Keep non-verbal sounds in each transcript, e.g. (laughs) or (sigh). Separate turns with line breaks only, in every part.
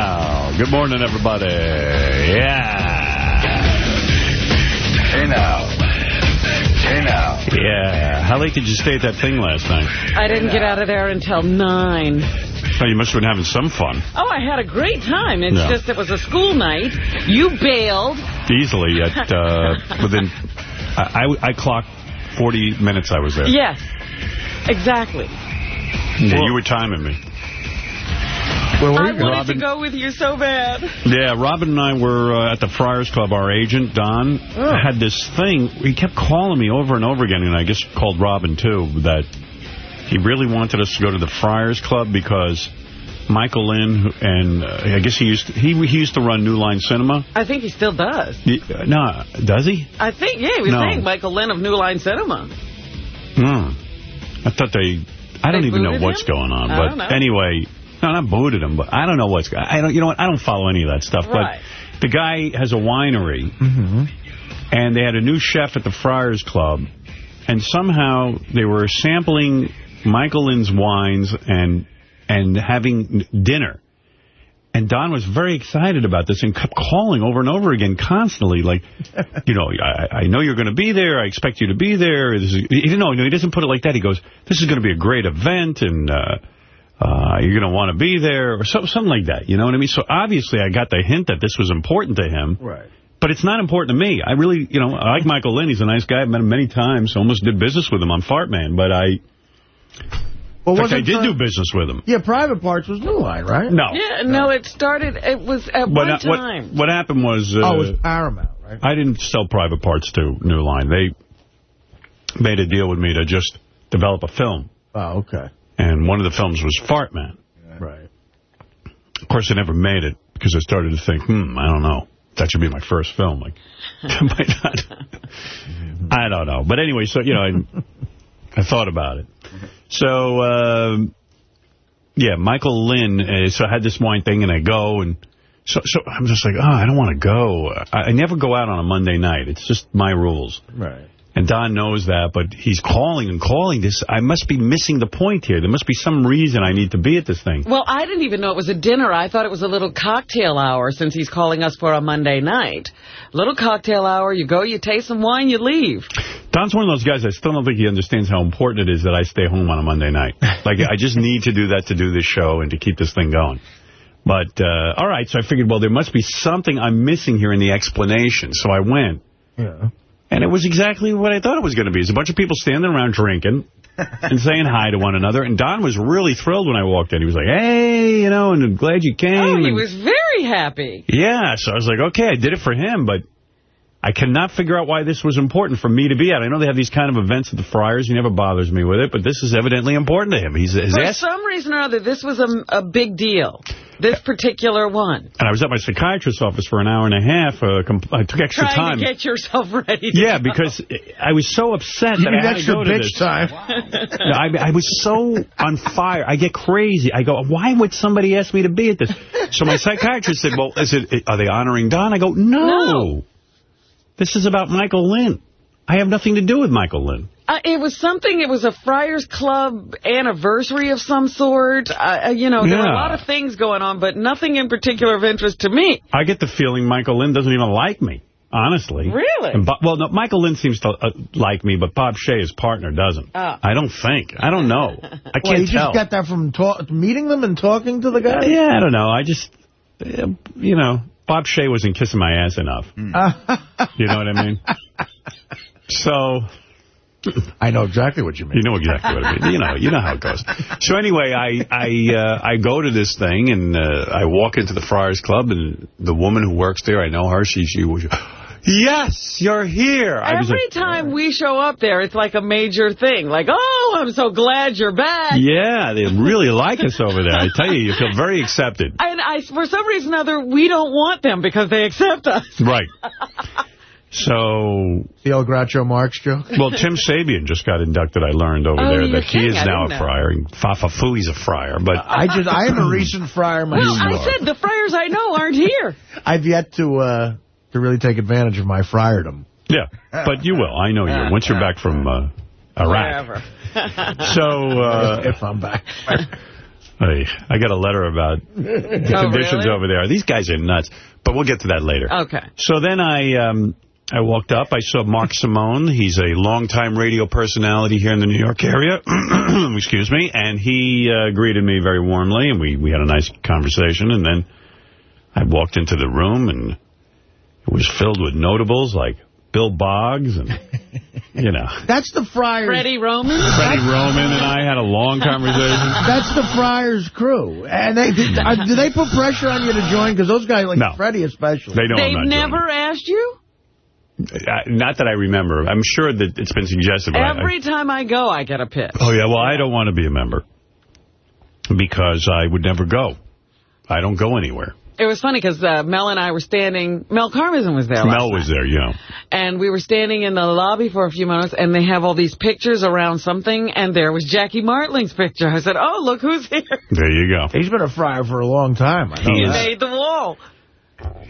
now. Good morning, everybody. Yeah.
Hey now. Hey now.
Yeah. How late did you stay at that thing last night?
I didn't get out of there until 9.
Oh, you must have been having some fun.
Oh, I had a great time. It's
Yeah.
just it was a school night. You bailed.
Easily at, (laughs) uh, within, I, I, I clocked 40 minutes I was there.
Yes, exactly.
Yeah, you were timing me.
Were
I wanted
Robin?
to go with you so bad.
Yeah, Robin and I were uh, at the Friars Club. Our agent, Don, had this thing. He kept calling me over and over again, and I guess called Robin, too, that he really wanted us to go to the Friars Club because Michael Lynne, and uh, I guess he used to, he, he used to run New Line Cinema.
I think he still does.
He- uh, no, does he?
I think, yeah, he was
No.
saying Michael Lynne of New Line Cinema.
Hmm. I thought they... I don't
They
even know what's
him?
going on.
I
but anyway, no, not booted him, but I don't know what's... I don't. You know what? I don't follow any of that stuff.
Right.
But the guy has a winery.
Mm-hmm.
and they had a new chef at the Friars Club, and somehow they were sampling Michael Lynne's wines and and having dinner. And Don was very excited about this and kept calling over and over again constantly, like, you know, I, I know you're going to be there. I expect you to be there. This is, you know, he doesn't put it like that. He goes, this is going to be a great event, and uh, uh, you're going to want to be there, or so, something like that. You know what I mean? So obviously I got the hint that this was important to him.
Right.
But it's not important to me. I really, you know, I like Michael Lynne. He's a nice guy. I've met him many times. Almost did business with him on Fart Man. But I,
Well,
fact, I did
uh,
do business with him.
Yeah, Private Parts was New Line, right?
No.
Yeah, no, it started, it was at
What,
one
uh, what,
time.
what happened was... Uh,
Oh, it was Paramount, right?
I didn't sell private parts to New Line. They made a deal with me to just develop a film.
Oh, okay.
And one of the films was Fart Man.
Right.
Of course, I never made it because I started to think, hmm, I don't know. That should be my first film. Like, (laughs) might not. (laughs) I don't know. But anyway, so, you know, I, I thought about it. So, um, yeah, Michael Lynne, uh, so I had this wine thing, and I go, and so, so I'm just like, oh, I don't want to go. I, I never go out on a Monday night. It's just my rules.
Right.
And Don knows that, but he's calling and calling this. I must be missing the point here. There must be some reason I need to be at this thing.
Well, I didn't even know it was a dinner. I thought it was a little cocktail hour since he's calling us for a Monday night. Little cocktail hour, you go, you taste some wine, you leave.
Don's one of those guys, I still don't think he understands how important it is that I stay home on a Monday night. (laughs) Like, I just need to do that to do this show and to keep this thing going. But, uh, all right, so I figured, well, there must be something I'm missing here in the explanation. So I went.
Yeah.
And it was exactly what I thought it was going to be. It's a bunch of people standing around drinking (laughs) and saying hi to one another. And Don was really thrilled when I walked in. He was like, hey, you know, and I'm glad you came.
Oh, he
and-
was very happy.
yeah, so I was like, okay, I did it for him, but I cannot figure out why this was important for me to be at. I know they have these kind of events at the Friars. He never bothers me with it, but this is evidently important to him. He's his
For
ass.
some reason or other, this was a, a big deal. This particular one.
And I was at my psychiatrist's office for an hour and a half. Uh, I took extra
Trying
time.
to get yourself ready to
yeah,
go.
because I was so upset
You
that
need
I had
extra
to go to
bitch
this.
time. (laughs)
No, I, I was so on fire. I get crazy. I go, why would somebody ask me to be at this? So my psychiatrist said, well, is it, are they honoring Don? I go, no.
No.
This is about Michael Lynne. I have nothing to do with Michael Lynne.
Uh, it was something, it was a Friars Club anniversary of some sort. Uh, you know, there were a lot of things going on, but nothing in particular of interest to me.
I get the feeling Michael Lynne doesn't even like me, honestly.
Really?
And Bo- well, no, Michael Lynne seems to uh, like me, but Bob Shaye, his partner, doesn't.
Oh.
I don't think. I don't know. (laughs) I can't
you
tell.
just got that from talk, meeting them and talking to the guy?
yeah, I don't know. I just, uh, you know, Bob Shaye wasn't kissing my ass enough. (laughs) You know what I mean? So, (laughs)
I know exactly what you mean.
you know exactly what I mean. You know, you know how it goes. So anyway, I I uh, I go to this thing and uh, I walk into the Friars Club and the woman who works there, I know her. She she was, (gasps) yes, you're here.
Every
like,
time we show up there, it's like a major thing. Like, oh, I'm so glad you're back.
Yeah, they really like us over there. I tell you, you feel very accepted.
And I, for some reason or other, we don't want them because they accept us.
Right. (laughs) So,
The old Groucho Marx joke?
well, Tim Sabean just got inducted, I learned over
Oh,
there,
you're
that he is
I
now a
didn't know.
friar. And Fafa Fui's a friar, but
I just, I am a recent friar
Well,
myself.
I said the friars I know aren't here.
I've yet to, uh, to really take advantage of my friardom.
yeah, but you will. I know you. Once you're back from uh, Iraq.
Wherever. (laughs)
So, uh,
if I'm back.
Hey, I got a letter about the
Oh,
conditions
really?
over there. These guys are nuts. But we'll get to that later.
Okay.
So then I um, I walked up. I saw Mark (laughs) Simone. He's a longtime radio personality here in the New York area. (clears throat) Excuse me. And he uh, greeted me very warmly, and we, we had a nice conversation. And then I walked into the room, and it was filled with notables like Bill Boggs and, (laughs) you know,
That's the Friars.
Freddie Roman?
Freddie Roman and I had a long conversation. (laughs)
That's the Friars crew. And they did, uh, do they put pressure on you to join? Because those guys, like
No.
Freddie especially.
They know I'm
They've
not joining.
never asked you?
Not that I remember. I'm sure that it's been suggested. But I- I-
Every time I go, I get a pitch.
Oh, yeah, well, I don't want to be a member because I would never go. I don't go anywhere.
It was funny because uh, Mel and I were standing, Mel Karmazin was there last
Mel was there, you know.
and we were standing in the lobby for a few minutes, and they have all these pictures around something, and there was Jackie Martling's picture. I said, oh, look who's here.
There you go.
He's been a Friar for a long time. I know
He
He
that.
made the wall.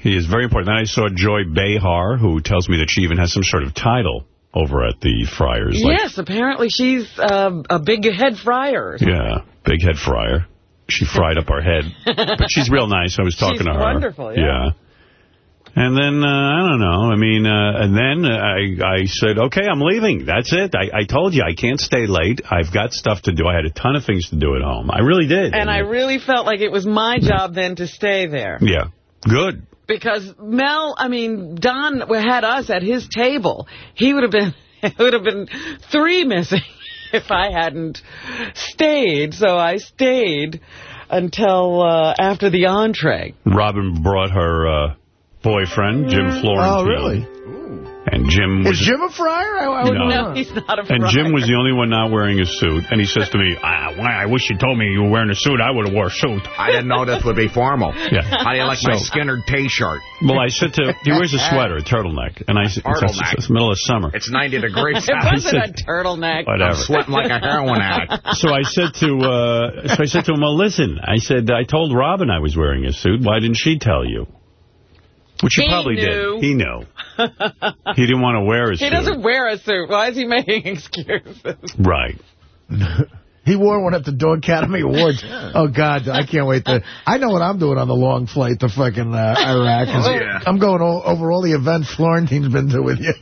He is very important. Then I saw Joy Behar, who tells me that she even has some sort of title over at the Friars. Like,
yes, apparently she's uh, a big head friar.
Yeah, big head fryer. She fried up our head. But she's real nice. I was talking
She's
to her.
wonderful, yeah.
And then, uh, I don't know, I mean, uh, and then I I said, okay, I'm leaving. That's it. I, I told you I can't stay late. I've got stuff to do. I had a ton of things to do at home. I really did.
And I really felt like it was my job then to stay there.
Yeah, good.
Because Mel, I mean, Don had us at his table. He would have been, (laughs) it would have been three missing (laughs) if I hadn't stayed. So I stayed until uh, after the entree.
Robin brought her uh, boyfriend, Jim Florentine.
Oh, really?
And Jim was...
Is Jim a Friar? I, I wouldn't
No.
know.
No, he's not a
fryer.
and.
Jim was the only one not wearing a suit. And he says to me, I, I wish you told me you were wearing a suit. I would have wore a suit.
I didn't know this would be formal. (laughs)
Yeah.
How do you like my
So-
Skinner T-shirt?
Well, I said to... He wears a (laughs) sweater, a turtleneck. And I said, it's,
Turtleneck.
it's the middle of summer.
It's 90 degrees (laughs)
It wasn't a turtleneck.
Whatever.
Sweating like a heroin addict.
So I said to uh, so I said to him, well, listen, I said, I told Robin I was wearing a suit. Why didn't she tell you? Which she
He
probably
knew.
did. He knew. (laughs) He didn't want to wear a
He
suit.
doesn't wear a suit. Why is he making (laughs) excuses?
Right. (laughs)
He wore one at the Dog Academy Awards. Oh, God, I can't wait to... I know what I'm doing on the long flight to fucking uh, Iraq.
Oh, yeah.
I'm going all, over all the events Florentine's been to with you.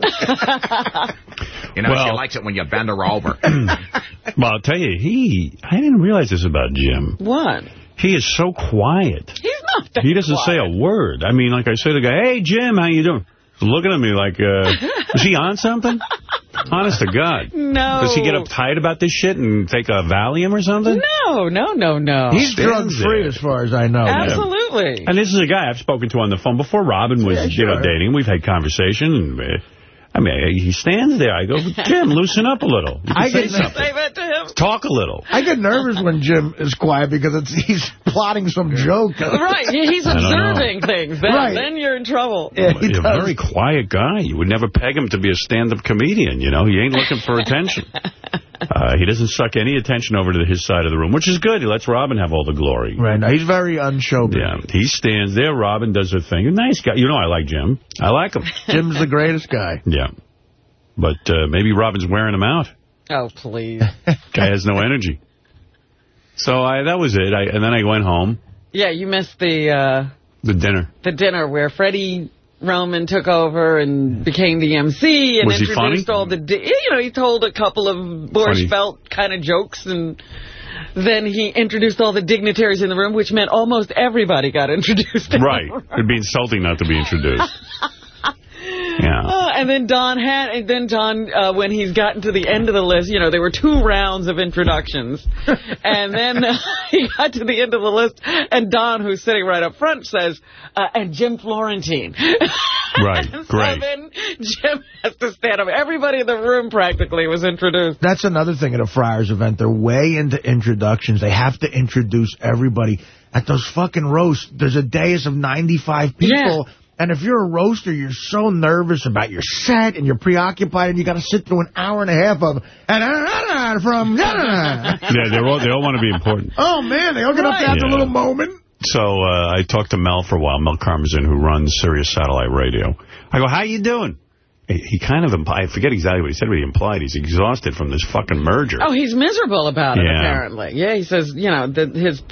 You know, she
Well-
likes it when you bend her over.
Well, I'll tell you, he, I didn't realize this about Jim.
What?
He is so quiet.
He's not that
He doesn't say a word. I mean, like I say to the guy, hey, Jim, how you doing? He's looking at me like, uh, is he on something? (laughs) Honest to God.
No.
Does he get uptight about this shit and take a Valium or something?
No, no, no, no.
He's
Stands
drug-free as far as I know.
Absolutely.
And this is a guy I've spoken to on the phone before. Robin was,
Yeah,
you know, dating. We've had conversation. And, uh, I mean, he stands there. I go, Jim, loosen up a little.
I
say
get-
something.
Say that to him.
Talk a little.
I get nervous when Jim is quiet because it's he's plotting some joke.
Right, he's
I don't know.
observing things. Then,
Right.
then you're in trouble.
Yeah, he
He's a very quiet guy. You would never peg him to be a stand-up comedian, you know. He ain't looking for attention. (laughs) (laughs) Uh, he doesn't suck any attention over to his side of the room, which is good. He lets Robin have all the glory.
Right now, he's very unshowbiz.
Yeah, he stands there. Robin does her thing. Nice guy. You know I like Jim. I like him. (laughs)
Jim's the greatest guy.
Yeah. But uh, maybe Robin's wearing him out.
Oh, please. (laughs)
Guy has no energy. So I that was it. I, and then I went home.
Yeah, you missed the uh,
The dinner.
the dinner where Freddie Roman took over and became the MC and
Was
introduced all the... You know, he told a couple of. Borscht Belt kind of jokes and... Then he introduced all the dignitaries in the room, which meant almost everybody got introduced.
Right. It'd be insulting not to be introduced. (laughs) Yeah.
Uh, and then Don had, and then Don, uh, when he's gotten to the end of the list, you know, there were two rounds of introductions. (laughs) and then uh, (laughs) he got to the end of the list, and Don, who's sitting right up front, says, uh, and Jim Florentine. (laughs)
Right,
And
great.
So then Jim has to stand up. Everybody in the room practically was introduced.
That's another thing at a Friars event. They're way into introductions. They have to introduce everybody. At those fucking roasts, there's a dais of 95 people. And if you're a roaster, you're so nervous about your set and you're preoccupied and you got to sit through an hour and a half of and from (laughs)
Yeah, they're all, they all want to be important.
Oh man, they all get up to have
Yeah.
a little moment.
So uh, I talked to Mel for a while, Mel Karmazin, who runs Sirius Satellite Radio. I go, how you doing? He, he kind of implied, I forget exactly what he said, but he implied he's exhausted from this fucking merger.
Oh, he's miserable about it,
Yeah.
apparently. Yeah, he says, you know, that his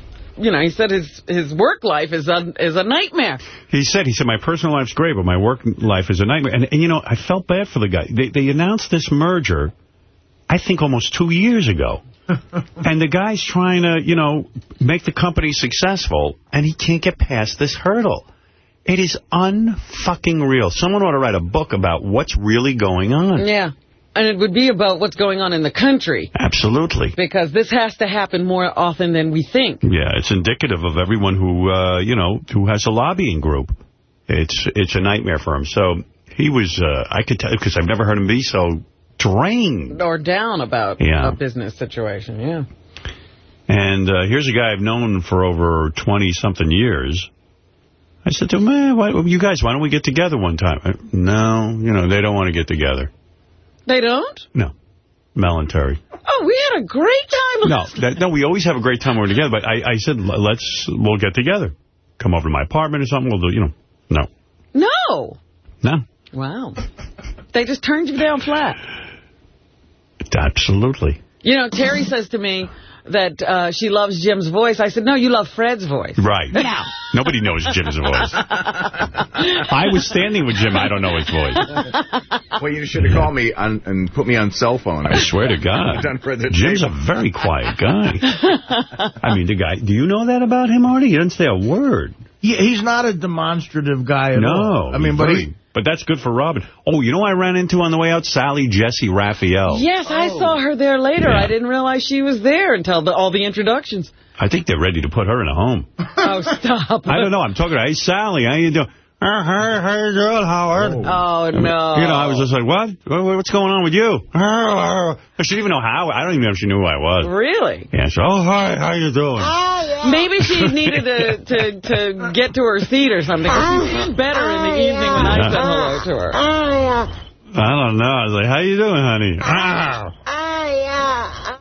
you know, he said his his work life is a is a nightmare.
He said, he said, my personal life's great, but my work life is a nightmare. And, and you know, I felt bad for the guy. They, they announced this merger, I think almost two years ago. (laughs) and the guy's trying to, you know, make the company successful, and he can't get past this hurdle. It is unfucking real. Someone ought to write a book about what's really going on.
Yeah. And it would be about what's going on in the country.
Absolutely.
Because this has to happen more often than we think.
Yeah, it's indicative of everyone who, uh, you know, who has a lobbying group. It's it's a nightmare for him. So he was, uh, I could tell, because I've never heard him be so drained.
Or down about
Yeah.
a business situation, yeah.
And uh, here's a guy I've known for over 20-something years. I said to him, man, why, you guys, why don't we get together one time? Uh, No, you know, they don't want to get together.
They don't?
No. Mel and Terry.
Oh, we had a great time.
No, that, no, we always have a great time when we're together. But I, I said, let's, we'll get together. Come over to my apartment or something. We'll do, you know. No.
No.
No.
Wow. They just turned you down flat.
Absolutely.
You know, Terry says to me that uh, she loves Jim's voice. I said, no, you love Fred's voice.
Right. (laughs) Nobody knows Jim's voice. (laughs) I was standing with Jim. I don't know his voice.
Well, you should have called me on, and put me on cell phone.
I swear to God.
Done for
Jim's a very quiet guy. I mean, the guy, do you know that about him, Artie? He doesn't say a word.
He, he's not a demonstrative guy at
no.
all. I mean, but he,
But that's good for Robin. Oh, you know I ran into on the way out? Sally Jessy Raphael.
Yes, I oh. saw her there later.
Yeah.
I didn't realize she was there until the, all the introductions.
I think they're ready to put her in a home.
Oh, stop. (laughs)
I don't know. I'm talking to Hey, Sally, how you doing? Uh, hey, you doing, Howard?
Oh, no.
You know, I was just like, what? What- What's going on with you? She didn't even know how. I don't even know if she knew who I was.
Really?
Yeah, so, oh, hi, how you doing? Oh, yeah.
Maybe she needed to, to, to get to her seat or something. She seemed better in the evening when I said hello to her.
I don't know. I was like, how you doing, honey? Oh, yeah.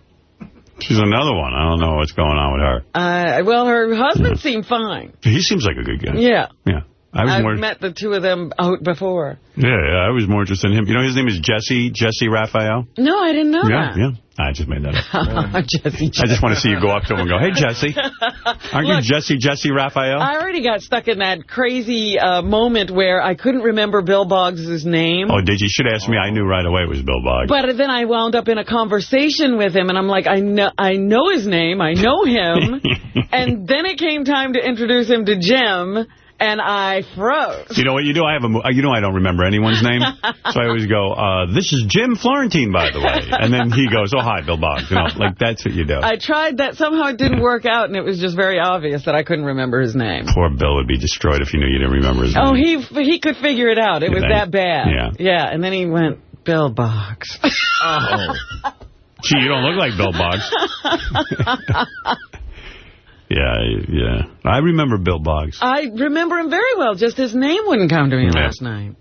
She's another one. I don't know what's going on with her.
Uh, well, her husband seemed fine.
He seems like a good guy.
Yeah.
Yeah. I was
I've
more,
met the two of them out before.
yeah, yeah, I was more interested in him. You know, his name is Jesse, Jesse Raphael.
No, I didn't know
Yeah,
that.
yeah. I just made that up. (laughs)
Jesse,
I just want to see you go up to him and go, hey, Jesse. (laughs) Aren't you Jesse, Jesse Raphael?
I already got stuck in that crazy uh, moment where I couldn't remember Bill Boggs' name.
oh, did you? should ask me. I knew right away it was Bill Boggs.
But then I wound up in a conversation with him, and I'm like, I know, I know his name, I know him. (laughs) and then it came time to introduce him to Jim, and I froze.
You know what you do? I have a, you know I don't remember anyone's name, (laughs) so I always go, uh, "This is Jim Florentine, by the way," and then he goes, "Oh hi, Bill Boggs." You know, like that's what you do.
I tried that. Somehow it didn't work out, and it was just very obvious that I couldn't remember his name.
Poor Bill would be destroyed if he knew you didn't remember his
Oh,
name.
he he could figure it out. It
You
was
think?
that bad.
Yeah.
Yeah, and then he went, Bill Boggs. (laughs)
Oh.
Gee, you don't look like Bill Boggs. (laughs) yeah, yeah. I remember Bill Boggs.
I remember him very well. Just his name wouldn't come to me
Yeah.
last night.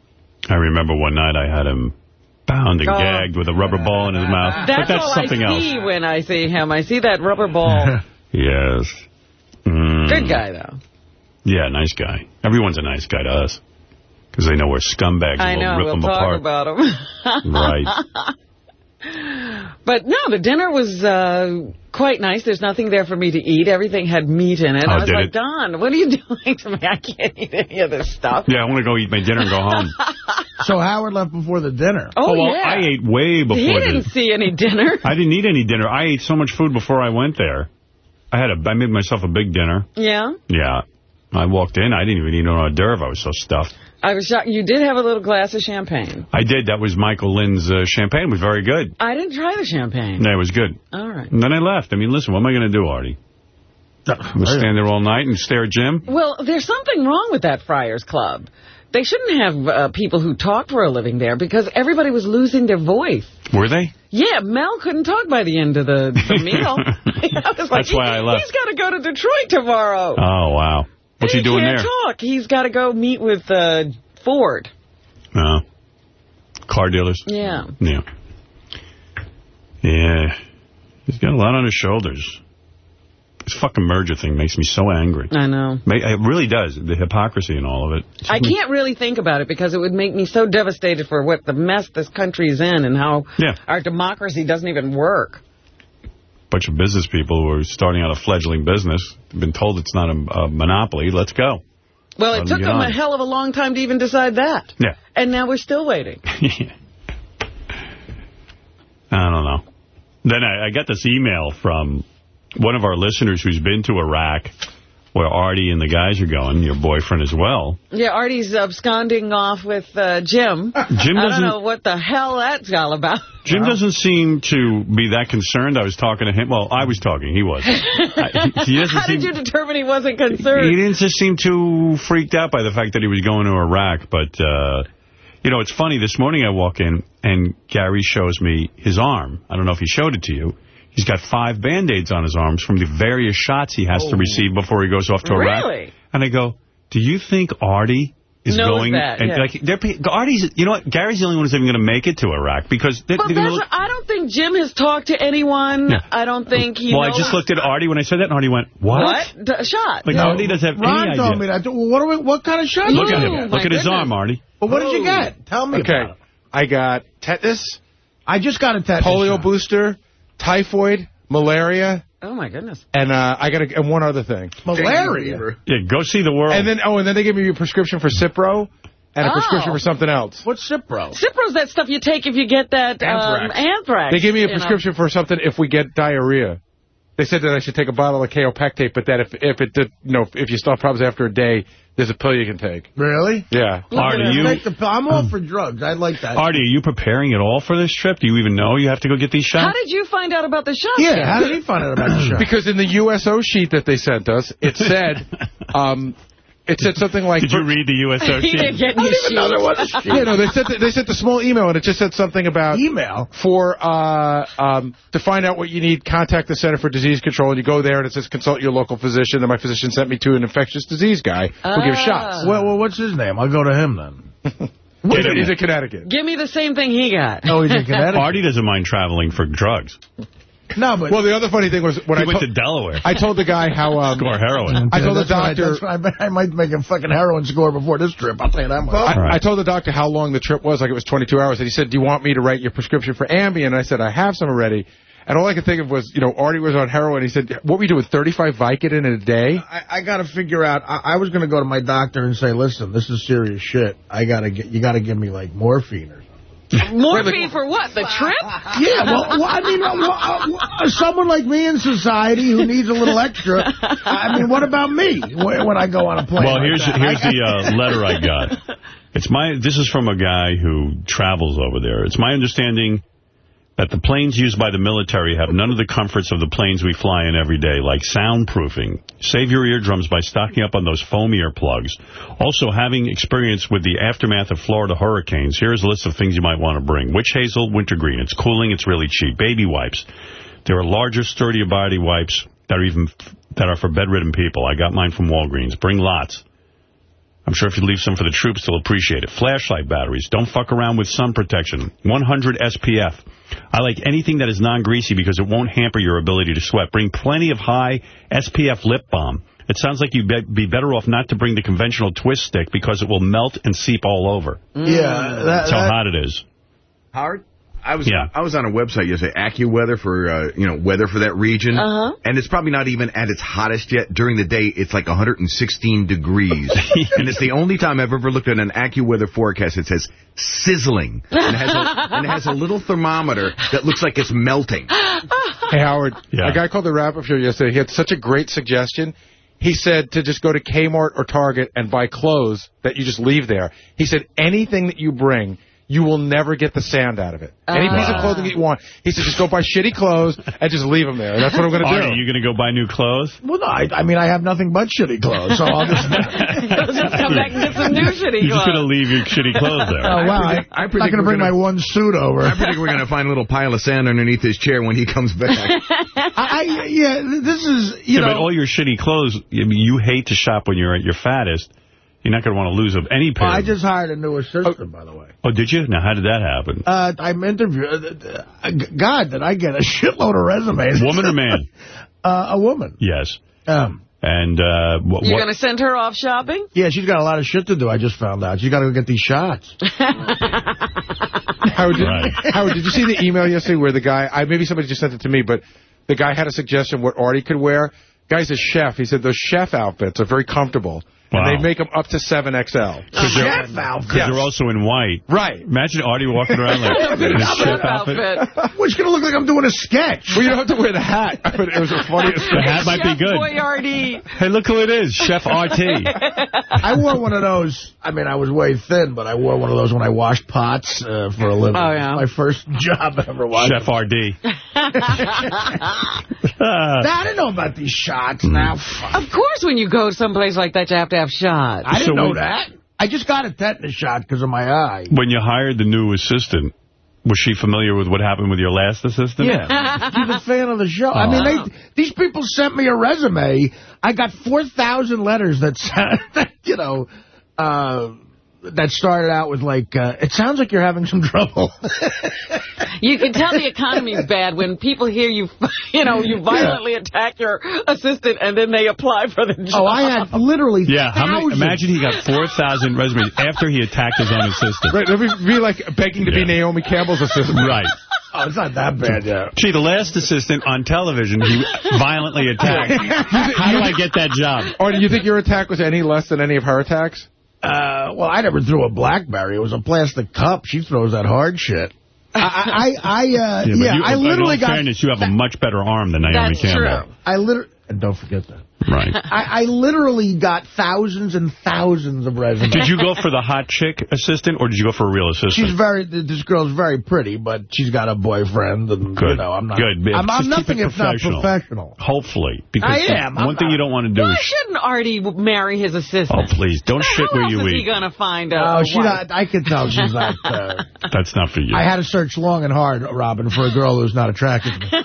I remember one night I had him bound and
Oh.
gagged with a rubber ball in his mouth.
That's,
but that's
all
something
I
else.
see when I see him. I see that rubber ball. (laughs)
Yes. Mm.
Good guy, though.
Yeah, nice guy. Everyone's a nice guy to us. Because they know we're scumbags
I
and
know.
we'll rip
We'll
them
talk
apart.
about him. (laughs)
Right.
But no, the dinner was uh, quite nice. There's nothing there for me to eat. Everything had meat in it.
Oh,
I was
did
like,
it?
Don, what are you (laughs) doing to me? I can't eat any of this stuff.
Yeah, I want to go eat my dinner and go home. (laughs)
so Howard left before the dinner.
Oh,
well,
yeah.
I ate way before
he didn't
this.
see any dinner. (laughs)
I didn't eat any dinner. I ate so much food before I went there. I had a, I made myself a big dinner.
Yeah.
Yeah. I walked in. I didn't even eat an hors d'oeuvre. I was so stuffed.
I was shocked. You did have a little glass of champagne.
I did. That was Michael Lynne's uh, champagne. It was very good.
I didn't try the champagne.
No, it was good.
All right.
And then I left. I mean, listen, what am I going to do, Artie? I'm going to stand there all night and stare at Jim?
Well, there's something wrong with that Friars Club. They shouldn't have uh, people who talk for a living there because everybody was losing their voice.
Were they?
Yeah, Mel couldn't talk by the end of the, the (laughs) meal. (laughs) I was like,
That's why I left.
He's got to go to Detroit tomorrow.
Oh, wow. What's he doing
can't
there?
talk. He's got to go meet with uh, Ford.
Oh. Car dealers?
Yeah.
Yeah. Yeah. He's got a lot on his shoulders. This fucking merger thing makes me so angry.
I know.
It really does. The hypocrisy and all of it.
I can't really think about it because it would make me so devastated for what the mess this country's in and how
Yeah.
our democracy doesn't even work.
Bunch of business people who are starting out a fledgling business. Been told it's not a, a monopoly. Let's go.
Well,
Let
it took them
on
a hell of a long time to even decide that.
Yeah.
And now we're still waiting. (laughs)
I don't know. Then I, I got this email from one of our listeners who's been to Iraq, where Artie and the guys are going, your boyfriend as well.
Yeah, Artie's absconding off with uh, Jim.
Jim (laughs)
I don't
doesn't-
know what the hell that's all about.
Jim doesn't seem to be that concerned. I was talking to him. Well, I was talking. He was. (laughs) I, he doesn't
How did you determine he wasn't concerned?
He didn't just seem too freaked out by the fact that he was going to Iraq. But, uh, you know, it's funny. This morning I walk in, and Gary shows me his arm. I don't know if he showed it to you. He's got five Band-Aids on his arms from the various shots he has to oh. receive before he goes off to Iraq.
Really?
And I go, do you think Artie is
Knows
going...
that,
and
yeah.
like they're, Artie's, you know what? Gary's the only one who's even going to make it to Iraq because... They're,
But
they're
that's
gonna
what, I don't think Jim has talked to anyone.
Yeah.
I don't think he
well, I just looked at Artie when I said that, and Artie went, what?
what D- shot.
Like, Artie doesn't have
Ron
any
told
idea.
me that. What, are we, what kind of shot
Look
you
at him.
Oh
look at his arm, Artie.
Well, what did you get? Tell me
Okay.
about it.
I got tetanus,
I just got a tetanus
polio
shot.
booster, typhoid, malaria,
Oh, my goodness.
and uh, I got a, and one other thing.
Malaria.
Yeah, go see the world.
And then oh, and then they gave me a prescription for Cipro and a
Oh.
prescription for something else.
What's Cipro?
Cipro's that stuff you take if you get that um,
Anthrax.
anthrax.
They gave me a
you know.
prescription for something if we get diarrhea. They said that I should take a bottle of kaopectate, but that if if it did, you know, if you still have problems after a day, there's a pill you can take.
Really?
Yeah.
Artie, you,
the. I'm all for drugs. I like that.
Artie, are you preparing at all for this trip? Do you even know you have to go get these shots?
How did you find out about the shots?
Yeah,
then?
how did he find out about the (clears throat) shot?
Because in the USO sheet that they sent us, it said, (laughs) um, it said something like.
Did you read the USO (laughs)
He didn't
sheet?
get any shoes.
Yeah, no, they sent the, they sent the small email and it just said something about
Email?
for uh, um, to find out what you need, contact the Center for Disease Control, and you go there and it says consult your local physician. And my physician sent me to an infectious disease guy who gives
Ah.
shots.
Well, well, what's his name? I'll go to him then. (laughs)
He's in- he's in Connecticut.
Give me the same thing he got.
Oh, he's in (laughs) Connecticut.
Artie doesn't mind traveling for drugs.
No, but
Well, the other funny thing was when
He
I,
went
to-
to Delaware.
I told the guy how um,
Score heroin.
I told the
That's what
doctor-
that's what I, might make a fucking heroin score before this trip. I'll tell you that much.
I,
Right.
I told the doctor how long the trip was, like it was 22 hours, and he said, do you want me to write your prescription for Ambien? And I said, I have some already. And all I could think of was, you know, Artie was on heroin. He said, what we do with 35 Vicodin in a day?
I, I got to figure out. I, I was going to go to my doctor and say, "Listen, this is serious shit. I got to get. You got to give me like morphine or."
Morphine for what? The trip? (laughs)
Yeah, well, well I mean, well, uh, uh, someone like me in society who needs a little extra. I mean, what about me when, when I go on a plane?
Well,
like
here's
that?
here's the uh, letter I got. (laughs) It's my. This is from a guy who travels over there. It's my understanding that the planes used by the military have none of the comforts of the planes we fly in every day, like soundproofing. Save your eardrums by stocking up on those foam earplugs. Also, having experience with the aftermath of Florida hurricanes, here's a list of things you might want to bring. Witch hazel, wintergreen. It's cooling. It's really cheap. Baby wipes. There are larger, sturdier body wipes that are even that are for bedridden people. I got mine from Walgreens. Bring lots. I'm sure if you leave some for the troops, they'll appreciate it. Flashlight batteries. Don't fuck around with sun protection. 100 SPF. I like anything that is non-greasy because it won't hamper your ability to sweat. Bring plenty of high SPF lip balm. It sounds like you'd be be better off not to bring the conventional twist stick because it will melt and seep all over.
yeah, mm. that,
That's how
that-
hot it is.
Howard? I was
Yeah.
I was on a website yesterday, AccuWeather for uh, you know weather for that region,
Uh-huh.
and it's probably not even at its hottest yet. During the day, it's like 116 degrees, (laughs) and it's the only time I've ever looked at an AccuWeather forecast that says sizzling, and it has a, (laughs) and it has a little thermometer that looks like it's melting. (laughs)
Hey, Howard,
Yeah.
a guy called the wrap-up show yesterday. He had such a great suggestion. He said to just go to Kmart or Target and buy clothes that you just leave there. He said anything that you bring, you will never get the sand out of it. Any piece of ah. clothing that you want. He said just go buy shitty clothes and just leave them there. That's what I'm going to
Artie,
do.
you going to go buy new clothes?
Well, no, I, I mean, I have nothing but shitty clothes, so I'll just. (laughs)
Just come back and get some new shitty
You're just going to leave your shitty clothes there. (laughs)
Oh, wow. I,
I
I'm not going to bring my
gonna-
one suit over.
I predict we're going to find a little pile of sand underneath his chair when he comes back. (laughs)
I, I, yeah, this is, you
Yeah,
know.
but all your shitty clothes, I mean, you hate to shop when you're at your fattest. You're not going to want to lose of any pair.
I just hired a new assistant, by the way.
oh, did you? Now, how did that happen?
Uh, I'm interviewing. Uh, uh, God, did I get a (laughs) shitload of resumes?
Woman or man? (laughs)
Uh, a woman.
Yes.
Um,
And uh, what?
You're going to send her off shopping?
yeah, she's got a lot of shit to do. I just found out. She's got to go get these shots. (laughs)
Howard, did,
Right.
Howard, did you see the email yesterday where the guy, I maybe somebody just sent it to me, but the guy had a suggestion what Artie could wear. Guy's a chef. He said those chef outfits are very comfortable.
Wow.
And they make them up to 7XL.
Because they're,
Chef outfit.
'cause they're also in white.
Right.
Imagine Artie walking around like in a chef outfit.
Well, it's going to look like I'm doing a sketch.
Well, you don't have to wear the hat. But it was the funniest
The (laughs) hat might be
Chef
good.
Boyardee.
Hey, look who it is, Chef (laughs) RT.
I wore one of those. I mean, I was way thin, but I wore one of those when I washed pots uh, for a living.
Oh, yeah.
My first (laughs) job I ever was.
Chef RD. Uh,
I didn't know about these shots. Now.
Of course, when you go someplace like that, you have to have shots.
I didn't
So
know
when-
that. I just got a tetanus shot because of my eye.
when you hired the new assistant, was she familiar with what happened with your last assistant?
Yeah, she's a fan of the show. I mean, they, these people sent me a resume. I got 4,000 letters that, said, (laughs) you know, uh, that started out with like, uh, it sounds like you're having some trouble. (laughs)
You can tell the economy's bad when people hear you, (laughs) you know, you violently attack your assistant and then they apply for the job.
oh, I had literally
Yeah, how many, imagine he got 4,000 resumes after he attacked his own assistant.
Right, it'd be, be like begging to
Yeah.
be Naomi Campbell's assistant.
Right. (laughs)
Oh, it's not that bad, yeah.
Gee, the last assistant on television he violently attacked. How do I get that job?
Or do you think your attack was any less than any of her attacks?
Uh, well, I never threw a BlackBerry. It was a plastic cup. She throws that hard shit. I, I, I, uh,
Yeah,
yeah,
you,
I
in
literally
all
got...
fairness, you have a much better arm than Naomi
That's
Campbell.
true.
I literally... And don't forget that.
Right. (laughs)
I, I literally got thousands and thousands of resumes.
Did you go for the hot chick assistant, or did you go for a real assistant?
She's very, this girl's very pretty, but she's got a boyfriend, and,
Good.
you know, I'm not...
Good.
I'm, I'm nothing if not
professional.
professional.
Hopefully. Because
I am.
one
I'm
thing
not-
you don't want to do
Why
is...
shouldn't Artie marry his assistant?
Oh, please. Don't shit
How
where
else
you
is he going to find a,
Oh,
a
she
wife?
not, I can tell she's not... Uh, (laughs)
That's not for you.
I had to search long and hard, Robin, for a girl who's not attracted to me.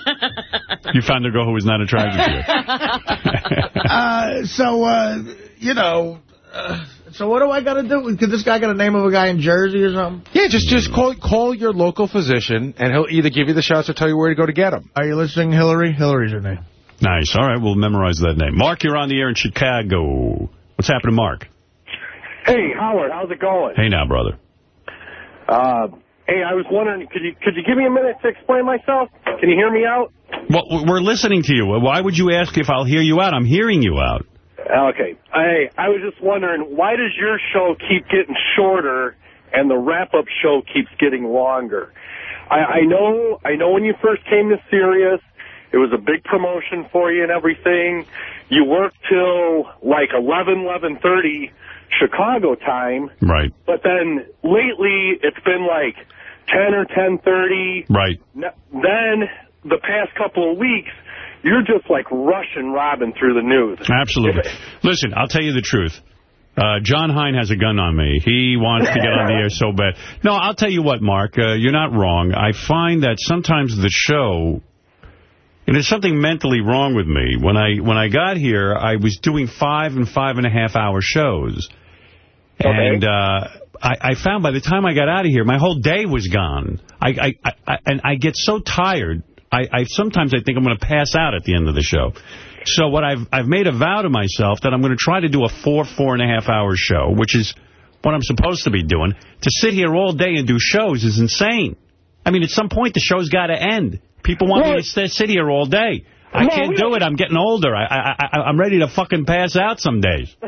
You found a girl who was not attracted to you. (laughs)
Uh, so, uh, you know, uh, so what do I got to do? Could this guy got a name of a guy in Jersey or something?
Yeah, just just call call your local physician, and he'll either give you the shots or tell you where to go to get them.
Are you listening, Hillary? Hillary's her name.
Nice. All right, we'll memorize that name. Mark, you're on the air in Chicago. What's happening, Mark?
Hey, Howard, how's it going?
Hey now, brother.
Uh, hey, I was wondering, could you could you give me a minute to explain myself? Can you hear me out?
Well, we're listening to you. Why would you ask if I'll hear you out? I'm hearing you out.
Okay. Hey, I was just wondering, why does your show keep getting shorter and the wrap-up show keeps getting longer? I, I know, I know when you first came to Sirius, it was a big promotion for you and everything. You worked till like 11, 11.30 Chicago time.
Right,
But then lately, it's been like 10 or 10.30.
right.
Then, the past couple of weeks, you're just like rushing Robin through the news.
Absolutely. Listen, I'll tell you the truth. Uh, John Hein has a gun on me. He wants to get on the air so bad. No, I'll tell you what, Mark. Uh, you're not wrong. I find that sometimes the show... And there's something mentally wrong with me. When I when I got here, I was doing five and five and a half hour shows. And uh, I, I found by the time I got out of here, my whole day was gone. I, I, I, I And I get so tired, I, I sometimes I think I'm going to pass out at the end of the show. So what I've I've made a vow to myself that I'm going to try to do a four, four and a half hour show, which is what I'm supposed to be doing. To sit here all day and do shows is insane. I mean, at some point, the show's got to end. People want me to sit here all day. I
No,
can't do it. I'm getting older. I, I, I, I'm ready to fucking pass out some days. (laughs)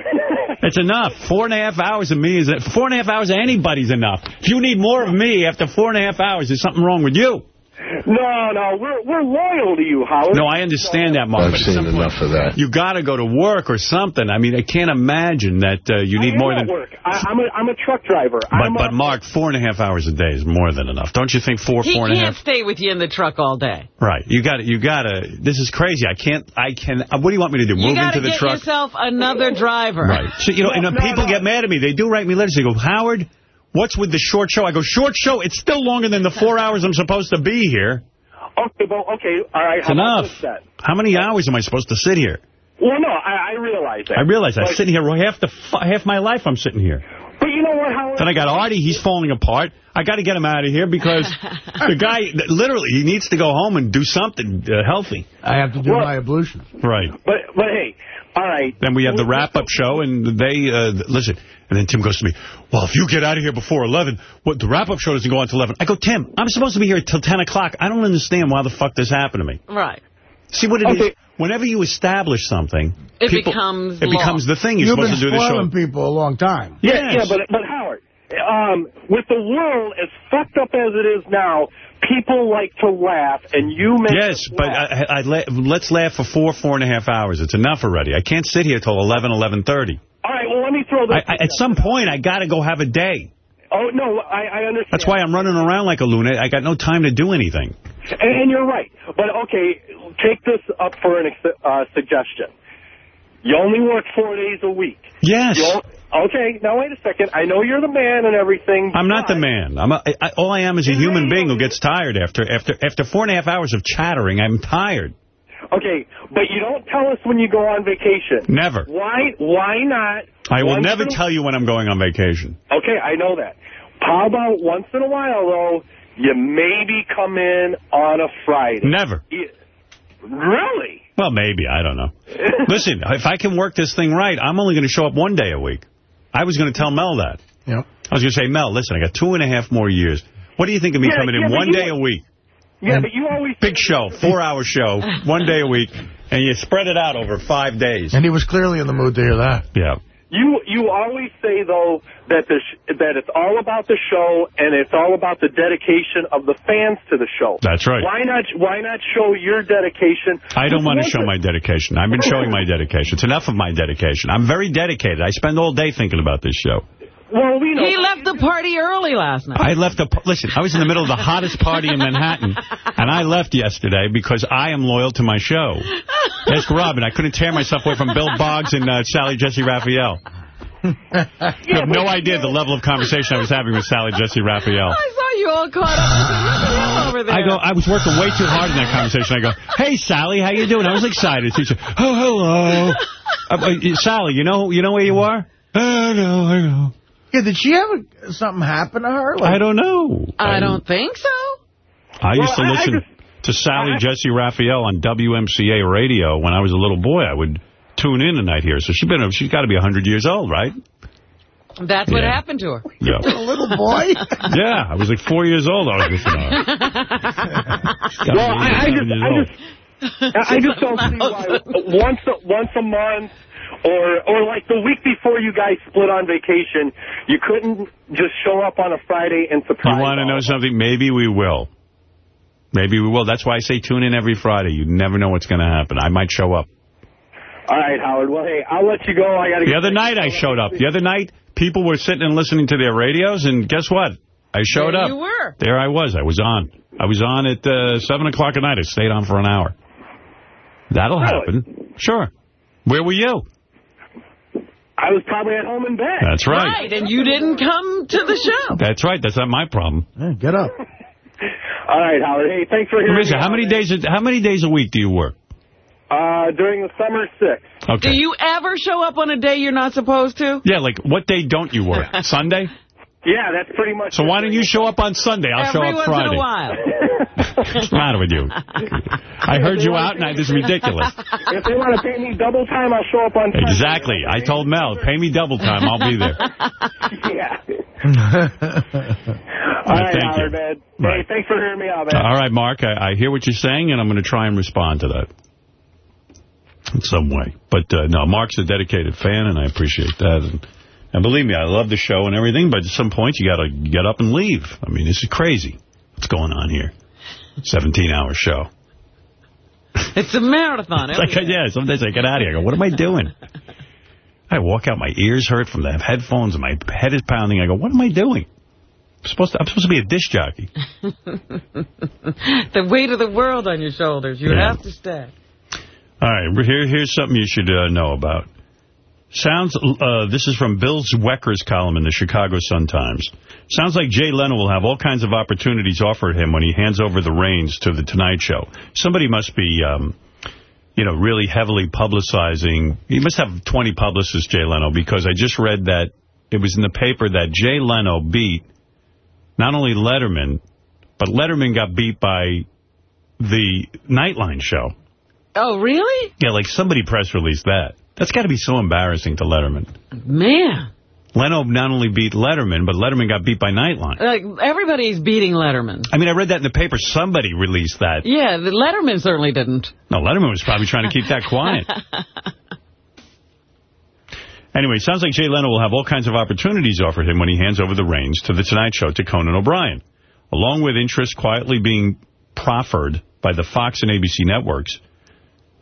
It's enough. Four and a half hours of me is four and a half hours of anybody's enough. If you need more of me after four and a half hours, there's something wrong with you.
No, no, we're we're loyal to you, Howard.
No, I understand that, Mark.
I've seen
some point,
enough of that.
You got to go to work or something. I mean, I can't imagine that uh, you need
I
more than.
work. I, I'm a I'm a truck driver.
But
I'm
but
a-
Mark, four and a half hours a day is more than enough. Don't you think? Four
He
four and a
can't
half.
stay with you in the truck all day.
Right. You got to You got to. This is crazy. I can't. I can. Uh, what do you want me to do?
You
Move
got
into
to
the
get
truck.
yourself another driver.
Right. So, you know, and (laughs) uh,
No,
people
no.
get mad at me. They do write me letters. They go, Howard, what's with the short show? I go, short show? It's still longer than the four (laughs) hours I'm supposed to be here.
Okay, well, okay, all right.
It's
how
enough.
this?
How many hours am I supposed to sit here?
Well, no, I, I realize that.
I realize I'm sitting here half the fu- half my life. I'm sitting here.
But you know what, Howard?
Then I got Artie. He's falling apart. I got to get him out of here because (laughs) the guy, literally, he needs to go home and do something uh, healthy.
I have to do
Well-
my ablution.
Right.
But but hey, all right.
Then we have the wrap-up show, and they, uh, listen, and then Tim goes to me, well, if you get out of here before 11, what, the wrap-up show doesn't go on till 11. I go, Tim, I'm supposed to be here till 10 o'clock. I don't understand why the fuck this happened to me.
Right.
See what it is.
Okay.
Whenever you establish something,
It
people-
becomes
it
law.
becomes the thing. You're
You've
supposed to do the show.
You've spoiling people a long time.
Yeah,
Yes.
yeah, but but Howard, um, with the world as fucked up as it is now, people like to laugh, and you make
Yes, but. I, I, la let's laugh for four, four and a half hours. It's enough already. I can't sit here till 11, 11.30.
All right, well, let me throw this.
I, I, at some point, I got to go have a day.
oh no, I, I understand.
That's why I'm running around like a lunatic. I got no time to do anything.
And, and you're right. But okay, take this up for an ex- uh, suggestion. You only work four days a week.
Yes.
You okay, now wait a second. I know you're the man and everything.
I'm not the man. I'm a, I, all I am is a human being who gets tired after after after four and a half hours of chattering. I'm tired.
Okay, but you don't tell us when you go on vacation.
Never.
Why? Why not?
I will never tell you when I'm going on vacation.
Okay, I know that. How about once in a while though? You maybe come in on a Friday.
Never.
You- really?
Well, maybe. I don't know. (laughs) Listen, if I can work this thing right, I'm only going to show up one day a week. I was going to tell Mel that.
Yep.
I was going to say, Mel, listen, I got two and a half more years. What do you think of me
Yeah,
coming in
yeah, but
one day a week?
Yeah, but you always
Big show, four-hour show, (laughs) one day a week, and you spread it out over five days.
And he was clearly in the mood to hear that.
Yeah.
You you always say though that the sh that it's all about the show and it's all about the dedication of the fans to the show.
That's right.
Why not why not show your dedication?
I don't want to show my dedication. I've been showing my dedication. It's enough of my dedication. I'm very dedicated. I spend all day thinking about this show.
A- Well, we know.
He left the party early last night.
I left the Listen, I was in the middle of the hottest party in Manhattan, (laughs) and I left yesterday because I am loyal to my show. Ask Robin. I couldn't tear myself away from Bill Boggs and uh, Sally Jessy Raphael. (laughs) You have no idea the level of conversation I was having with Sally Jessy Raphael.
I saw you all caught up with over there.
I go. I was working way too hard in that conversation. I go, "Hey, Sally, how you doing?" I was excited. She said, "Oh, hello, (laughs) uh, uh, Sally. You know, you know where you are." I know, I know.
Yeah, did she have a, something happen to her? Like,
I don't know.
I don't think so.
I used to
Well, I- I
listen
just-
to Sally
I-
Jesse Raphael on WMCA radio when I was a little boy. I would tune in and I'd hear. So she's been. She's got to be hundred years old, right?
That's what happened to her. (laughs)
Yeah.
A little boy? (laughs)
yeah, I was like four years old. I was listening to her.
Well, I, I just I just I I just don't (laughs) see why once a, once a month or or like the week before you guys split on vacation, you couldn't just show up on a Friday and surprise.
You want to know something? Maybe we will. Maybe we will. That's why I say tune in every Friday. You never know what's going to happen. I might show up.
All right, Howard. Well, hey, I'll let you go. I got to.
The other night I showed up. The other night people were sitting and listening to their radios, and guess what? I showed
There
up.
you were.
There I was. I was on. I was on at uh, 7 o'clock at night. I stayed on for an hour. That'll
Really?
happen. Sure. Where were you?
I was probably at home in bed.
That's right.
Right, and you didn't come to the show.
That's right. That's not my problem.
Yeah, get up. (laughs)
All right, Howard. Hey, thanks for hearing
Marissa,
me
how many days? How many days a week do you work?
Uh, during the summer, six.
Okay.
Do you ever show up on a day you're not supposed to?
Yeah, like what day don't you work? (laughs) Sunday.
Yeah, that's pretty much.
So why don't you show up on Sunday? I'll show up Friday.
Every once in a while.
What's the matter with you? I heard you out, and I, this is ridiculous.
If they want to pay me double time, I'll show up on Sunday.
Exactly. I told Mel, pay me double time. I'll be there. (laughs)
yeah. All right,
thank
Howard,
you.
man.
Right.
Hey, thanks for hearing me out, man.
All right, Mark, I, I hear what you're saying, and I'm going to try and respond to that in some way. But, uh, no, Mark's a dedicated fan, and I appreciate that. And, and believe me, I love the show and everything, but at some point you got to get up and leave. I mean, this is crazy. What's going on here? 17-hour show.
It's a marathon. (laughs)
It's like, yeah, sometimes I get out of here. I go, what am I doing? (laughs) I walk out, my ears hurt from the headphones, and my head is pounding. I go, what am I doing? I'm supposed to, I'm supposed to be a disc jockey. (laughs)
the weight of the world on your shoulders. You
Yeah.
have to stay.
All right, here, here's something you should uh, know about. Sounds. Uh, this is from Bill Zwecker's column in the Chicago Sun-Times. Sounds like Jay Leno will have all kinds of opportunities offered him when he hands over the reins to The Tonight Show. Somebody must be, um, you know, really heavily publicizing. He must have 20 publicists, Jay Leno, because I just read that it was in the paper that Jay Leno beat not only Letterman, but Letterman got beat by the Nightline show.
Oh, really?
Yeah, like somebody press released that. That's got to be so embarrassing to Letterman.
Man.
Leno not only beat Letterman, but Letterman got beat by Nightline.
Like, everybody's beating Letterman.
I mean, I read that in the paper. Somebody released that.
Yeah, the Letterman certainly didn't.
No, Letterman was probably trying to keep that quiet. (laughs) Anyway, sounds like Jay Leno will have all kinds of opportunities offered him when he hands over the reins to The Tonight Show to Conan O'Brien, along with interest quietly being proffered by the Fox and ABC networks.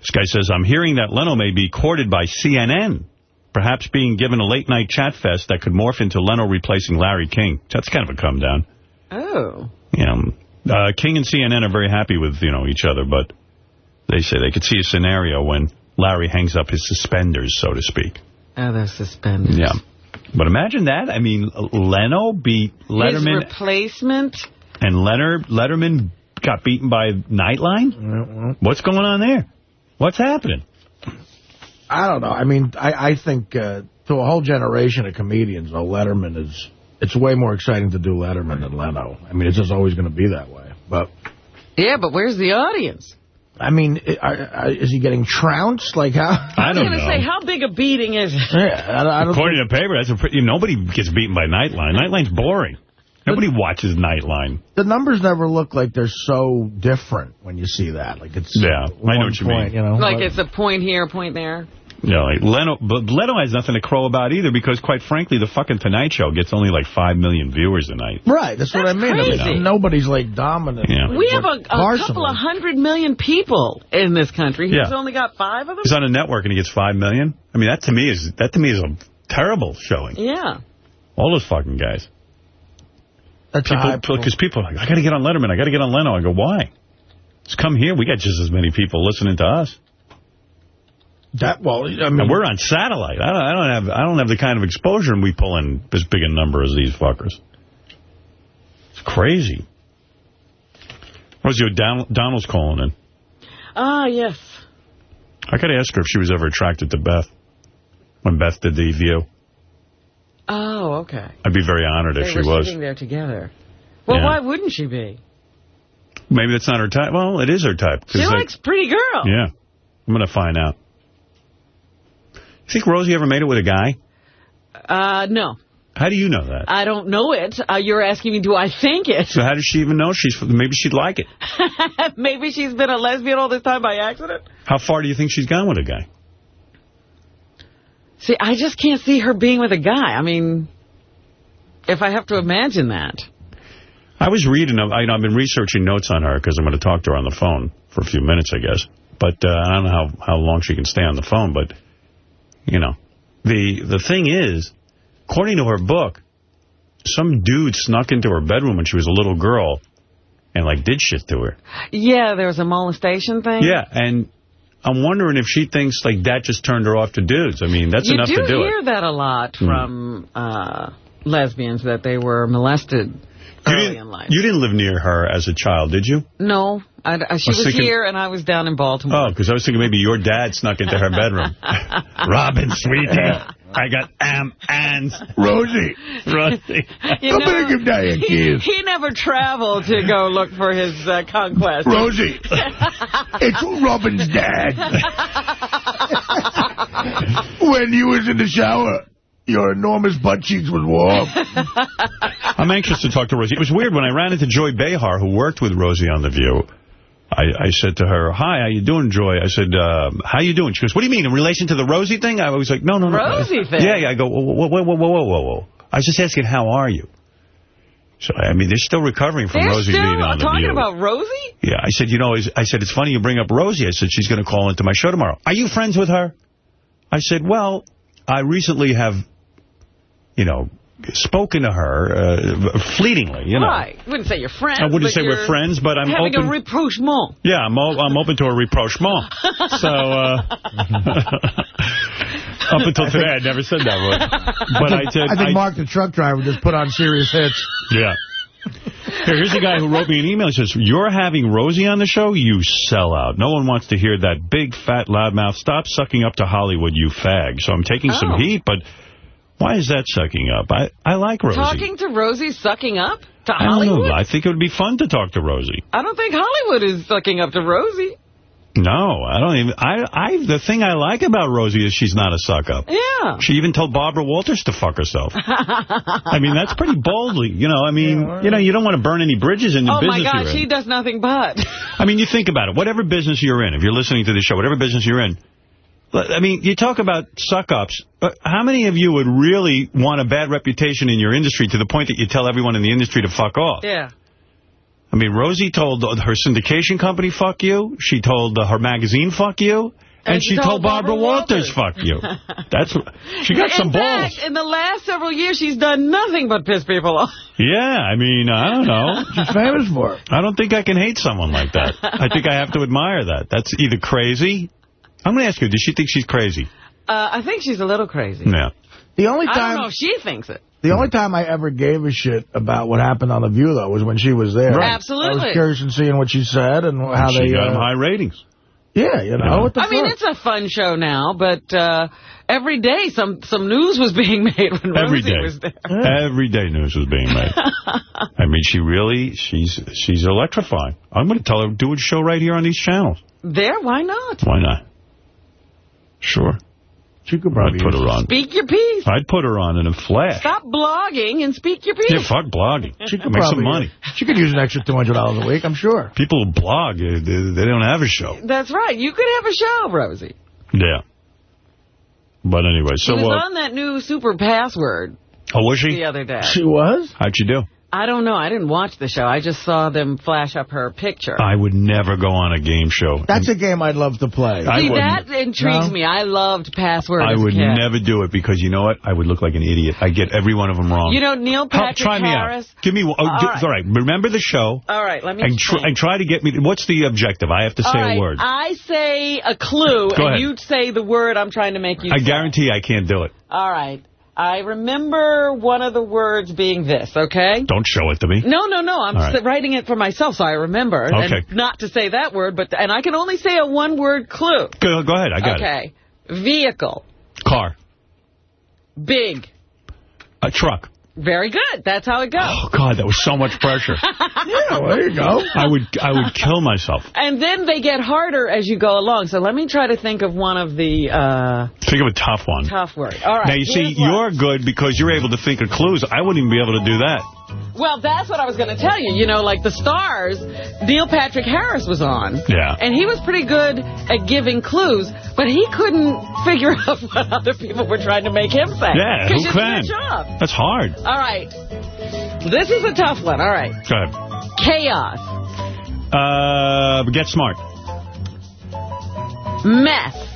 This guy says, I'm hearing that Leno may be courted by CNN, perhaps being given a late-night chat fest that could morph into Leno replacing Larry King. That's kind of a come down.
Oh.
You know, uh, King and CNN are very happy with, you know, each other, but they say they could see a scenario when Larry hangs up his suspenders, so to speak.
Oh, those suspenders.
Yeah. But imagine that. I mean, Leno beat Letterman.
His replacement?
And Leonard, Letterman got beaten by Nightline? What's going on there? What's happening?
I don't know. I mean, I, I think uh, to a whole generation of comedians, though, Letterman is... It's way more exciting to do Letterman than Leno. I mean, it's just always going to be that way. But
Yeah, but where's the audience?
I mean, are, is he getting trounced? Like how? (laughs)
I don't know.
I was going to say, how big a beating is it?
Yeah, I, I don't
According to the paper, that's a pretty, nobody gets beaten by Nightline. Nightline's boring. Nobody watches Nightline.
The numbers never look like they're so different when you see that. Like it's
Yeah, I know what you
point,
mean.
You know,
Like it's a point here, a point there.
Yeah, like Leno, but Leno has nothing to crow about either because, quite frankly, the fucking Tonight Show gets only like 5 million viewers a night.
Right, that's, what I
That's
mean. I mean,
crazy.
Nobody's like dominant.
Yeah.
We have a, a couple of hundred million people in this country. He's
Yeah.
only got five of them?
He's on a network and he gets 5 million. I mean, that to me is that to me is a terrible showing.
Yeah.
All those fucking guys.
That's
People, because people are like, I got to get on Letterman. I got to get on Leno. I go, why? Just come here. We got just as many people listening to us.
That well, I mean,
And we're on satellite. I don't, I don't have I don't have the kind of exposure and we pull in as big a number as these fuckers. It's crazy. Rosie Don, Donald's calling in.
Ah, yes.
I got to ask her if she was ever attracted to Beth when Beth did the View.
Oh, okay.
I'd be very honored if
they
she
were
was.
sitting there together. Well,
Yeah.
why wouldn't she be?
Maybe that's not her type. Well, it is her type.
She
like-
likes pretty girl.
Yeah. I'm going to find out. You think Rosie ever made it with a guy?
Uh, no.
How do you know that?
I don't know it. Uh, you're asking me, do I think it?
So how does she even know she's... Maybe she'd like it. (laughs)
Maybe she's been a lesbian all this time by accident?
How far do you think she's gone with a guy?
See, I just can't see her being with a guy. I mean, if I have to imagine that.
I was reading, I, you know, I've been researching notes on her because I'm going to talk to her on the phone for a few minutes, I guess. But uh, I don't know how, how long she can stay on the phone. But, you know, the the thing is, according to her book, some dude snuck into her bedroom when she was a little girl and, like, did shit to her.
Yeah, there was a molestation thing.
Yeah, and I'm wondering if she thinks, like, that just turned her off to dudes. I mean, that's
you
enough
do
to do
hear
it.
that a lot
Hmm.
from uh, lesbians, that they were molested
You
early
didn't,
in life.
you didn't live near her as a child, did you?
No, I, I- she
was
was,
thinking-
here and I was down in Baltimore.
Oh, because I was thinking maybe your dad snuck into her bedroom. (laughs) (laughs) Robin, sweetie, (laughs) I got am and
Rosie.
Rosie.
You
How
know,
big of Diane
he, he never traveled to go look for his uh, conquest.
Rosie, (laughs) it's Robin's dad. (laughs) when you was in the shower, your enormous butt cheeks was warm.
I'm anxious to talk to Rosie. It was weird when I ran into Joy Behar, who worked with Rosie on The View. I, I said to her, hi, how you doing, Joy? I said, uh, how you doing? She goes, what do you mean, in relation to the Rosie thing? I was like, no, no, no.
Rosie thing?
Yeah, yeah. I go, whoa, whoa, whoa, whoa, whoa, whoa. I was just asking, how are you? So, I mean, they're still recovering from
They're
Rosie being on The
talking about Rosie?
Yeah, I said, you know, I said, it's funny you bring up Rosie. I said, she's going to call into my show tomorrow. Are you friends with her? I said, well, I recently have, you know, spoken to her uh, fleetingly, you know.
Right. Wouldn't say you're friends.
I wouldn't
but
say we're friends, but I'm
having
open.
a rapprochement.
yeah, I'm, o I'm open to a rapprochement. (laughs) so, uh, (laughs) up until today, I never said that word. But I said,
I think Mark, the truck driver, just put on Sirius Hits.
Yeah. Here, here's a guy who wrote me an email. He says, you're having Rosie on the show? You sell out. No one wants to hear that big, fat, loudmouth. Stop sucking up to Hollywood, you fag. So I'm taking some
Oh.
heat, but why is that sucking up? I, I like Rosie.
Talking to Rosie sucking up to
I don't
Hollywood?
know. I think it would be fun to talk to Rosie.
I don't think Hollywood is sucking up to Rosie.
No, I don't even. I, I, the thing I like about Rosie is she's not a suck up.
Yeah.
She even told Barbara Walters to fuck herself. (laughs) I mean, that's pretty boldly. You know, I mean, you know, you don't want to burn any bridges in the
Oh, my
business
God,
you're in.
she does nothing but.
I mean, you think about it. Whatever business you're in, if you're listening to the show, whatever business you're in, I mean, you talk about suck-ups, but how many of you would really want a bad reputation in your industry to the point that you tell everyone in the industry to fuck off?
Yeah.
I mean, Rosie told her syndication company, fuck you. She told uh, her magazine, fuck you. And,
And
she, told Barbara, Walters, fuck you. (laughs) That's She got some
in
balls.
fact, in the last several years, she's done nothing but piss people off.
Yeah, I mean, I don't know. (laughs)
She's famous for it.
I don't think I can hate someone like that. I think I have to admire that. That's either crazy. I'm going to ask you, does she think she's crazy?
Uh, I think she's a little crazy.
Yeah.
The only time
I don't
time
know if she thinks it.
the only time I ever gave a shit about what happened on The View, though, was when she was there.
Right.
I was curious in seeing what she said and how
she
they...
got
uh,
high ratings.
Yeah, you know,
Yeah.
what the
I mean, it's a fun show now, but uh, every day some some news was (laughs) being made when
Every
Rosie
day.
was there.
Every day news was being made. (laughs) I mean, she really, she's she's electrifying. I'm going to tell her, do a show right here on these channels.
There, why not?
Why not? Sure.
She could
I'd
probably
put her on.
Speak your piece.
I'd put her on in a flash.
Stop blogging and speak your piece.
Yeah, fuck blogging.
She could
Make some money.
She could use an extra $200 a week, I'm sure.
People who blog, uh, they, they don't have a show.
That's right. You could have a show, Rosie.
Yeah. But anyway, so
she was
uh,
on that new super password
oh, was she?
the other day.
She was?
How'd she do?
I don't know. I didn't watch the show. I just saw them flash up her picture.
I would never go on a game show.
That's a game I'd love to play.
I
See,
wouldn't.
that intrigues
No?
me. I loved Password
I would never do it because you know what? I would look like an idiot. I get every one of them wrong.
You know, Neil
Help,
Patrick
try me out. Give me. Oh,
All
do,
right.
all right. Remember the show
All right, let me
and, tr and try to get me. What's the objective? I have to say
All right,
a word.
I say a clue,
Go
and
ahead.
you say the word I'm trying to make you
I
say.
guarantee I can't do it.
All right. I remember one of the words being this, okay?
Don't show it to me.
No, no, no. I'm
right.
writing it for myself, so I remember.
Okay.
And not to say that word, but and I can only say a one-word clue.
Go, go ahead. I got it.
okay. Vehicle.
Car.
Big.
A truck.
Very good. That's how it goes.
Oh God, that was so much pressure. (laughs)
Yeah, well, there you go.
I would I would kill myself.
And then they get harder as you go along. So let me try to think of one of the uh,
Think of a tough one.
tough words. All right.
Now, you see,
one.
you're good because you're able to think of clues. I wouldn't even be able to do that.
Well, that's what I was going to tell you. You know, like the stars, Neil Patrick Harris was on.
Yeah.
And he was pretty good at giving clues, but he couldn't figure (laughs) out what other people were trying to make him say.
Yeah, who can?
job.
That's hard.
All right. This is a tough one. All right.
Go ahead.
Chaos.
Uh, get smart.
Mess.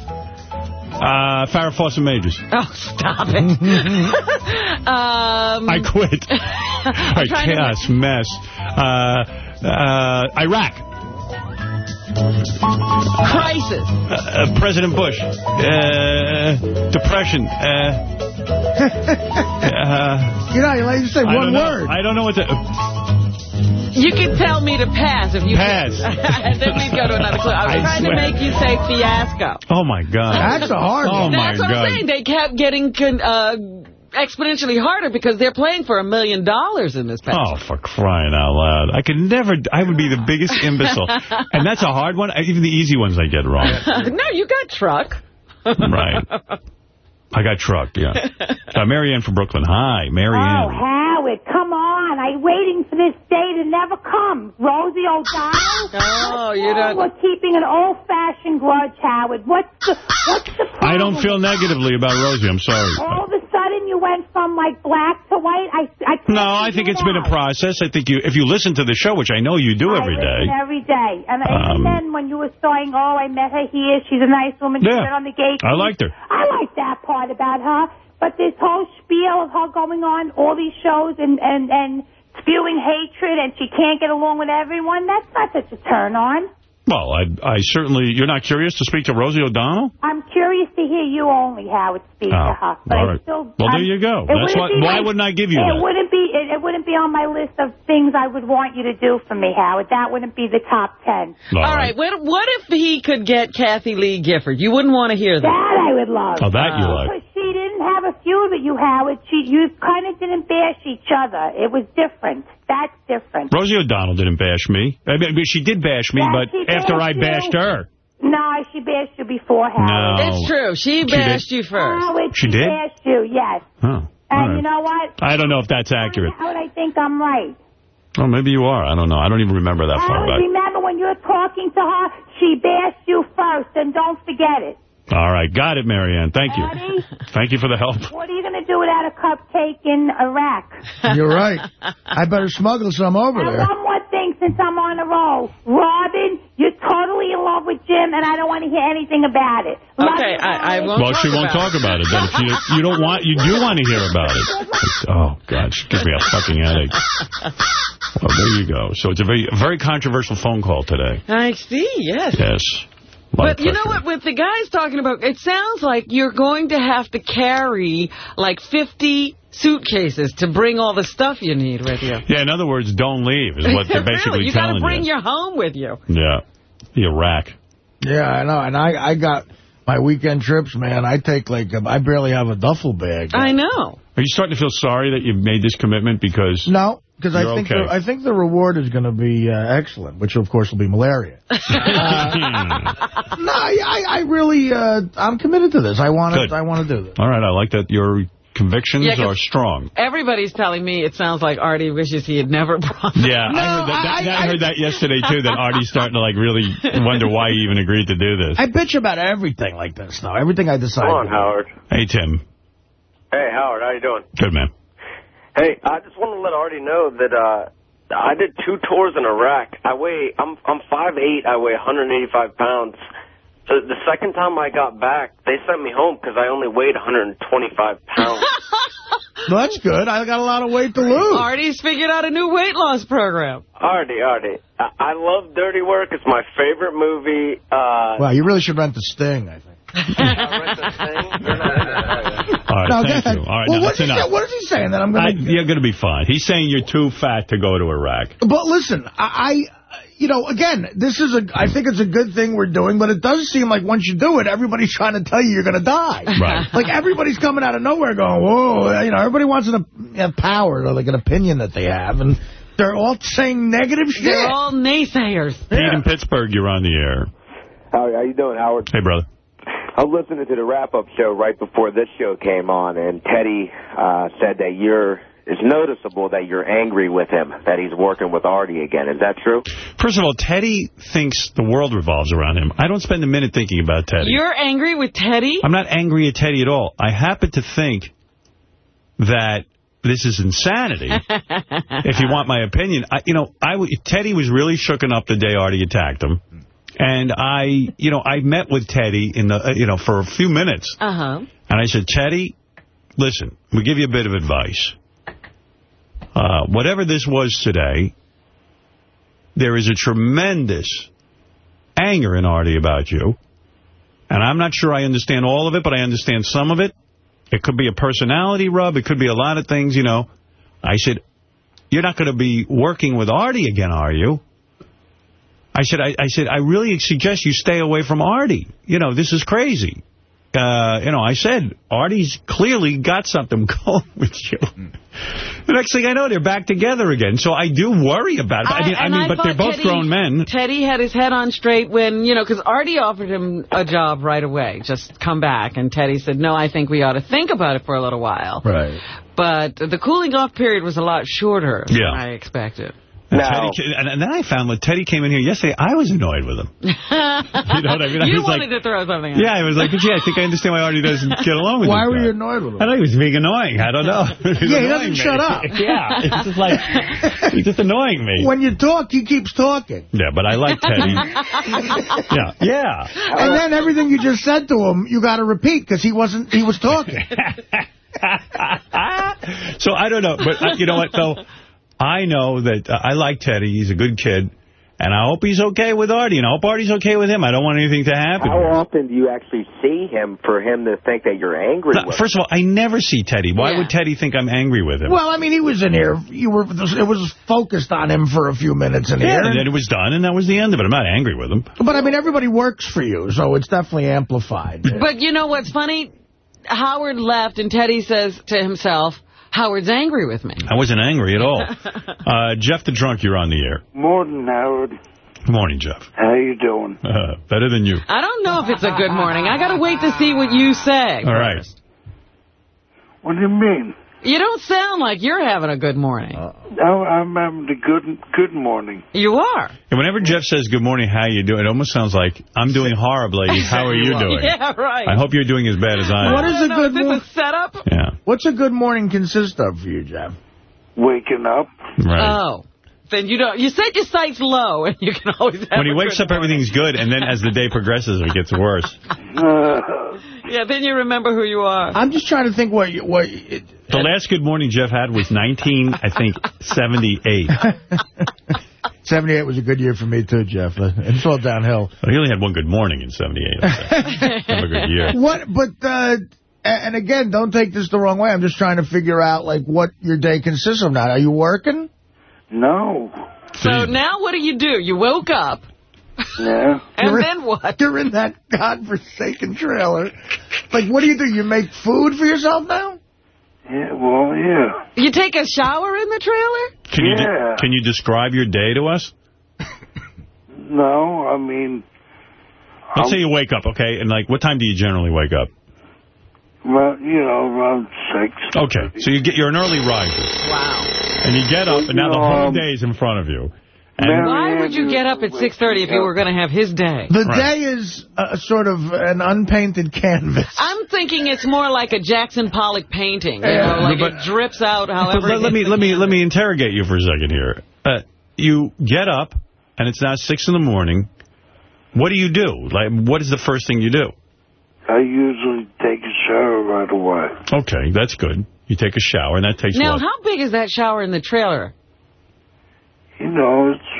Uh, Farrah Fawcett Majors. (laughs)
Oh, stop it. (laughs) um,
I quit. (laughs) All right,
trying to
chaos, mess. Uh, uh, Iraq.
crisis.
Uh, uh, President Bush. Uh, depression. Uh, uh,
You know, you like to say
I
one
know.
word.
I don't know what to...
You can tell me to pass if you
Pass. (laughs)
and then we'd go to another clue. I was
I
trying
swear.
to make you say fiasco.
Oh, my God.
That's a hard
Oh,
one.
my
That's what
God.
I'm saying. They kept getting con- uh, exponentially harder because they're playing for a million dollars in this pass.
Oh, for crying out loud. I could never, I would be the biggest imbecile. (laughs) and that's a hard one. Even the easy ones I get wrong. (laughs)
no, you got truck.
Right. I got trucked, yeah. (laughs) Uh, Mary Ann from Brooklyn. Hi, Mary
Oh,
Ann.
Howard, come on. I'm waiting for this day to never come. Rosie O'Donnell? (laughs)
Oh, you don't-
We're keeping an old-fashioned grudge, Howard. What's the, what's the problem?
I don't feel negatively about Rosie. I'm sorry.
All of a sudden you went from, like, black to white. I, I can't
No, I think
figure
it's
it
been a process. I think you, if you listen to the show, which I know you do every
I
day.
listen every day. And,
Um,
then when you were saying, oh, I met her here, she's a nice woman, she's
Yeah.
been on the gate.
I liked her.
I like that part about her. But this whole spiel of her going on all these shows and, and, and spewing hatred and she can't get along with everyone, that's not such a turn on.
Well, I, I certainly, you're not curious to speak to Rosie O'Donnell?
I'm curious to hear you only, Howard, speak
Oh,
to her. But
all
I still,
Well, there
I'm-
you go. That's
wouldn't
why-
be
why wouldn't I give you
it
that?
Wouldn't be, it, it wouldn't be on my list of things I would want you to do for me, Howard. That wouldn't be the top ten.
All
All right. What, what if he could get Kathie Lee Gifford? You wouldn't want to hear that.
That I would love.
Oh, that you uh, like.
Because she didn't have a feud with you, Howard. She, you kind of didn't bash each other. It was different. That's different.
Rosie O'Donnell didn't bash me. I mean, she did bash me,
Yeah,
but after I
bashed you.
her.
No, she bashed you before, Howard.
No.
It's true. She
did?
bashed you first.
Howard,
She did?
bashed you, yes.
Oh,
And
right.
you know what?
I don't know if that's accurate.
Howard, I think I'm right.
Oh, maybe you are. I don't know. I don't even remember that far
Howard,
back.
remember when you're talking to her, she bashed you first, and don't forget it.
All right. Got it, Marianne. Thank you.
Ready?
Thank you for the help.
What are you going to do without a cupcake in Iraq?
You're right. I better smuggle some over
And
there.
one more thing, since I'm on a roll. Robin, you're totally in love with Jim, and I don't want to hear anything about it. Love
Okay,
you,
I, I won't
Well, she won't talk about it then. If you, you don't want, you do want to hear about it. Oh, God, she gives me a fucking headache. Well, there you go. So it's a very, very controversial phone call today.
I see, yes.
Yes. A lot
But you know what? With the guys talking about, it sounds like you're going to have to carry like 50 suitcases to bring all the stuff you need with you.
Yeah, in other words, don't leave is what they're (laughs) basically
really, you got to
telling
bring
you.
your home with you.
Yeah. The Iraq.
Yeah, I know. And I, I got my weekend trips, man. I take like, I barely have a duffel bag.
I know.
Are you starting to feel sorry that you've made this commitment because...
No, because I think
okay.
the, I think the reward is going to be uh, excellent, which of course will be malaria. (laughs) no, I, I I really, uh, I'm committed to this. I want to, I want to do this.
All right, I like that your convictions
Yeah, 'cause-
are strong.
Everybody's telling me it sounds like Artie wishes he had never brought
Yeah,
No,
I, heard that, that-
I-
that- I
I-
heard that yesterday, too, that Artie's starting to, like, really wonder why he even agreed to do this.
I bitch about everything like this now. Everything I decide.
Come on. Howard.
Hey, Tim.
Hey, Howard, how you doing?
Good, man.
Hey, I just want to let Artie know that uh, I did two tours in Iraq. I weigh, I'm I'm five eight. I weigh 185 pounds. So the second time I got back, they sent me home because I only weighed 125 pounds.
Well, (laughs) that's good. I got a lot of weight to lose.
Artie's figured out a new weight loss program.
Artie, Artie, I, I love Dirty Work. It's my favorite movie. Uh,
Well, you really should rent the Sting, I think.
I read the thing. You're not-
All right,
No,
thank you. All right,
well,
now,
what's
that's
he
enough.
say- what is he saying? That I'm going to...
you're going to be fine. He's saying you're too fat to go to Iraq.
But listen, I, I, you know, again, this is a, I think it's a good thing we're doing, but it does seem like once you do it, everybody's (laughs) trying to tell you you're going to die.
Right.
Like everybody's coming out of nowhere going, whoa, you know, everybody wants an, a power or like an opinion that they have, and they're all saying negative shit.
They're all naysayers.
Pete in Pittsburgh, you're on the air.
How, how you doing, Howard?
Hey, brother.
I was listening to the wrap-up show right before this show came on, and Teddy uh, said that you're. It's noticeable that you're angry with him, that he's working with Artie again. Is that true?
First of all, Teddy thinks the world revolves around him. I don't spend a minute thinking about Teddy.
You're angry with Teddy?
I'm not angry at Teddy at all. I happen to think that this is insanity. (laughs) if you want my opinion, I, you know, I w- Teddy was really shooken up the day Artie attacked him. And I, you know, I met with Teddy in the, uh, you know, for a few minutes.
Uh-huh.
And I said, Teddy, listen, we give you a bit of advice. Uh, whatever this was today, there is a tremendous anger in Artie about you. And I'm not sure I understand all of it, but I understand some of it. It could be a personality rub. It could be a lot of things, you know. I said, you're not going to be working with Artie again, are you? I said, I, I said, I really suggest you stay away from Artie. You know, this is crazy. Uh, you know, I said, Artie's clearly got something (laughs) going with you. The next thing I know, they're back together again. So I do worry about it. I, mean, I
and
mean, but they're both
Teddy-
grown men.
Teddy had his head on straight when, you know, because Artie offered him a job right away. Just come back. And Teddy said, no, I think we ought to think about it for a little while.
Right.
But the cooling off period was a lot shorter
Yeah.
than I expected.
And,
Now-
Teddy, and, and then I found that Teddy came in here yesterday. I was annoyed with him. (laughs)
you
know what I mean? I was
wanted
like-
to throw something at
Yeah, I was like, gee, I think I understand why Artie doesn't get along with (laughs)
him.
Why
were
guy.
you annoyed with him?
I
him?
thought he was being annoying. I don't know. (laughs) He
Yeah, he doesn't
me.
shut up.
yeah, it's just like, he's just annoying me.
When you talk, he keeps talking.
Yeah, but I like Teddy. yeah, yeah.
And then everything you just said to him, you got to repeat because he wasn't, he was talking.
so I don't know, but uh, you know what, though? I know that uh, I like Teddy. He's a good kid. And I hope he's okay with Artie, and I hope Artie's okay with him. I don't want anything to happen.
How often do you actually see him for him to think that you're angry
No,
with
First of all, I never see Teddy. Why
Yeah.
would Teddy think I'm angry with him?
Well, I mean, he was in here. You were. It was focused on him for a few minutes in
yeah,
here.
and then it was done, and that was the end of it. I'm not angry with him.
But, I mean, everybody works for you, so it's definitely amplified.
But you know what's funny? Howard left, and Teddy says to himself, Howard's angry with me.
I wasn't angry at all. (laughs) uh, Jeff the Drunk, you're on the air.
Morning, Howard.
Good morning, Jeff.
How you doing?
Uh, better than you.
I don't know if it's a good morning. I got to wait to see what you say.
All right.
What do you mean?
You don't sound like you're having a good morning.
No, I'm having a good good morning.
You are.
And whenever Jeff says, good morning, how you doing, it almost sounds like, I'm doing horribly. (laughs) How are you doing?
Yeah, right.
I hope you're doing as bad as I am.
What is a
know,
good
is this
morning?
a setup?
Yeah.
What's a good morning consist of for you, Jeff?
Waking up.
Right.
Oh. Then you don't. You set your sights low, (laughs) and you can always have
when he
a
wakes
good
up, everything's good, and then as the day progresses, it gets worse. (laughs)
Uh,
Yeah, then you remember who you are.
I'm just trying to think what you, what. It,
The last good morning Jeff had was 19, I think, 78. (laughs)
78 was a good year for me, too, Jeff. Uh, It's all downhill.
He only had one good morning in 78. I'd. Have a good year. (laughs)
What, but, uh, and again, don't take this the wrong way. I'm just trying to figure out, like, what your day consists of now. Are you working?
no.
So now what do you do? You woke up,
Yeah. (laughs)
and
in-
then what?
You're in that godforsaken trailer. Like, what do you do? You make food for yourself now?
Yeah. Well, yeah.
You take a shower in the trailer?
Can you, can you describe your day to us?
No, I mean,
Let's say you wake up, okay? And, like, what time do you generally wake up?
well, you know, around six.
Okay, so you get, you're an early riser.
Wow.
And you get up, and now the whole
um,
day is in front of you.
Mary
And
Why would you get up at 6.30 if you were going to have his day?
The
Right.
day is a, sort of an unpainted canvas.
I'm thinking it's more like a Jackson Pollock painting. You
Yeah.
know, like
But-
it drips out however.
let, let me let me let me interrogate you for a second here. Uh, you get up, and it's now six in the morning. What do you do? Like, what is the first thing you do?
I usually take a shower right away.
Okay, that's good. You take a shower, and that takes
Now,
what?
how big is that shower in the trailer?
You know, it's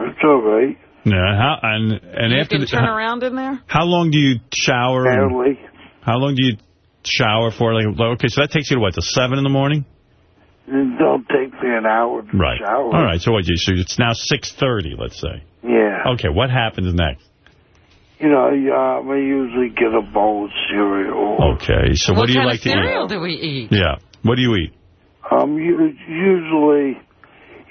it's all right.
Yeah, how, and and
you
after
can
the,
turn
how,
around in there?
how long do you shower? and-
Barely.
How long do you shower for? Like, okay, so that takes you to what? To seven in the morning?
It don't take me an hour to
Right.
shower.
All right. So what? You so it's now six thirty. Let's say.
Yeah.
Okay. What happens next?
You know, um, I usually get a bowl of cereal.
Okay. So what, do you
kind
like
of
to
cereal
eat?
do we eat?
Yeah. What do you eat?
Um, u- usually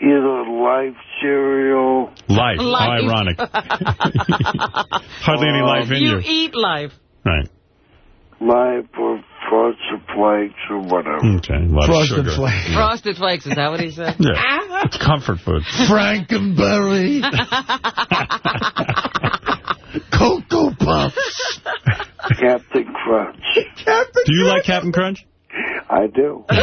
either life cereal.
Life.
Life.
How ironic. (laughs) Hardly any life in
You
you.
eat life.
Right.
Life or frosted flakes or whatever.
Okay. A lot of
Frosted
sugar.
Flakes.
Frosted Flakes, is that what he said? (laughs)
Yeah. It's comfort food.
Frankenberry. (laughs) Cocoa Puffs.
Captain Crunch.
Do you like Captain Crunch?
I do. (laughs)
All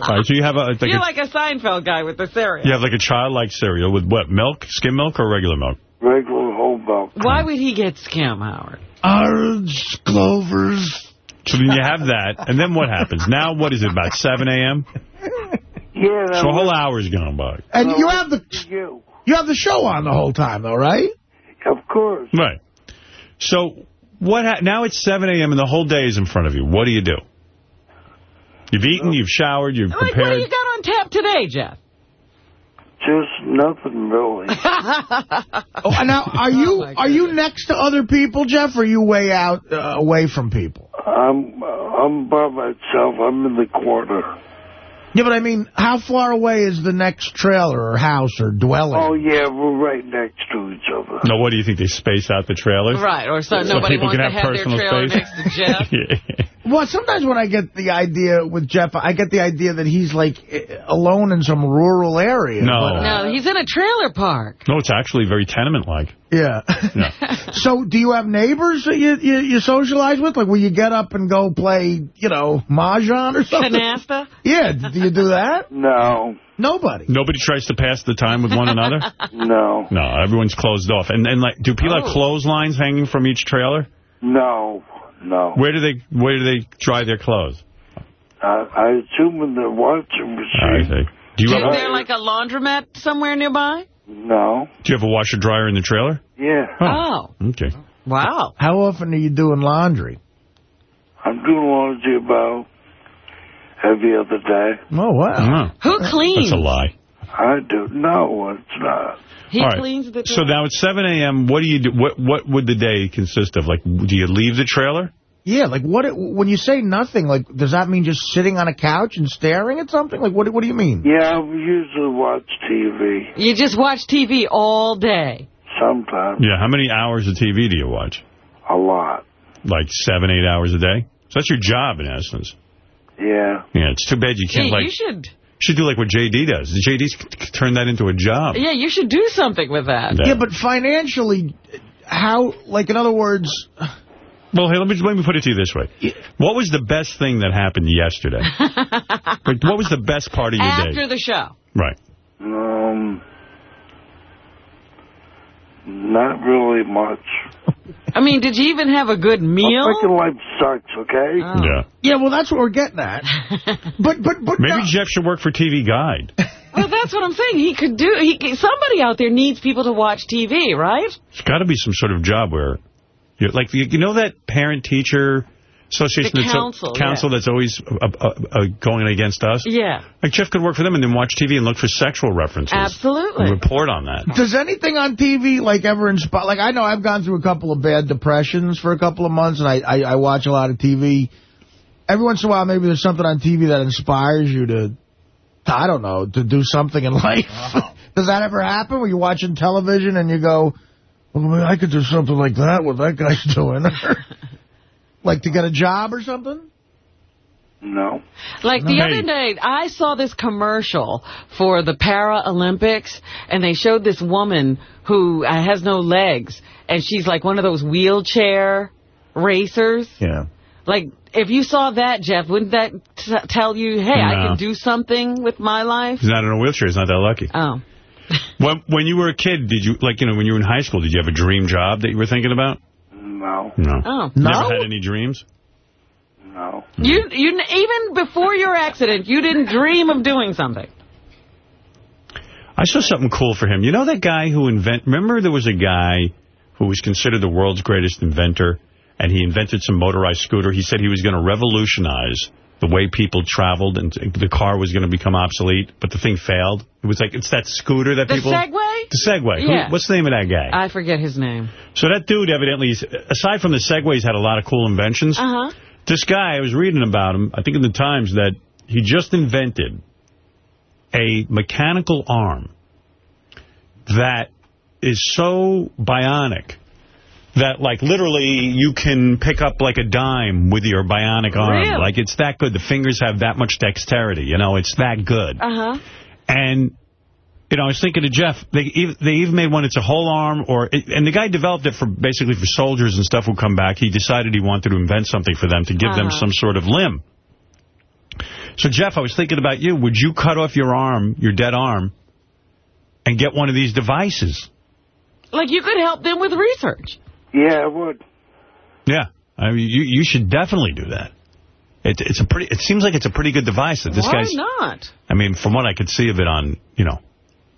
right. So you have a like
You're
a,
like a Seinfeld guy with the cereal.
you have like a childlike cereal with what? Milk, skim milk, or regular milk?
Regular whole milk.
Why would he get skim, Howard?
Orange clovers.
So then you have that, and then what happens? Now what is it? About 7 a.m.
Yeah,
So a whole hour's gone by.
And you have the
you.
you have the show on the whole time, though, right?
Of course.
Right. So what? Ha now it's 7 a.m. and the whole day is in front of you. What do you do? You've eaten, you've showered, you've
Like, what do you got on tap today, Jeff?
Just nothing really. (laughs)
Oh, now are you are you next to other people, Jeff, or are you way out uh, away from people?
I'm I'm by myself. I'm in the corner.
Yeah, but I mean, how far away is the next trailer or house or dwelling?
Oh yeah, we're right next to each other.
No, what do you think? They space out the trailers?
Right, or so,
So
nobody
people
wants
can
to
have
have their trailer
space?
next to Jeff. (laughs)
Yeah.
Well, sometimes when I get the idea with Jeff, I get the idea that he's like alone in some rural area.
No.
But, uh,
No, he's in a trailer park.
No, it's actually very tenement-like.
Yeah.
Yeah. (laughs)
so do you have neighbors that you, you you socialize with? Like, will you get up and go play, you know, mahjong or something?
Canasta? (laughs)
Yeah, do you do that?
No,
Nobody.
Nobody tries to pass the time with one another? (laughs)
no,
No, everyone's closed off. And and like, do people have
Oh.
clotheslines hanging from each trailer?
no, no.
Where do they Where do they dry their clothes?
I, I assume in the washing
I
machine.
see. Do you
Is
have a,
there like a laundromat somewhere nearby?
No.
Do you have a washer dryer in the trailer?
Yeah,
Oh,
Okay.
wow.
How often are you doing laundry?
I'm doing laundry about every other day.
Oh, wow.
Oh,
Who cleans?
that's a lie.
I do. No, it's not.
He
All right.
cleans the
So now it's 7 a.m. What do you do? What What would the day consist of? Like, do you leave the trailer?
Yeah, like what? When you say nothing, like does that mean just sitting on a couch and staring at something? Like what? What do you mean?
Yeah, I usually watch TV
You just watch TV all day.
sometimes.
Yeah, how many hours of TV do you watch?
A lot.
Like seven, eight hours a day? So that's your job, in essence.
Yeah.
Yeah, it's too bad you can't, like,
you should.
should do like what JD does. JD's turned that into a job.
Yeah, you should do something with that.
Yeah, but financially, how? Like in other words,
Well, hey, let me, let me put it to you this way. What was the best thing that happened yesterday? (laughs) like, what was the best part of your
After
day?
After the show.
Right.
Um, not really much.
I mean, did you even have a good meal?
I'm thinking life sucks, okay?
Yeah.
yeah. Well, that's what we're getting at. (laughs) But but but
Maybe
no-
Jeff should work for TV Guide.
Well, that's what I'm saying. He could do. He could- somebody out there needs people to watch TV, right?
There's got to be some sort of job where, you like, you, you know that parent-teacher association
The
that's
council,
council
yeah.
that's always uh, uh, uh, going against us?
Yeah,
Like, Jeff could work for them and then watch TV and look for sexual references.
absolutely.
And report on that.
Does anything on TV like ever inspire? Like I know I've gone through a couple of bad depressions for a couple of months, and I, I I watch a lot of TV. Every once in a while, maybe there's something on TV that inspires you to, I don't know, to do something in (laughs) life. Does that ever happen? Where you're watching television and you go, well, maybe I could do something like that. What that guy's (laughs) doing, (laughs) like to get a job or something.
No.
Like the
Hey.
other day, I saw this commercial for the Paralympics, and they showed this woman who uh, has no legs, and she's like one of those wheelchair racers.
Yeah.
Like, if you saw that, Jeff, wouldn't that t tell you, hey, I can do something with my life?
He's not in a wheelchair. He's not that lucky.
Oh. (laughs)
When, when you were a kid, did you, like, you know, when you were in high school, did you have a dream job that you were thinking about?
No.
No.
Oh.
Never had any dreams?
No.
You, you, even before your accident, you didn't dream of doing something.
I saw something cool for him. You know that guy who invent? Remember there was a guy who was considered the world's greatest inventor, and he invented some motorized scooter. He said he was going to revolutionize the way people traveled, and the car was going to become obsolete, but the thing failed. It was like, it's that scooter that
The
people...
Segway?
The Segway. Who-
Yeah.
what's the name of that guy?
I forget his name.
so that dude evidently, aside from the Segways, had a lot of cool inventions.
Uh-huh.
This guy, I was reading about him, I think in the Times, that he just invented a mechanical arm that is so bionic that, like, literally you can pick up, like, a dime with your bionic arm.
Really?
Like, it's that good. The fingers have that much dexterity. You know, it's that good.
Uh-huh.
And, you know, I was thinking to Jeff, they ev- they even made one, it's a whole arm, or and the guy developed it for basically for soldiers and stuff who come back. He decided he wanted to invent something for them to give them
Uh-huh.
some sort of limb. So, Jeff, I was thinking about you. Would you cut off your arm, your dead arm, and get one of these devices?
Like, you could help them with research.
Yeah, I would.
Yeah. I mean, you, you should definitely do that. It, it's a pretty. It seems like it's a pretty good device that this
Why
guy's.
not?
I mean, from what I could see of it on, you know,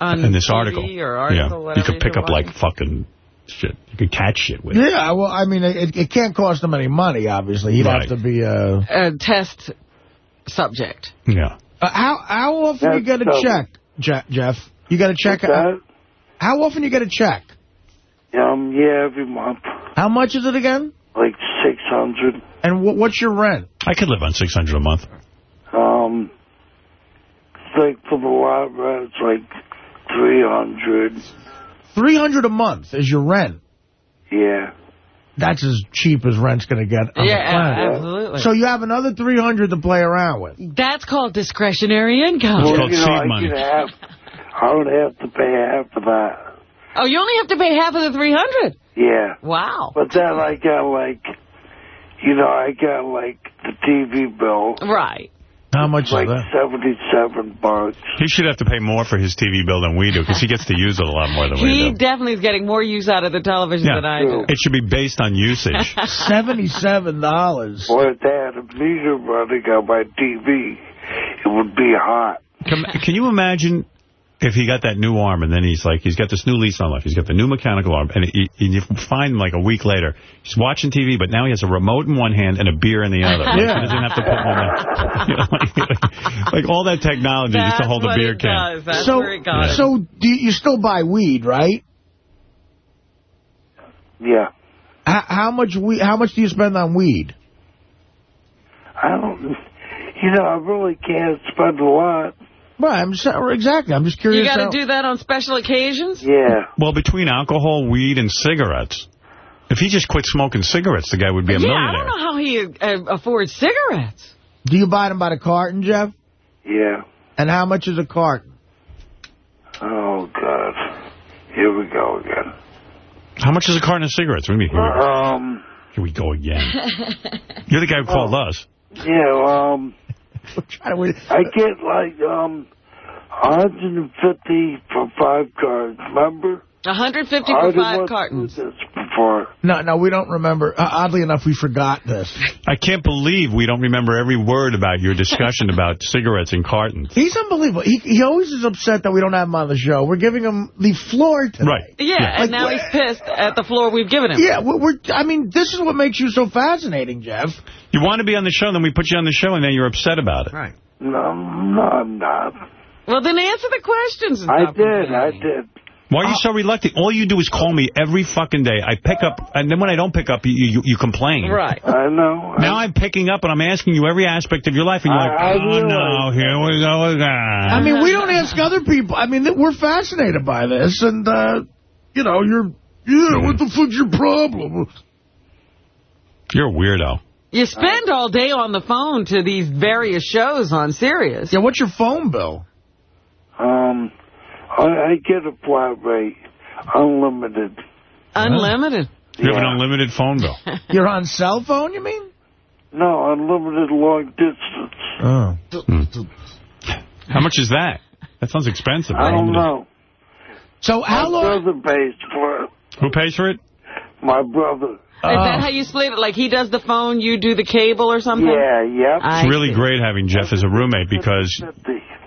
On
in this
TV
article.
or article,
yeah, you could pick
you're
up like fucking shit. You could catch shit with it.
Yeah, well, I mean, it, it can't cost him any money, obviously. He'd
Right.
have to be a...
A test subject.
Yeah.
Uh, how how often you get a
so-
check, Je- Jeff? You got a check?
What's?
How often you get a check?
Um, yeah, every month.
How much is it again?
Like 600
And what, what's your rent?
I could live on 600 a month.
Um, it's like for the lot rent, it's like 300
Three hundred a month is your rent.
Yeah.
That's as cheap as rent's going to get on
Yeah,
the planet.
absolutely.
So you have another 300 to play around with.
That's called discretionary income.
It's
Well,
called
you know,
seed
I
money.
could have, I would have to pay half of that.
Oh, you only have to pay half of the 300
Yeah.
Wow.
But then I got like, you know, I got like the TV bill,
Right.
How much
like
is that?
77 bucks.
He should have to pay more for his TV bill than we do because he gets to use it a lot more than we do.
He definitely is getting more use out of the television
Yeah.
than I do.
It should be based on usage. (laughs)
$77.
Boy, if they had a meter running on my TV, it would be hot.
Can, can you imagine if he got that new arm and then he's like, he's got this new lease on life. He's got the new mechanical arm. And, he, and you find him like a week later. He's watching TV, but now he has a remote in one hand and a beer in the other. (laughs)
Yeah.
He doesn't have to put one in. (laughs) You know, like, like all that technology just to hold a beer can.
does. That's
so,
where it got
so do you, you still buy weed, right?
Yeah.
How, how much we, How much do you spend on weed?
I don't, (laughs) you know, I really can't spend a lot.
Well, I'm just, exactly. I'm just curious.
You got to do that on special occasions?
Yeah.
Well, between alcohol, weed, and cigarettes, if he just quit smoking cigarettes, the guy would be a
yeah, I don't know how he uh, affords cigarettes.
Do you buy them by the carton, Jeff?
Yeah.
And how much is a carton?
Oh, God. Here we go again.
How much is a carton of cigarettes? What do you mean? Here we go,
Um,
here we go again. (laughs) You're the guy who called us.
yeah, um, (laughs) I get like, um, 150 for five cards, remember?
150
I
for five cartons.
do.
No, no, we don't remember. Uh, oddly enough, we forgot this.
I can't believe we don't remember every word about your discussion (laughs) about cigarettes and cartons.
He's unbelievable. He, he always is upset that we don't have him on the show. We're giving him the floor today.
Right.
Yeah, and
Like,
now
wh-
he's pissed at the floor we've given him.
Yeah, we're, we're, I mean, this is what makes you so fascinating, Jeff.
You want to be on the show, then we put you on the show, and then you're upset about it.
Right.
No, no, I'm not.
Well, then answer the questions.
I did. I did.
Why are you so reluctant? All you do is call me every fucking day. I pick up, and then when I don't pick up, you you, you complain.
Right.
I know.
Now I'm picking up, and I'm asking you every aspect of your life, and you're
I-
like,
I
oh,
realize
no, here we go again.
I mean, we don't ask other people. I mean, we're fascinated by this, and, uh, you know, you're, yeah, what the fuck's your problem?
You're a weirdo.
You spend all day on the phone to these various shows on Sirius.
Yeah, what's your phone bill?
Um, I, I get a flat rate, unlimited.
Unlimited.
You have an unlimited phone bill. (laughs)
You're on cell phone, you mean?
No, unlimited long distance.
Oh. Hmm.
How much is that? That sounds expensive.
I don't know.
So how
My
long?
brother pays for it.
Who pays for it?
My brother. Oh.
Is that how you split it? Like he does the phone, you do the cable or something?
Yeah, yep.
I
It's really
see.
great having Jeff as a roommate because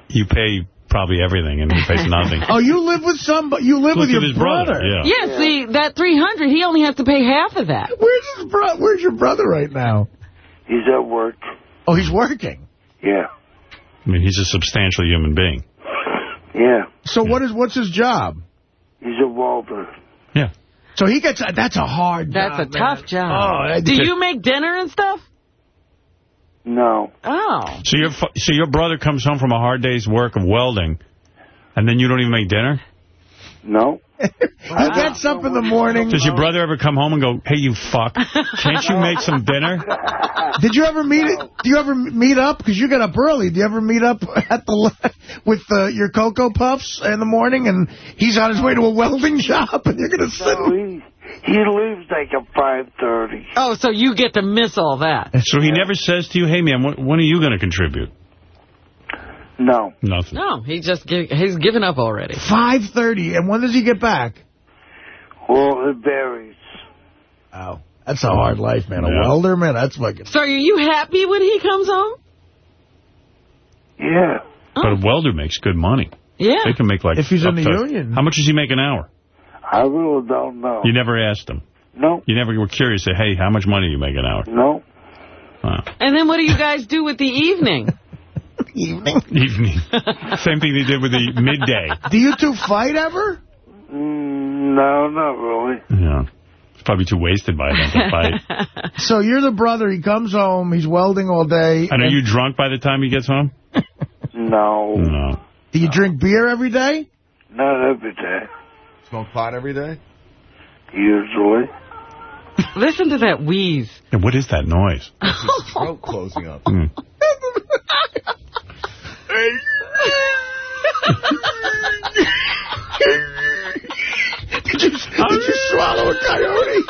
you pay probably everything and he pays (laughs) nothing.
Oh, you live with somebody. You live with
Look
your
his brother. Yeah.
Yeah, see, that 300 he only has to pay half of that.
Where's his bro? Where's your brother right now?
He's at work.
Oh, he's working.
Yeah.
I mean, he's a substantial human being.
Yeah.
So what is what's his job?
He's a welder.
Yeah.
So he gets that's a hard
That's
job.
a tough job.
Oh,
do you make dinner and stuff?
No.
Oh.
So your so your brother comes home from a hard day's work of welding, and then you don't even make dinner?
No.
He gets up in the morning.
Does your brother ever come home and go, hey, you fuck, can't you make some dinner? (laughs)
Did you ever meet it? Do you ever meet up? Because you get up early. Do you ever meet up (laughs) at the with uh, your Cocoa Puffs in the morning, and he's on his way to a welding shop, and you're gonna sit?
No, he, he leaves like at 5.30.
Oh, so you get to miss all that.
So he never says to you, hey, man, when, when are you going to contribute?
No.
Nothing.
No, he just give, he's given up already.
Five thirty, and when does he get back?
Well, it varies.
Oh, that's a hard life, man. A
Yeah.
welder, man. That's fucking.
So are you happy when he comes home?
Yeah. Oh.
But a welder makes good money.
Yeah.
They can make like...
If he's in
up
the
to-
union.
How much does he make an hour?
I really don't know.
You never asked him.
No.
You never were curious, say, hey, how much money do you make an hour?
No.
Wow.
And then what do you guys do with the evening?
Evening. (laughs)
Evening. Same thing they did with the midday.
Do you two fight ever?
Mm, no, not really.
Yeah. It's probably too wasted by then to fight. (laughs)
So you're the brother. He comes home. He's welding all day.
And are you drunk by the time he gets home?
No.
No.
Do you drink beer every day?
Not every day.
Smoke pot every day?
Usually.
Listen to that wheeze.
And what is that noise?
His Throat closing up.
Hmm. (laughs)
Did you, did you swallow a coyote?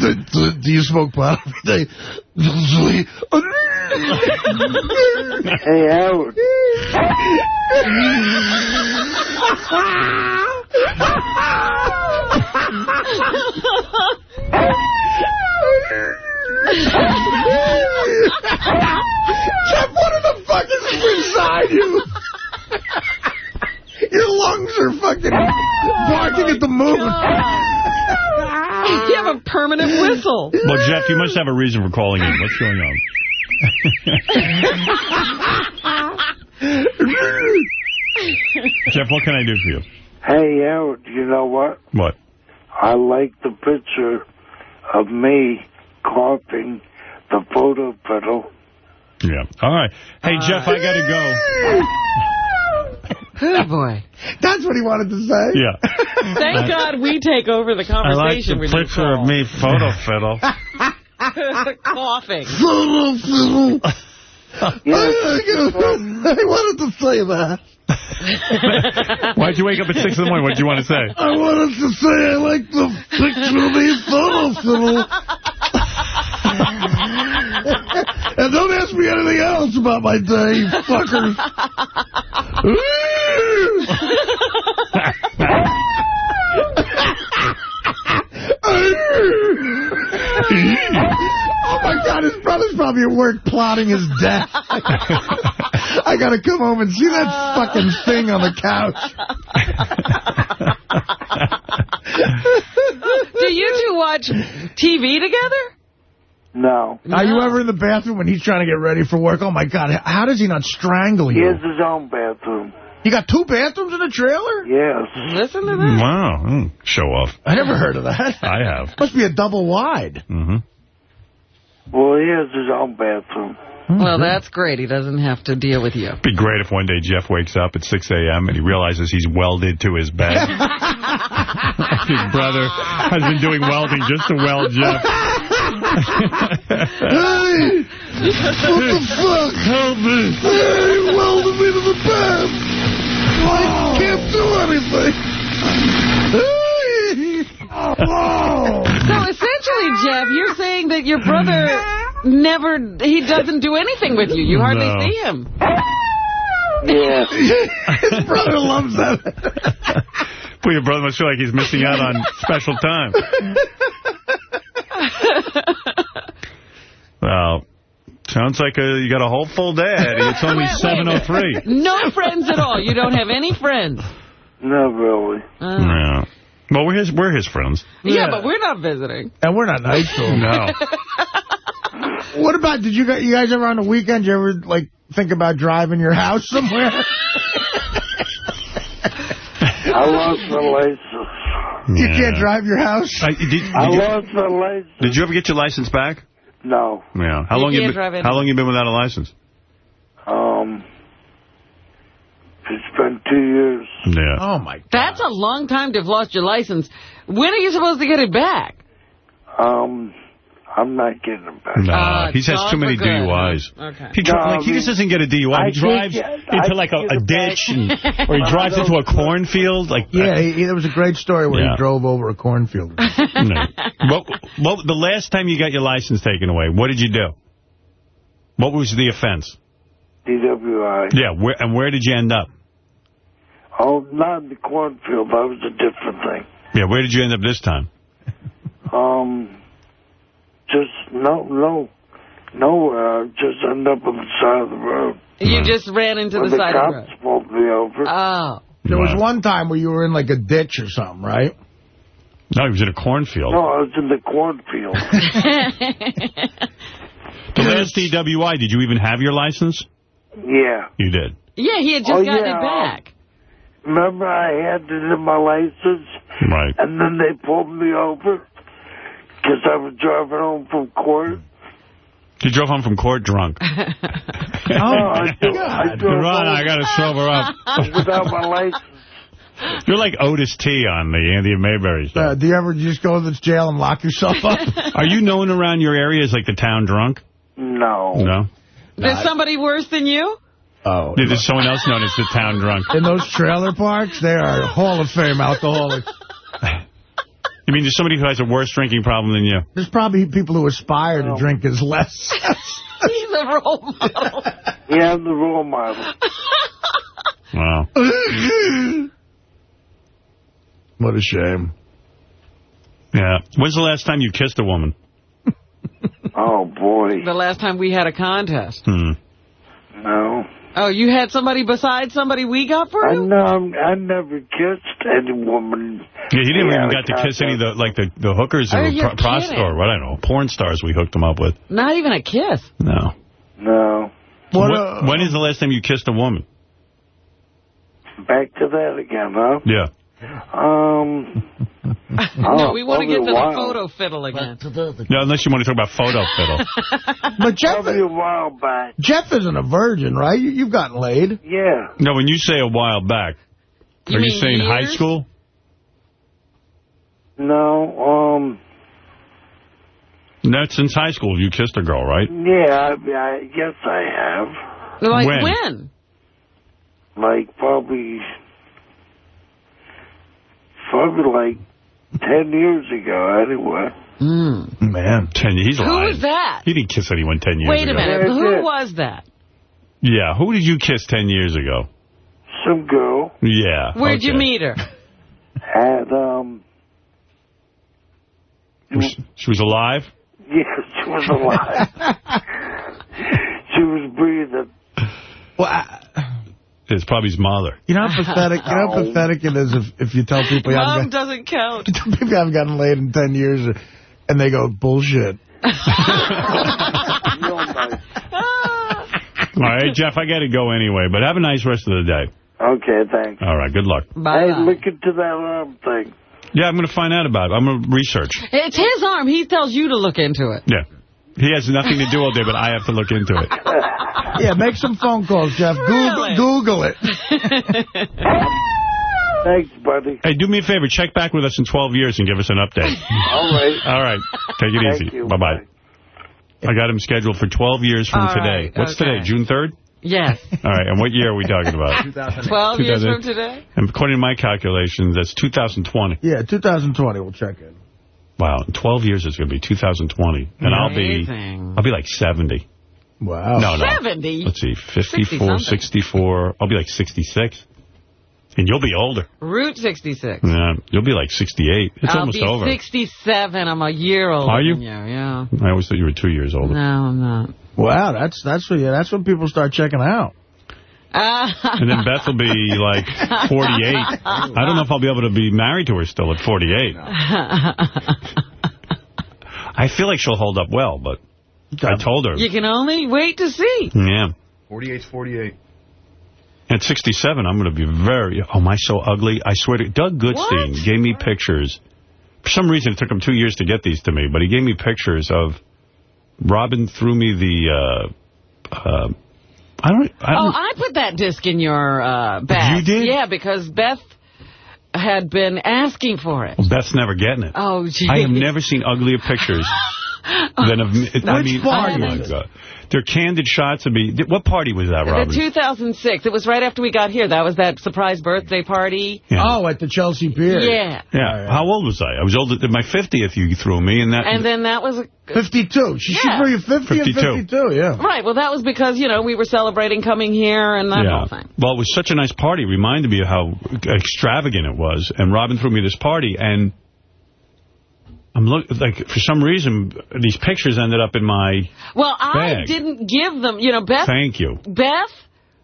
do, do, do you smoke pot every day?
Hey, Howard. (laughs)
Jeff, what in the fuck is inside you? Your lungs are fucking barking at the moon.
You have a permanent.
Well, Jeff, you must have a reason for calling in. What's going on? (laughs) Jeff, what can I do for you?
Hey, Howard, you know what?
What?
I like the picture of me coughing the photo pedal.
Yeah. All right. Hey, Jeff, I got to go.
Good boy. (laughs)
That's what he wanted to say.
Yeah. (laughs)
Thank God we take over the conversation.
I like
conversation
the
when
picture
you
of me photo fiddle. (laughs)
coughing.
Fiddle, fiddle. I, I wanted to say that.
Why'd you wake up at 6 in the morning? What did you want to say?
I wanted to say I like the picture of me photo fiddle. And don't ask me anything else about my day, you (laughs) fuckers. oh, my God, his brother's probably at work plotting his death. I got to come home and see that fucking thing on the couch.
Do you two watch TV together?
No.
Are you ever in the bathroom when he's trying to get ready for work? Oh, my God. How does he not strangle you?
He has his own bathroom.
You got two bathrooms in a trailer?
Yes.
Listen to that.
Wow. Mm, Show off.
I never heard of that. (laughs)
I have.
Must be a double wide.
Mm-hmm.
Well, he has his own bathroom.
Hmm, well, that's great. He doesn't have to deal with you.
It'd be great if one day Jeff wakes up at 6 a.m. and he realizes he's welded to his bed. (laughs) his brother has been doing welding just to weld Jeff.
Hey! What the fuck? Help me! Hey, he welded me to the bed! Oh. I can't do anything! Hey! Oh!
So essentially, Jeff, you're saying that your brother never, he doesn't do anything with you. You hardly
No.
see him.
Yeah. (laughs)
His brother loves that. (laughs)
Boy, your brother must feel like he's missing out on special time. (laughs) Well, sounds like a, you got a whole full day ahead. It's only
Wait, wait.
7.03.
No friends at all. You don't have any friends.
Not really.
Uh,
Yeah. Well, we're his, we're his friends.
yeah, but we're not visiting.
And we're not nice to him.
No. (laughs)
What about, did you guys, you guys ever on the weekend, you ever, like, think about driving your house somewhere?
I lost my license.
You
Yeah.
can't drive your house?
Uh, did, did,
I
you,
lost my license.
did you ever get your license back?
No.
Yeah. How
You
long you been,
in-
How long you been without a license?
Um, it's been two years.
Yeah.
Oh, my God.
That's a long time to have lost your license. When are you supposed to get it back?
Um, I'm not getting it back.
No,
Uh,
he has too many
good,
DUIs.
Okay.
He,
No,
like, he just doesn't get a DUI.
I
he drives
think, uh,
into
I
like a, a ditch, and, (laughs) or he drives into a cornfield. Like
Yeah, he, there was a great story where
Yeah.
he drove over a cornfield.
no. What, what, the last time you got your license taken away, what did you do? What was the offense?
DWI.
Yeah, where, and where did you end up?
Oh, not in the cornfield. That was a different thing.
Yeah, where did you end up this time?
Um, just no, no, nowhere. I just end up on the side of the road.
You just ran into
When
the
the
side of the road.
The cops
road.
pulled me over.
Oh.
There was one time where you were in, like, a ditch or something, right?
No, he was in a cornfield.
no, I was in the cornfield. (laughs) (laughs)
The last DWI, did you even have your license?
yeah.
You did.
yeah, he had just
Oh,
gotten
yeah.
it back.
Remember, I handed in my license,
Right.
and then they pulled me over because I was driving home from court.
You drove home from court drunk. (laughs)
Oh, I, do, I drove
Ron,
home
I got to sober up. (laughs)
without my license.
You're like Otis T on the Andy and Mayberry show.
Uh, do you ever just go to the jail and lock yourself up? (laughs)
Are you known around your area as like the town drunk?
No.
No.
There's somebody worse than you?
Oh.
Yeah, there's someone else known as the town drunk.
In those trailer parks, they are Hall of Fame alcoholics. (laughs)
You mean there's somebody who has a worse drinking problem than you?
There's probably people who aspire to drink as less. (laughs)
He's a role model.
Yeah, I'm the role model.
Wow. (laughs)
what a shame.
Yeah. When's the last time you kissed a woman?
Oh, boy.
the last time we had a contest.
Hmm.
No.
Oh, you had somebody besides somebody we got for
I
you?
know. I never kissed any woman.
Yeah, he didn't
Yeah,
even got to kiss any of the like the, the hookers
Oh,
or
you're
pro- prost- or what I don't know porn stars we hooked them up with.
Not even a kiss.
No.
No.
What,
When-
uh,
when is the last time you kissed a woman?
Back to that again, huh?
Yeah.
Um, (laughs)
no, we want to get to the photo fiddle again.
No, unless you want to talk about photo fiddle. (laughs)
But Jeff,
Probably a while back.
Jeff isn't a virgin, right? You, you've gotten laid.
Yeah.
No, when you say a while back,
You
are you
mean
saying high school?
No, um,
Not since high school. You kissed a girl, right?
yeah, I, I guess I have.
Like
When?
when?
Like, probably, probably like 10 years ago, anyway.
Man.
Ten. He's
Who was that?
He didn't kiss anyone ten years
Wait
ago.
Wait a minute.
Yeah,
Who
did.
was that?
Yeah. Who did you kiss ten years ago?
Some girl
Yeah.
Where'd you meet her?
had, um,
Was- She was alive.
yeah, she was alive. (laughs) she was breathing.
Well, I,
It's probably his mother.
you know how pathetic, you know how (laughs) oh. pathetic it is if, if you tell people you
Mom
haven't, got,
doesn't count. (laughs)
people you haven't gotten laid in 10 years and they go, bullshit. (laughs)
All right, Jeff, I got to go anyway, but have a nice rest of the day.
Okay, thanks.
All right, good luck.
Bye.
Hey, look into that arm thing.
Yeah, I'm going to find out about it. I'm going to research.
It's his arm. He tells you to look into it.
Yeah. He has nothing to do all day, but I have to look into it. (laughs)
Yeah, make some phone calls, Jeff.
Really?
Google, Google it. (laughs)
Thanks, buddy.
Hey, do me a favor. Check back with us in 12 years and give us an update. (laughs)
All right.
All right. Take it
Thank
easy. Bye-bye. I got him scheduled for 12 years from
All
today.
right,
What's
okay.
today, June 3rd?
Yes.
All right, and what year are we talking about?
12 years from today?
And according to my calculations, that's 2020.
Yeah, 2020, we'll check in.
Wow, in 12 years it's going to be 2020. And I'll be I'll be like 70.
Wow.
No, no.
70?
Let's see, 54,
60-something.
64. I'll be like 66. And you'll be older.
Route 66.
Yeah, you'll be like 68. It's
I'll
almost
be
over.
67. I'm a year older
Are you?
than you. Yeah.
I always thought you were two years older.
No, I'm not.
Wow, that's that's what yeah, that's when people start checking out.
And then Beth will be like (laughs) 48. I don't know if I'll be able to be married to her still at 48. (laughs) I feel like she'll hold up well, but I told her.
you can only wait to see.
Yeah.
48's 48.
At 67, I'm going to be very... Oh, am I so ugly? I swear to... Doug Goodstein
What?
gave me pictures. For some reason, it took him two years to get these to me, but he gave me pictures of... Robin threw me the... Uh, uh, I don't... I
Oh,
don't
I put that disc in your uh, bag.
You did?
Yeah, because Beth had been asking for it.
Beth's never getting it.
Oh, geez.
I have never seen uglier pictures (laughs) (laughs) than of me. I
Which
mean,
party
oh my? God. They're candid shots of me. What party was that, Robin?
The 2006. It was right after we got here. That was that surprise birthday party.
Yeah.
Oh, at the Chelsea Pier.
Yeah.
Yeah. How old was I? I was old at my 50th you threw me. And that.
And then that was... A,
52. She, she
Yeah.
threw you 50
52.
and 52, yeah.
right, well, that was because, you know, we were celebrating coming here and that
yeah.
whole thing.
Well, it was such a nice party. It reminded me of how extravagant it was. And Robin threw me this party, and I'm look like for some reason these pictures ended up in my.
Well, I didn't give them... You know, Beth...
Thank you.
Beth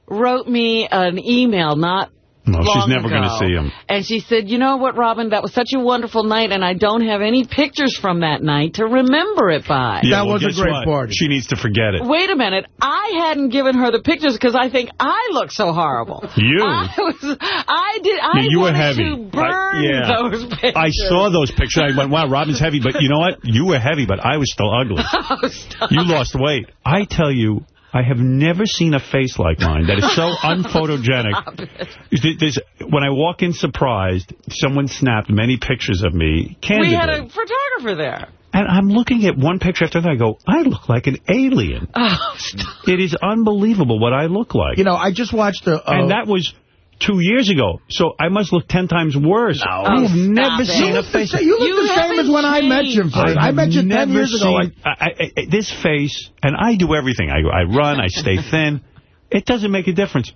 wrote me an email not
No, she's never going to see him.
And she said, you know what, Robin, that was such a wonderful night, and I don't have any pictures from that night to remember it by.
Yeah,
That
well,
was a great
what?
party.
She needs to forget it.
Wait a minute. I hadn't given her the pictures because I think I look so horrible.
You?
I was, I did, I
Yeah, you were heavy.
to burn
I- yeah.
those pictures.
I saw those pictures. I went, wow, Robin's heavy. But you know what? You were heavy, but I was still ugly. (laughs)
Oh, stop.
You lost weight. I tell you, I have never seen a face like mine that is so (laughs) unphotogenic. There's, when I walk in surprised, someone snapped many pictures of me, candidly.
We had a photographer there.
And I'm looking at one picture after another. I go, I look like an alien.
Oh, stop.
It is unbelievable what I look like.
You know, I just watched a...
and that was two years ago. So I must look ten times worse.
Oh,
You've never
stop
seen
it.
a face.
You look
You
the same as when I met you.
haven't
first. I
have
met you 10
never
years ago.
I, I, I- this face, and I do everything. I, I run, I stay (laughs) thin. It doesn't make a difference.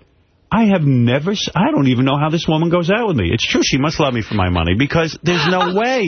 I have never, I don't even know how this woman goes out with me. It's true, she must love me for my money, because there's no (laughs) way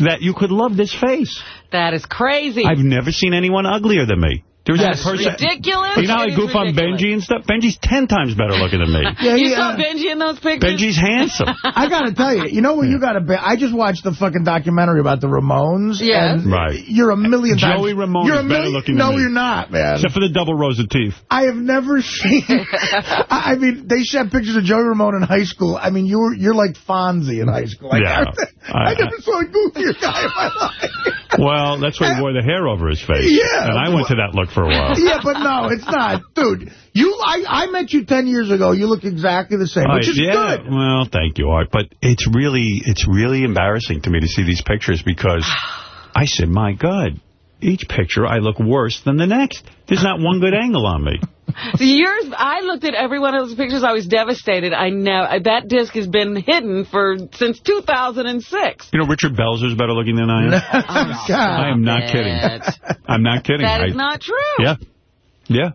that you could love this face.
That is crazy.
I've never seen anyone uglier than me. There was
That's
that person.
ridiculous.
You know how I
It is
goof on. Benji and stuff? Benji's ten times better looking than me.
Yeah, (laughs)
you
yeah.
saw Benji in those pictures?
Benji's handsome. (laughs)
I got to tell you, you know what you got to be? I just watched the fucking documentary about the Ramones.
Yes.
and
Right.
You're a million times.
Joey Ramone
you're
is
a
better
million,
looking
No,
than me.
you're not, man.
Except for the double rows of teeth.
I have never (laughs) seen. I I mean, they sent pictures of Joey Ramone in high school. I mean, you were you're like Fonzie in high school. Like,
Yeah.
I,
I-
never saw a goofier guy in my life.
Well, that's why he wore the hair over his face.
Yeah.
And I went to that look for a while. (laughs)
yeah, but no, it's not, dude. You, I, I met you ten years ago. You look exactly the same, which is
yeah,
good.
well, thank you, Art. But it's really, it's really embarrassing to me to see these pictures because I said, my God, each picture I look worse than the next. There's not one good angle on me. (laughs)
Yours, I looked at every one of those pictures. I was devastated. I know that disc has been hidden for since 2006.
You know, Richard Belzer's better looking than I am. (laughs) I am not kidding. I'm not kidding.
That is
I-
not true.
Yeah. Yeah.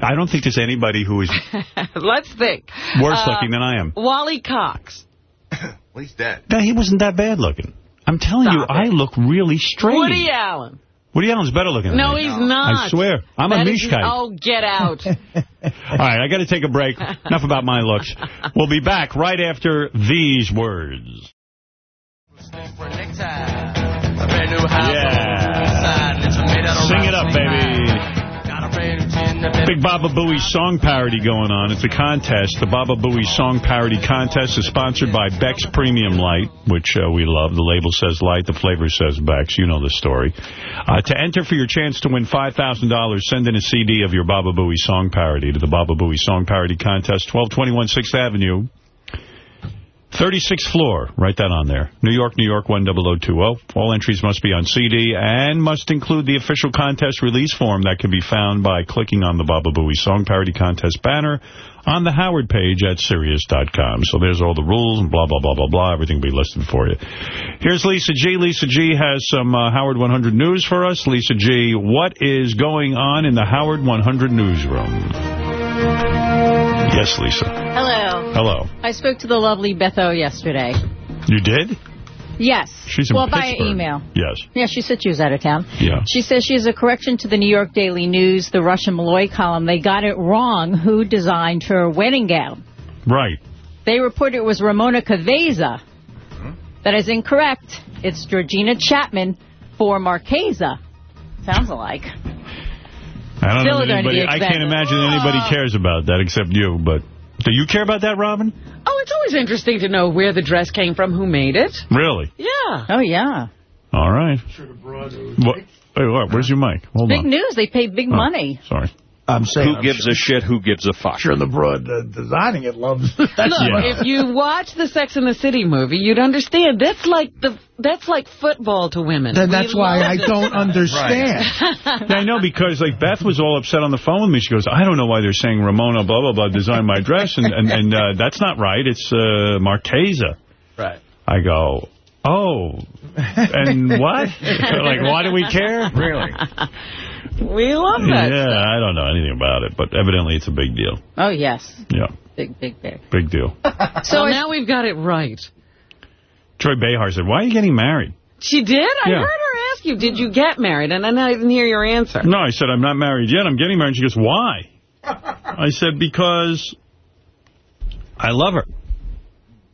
I don't think there's anybody who is (laughs)
Let's think.
worse
Uh,
looking than I am.
Wally Cox.
Well, he's dead.
No, he wasn't that bad looking. I'm telling you,
Stop
I look really strange.
Woody Allen.
Woody Allen's better looking than
No,
me.
he's not.
I swear. I'm a
That is-
Mishkai.
Oh, get out. (laughs)
All right, I got to take a break. Enough about my looks. We'll be back right after these words. Yeah. Sing it up, baby. Big Baba Booey song parody going on. It's a contest. The Baba Booey song parody contest is sponsored by Beck's Premium Light, which uh, we love. The label says light, the flavor says Beck's. You know the story. Uh, to enter for your chance to win $5,000, send in a CD of your Baba Booey song parody to the Baba Booey song parody contest, 1221 6th Avenue. 36th floor. Write that on there. New York, New York, 10020. All entries must be on CD and must include the official contest release form that can be found by clicking on the Baba Booey Song Parody Contest banner on the Howard page at Sirius.com. So there's all the rules and blah, blah, blah, blah, blah. Everything will be listed for you. Here's Lisa G. Lisa G. has some uh, Howard 100 news for us. Lisa G., what is going on in the Howard 100 newsroom? Yes, Lisa.
Hello.
Hello.
I spoke to the lovely Beth O yesterday.
You did?
Yes.
She's in
well, via
Pittsburgh.
email.
Yes.
Yeah, she said she was out of town.
Yeah.
She says she has a correction to the New York Daily News, the Rush and Molloy column. They got it wrong who designed her wedding gown.
Right.
They reported it was Ramona Keveza. Hmm? That is incorrect. It's Georgina Chapman for Marchesa. Sounds alike.
I don't
Still
know that
going to be
anybody, I can't imagine anybody cares about that except you, but do you care about that, Robin?
Oh, it's always interesting to know where the dress came from, who made it.
Really?
Yeah.
Oh, yeah.
All right. What? Wait, what? Where's your mic? Hold
Big
on.
news. They paid big
Oh,
money.
Sorry.
I'm saying.
Who gives a shit? Who gives a fuck?
Sure, the broad uh, designing it loves. (laughs)
Look,
Yeah.
if you watch the Sex and the City movie, you'd understand that's like the that's like football to women.
Then
We
that's why I don't understand. (laughs)
Yeah, I know because like Beth was all upset on the phone with me. She goes, I don't know why they're saying Ramona blah blah blah designed my dress, and and, and uh, that's not right. It's uh, Marchesa.
Right.
I go, oh, and what? (laughs) like, why do we care?
Really?
We love that.
Yeah, I don't know anything about it, but evidently it's a big deal.
Oh, yes.
Yeah,
Big, big, big.
big deal. (laughs)
So now we've got it right.
Joy Behar said, why are you getting married?
She did? I
Yeah.
heard her ask you, did you get married? And I didn't hear your answer.
No, I said, I'm not married yet. I'm getting married. She goes, why? (laughs) I said, because I love her.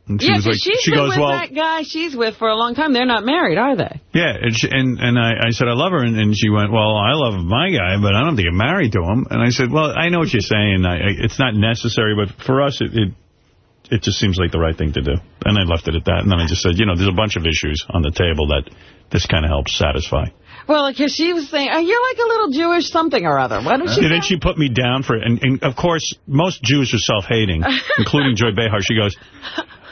And she
yeah,
was like,
she's
she goes,
with
well,
that guy she's with for a long time. They're not married, are they?
yeah. And, she, and, and I, I said, I love her. And, and she went, well, I love my guy, but I don't think I'm married to him. And I said, well, I know what you're saying. I, I, it's not necessary, but for us, it, it it just seems like the right thing to do. And I left it at that. And then I just said, you know, there's a bunch of issues on the table that this kind of helps satisfy.
Well, because she was saying, oh, you're like a little Jewish something or other. She
And
say?
then she put me down for it. And, and of course, most Jews are self-hating, (laughs) including Joy Behar. She goes,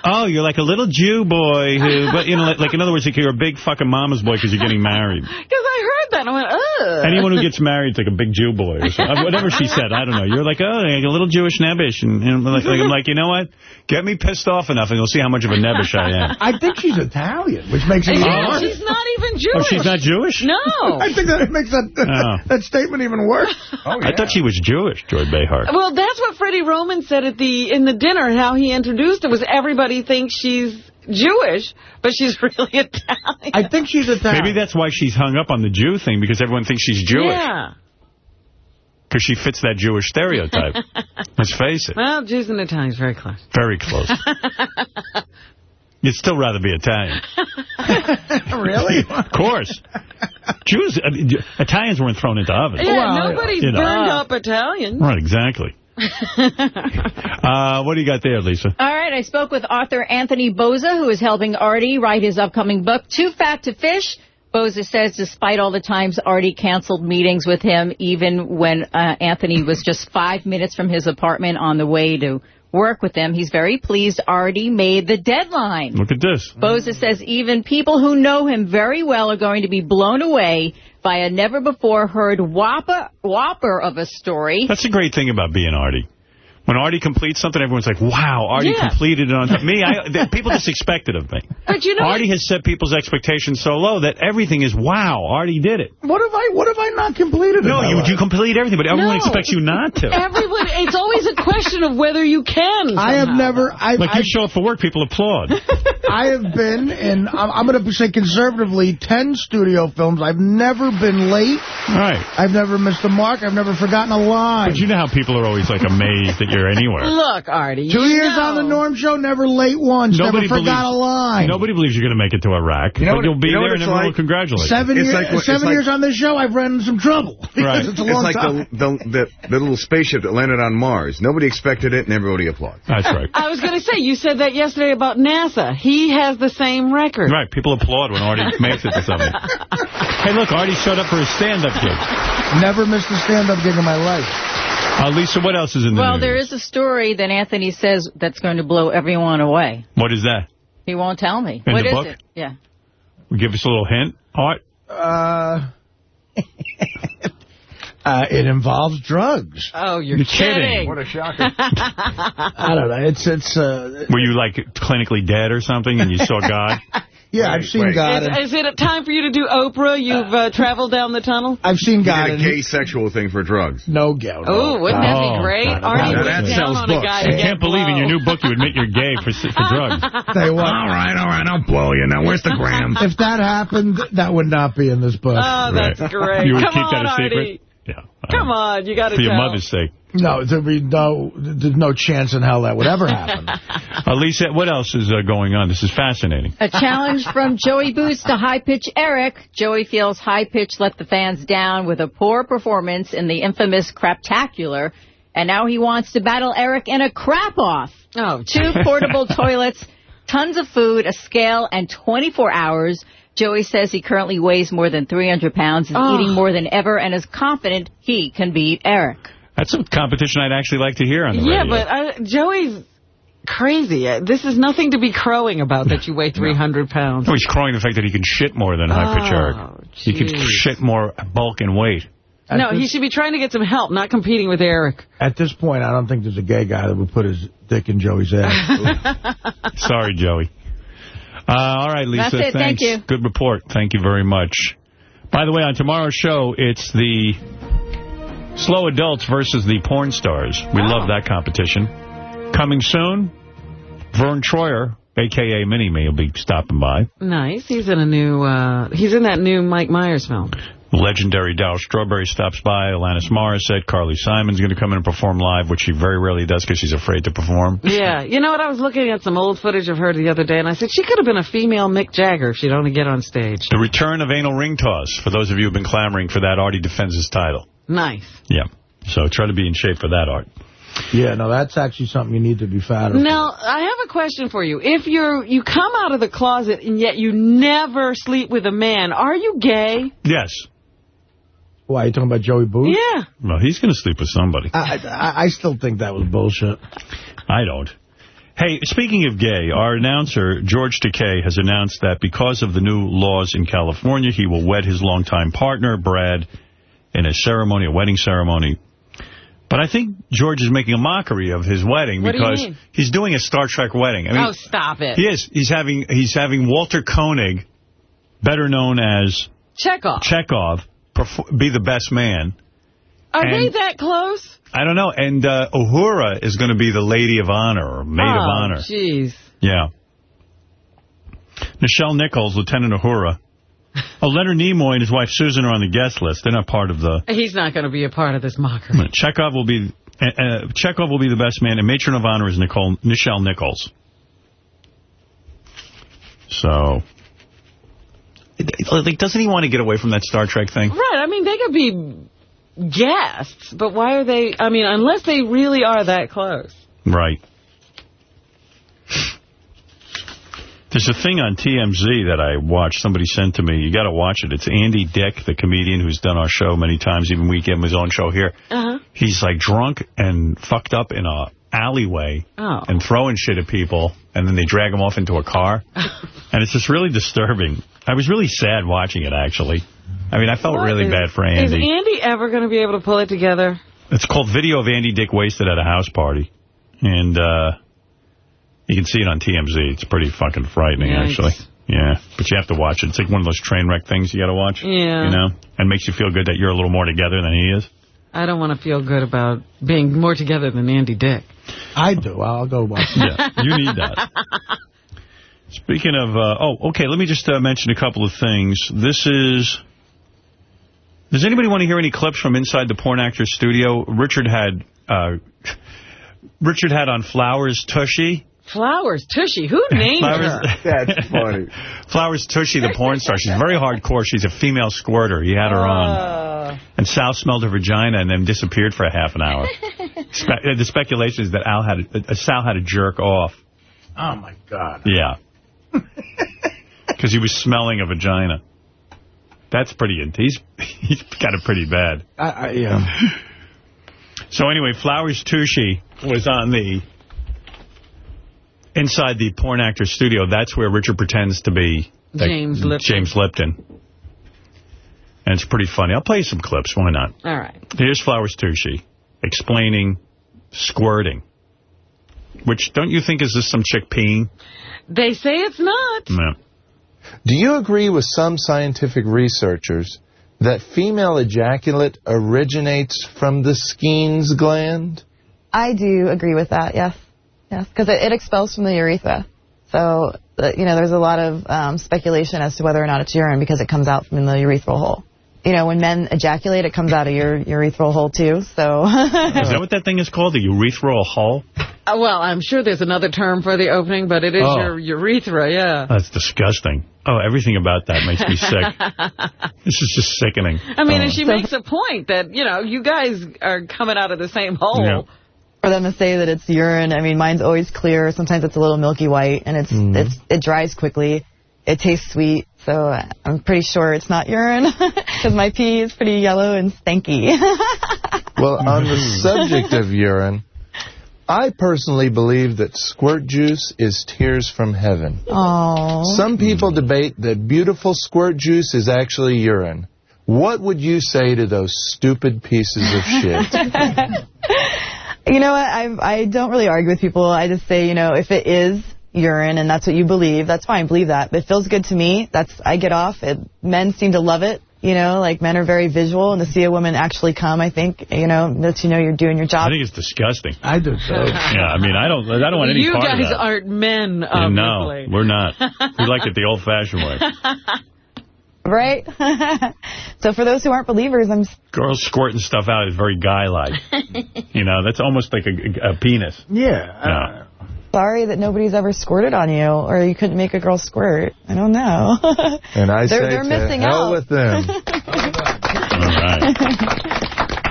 oh, you're like a little Jew boy who, but you know, like, like in other words, like you're a big fucking mama's boy because you're getting married.
Because I heard that and I went, ugh.
Anyone who gets married is like a big Jew boy or something. Uh, whatever she said, I don't know. You're like, oh, like a little Jewish nebbish. And, and I'm, like, like, I'm like, you know what? Get me pissed off enough and you'll see how much of a nebbish I am.
I think she's Italian, which makes it even
Yeah,
worse.
she's not even Jewish.
Oh, she's not Jewish?
No.
I think that makes that
Oh. (laughs)
that statement even worse.
Oh, (laughs) I thought she was Jewish, Joy Behar.
Well, that's what Freddie Roman said at the in the dinner, how he introduced it, was everybody thinks she's Jewish, but she's (laughs) really Italian.
I think she's Italian.
Maybe that's why she's hung up on the Jew thing, because everyone thinks she's Jewish.
Yeah.
Because she fits that Jewish stereotype. (laughs) Let's face it.
Well, Jews and Italians very close.
Very close. (laughs) You'd still rather be Italian.
really?
Of course. Jews, uh, Italians weren't thrown into ovens.
Yeah, nobody's
You know.
burned up Italians.
Right, exactly. (laughs) uh, what do you got there, Lisa?
All right, I spoke with author Anthony Bozza, who is helping Artie write his upcoming book, Too Fat to Fish. Bozza says despite all the times Artie canceled meetings with him, even when uh, Anthony was just five minutes from his apartment on the way to work with him, he's very pleased Artie made the deadline.
Look at this.
Bozza says even people who know him very well are going to be blown away by a never-before-heard whopper, whopper of a story.
That's a great thing about being Artie. When Artie completes something, everyone's like, wow, Artie
Yeah.
completed it on. Me, I, (laughs) th- people just expect it of me.
But you know
Artie has set people's expectations so low that everything is, wow, Artie did it.
What have I What have I not completed? It?
No, you, you complete everything, but everyone
No.
expects you not to.
Everyone, it's always a question of whether you can.
I have never. I,
like
I,
you show up for work, people applaud. (laughs)
I have been in. I'm, I'm going to say conservatively, ten studio films. I've never been late.
Right.
I've never missed a mark. I've never forgotten a line.
But you know how people are always like amazed that you're anywhere.
Look, Artie.
Two years
know.
on the Norm Show, never late once.
Nobody
never forgot
believes-
a line.
Nobody believes you're going to make it to Iraq,
You know
but
what-
you'll be
you know
there
what
and everyone
like?
will congratulate
Seven,
It's
years,
like-
seven
like-
years on this show, I've run into some trouble. Because (laughs)
Right.
it's a
It's
long
like
time.
the, the, the, the little spaceship that landed on Mars. Nobody expected it, and everybody applauds.
That's right. (laughs)
I was going to say, you said that yesterday about NASA. He has the same record.
Right, people applaud when Artie (laughs) makes it to something. Hey, look, Artie showed up for his stand-up gig.
Never missed a stand-up gig in my life.
Uh, Lisa, what else is in the
Well,
news?
there is a story that Anthony says that's going to blow everyone away.
What is that?
He won't tell me.
In
What
the
is
book?
it? Yeah.
Give us a little hint, Art.
Uh, (laughs) uh, it involves drugs.
Oh, you're,
You're kidding.
What a shocker. (laughs)
I don't know. It's it's. Uh,
Were you, like, clinically dead or something and you saw God? (laughs)
yeah,
Wait,
I've seen
wait.
God.
Is, is it time for you to do Oprah? You've uh, traveled down the tunnel?
I've seen
You
God.
did a gay sexual thing for drugs.
No, Gil. no.
Oh, wouldn't that
Oh,
be great?
God,
Artie
that-
was
that
down
sells
on a
books.
guy
I can't believe in your new book you admit you're gay for for drugs. (laughs)
Tell you what.
All right, all right, I'll blow you. Now, where's the gram?
If that happened, that would not be in this book.
Oh, that's
Right.
great.
You would
Come
keep
on,
that a secret?
Artie.
Yeah.
Come on, you got to
For your
tell.
mother's sake.
no, there'd be no, there's no chance in hell that would ever happen. (laughs)
Uh, Lisa, what else is uh, going on? This is fascinating.
A challenge from Joey Boots to High Pitch Eric. Joey feels High Pitch let the fans down with a poor performance in the infamous Craptacular, and now he wants to battle Eric in a crap-off.
Oh,
Two portable toilets, tons of food, a scale, and 24 hours. Joey says he currently weighs more than 300 pounds, is
Oh.
eating more than ever, and is confident he can beat Eric.
That's a competition I'd actually like to hear on the
Yeah,
radio.
but uh, Joey's crazy. Uh, This is nothing to be crowing about that you weigh (laughs) 300 pounds.
Oh, he's crowing the fact that he can shit more than High Pitch
Oh,
Eric. He can shit more bulk and weight.
At
No, he should be trying to get some help, not competing with Eric.
At this point, I don't think there's a gay guy that would put his dick in Joey's ass. (laughs) (laughs)
Sorry, Joey. Uh, all right, Lisa.
That's it. Thank
Thanks.
you.
Good report. Thank you very much. By the way, on tomorrow's show, it's the slow adults versus the porn stars. We love that competition. Coming soon, Verne Troyer, a.k.a. Mini-Me, will be stopping by.
Nice. He's in a new, uh, he's in that new Mike Myers film.
Legendary Darryl Strawberry stops by. Alanis Morissette. Carly Simon's going to come in and perform live, which she very rarely does because she's afraid to perform.
Yeah. You know what? I was looking at some old footage of her the other day, and I said she could have been a female Mick Jagger if she'd only get on stage.
The return of anal ring toss. For those of you who've been clamoring for that, Artie defends his title.
Nice.
Yeah. So try to be in shape for that, Art.
yeah, no, that's actually something you need to be fatter. for.
Now, I have a question for you. If you're you come out of the closet and yet you never sleep with a man, are you gay?
Yes.
Why, you talking about Joey Boots?
Yeah.
Well, he's going to sleep with somebody.
I, I, I still think that was bullshit.
I don't. Hey, speaking of gay, our announcer, George Takei, has announced that because of the new laws in California, he will wed his longtime partner, Brad, in a ceremony, a wedding ceremony. But I think George is making a mockery of his wedding
What do
because
mean?
he's doing a Star Trek wedding. I mean,
oh, stop it.
he is. He's having he's having Walter Koenig, better known as
Chekov.
Chekov, perf- be the best man.
Are
and-
they that close?
I don't know. And uh, Uhura is going to be the lady of honor or maid of
oh,
honor.
jeez.
Yeah. Nichelle Nichols, Lieutenant Uhura, Oh, Leonard Nimoy and his wife Susan are on the guest list. They're not part of the...
He's not going to be a part of this mockery.
Chekov will be... Uh, uh, Chekov will be the best man, and matron of honor is Nicole Nichelle Nichols. So, like, doesn't he want to get away from that Star Trek thing?
Right. I mean, they could be guests, but why are they... I mean, unless they really are that close.
Right. There's a thing on TMZ that I watched. Somebody sent to me. You got to watch it. It's Andy Dick, the comedian who's done our show many times. Even we gave him his own show here.
Uh-huh.
He's like drunk and fucked up in a alleyway
Oh.
and throwing shit at people, and then they drag him off into a car. (laughs) and it's just really disturbing. I was really sad watching it, actually. I mean, I felt
What
really
is-
bad for Andy.
Is
Andy.
Andy ever going to be able to pull it together?
It's called Video of Andy Dick Wasted at a House Party. And uh, you can see it on TMZ. It's pretty fucking frightening,
Yikes.
actually. Yeah, but you have to watch it. It's like one of those train wreck things you got to watch.
Yeah.
You know? And makes you feel good that you're a little more together than he is.
I don't want to feel good about being more together than Andy Dick.
I do. I'll go watch it.
Yeah, you need that. (laughs) Speaking of, uh, oh, okay, let me just uh, mention a couple of things. This is, does anybody want to hear any clips from inside the porn actor's studio? Richard had, uh, (laughs) Richard had on Flowers Tushy.
Flowers, Tushy, who (laughs) named
Flowers,
her? (laughs)
That's funny.
Flowers Tushy, the porn star. She's very hardcore. She's a female squirter. He had her on.
Uh,
And Sal smelled her vagina and then disappeared for a half an hour. (laughs) Spe uh, the speculation is that Al had uh, Sal had a jerk off.
Oh, my God.
Yeah. Because he was smelling a vagina. That's pretty intense. He's, he's got it pretty bad.
I, I, yeah.
So anyway, Flowers Tushy was on the inside the porn actor studio. That's where Richard pretends to be that-
James Lipton.
James Lipton. And it's pretty funny. I'll play you some clips. Why not?
All right.
Here's Flowers Tushy explaining squirting. Which, don't you think, is this some chick peeing?
They say it's not.
No.
Do you agree with some scientific researchers that female ejaculate originates from the Skene's gland?
I do agree with that, yes. Yes, because it, it expels from the urethra. So, uh, you know, there's a lot of um, speculation as to whether or not it's urine because it comes out from the urethral hole. You know, when men ejaculate, it comes out of your urethral hole, too. So,
Is that what that thing is called? The urethral hole?
Uh, well, I'm sure there's another term for the opening, but it is
Oh.
your urethra, yeah.
That's disgusting. Oh, everything about that makes me sick. (laughs) This is just sickening.
I mean,
Oh.
and she makes a point that, you know, you guys are coming out of the same hole.
Yeah.
For them to say that it's urine, I mean, mine's always clear. Sometimes it's a little milky white, and it's
Mhm.
it's it dries quickly. It tastes sweet, so I'm pretty sure it's not urine (laughs) because my pee is pretty yellow and stanky. (laughs)
Well, on the subject of urine, I personally believe that squirt juice is tears from heaven.
Oh.
Some people debate that beautiful squirt juice is actually urine. What would you say to those stupid pieces of shit? (laughs)
You know what? I I don't really argue with people. I just say, you know, if it is urine and that's what you believe, that's fine. Believe that. If it feels good to me, that's I get off. It, men seem to love it. You know, like men are very visual, and to see a woman actually come, I think, you know, lets you know you're doing your job.
I think it's disgusting.
I do, too.
Yeah, I mean, I don't I don't want any
you
part of
guys aren't men,
Yeah, no, we're not. We like it the old-fashioned way. (laughs)
Right? (laughs) so for those who aren't believers, I'm
Girls squirting stuff out is very guy-like. (laughs) You know, that's almost like a, a penis.
Yeah.
Yeah.
Uh, sorry that nobody's ever squirted on you, or you couldn't make a girl squirt. I don't know. (laughs)
And I
They're-
say
they're
to
missing
hell
out.
with them.
All right.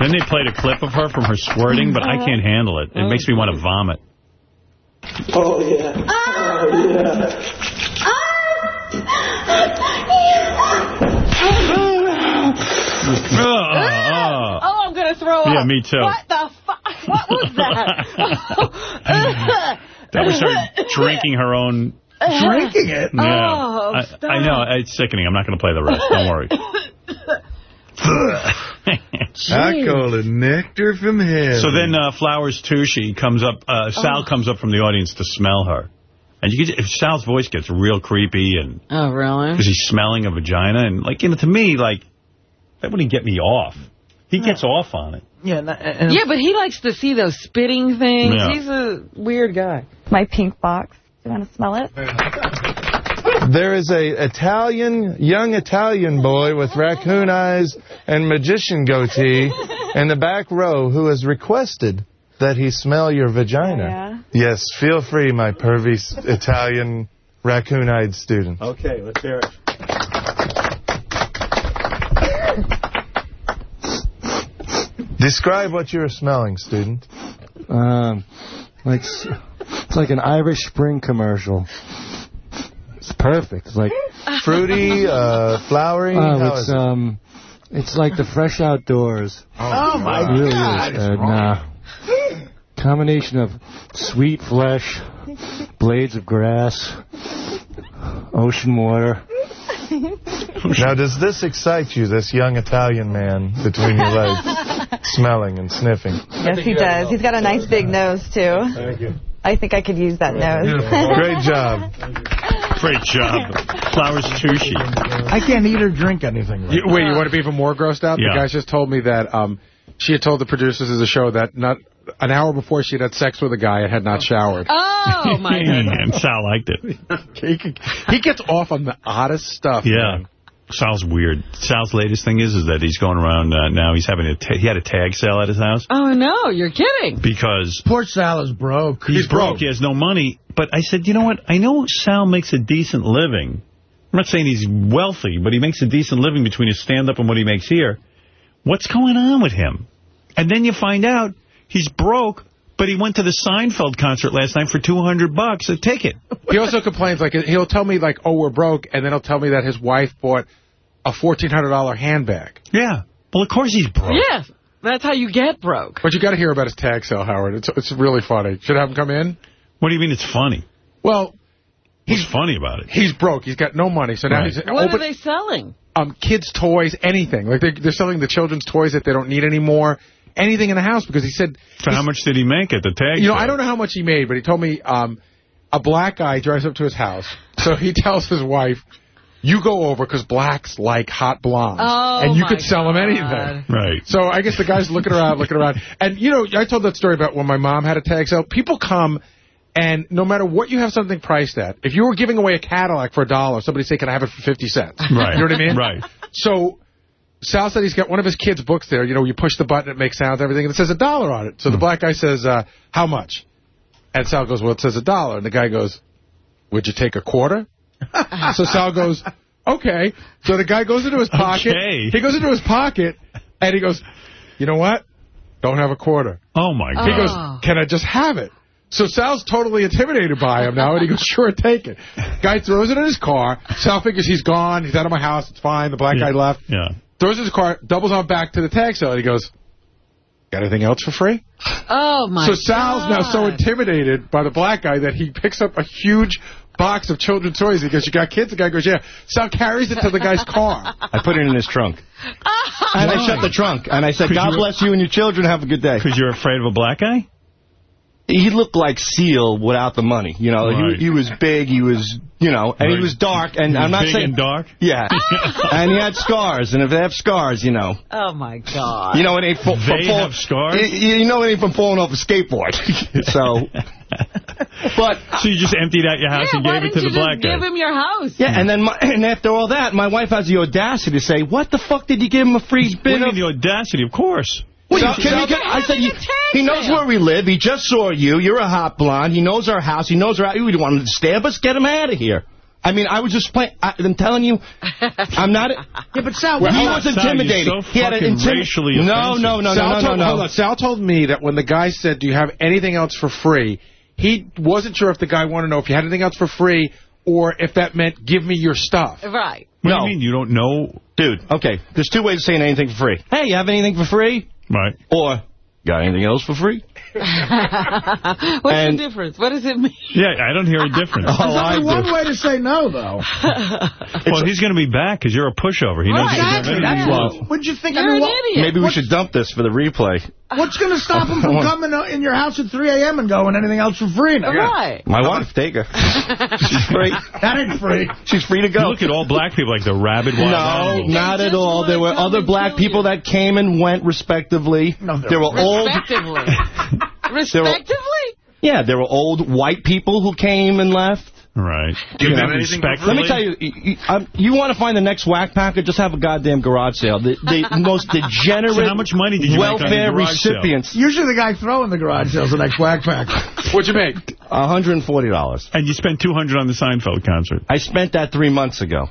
Then they played a clip of her from her squirting, but I can't handle it. It makes me want to vomit.
Oh, yeah. Ah! Oh, yeah.
Oh,
Oh, I'm going to throw
Yeah,
up.
me too.
What the fuck? What was that?
That was her drinking her own...
Drinking it?
Yeah.
Oh,
I,
stop.
I know, it's sickening. I'm not going to play the rest. Don't worry. (laughs)
I call it nectar from heaven.
So then uh, Flowers Tushy comes up, uh, Sal
Oh.
comes up from the audience to smell her. And you get, Sal's voice gets real creepy and
Oh, really?
because he's smelling a vagina. And, like, you know, to me, like, that wouldn't get me off. He gets off on it.
Yeah, and, and
Yeah, but he likes to see those spitting things.
Yeah.
He's a weird guy.
My pink box. Do you want to smell it?
There is a Italian, young Italian boy with raccoon eyes and magician goatee in the back row who has requested that he smell your vagina. Yes, feel free, my pervy Italian raccoon-eyed student.
Okay, let's hear it.
Describe what you're smelling, student.
Um, like it's like an Irish Spring commercial. It's perfect. It's like (laughs)
Fruity, uh, flowery.
Oh,
How
it's
is it?
um, it's like the fresh outdoors.
Oh, my
It really
God.
is. And, uh, combination of sweet flesh, blades of grass, ocean water.
Now, does this excite you, this young Italian man between your legs, (laughs) smelling and sniffing?
Yes, he does. He's got a nice big nose, too.
Thank you.
I think I could use that nose.
Great job.
Great job. Flowers Tushy.
I can't eat or drink anything. Right
You, wait, you want to be even more grossed out?
Yeah.
The guys just told me that um, she had told the producers of the show that not an hour before she had had sex with a guy and had not showered.
Oh, my (laughs) goodness.
and Sal liked it. (laughs)
he, he gets off on the oddest stuff.
Yeah.
man.
Sal's weird. Sal's latest thing is is that he's going around uh, now. He's having a ta- he had a tag sale at his house
Oh, no, you're kidding.
because
Poor Sal is broke.
he's, broke. He has no money. But I said, you know what? I know Sal makes a decent living. I'm not saying he's wealthy, but he makes a decent living between his stand-up and what he makes here. What's going on with him? And then you find out he's broke, but he went to the Seinfeld concert last night for 200 bucks a ticket. (laughs)
He also complains, like, he'll tell me, like, oh, we're broke, and then he'll tell me that his wife bought a $1,400 handbag.
Yeah. Well, of course he's broke.
Yes, that's how you get broke.
But you got to hear about his tag sale, Howard. It's it's really funny. Should I have him come in?
What do you mean it's funny?
Well,
What's funny about it?
he's broke. He's got no money. So now
Right.
he's
What
open,
are they selling?
Um, kids' toys, anything. Like they're, they're selling the children's toys that they don't need anymore. Anything in the house because he said,
So how much did he make at the tag
you know,
sale?
I don't know how much he made, but he told me um, a black guy drives up to his house. So he (laughs) tells his wife, "You go over because blacks like hot blondes,
Oh,
and you
my
could sell them anything."
Right.
So I guess the guy's looking around, looking around. And, you know, I told that story about when my mom had a tag sale. People come, and no matter what you have something priced at, if you were giving away a Cadillac for a dollar, somebody say, can I have it for 50 cents? (laughs)
Right.
You know what I mean?
Right.
So Sal said he's got one of his kids' books there. You know, you push the button, it makes sounds, everything, and it says a dollar on it. So the black guy says, uh, how much? And Sal goes, well, it says a dollar. And the guy goes, would you take a quarter? (laughs) so Sal goes, okay. So the guy goes into his pocket.
Okay.
He goes into his pocket, and he goes, you know what? Don't have a quarter.
Oh, my God.
He goes, can I just have it? So Sal's totally intimidated by him now, and he goes, sure, take it. Guy throws it in his car. Sal figures he's gone. He's out of my house. It's fine. The black guy left.
Yeah.
Throws his car, doubles on back to the tag sale, and he goes, got anything else for free?
Oh, my
so Sal's now so intimidated by the black guy that he picks up a huge box of children's toys. He goes, you got kids? The guy goes, yeah. Sal carries it to the guy's car.
I put it in his trunk. (laughs) And I shut the trunk. And I said, God bless you and your children. Have a good day.
Because you're afraid of a black guy?
He looked like Seal without the money. You know,
Right.
he, he was big, he was, you know, and
Right.
he was dark. And
He was
I'm not
big
saying
and dark?
Yeah, (laughs) and he had scars. And if they have scars, you know,
Oh, my God.
you know it ain't from, from
They
fall-
have scars?
You, you know it ain't from falling off a skateboard. (laughs) so, but
So you just emptied out your house
yeah,
and gave it
didn't
to the
you
black
just
guy?
give him your house?
yeah, and then my, and after all that, my wife has the audacity to say, "What the fuck did you give him a free
What do
bit
mean
of?"
the audacity? Of course.
What,
Sal-
can
Sal-
you get- I said, he, he knows where we live. He just saw you. You're a hot blonde. He knows our house. He knows our... We want him to stab us. Get him out of here. I mean, I was just playing... I, I'm telling you, I'm not... (laughs)
Yeah, but Sal,
he was
Sal, you're
intimidating.
so
he had an
fucking
intimi-
racially
No, no, no,
Sal
no, no,
told,
no,
Hold on. Sal told me that when the guy said, do you have anything else for free, he wasn't sure if the guy wanted to know if you had anything else for free or if that meant give me your stuff.
Right.
What
No.
do you mean you don't know?
Dude, okay, there's two ways of saying anything for free. Hey, you have anything for free?
Right.
Or, got anything else for free? (laughs)
What's
And-
the difference? What does it mean?
Yeah, I don't hear a difference. (laughs)
Oh,
There's
I
only
do.
one way to say no, though. (laughs)
well, he's going to be back because you're a pushover. He knows
Right.
he doesn't have
Exactly.
anything
That's what, what'd you think? I
You're
mean,
an
what-
idiot.
Maybe we should dump this for the replay.
What's going to stop him from (laughs) coming uh, in your house at 3 a.m. and going anything else for free? Now?
Right.
My wife, take her. (laughs) She's free.
That ain't free.
She's free to
You
go.
look at all black people like the rabid wild
No,
animals.
not at all. There were other black people
you.
that came and went respectively.
No, there
there were old.
Respectively. (laughs) Respectively?
Yeah, there were old white people who came and left.
Right.
You,
Give
know,
them respectfully?
let me tell you, you, you, um, you want to find the next whack packer, just have a goddamn garage sale. The, the (laughs) most degenerate
So how much money did you make on
welfare
garage sale?
recipients.
Usually the guy throwing the garage sale is the next whack pack.
What'd you make?
$140.
And you spent 200 on the Seinfeld concert.
I spent that three months ago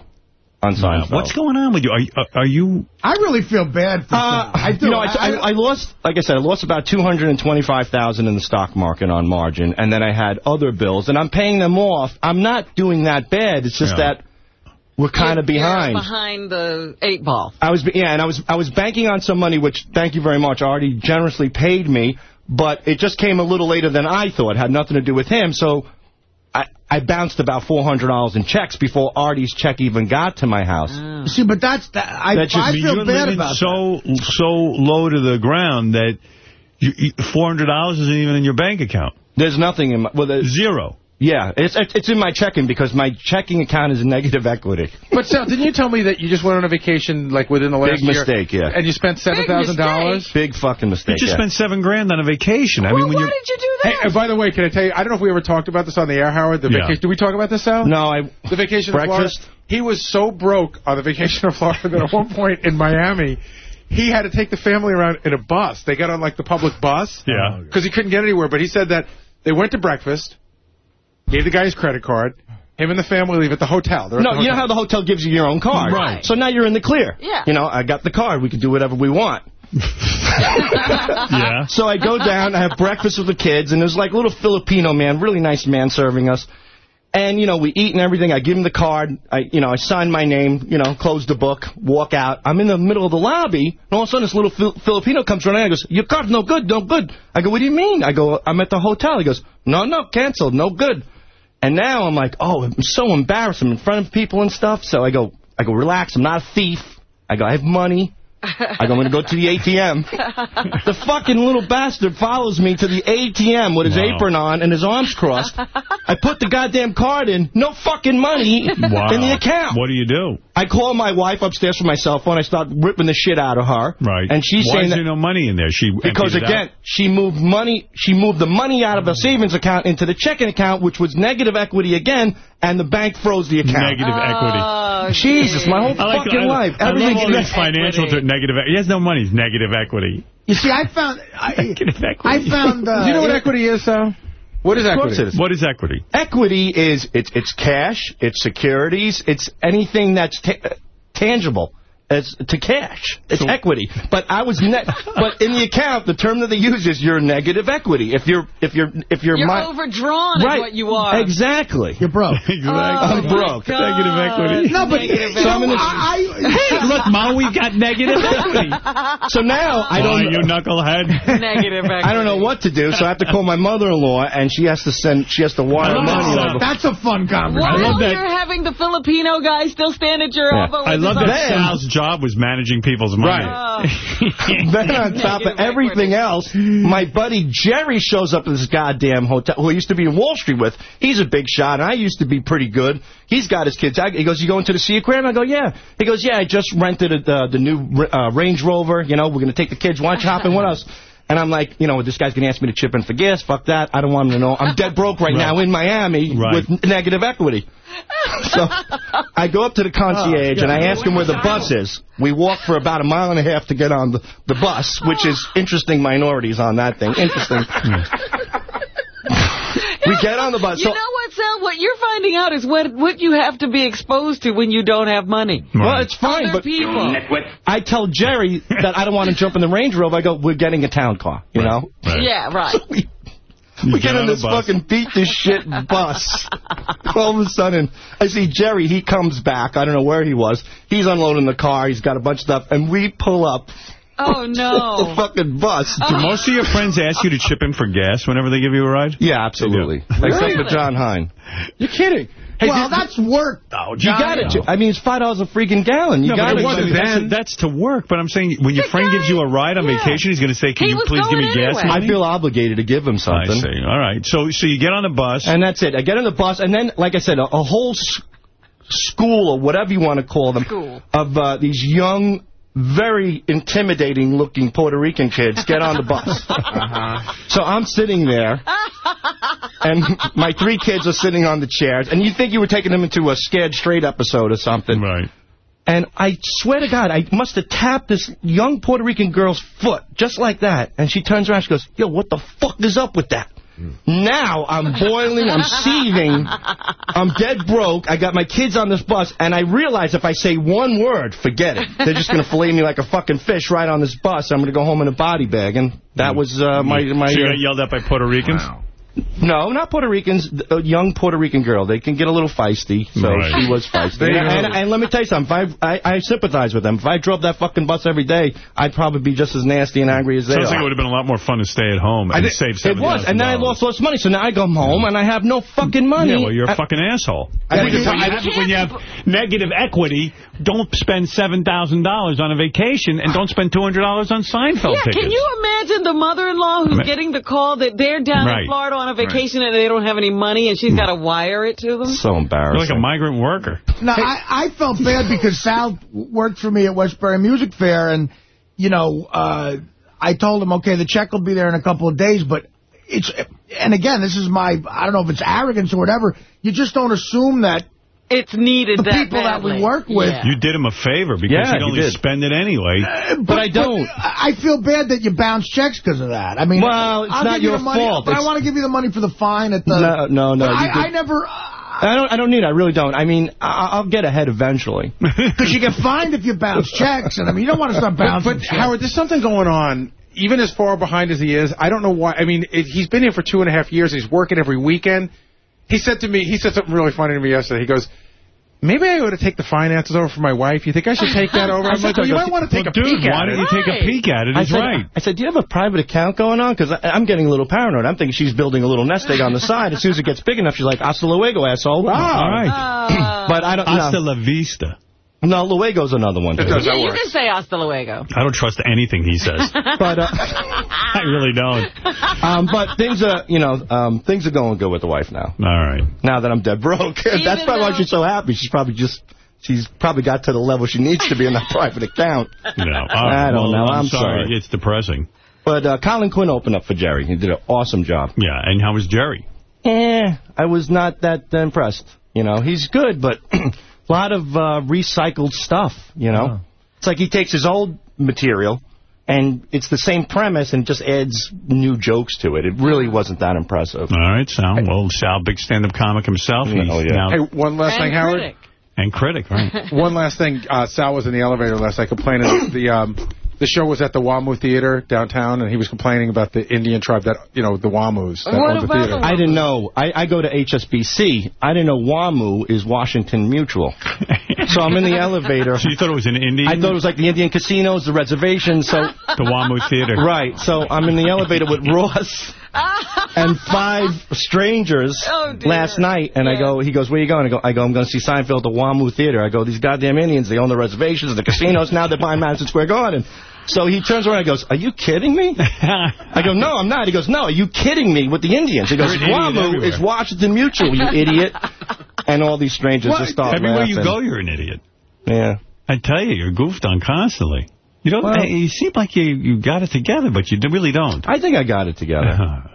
on
Wow.
Seinfeld.
What's going on with you? Are, you- are you...
I really feel bad for
Uh,
I do.
You know, I, I, I lost, like I said, I lost about 225000 in the stock market on margin, and then I had other bills, and I'm paying them off. I'm not doing that bad. It's just
Yeah.
that we're kind of behind.
behind the eight ball.
I was, yeah, and I was, I was banking on some money, which, thank you very much, Artie generously paid me, but it just came a little later than I thought. It had nothing to do with him, so I, I bounced about $400 in checks before Artie's check even got to my house. Ah.
See, but that's that. I,
That's just,
I
mean,
feel
you're
bad
living
about
so so low to the ground that you, you, $400 isn't even in your bank account.
There's nothing in my... Well, there's,
Zero.
Yeah, it's it's in my checking because my checking account is negative equity.
But Sal, didn't you tell me that you just went on a vacation like within the last
Big
year?
mistake, yeah.
And you spent seven thousand dollars.
Big fucking mistake.
You just
yeah.
spent seven grand on a vacation. I mean, when
Why
you
did you do
Hey,
that?
and by the way, can I tell you? I don't know if we ever talked about this on the air, Howard. The
Yeah.
vacation. Did we talk about this, Sal?
No, I
The vacation to
Breakfast?
Florida. He was so broke on the vacation to Florida that at one point in Miami, he had to take the family around in a bus. They got on like the public bus.
Yeah.
Oh, because he couldn't get anywhere. But he said that they went to breakfast, gave the guy his credit card. Him and the family leave at the hotel. They're
No,
the
you know how the hotel gives you your own card?
Right.
So now you're in the clear.
Yeah.
You know, I got the card. We can do whatever we want. (laughs)
yeah.
So I go down, I have breakfast with the kids, and there's like a little Filipino man, really nice man serving us. And, you know, we eat and everything. I give him the card. I, you know, I sign my name, you know, close the book, walk out. I'm in the middle of the lobby, and all of a sudden this little Fil Filipino comes running and goes, your card's no good, no good. I go, what do you mean? I go, I'm at the hotel. He goes, no, no, canceled, no good. And now I'm like, oh, I'm so embarrassed. I'm in front of people and stuff. So I go, I go, relax. I'm not a thief. I go, I have money. I'm going to go to the ATM. (laughs) The fucking little bastard follows me to the ATM with his
Wow.
apron on and his arms crossed. I put the goddamn card in. No fucking money
Wow.
in the account.
What do you do?
I call my wife upstairs from my cell phone. I start ripping the shit out of her.
Right.
And she's
Why
saying
is there no money in there? She
because again,
out?
she moved money. She moved the money out of a savings account into the checking account, which was negative equity again, and the bank froze the account.
Negative equity.
Oh,
Jesus, my whole
like
fucking
I,
life.
I love
Everything
all
is
these financial
equity.
negative. He has no money. He's negative equity.
You see, I found. I, (laughs)
Negative equity.
I found. Uh,
Do (laughs) you know what equity is, Sal? What is equity?
it is.
What is equity?
Equity is it's it's cash, it's securities, it's anything that's ta- tangible. It's to cash. It's equity. But I was ne (laughs) but in the account, the term that they use is your negative equity. If you're if you're if you're
You're
mi-
overdrawn
right
is what you are.
Exactly.
You're broke. (laughs)
Exactly.
I'm broke.
Oh God.
Negative equity.
No, but
Negative
you
So I'm in a-
I,
Hey, (laughs) look, Mo, we've got negative equity.
So now I don't
you knucklehead?
Negative equity.
I don't know what to do, so I have to call my mother-in-law, and she has to send she has to wire money
that.
over.
that's a fun conversation.
While
love that-
you're having the Filipino guy still stand at your
Yeah.
elbow.
I love that
arm-
Sal's job was managing people's money.
Oh. (laughs)
then on (laughs) top of everything else, my buddy Jerry shows up at this goddamn hotel, who I used to be in Wall Street with. He's a big shot, and I used to be pretty good. He's got his kids. I, he goes, you going to the Sea Aquarium? I go, yeah. He goes, yeah, I just rented a, uh, the new uh, Range Rover. You know, we're going to take the kids lunch shopping. What else? And I'm like, you know, this guy's going to ask me to chip in for gas. Fuck that. I don't want him to know. I'm dead broke right, (laughs) now in Miami
Right.
with negative equity. So I go up to the concierge
Oh,
and I ask him where the bus is. We walk for about a mile and a half to get on the, the bus, which is interesting minorities on that thing. Interesting. (laughs) we get on the bus.
You
So,
know what, Sal? What you're finding out is what what you have to be exposed to when you don't have money.
well, it's fine,
Other
but
people. Mm.
I tell Jerry that I don't want to jump in the Range Rover. I go, we're getting a town car, you know?
Right.
Yeah, right. (laughs)
we
You
we get
on
in this
bus.
fucking beat this shit bus. (laughs) All of a sudden, I see Jerry. He comes back. I don't know where he was. He's unloading the car. He's got a bunch of stuff. And we pull up
Oh, (laughs) no.
the
no.
fucking bus.
Do most of your friends ask you to chip in for gas whenever they give you a ride?
Yeah, absolutely.
They do.
Except for John Hein.
You're kidding. Hey,
well, that's work, though.
You got it. I mean, it's five dollars a freaking gallon. You
No,
got
but
it.
it wasn't
then.
that's, that's to work. But I'm saying when your
The
friend
guy-
gives you a ride on
yeah.
vacation, he's going to say, "Can
He
you please give me
going
gas money?"
I feel obligated to give him something.
I
something.
see. All right. So so you get on the bus.
And that's it. I get on the bus, and then, like I said, a, a whole school, or whatever you want to call them,
School.
of uh, these young, very intimidating-looking Puerto Rican kids get on the bus. (laughs)
Uh-huh.
So I'm sitting there, and my three kids are sitting on the chairs, and you think you were taking them into a Scared Straight episode or something.
Right.
And I swear to God, I must have tapped this young Puerto Rican girl's foot, just like that. And she turns around, she goes, yo, what the fuck is up with that? Now I'm boiling, I'm seething, I'm dead broke, I got my kids on this bus, and I realize if I say one word, forget it. They're just going to fillet me like a fucking fish right on this bus. I'm going to go home in a body bag. And that was uh, my... my
so you
uh,
got yelled at by Puerto Ricans?
No, not Puerto Ricans. A young Puerto Rican girl. They can get a little feisty, so
Right.
she was feisty. And, and, and let me tell you something. If I, I, I sympathize with them. If I drove that fucking bus every day, I'd probably be just as nasty and angry as they are.
Sounds like it would have been a lot more fun to stay at home and save
It
$70,000.
was, and then I lost lots of money, so now I come home and I have no fucking money.
Yeah, well, you're a fucking asshole.
I
when,
think
you,
it's-
have, when you have negative equity, don't spend $7,000 on a vacation and don't spend $200 on Seinfeld
Yeah,
tickets.
can you imagine the mother-in-law who's
Ma-
getting the call that they're down
Right.
in Florida on a vacation and they don't have any money and she's got to wire it to them?
So embarrassing.
You're like a migrant worker.
No, I, I felt bad because Sal worked for me at Westbury Music Fair, and, you know, uh, I told him, okay, the check will be there in a couple of days, but it's, and again, this is my, I don't know if it's arrogance or whatever, you just don't assume that
it's needed
the
that
people that we work with.
You did him a favor because
Yeah,
he'd
you
only
did.
spend it anyway.
Uh, but,
I don't.
I feel bad that you bounce checks because of that. I mean,
Well, it's
I'll
not
give you
your
the money,
fault.
But I want to give you the money for the fine at the.
No, no, no, you
I, I never.
Uh, I don't. I don't need. it. I really don't. I mean, I, I'll get ahead eventually. (laughs)
Because you get fined if you bounce checks, and I mean, you don't want to start bouncing.
But,
checks.
Howard, there's something going on. Even as far behind as he is, I don't know why. I mean, it, he's been here for two and a half years. He's working every weekend. He said to me, he said something really funny to me yesterday. He goes, maybe I ought to take the finances over for my wife. You think I should take that over? I'm like, well, you might want to take a
Dude,
peek
why
at
don't
it.
you take a peek at it?
I
He's
said,
right.
I said, do you have a private account going on? Because I'm getting a little paranoid. I'm thinking she's building a little nest egg on the side. As soon as it gets big enough, she's like, hasta luego, asshole.
All right. Oh. (clears throat)
but I don't
Hasta
know.
la vista.
No, luego's another one. too.
Yeah, you can say hasta luego.
I don't trust anything he says. (laughs)
But uh, (laughs)
I really don't.
um, but things are, you know, um, things are going good with the wife now.
All right.
Now that I'm dead broke, (laughs) that's probably why she's so happy. She's probably just, she's probably got to the level she needs to be in that private account.
No. All
I don't
well,
know.
I'm,
I'm
sorry.
sorry.
It's depressing.
But uh, Colin Quinn opened up for Jerry. He did an awesome job.
Yeah, and how was Jerry?
Eh, I was not that impressed. You know, he's good, but (clears throat) a lot of uh, recycled stuff, you know. It's like he takes his old material, and it's the same premise and just adds new jokes to it. It really wasn't that impressive.
All right, Sal. Well, Sal, big stand-up comic himself.
Yeah,
He's
oh, yeah.
now
Hey, one last
And
thing, Howard.
critic.
and critic, right? (laughs)
One last thing. Uh, Sal was in the elevator last night complaining. that the um, the show was at the WAMU Theater downtown, and he was complaining about the Indian tribe that, you know, the WAMUs that
What
own the
about
theater.
the
I didn't know. I, I go to HSBC. I didn't know WAMU is Washington Mutual. (laughs) so I'm in the elevator.
So you thought it was an Indian?
I thought it was like the Indian casinos, the reservations. So (laughs)
the WAMU Theater.
Right. So I'm in the elevator with (laughs) Ross and five strangers
Oh,
last night, and I go, he goes, where you going? I go, I go, I'm going to see Seinfeld at the WAMU Theater. I go, these goddamn Indians, they own the reservations, the casinos, now they're buying Madison Square Garden. So he turns around and goes, are you kidding me? (laughs) I go, no, I'm not. He goes, no, are you kidding me with the Indians? He goes,
You're an idiot
WAMU is Washington Mutual, you idiot. (laughs) And all these strangers just start
Everywhere
laughing.
you go, you're an idiot.
Yeah.
I tell you, you're goofed on constantly. You don't.
Well-
you seem like you you got it together, but you really don't.
I think I got it together. Uh-huh.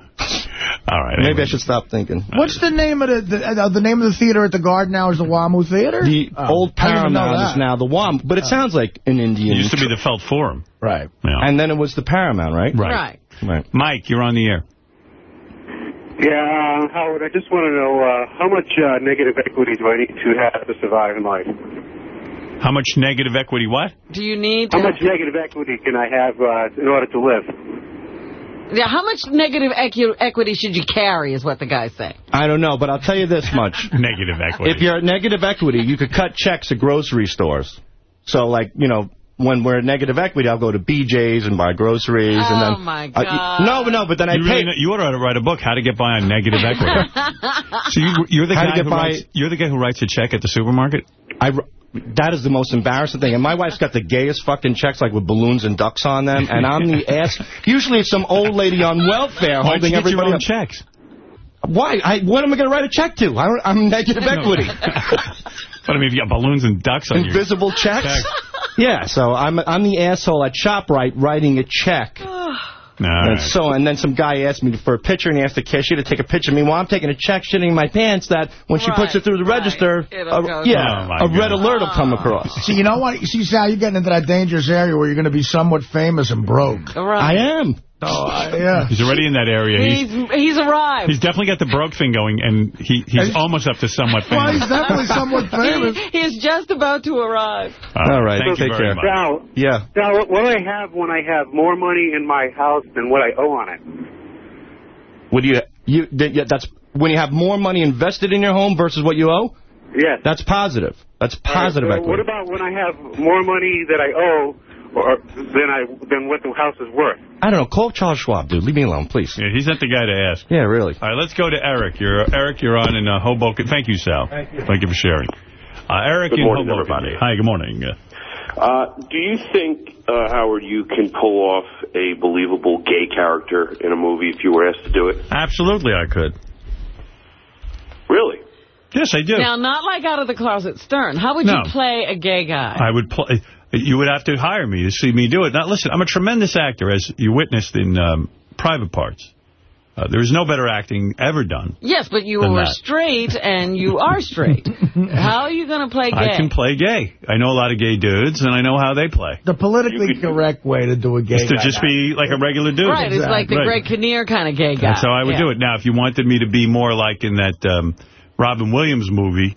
All right.
Maybe
anyway.
I should stop thinking.
What's the name of the, the uh, the name of the theater at the Garden now is the WAMU Theater?
The
Oh,
old
I didn't even know
Paramount is now the WAM, but it sounds like an Indian.
It used to be the Felt Forum.
Right.
Yeah.
And then it was the Paramount, right?
right.
Right.
Right.
Mike, you're on the air.
Yeah, uh, Howard, I just want to know uh, how much uh, negative equity do I need to have to survive in life?
How much negative equity? What?
Do you need
How much negative equity can I have uh, in order to live?
Yeah, how much negative equi- equity should you carry is what the guy's saying.
I don't know, but I'll tell you this much. (laughs)
Negative equity.
if you're at negative equity, you could cut checks at grocery stores. So, like, you know, when we're at negative equity, I'll go to BJ's and buy groceries. and
Oh,
then,
my
uh,
God.
no, no, but then I
you,
pay.
know, you ought to write a book, How to Get By on Negative (laughs) Equity. so you, you're the
How
guy who
By-
writes, you're the guy who writes a check at the supermarket.
I, that is the most embarrassing thing. And my wife's got the gayest fucking checks, like with balloons and ducks on them. And I'm the (laughs) ass. Usually it's some old lady on welfare
Why don't
holding
you get
everybody up.
checks?
Why? I, what am I going to write a check to? I, I'm negative equity. (laughs)
But I mean, if you got balloons and ducks on your
Invisible checks?
check.
Yeah, so I'm I'm the asshole at ShopRite writing a check oh.
All
and
right.
so, and then some guy asked me for a picture, and he asked the cashier to take a picture of me while I'm taking a check, shitting in my pants. That when she puts it through the register,
It'll
a, yeah,
Oh,
a red
God.
alert will come across.
See, you know what? See, Sal, you're getting into that dangerous area where you're going to be somewhat famous and broke.
Right.
I am.
Oh, I- (laughs) yeah. (laughs)
He's already in that area. He's,
He's, he's arrived.
he's definitely got the broke thing going, and he, he's almost up to somewhat famous.
Well, he's definitely somewhat (laughs) famous.
He, he's just about to arrive.
All right,
Thank you
take
very
care.
much.
Now,
Yeah.
now, what will I have when I have more money in my house than what I owe on it?
What do you, you, yeah, that's when you have more money invested in your home versus what you owe?
Yes.
That's positive. That's positive
All right, so What about when I have more money that I owe or than I than what the house is worth?
I don't know. Call Charles Schwab, dude. Leave me alone, please.
Yeah, he's not the guy to ask.
Yeah, really.
All right, let's go to Eric. You're Eric. You're on in uh, Hoboken. Thank you, Sal. Thank you. Thank you for sharing. Uh, Eric
Good
in
morning,
Hoboken.
everybody.
Hi. Good morning. Uh,
Uh, do you think, uh, Howard, you can pull off a believable gay character in a movie if you were asked to do it?
absolutely, I could.
Really?
Yes, I do.
Now, not like out of the closet Stern. How would
No.
you play a gay guy?
I would play. You would have to hire me to see me do it. Now, listen, I'm a tremendous actor, as you witnessed in um, Private Parts. Uh, there is no better acting ever done.
yes, but you
Than
were
that.
straight, and you are straight. (laughs) How are you going to play gay?
I can play gay. I know a lot of gay dudes, and I know how they play.
The politically correct way to do a gay
Is to
guy.
just be like a regular dude.
Right, it's like the
Right.
Greg Kinnear kind of gay guy.
That's how I would
Yeah.
do it. Now, if you wanted me to be more like in that um, Robin Williams movie,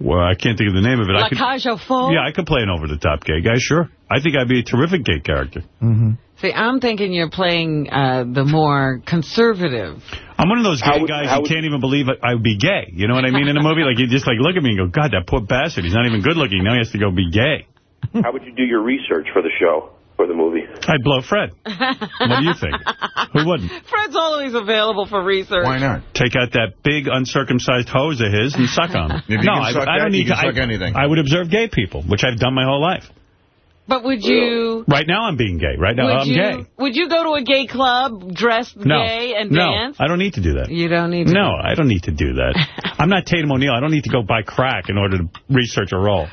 well, I can't think of the name of it.
La
I could,
Cage aux Folles?
yeah, I could play an over-the-top gay guy, sure. I think I'd be a terrific gay character.
Mm-hmm.
See, I'm thinking you're playing uh, the more conservative.
I'm one of those gay
would-
guys
how
who
would-
can't even believe I would be gay. You know what I mean in a movie? Like, you just like look at me and go, God, that poor bastard. He's not even good looking. Now he has to go be gay.
How would you do your research for the show, for the movie?
I'd blow Fred. What do you think? Who wouldn't?
Fred's always available for research.
Why not?
Take out that big uncircumcised hose of his and suck on him.
If
no, I,
suck
I don't
that,
need to.
suck
I,
anything.
I would observe gay people, which I've done my whole life.
But would you...
Right now I'm being gay. Right now
would
I'm
you,
gay.
Would you go to a gay club dressed
No.
gay and
no,
dance?
I don't need to do that.
You don't need to.
No, I don't need to do that. (laughs) I'm not Tatum O'Neal. I don't need to go buy crack in order to research a role.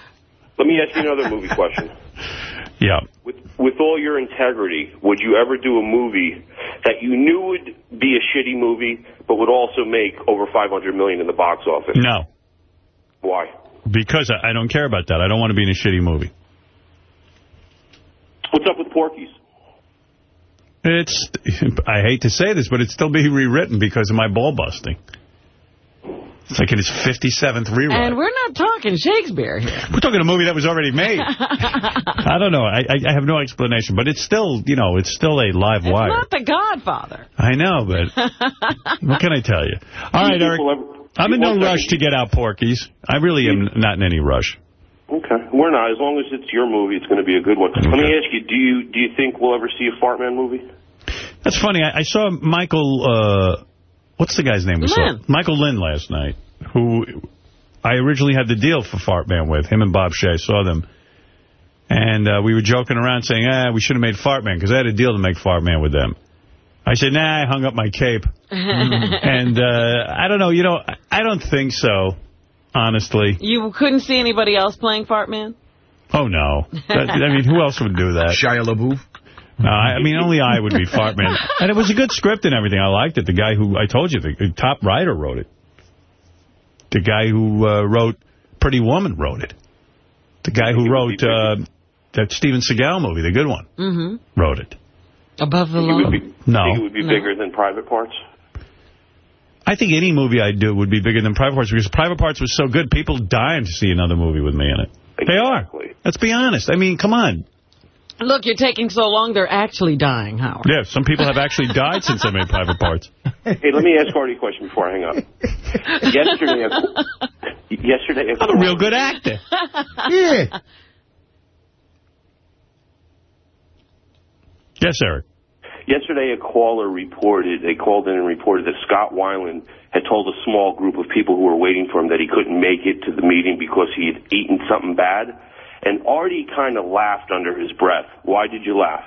Let me ask you another movie question. (laughs)
Yeah.
With, with all your integrity, would you ever do a movie that you knew would be a shitty movie, but would also make over 500 million in the box office?
No.
Why?
Because I, I don't care about that. I don't want to be in a shitty movie.
What's up with Porky's?
It's, (laughs) I hate to say this, but it's still being rewritten because of my ball busting. It's like in his 57th rewrite.
And we're not talking Shakespeare here.
We're talking a movie that was already made. (laughs) I don't know. I, I I have no explanation, but it's still, you know, it's still a live
It's
wire.
not The Godfather.
I know, but (laughs) what can I tell you? All right, Eric. I'm in no rush to get out Porky's. I really am not in any rush.
Okay, we're not. As long as it's your movie, it's going to be a good one. Let me ask you: Do you do you think we'll ever see a Fart Man movie?
That's funny. I, I saw Michael, uh, what's the guy's name we
Lynne.
saw? Michael Lynne last night, who I originally had the deal for Fart Man with, him and Bob Shaye. Saw them. And uh, we were joking around saying, ah, we should have made Fart Man, because I had a deal to make Fart Man with them. I said, nah, I hung up my cape. (laughs) and uh, I don't know, you know, I- I don't think so, honestly.
You couldn't see anybody else playing Fart Man?
Oh, no. That, I mean, who else would do that?
Shia LaBeouf?
No, I, I mean, only I would be Fart Man. (laughs) And it was a good script and everything. I liked it. The guy who, I told you, the, the top writer wrote it. The guy who uh, wrote Pretty Woman wrote it. The guy who wrote uh, that Steven Seagal movie, the good one,
Mm-hmm.
wrote it.
Above the
Think it
law?
would be, think it
No.
would be
No.
bigger than Private Parts.
I think any movie I'd do would be bigger than Private Parts because Private Parts was so good, people dying to see another movie with me in it. They are. Let's be honest. I mean, come on.
Look, you're taking so long, they're actually dying, Howard.
Yeah, some people have actually died since I made Private Parts. (laughs)
Hey, let me ask Artie a question before I hang up. (laughs) yesterday, a, yesterday, a,
I'm a real good actor. (laughs)
Yeah.
Yes, Eric.
Yesterday, a caller reported, they called in and reported that Scott Weiland had told a small group of people who were waiting for him that he couldn't make it to the meeting because he had eaten something bad. And Artie kind of laughed under his breath. Why did you laugh?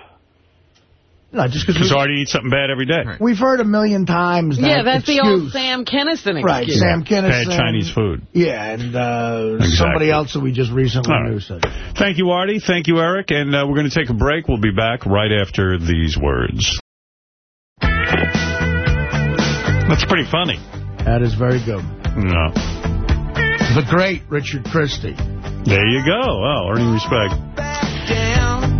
No, just because
Because Artie eats something bad every day.
we've heard a million times that
Yeah, that's the old Sam Kinison excuse.
Right, Sam Kinison.
Bad Chinese food.
Yeah, and uh,
Exactly.
somebody else that we just recently
All right.
knew said.
Thank you, Artie. Thank you, Eric. And uh, we're going to take a break. We'll be back right after these words. That's pretty funny.
That is very good.
No.
The great Richard Christie.
There you go. Oh, earning respect.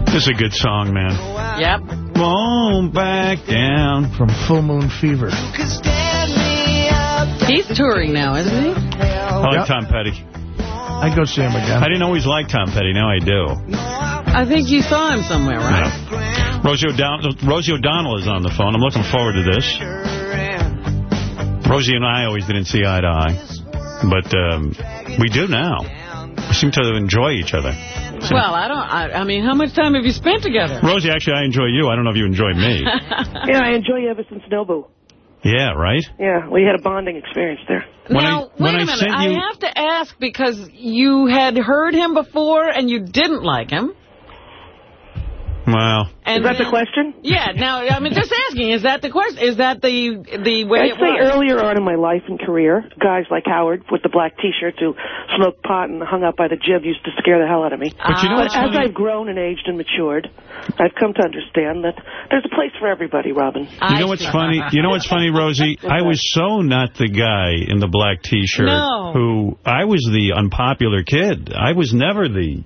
This is a good song, man.
Yep.
Won't back down.
From Full Moon Fever.
He's touring now, isn't he?
I like
Yep.
Tom Petty.
I go see him again.
I didn't always like Tom Petty. Now I do.
I think you saw him somewhere, right?
Rosie O'Donnell, Rosie O'Donnell is on the phone. I'm looking forward to this. Rosie and I always didn't see eye to eye. But um, we do now. We seem to enjoy each other.
Well, I don't. I, I mean, how much time have you spent together?
Rosie, actually, I enjoy you. I don't know if you enjoy me. (laughs)
yeah, I enjoy you ever since Nobu.
yeah, right?
Yeah, we had a bonding experience there.
When
now,
I- when
wait
I
a minute.
sent you-
I have to ask because you had heard him before and you didn't like him.
Wow.
And
Is that the question?
Yeah. Now, I mean, just asking. Is that the question? Is that the the way
I'd
it
say
was?
earlier on in my life and career, guys like Howard with the black T-shirts who smoked pot and hung out by the jib used to scare the hell out of me.
But you know what's
as
funny?
I've grown and aged and matured, I've come to understand that there's a place for everybody, Robin.
You know what's funny? You know what's funny, Rosie? I was so not the guy in the black T-shirt
No.
who I was the unpopular kid. I was never the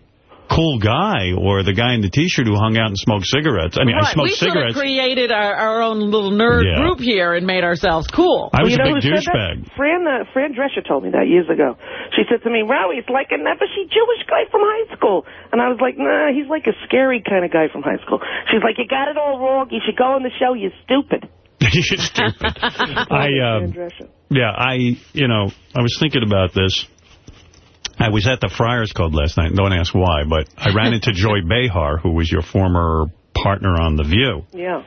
cool guy or the guy in the T-shirt who hung out and smoked cigarettes. I mean, I
right.
smoked
we
cigarettes.
sort of created our, our own little nerd
Yeah.
group here and made ourselves cool.
I was
you
a
know
big
who said that?
douchebag.
Fran, uh, Fran Drescher told me that years ago. She said to me, Rowie, it's like a never-see Jewish guy from high school. And I was like, nah, he's like a scary kind of guy from high school. She's like, you got it all wrong. You should go on the show. You're stupid. (laughs)
You're stupid. (laughs) I,
Fran
um, yeah, I, you know, I was thinking about this. I was at the Friars Club last night. Don't ask why, but I ran into (laughs) Joy Behar, who was your former partner on The View.
Yeah.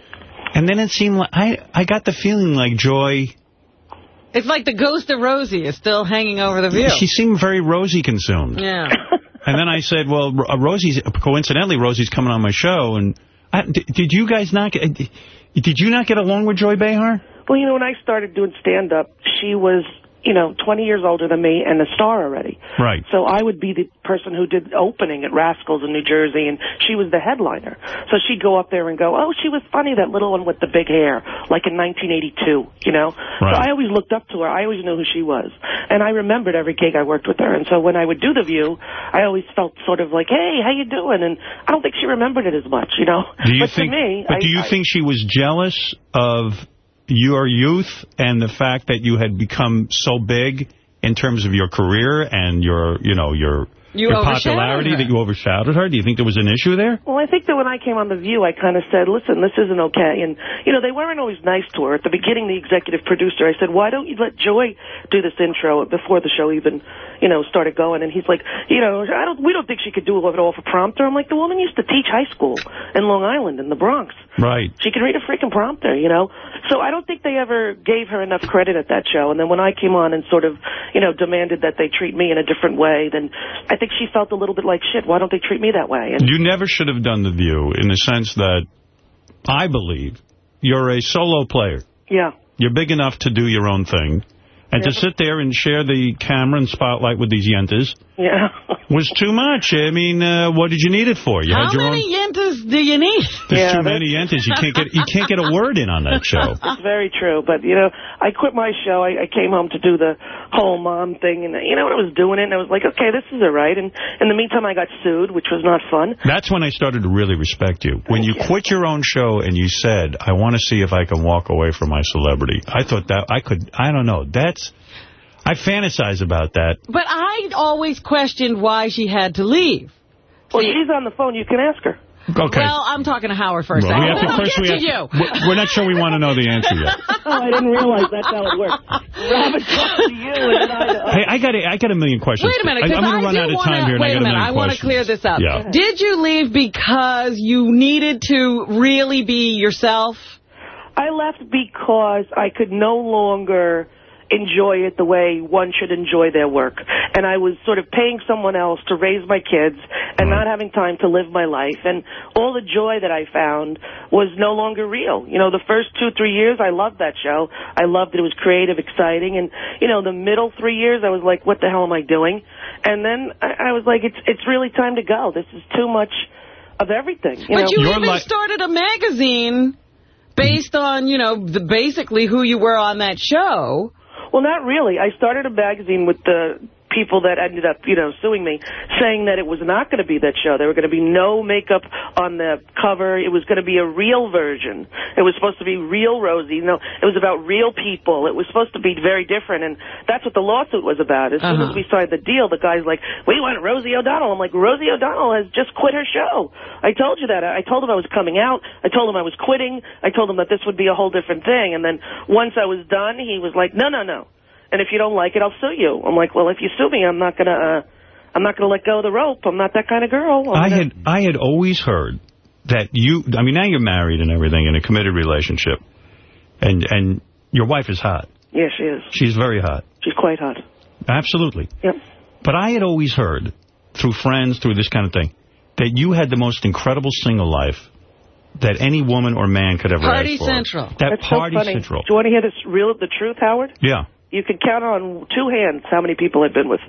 And then it seemed like, I, I got the feeling like Joy,
It's like the ghost of Rosie is still hanging over the view.
she seemed very Rosie consumed.
yeah. (laughs)
And then I said, well, Ro- uh, Rosie's, coincidentally, Rosie's coming on my show. And I, did, did you guys not get, did you not get along with Joy Behar?
Well, you know, when I started doing stand-up, she was, you know, 20 years older than me and a star already.
Right.
So I would be the person who did opening at Rascals in New Jersey, and she was the headliner. So she'd go up there and go, oh, she was funny, that little one with the big hair, like in 1982, you know?
Right.
So I always looked up to her. I always knew who she was. And I remembered every gig I worked with her. And so when I would do The View, I always felt sort of like, hey, how you doing? And I don't think she remembered it as much, you know?
Do you
but
think?
to me,
but
I,
do you
I-
think she was jealous of your youth and the fact that you had become so big in terms of your career and your, you know, your
You
your popularity
her.
that you overshadowed her? Do you think there was an issue there?
Well, I think that when I came on The View, I kind of said, listen, this isn't okay. And, you know, they weren't always nice to her. At the beginning, the executive producer, I said, why don't you let Joy do this intro before the show even, you know, started going? And he's like, you know, I don't, we don't think she could do it all for prompter. I'm like, the woman used to teach high school in Long Island, in the Bronx.
Right.
She can read a freaking prompter, you know? So I don't think they ever gave her enough credit at that show. And then when I came on and sort of, you know, demanded that they treat me in a different way, then I think she felt a little bit like, shit, why don't they treat me that way? And
You never should have done The View in the sense that I believe you're a solo player.
yeah.
You're big enough to do your own thing. And to sit there and share the camera and spotlight with these yentas
Yeah.
was too much. I mean, uh, what did you need it for? You
How
had your
many
own...
yentas do you need?
There's too many yentas. You can't get you can't get a word in on that show. (laughs)
It's very true. But, you know, I quit my show. I, I came home to do the whole mom thing. And, you know, I was doing it. And I was like, okay, this is all right. And in the meantime, I got sued, which was not fun.
That's when I started to really respect you. When you quit your own show and you said, I want to see if I can walk away from my celebrity. I thought that I could, I don't know. That's, I fantasize about that.
But I always questioned why she had to leave.
Well, she's on the phone. You can ask her.
Okay.
Well, I'm talking to Howard first.
Well, we have to,
I'll
first
get
we
to
have,
you.
we're- We're not sure we want to know the answer yet. (laughs)
Oh, I didn't realize that's how it worked. Robin talked to you, and I...
Uh, hey, I got a, I got a million questions.
Wait a minute,
I,
because
I'm going to run out of
wanna,
time here, and I
wait
got
a minute,
million
I want to clear this up.
Yeah.
Did you leave because you needed to really be yourself?
I left because I could no longer enjoy it the way one should enjoy their work. And I was sort of paying someone else to raise my kids and not having time to live my life. And all the joy that I found was no longer real. You know, the first two, three years, I loved that show. I loved it. It was creative, exciting. And, you know, the middle three years, I was like, what the hell am I doing? And then I, I was like, it's, it's really time to go. This is too much of everything. You
but
know?
you even started a magazine based on, you know, the, basically who you were on that show.
Well, not really. I started a magazine with the people that ended up, you know, suing me, saying that it was not going to be that show. There were going to be no makeup on the cover. It was going to be a real version. It was supposed to be real Rosie. You know, it was about real people. It was supposed to be very different, and that's what the lawsuit was about. As soon
Uh-huh.
as we signed the deal, the guy's like, we want Rosie O'Donnell. I'm like, Rosie O'Donnell has just quit her show. I told you that. I told him I was coming out. I told him I was quitting. I told him that this would be a whole different thing. And then once I was done, he was like, no, no, no. And if you don't like it, I'll sue you. I'm like, well, if you sue me, I'm not gonna, uh, I'm not gonna let go of the rope. I'm not that kind of girl. I'm
I
gonna-
had I had always heard that you, I mean, now you're married and everything in a committed relationship, and and your wife is hot.
Yeah, she is.
She's very hot.
She's quite hot.
Absolutely.
Yep.
But I had always heard, through friends, through this kind of thing, that you had the most incredible single life that any woman or man could ever
Party
ask for.
Central.
That
That's so
Party
funny.
Central.
Do you want to hear this real, the truth, Howard?
Yeah.
You can count on two hands how many people I've been with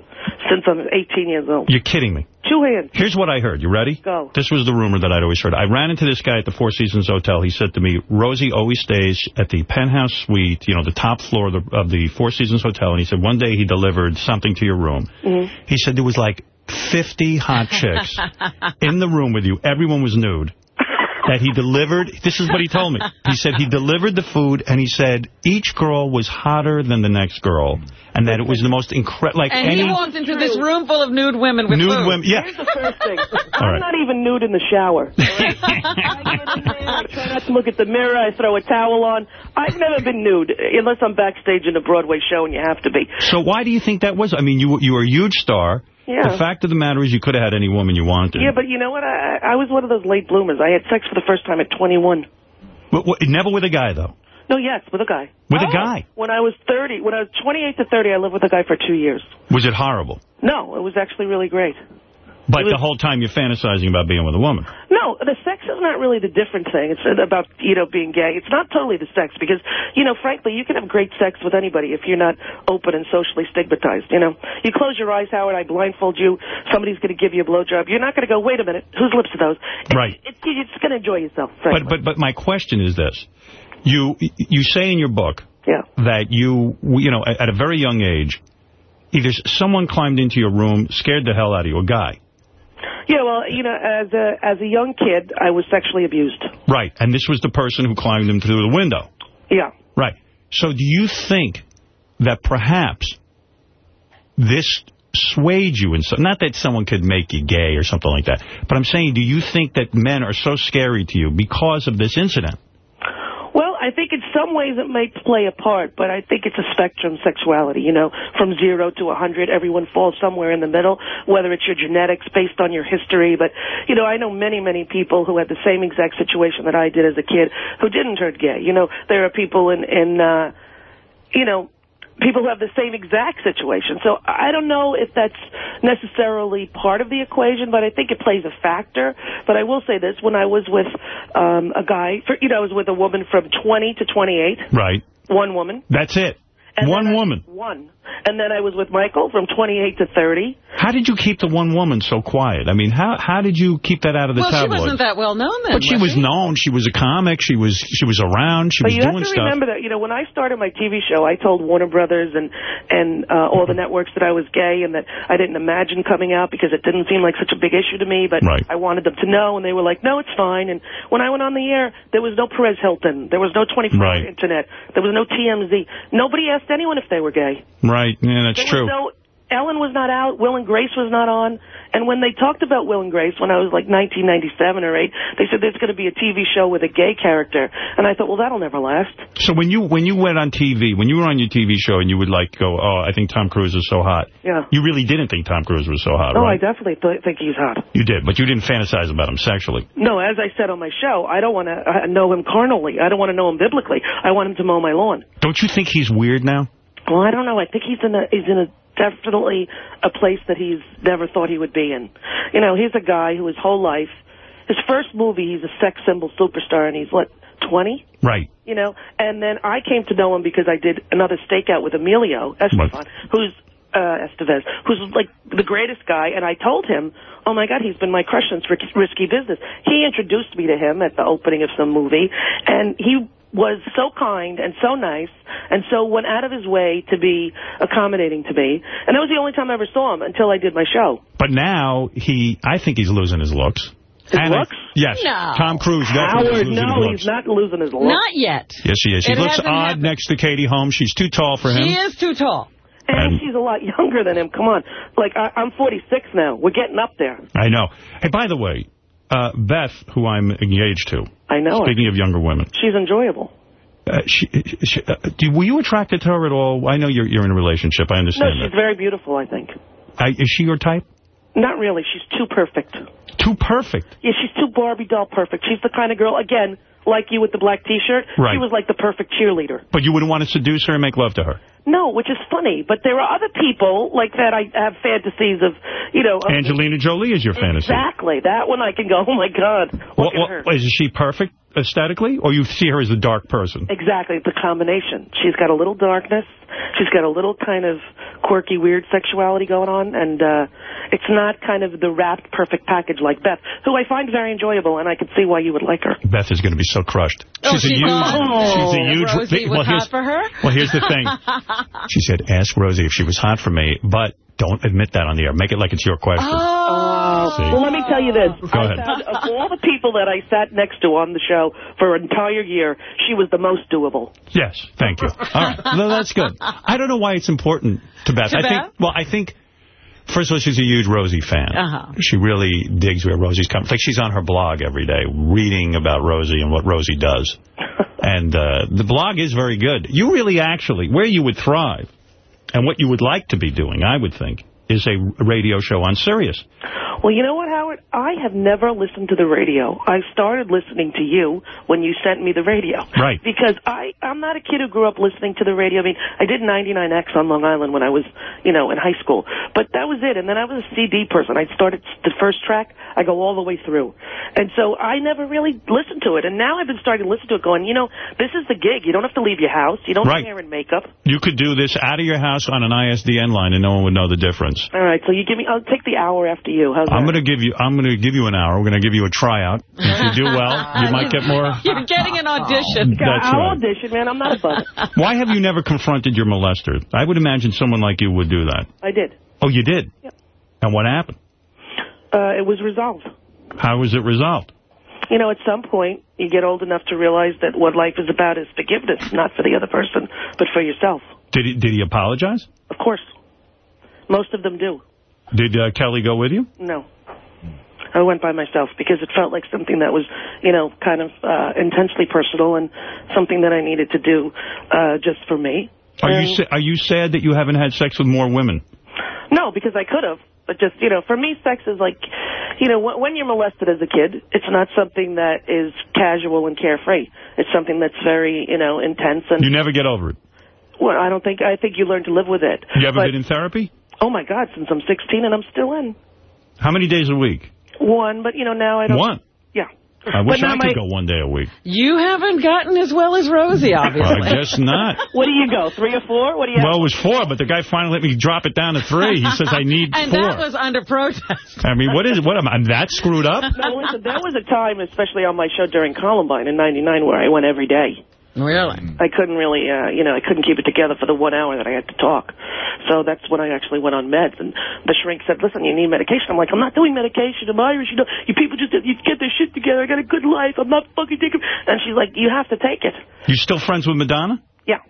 since I'm 18 years old.
You're kidding me.
Two hands.
Here's what I heard. You ready?
Go.
This was the rumor that I'd always heard. I ran into this guy at the Four Seasons Hotel. He said to me, Rosie always stays at the penthouse suite, you know, the top floor of the, of the Four Seasons Hotel. And he said one day he delivered something to your room.
Mm-hmm.
He said there was like 50 hot chicks (laughs) in the room with you. Everyone was nude. That he delivered, this is what he told me. He said he delivered the food, and he said each girl was hotter than the next girl, and that it was the most incredible, like
and
any
he walked into this room full of nude women with
nude
food.
women. Yeah.
Here's the first thing. (laughs)
All
I'm
right.
not even nude in the shower. (laughs) I try not to look at the mirror. I throw a towel on. I've never been nude, unless I'm backstage in a Broadway show and you have to be.
So why do you think that was? I mean, you you were a huge star.
Yeah.
The fact of the matter is you could have had any woman you wanted.
Yeah, but you know what? I, I was one of those late bloomers. I had sex for the first time at 21.
But what- never with a guy, though.
No, yes, with a guy.
With a oh, guy.
When I was 30, when I was 28 to 30, I lived with a guy for two years.
Was it horrible?
No, it was actually really great.
But the whole time you're fantasizing about being with a woman.
No, the sex is not really the different thing. It's about, you know, being gay. It's not totally the sex because, you know, frankly, you can have great sex with anybody if you're not open and socially stigmatized, you know. You close your eyes, Howard, I blindfold you, somebody's going to give you a blowjob. You're not going to go, wait a minute, whose lips are those?
Right.
It's, you're just going to enjoy yourself,
But
frankly.
but but my question is this: you you say in your book
Yeah.
that you you know at, at a very young age, either someone climbed into your room, scared the hell out of you, a guy,
Yeah, well, you know, as a, as a young kid, I was sexually abused.
right? And this was the person who climbed in through the window.
Yeah.
Right. So do you think that perhaps this swayed you in some, not that someone could make you gay or something like that, but I'm saying, do you think that men are so scary to you because of this incident?
Well, I think in some ways it may play a part, but I think it's a spectrum sexuality, you know, from zero to a hundred. Everyone falls somewhere in the middle, whether it's your genetics based on your history. But, you know, I know many, many people who had the same exact situation that I did as a kid who didn't turn gay. You know, there are people in, in uh, you know, people who have the same exact situation. So I don't know if that's necessarily part of the equation, but I think it plays a factor. But I will say this, when I was with um, a guy, for, you know, I was with a woman from 20 to 28,
Right.
one woman.
That's it. One woman.
One. And then I was with Michael from 28 to 30.
How did you keep the one woman so quiet? I mean, how how did you keep that out of the
well, she
tabloids?
wasn't that well known then.
but she was known. She was a comic. She was she was around. She
but
was
you have to
stuff.
remember that, you know, when I started my TV show, I told Warner Brothers and and uh, all the networks that I was gay and that I didn't imagine coming out because it didn't seem like such a big issue to me. But
Right.
I wanted them to know, and they were like, "No, it's fine." And when I went on the air, there was no Perez Hilton, there was no 24
Right.
Internet, there was no TMZ. Nobody asked anyone if they were gay.
Right. Yeah, that's
There
true.
Ellen was not out. Will and Grace was not on. And when they talked about Will and Grace when I was like 1997 or 8, they said there's going to be a TV show with a gay character. And I thought, well, that'll never last.
So when you when you went on TV, when you were on your TV show, and you would like go, oh, I think Tom Cruise is so hot.
Yeah.
You really didn't think Tom Cruise was so hot,
No,
right?
I definitely th- think he's hot.
You did, but you didn't fantasize about him sexually.
No, as I said on my show, I don't want to uh, know him carnally. I don't want to know him biblically. I want him to mow my lawn.
Don't you think he's weird now?
Well, I don't know. I think he's in a he's in a definitely a place that he's never thought he would be in. You know, he's a guy who his whole life, his first movie, he's a sex symbol superstar, and he's what twenty.
Right.
You know, and then I came to know him because I did another stakeout with Emilio Estefan, who's uh, Estevez, who's like the greatest guy, and I told him, oh my God, he's been my crush since Risky Business. He introduced me to him at the opening of some movie, and he was so kind and so nice and so went out of his way to be accommodating to me. And that was the only time I ever saw him until I did my show.
But now, he, I think he's losing his looks.
His
And I-
looks?
yes.
No.
Tom Cruise definitely
Howard,
losing
no,
his looks.
he's not losing his looks.
Not yet.
Yes, she is. She
It
looks odd
happened.
next to Katie Holmes. She's too tall for him.
She is too tall.
And she's a lot younger than him. Come on. Like, I, I'm 46 now. We're getting up there.
I know. Hey, by the way, uh, Beth, who I'm engaged to.
I know her.
Speaking of younger women.
She's enjoyable.
Uh, she, she, uh, do, were you attracted to her at all? I know you're, you're in a relationship. I understand.
No, she's
that.
very beautiful, I think.
I, is she your type?
Not really. She's too perfect.
Too perfect.
Yeah, she's too Barbie doll perfect. She's the kind of girl, again, like you with the black T-shirt.
Right.
She was like the perfect cheerleader.
But you wouldn't want to seduce her and make love to her.
No, which is funny. But there are other people like that I have fantasies of, you know. of-
Angelina Jolie is your fantasy.
Exactly. That one I can go, oh, my God. Look
what,
her.
is she perfect aesthetically, or you see her as a dark person?
Exactly, the combination. She's got a little darkness. She's got a little kind of quirky, weird sexuality going on, and uh, it's not kind of the wrapped, perfect package like Beth, who I find very enjoyable, and I can see why you would like her.
Beth is going to be so crushed.
Oh,
she's a
she
huge.
was?
She's a oh, huge.
Rosie was
well, here's,
hot for her?
well, here's the thing. (laughs) She said, "Ask Rosie if she was hot for me, but don't admit that on the air. Make it like it's your question."
Oh. Well, let me tell you this.
Go
I
ahead.
found, of all the people that I sat next to on the show for an entire year, she was the most doable.
Yes, thank you. All right, no, that's good. I don't know why it's important to Beth.
To
I
Beth?
think. Well, I think. First of all, she's a huge Rosie fan.
Uh-huh.
She really digs where Rosie's coming. Like she's on her blog every day, reading about Rosie and what Rosie does. (laughs) and uh, the blog is very good. You really actually, where you would thrive, and what you would like to be doing, I would think, is a radio show on Sirius.
Well, you know what, Howard? I have never listened to the radio. I started listening to you when you sent me the radio.
Right.
Because I, I'm not a kid who grew up listening to the radio. I mean, I did 99X on Long Island when I was, you know, in high school. But that was it. And then I was a CD person. I started the first track. I go all the way through. And so I never really listened to it. And now I've been starting to listen to it going, you know, this is the gig. You don't have to leave your house. You don't
Right.
hair and makeup.
You could do this out of your house on an ISDN line, and no one would know the difference.
All right. So you give me, I'll take the hour after you. How's
I'm
that?
going to give you. I'm going to give you an hour. We're going to give you a tryout. (laughs) If you do well, you might get more.
You're getting an audition.
That's
I'll
right.
audition, man. I'm not a bug. (laughs)
Why have you never confronted your molester? I would imagine someone like you would do that.
I did.
Oh, you did? And what happened?
Uh, it was resolved.
How was it resolved?
You know, at some point, you get old enough to realize that what life is about is forgiveness, not for the other person, but for yourself.
Did he, did he apologize?
Of course. Most of them do.
Did uh, Kelly go with you?
No. I went by myself because it felt like something that was, you know, kind of uh, intensely personal and something that I needed to do uh, just for me.
Are
And-
you are you sad that you haven't had sex with more women?
No, because I could have. But just, you know, for me, sex is like, you know, when, when you're molested as a kid, it's not something that is casual and carefree. It's something that's very, you know, intense. And
You never get over it.
well, I don't think, I think you learn to live with it.
You ever
But-
been in therapy?
Oh, my God, since I'm 16 and I'm still in.
How many days a week?
One, but, you know, now I don't.
One.
Yeah.
I wish
now
I could
my-
go one day a week.
You haven't gotten as well as Rosie, obviously.
I guess not. (laughs)
What do you go, three or four? What do you
Well, it was four, but the guy finally let me drop it down to three. He says I (laughs) need
and
four.
that was under protest.
I mean, what is what am I? I'm that screwed up?
No, listen, there was a time, especially on my show during Columbine in 99, where I went every day.
Really?
I couldn't really, uh, you know, I couldn't keep it together for the one hour that I had to talk. So that's when I actually went on meds. And the shrink said, listen, you need medication. I'm like, I'm not doing medication. I'm Irish. You know, you people just you get their shit together. I got a good life. I'm not fucking taking... And she's like, you have to take it.
You still friends with Madonna?
Yeah.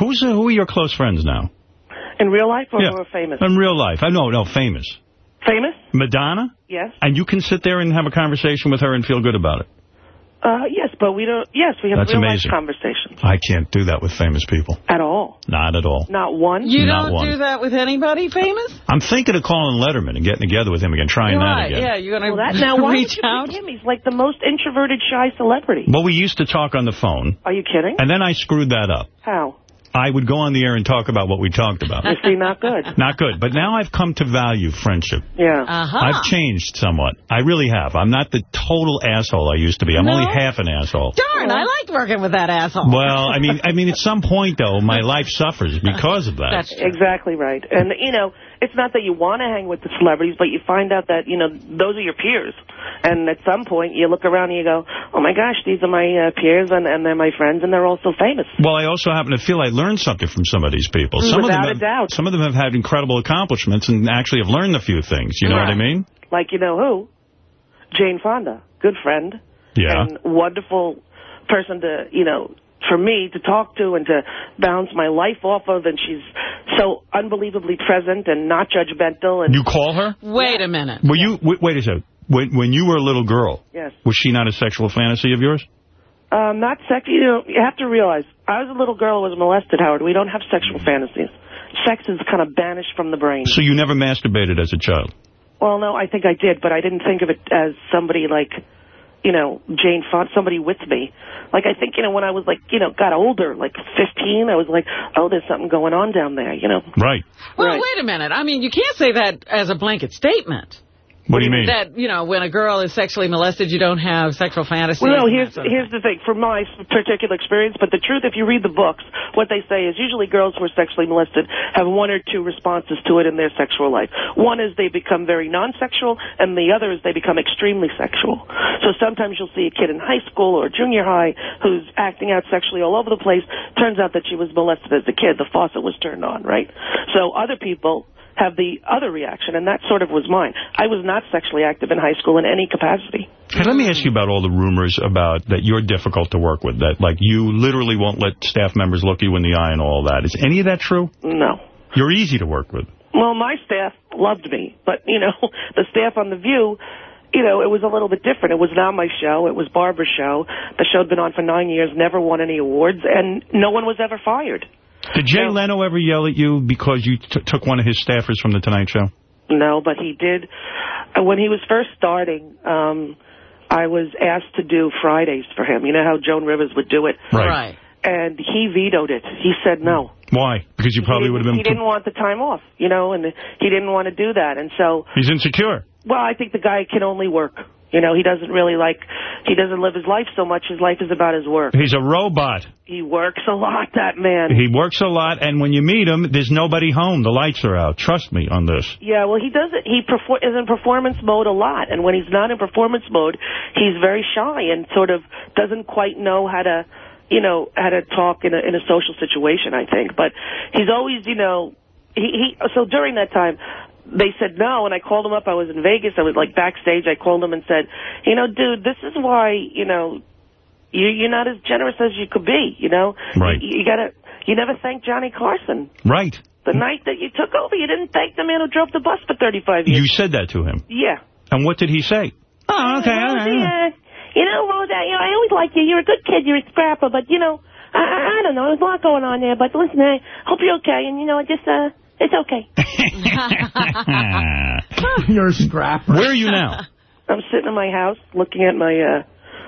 Who's uh, who are your close friends now?
In real life or,
Yeah.
or famous?
In real life? I know, no, famous.
Famous?
Madonna?
Yes.
And you can sit there and have a conversation with her and feel good about it.
Uh, yes, but we don't... Yes, we have
That's
real
amazing.
life conversations.
I can't do that with famous people.
At all.
Not at all.
Not one?
You
Not
don't
one.
do that with anybody famous?
I'm thinking of calling Letterman and getting together with him again, trying
You're
that
right,
again.
yeah. You're gonna
Well, that,
to
now, (laughs) why
reach
did you
out?
pick him? He's like the most introverted, shy celebrity.
Well, we used to talk on the phone,
Are you kidding?
and then I screwed that up.
How?
I would go on the air and talk about what we talked about.
You see, not good. (laughs)
Not good. But now I've come to value friendship.
Yeah.
Uh-huh.
I've changed somewhat. I really have. I'm not the total asshole I used to be. I'm
No?
only half an asshole.
Darn, I liked working with that asshole.
Well, I mean, I mean, at some point though, my (laughs) life suffers because of that.
That's exactly right. And you know, it's not that you want to hang with the celebrities, but you find out that, you know, those are your peers. And at some point, you look around and you go, oh, my gosh, these are my uh, peers, and, and they're my friends, and they're also famous.
Well, I also happen to feel I learned something from some of these people. Some
Without
of them
a
have,
doubt.
Some of them have had incredible accomplishments and actually have learned a few things. You know what I mean?
Like, you know who? Jane Fonda. Good friend.
Yeah.
And wonderful person to, you know, for me to talk to and to bounce my life off of. And she's so unbelievably present and not judgmental. And
You call her?
Wait a minute.
Were you, wait, wait a second. When, when you were a little girl,
Yes.
was she not a sexual fantasy of yours?
Um, not sex. You know, you have to realize, I was a little girl who was molested, Howard. We don't have sexual fantasies. Sex is kind of banished from the brain.
So you never masturbated as a child?
Well, no, I think I did, but I didn't think of it as somebody like, you know, Jane Fonda, somebody with me. Like, I think, you know, when I was like, you know, got older, like 15, I was like, oh, there's something going on down there, you know.
Right.
Well,
Right.
wait a minute. I mean, you can't say that as a blanket statement.
What do you mean?
That, you know, when a girl is sexually molested, you don't have sexual fantasies.
Well, no, here's
sort of
here's the thing. From my particular experience, but the truth, if you read the books, what they say is usually girls who are sexually molested have one or two responses to it in their sexual life. One is they become very non-sexual, and the other is they become extremely sexual. So sometimes you'll see a kid in high school or junior high who's acting out sexually all over the place. Turns out that she was molested as a kid. The faucet was turned on, right? So other people have the other reaction, and that sort of was mine. I was not sexually active in high school in any capacity.
Hey, let me ask you about all the rumors about that you're difficult to work with, that like you literally won't let staff members look you in the eye and all that. Is any of that true?
No.
You're easy to work with.
Well, my staff loved me, but, you know, (laughs) the staff on The View, you know, it was a little bit different. It was not my show. It was Barbara's show. The show had been on for nine years, never won any awards, and no one was ever fired.
Did Jay Leno ever yell at you because you t took one of his staffers from The Tonight Show?
No, but he did. uh, When he was first starting, um, I was asked to do Fridays for him. You know how Joan Rivers would do it?
Right. Right.
And he vetoed it. He said no.
Why? Because you probably would have been...
He didn't want the time off, you know, and he didn't want to do that. And so
He's insecure.
Well, I think the guy can only work. You know, he doesn't really like, he doesn't live his life so much. His life is about his work.
He's a robot.
He works a lot, that man.
He works a lot, and when you meet him, there's nobody home. The lights are out. Trust me on this.
Yeah, well, he does it. He perfor- is in performance mode a lot, and when he's not in performance mode, he's very shy and sort of doesn't quite know how to, you know, how to talk in a in a social situation. I think, but he's always, you know, he, he so during that time. They said no, and I called him up. I was in Vegas. I was like backstage. I called him and said, you know, dude, this is why, you know, you, you're not as generous as you could be. You know,
Right.
You, you gotta. You never thanked Johnny Carson.
Right.
The night that you took over, you didn't thank the man who drove the bus for 35 years.
You said that to him.
Yeah.
And what did he say?
Oh, okay. Yeah. You know, Rosa, you know, I always liked you. You're a good kid. You're a scrapper. But, you know, I, I, I don't know. There's a lot going on there. But listen, I hope you're okay. And, you know, I just, uh, it's okay. (laughs) (laughs)
You're a scrapper.
Where are you now? (laughs)
I'm sitting in my house looking at my uh,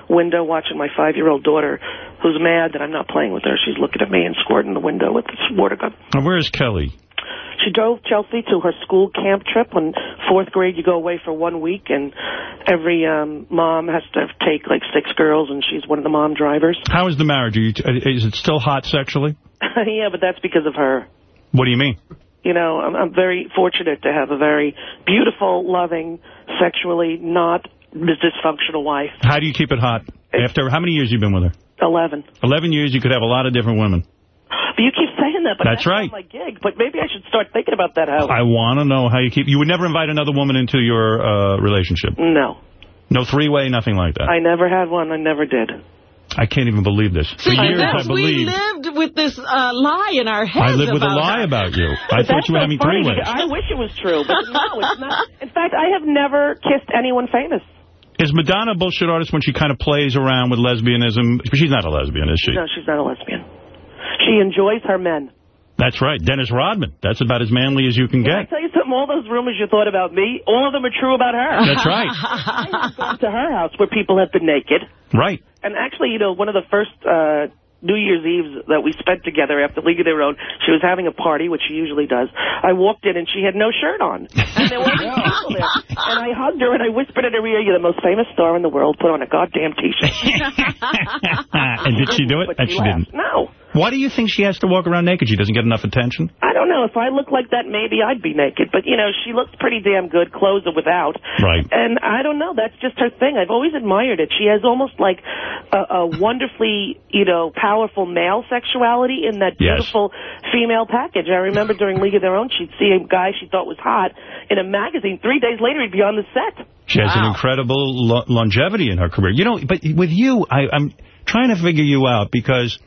window watching my five-year-old daughter who's mad that I'm not playing with her. She's looking at me and squirting the window with this water gun.
And where's Kelly?
She drove Chelsea to her school camp trip. When fourth grade, you go away for one week, and every um, mom has to take like six girls, and she's one of the mom drivers.
How is the marriage? Are you t is it still hot sexually?
yeah, but that's because of her.
What do you mean?
You know, I'm, I'm very fortunate to have a very beautiful, loving, sexually not dysfunctional wife.
How do you keep it hot? After how many years you've been with her?
Eleven.
Eleven years, you could have a lot of different women.
But you keep saying that, but
That's
that's,
right.
not my gig. But maybe I should start thinking about that, Howard.
I want to know how you keep... You would never invite another woman into your uh, relationship?
No.
No three-way, nothing like that?
I never had one. I never did.
I can't even believe this. For
See,
years,
that's-
I
we lived with this uh, lie in our heads
I lived with a lie
her.
about you. (laughs) I thought you were
so
having
funny
three-ways.
because I wish it was true, but no, it's not. (laughs) In fact, I have never kissed anyone famous.
Is Madonna a bullshit artist when she kind of plays around with lesbianism? She's not a lesbian, is she?
No, she's not a lesbian. She enjoys her men.
That's right. Dennis Rodman. That's about as manly as you can
Can I
get.
tell you something? All those rumors you thought about me, all of them are true about her.
That's right. (laughs)
I have gone to her house where people have been naked.
Right.
And actually, you know, one of the first uh, New Year's Eves that we spent together after League of Their Own, she was having a party, which she usually does. I walked in and she had no shirt on. And there were (laughs) people there. And I hugged her and I whispered in her ear, you're the most famous star in the world. Put on a goddamn T-shirt. (laughs)
and did she do it?
But
And
she
she didn't.
No.
Why do you think she has to walk around naked? She doesn't get enough attention?
I don't know. If I look like that, maybe I'd be naked. But, you know, she looks pretty damn good, clothes or without.
Right.
And I don't know. That's just her thing. I've always admired it. She has almost like a, a wonderfully, you know, powerful male sexuality in that
Yes.
beautiful female package. I remember during League of Their Own, she'd see a guy she thought was hot in a magazine. Three days later, he'd be on the set.
She has an incredible lo longevity in her career. You know, but with you, I, I'm trying to figure you out because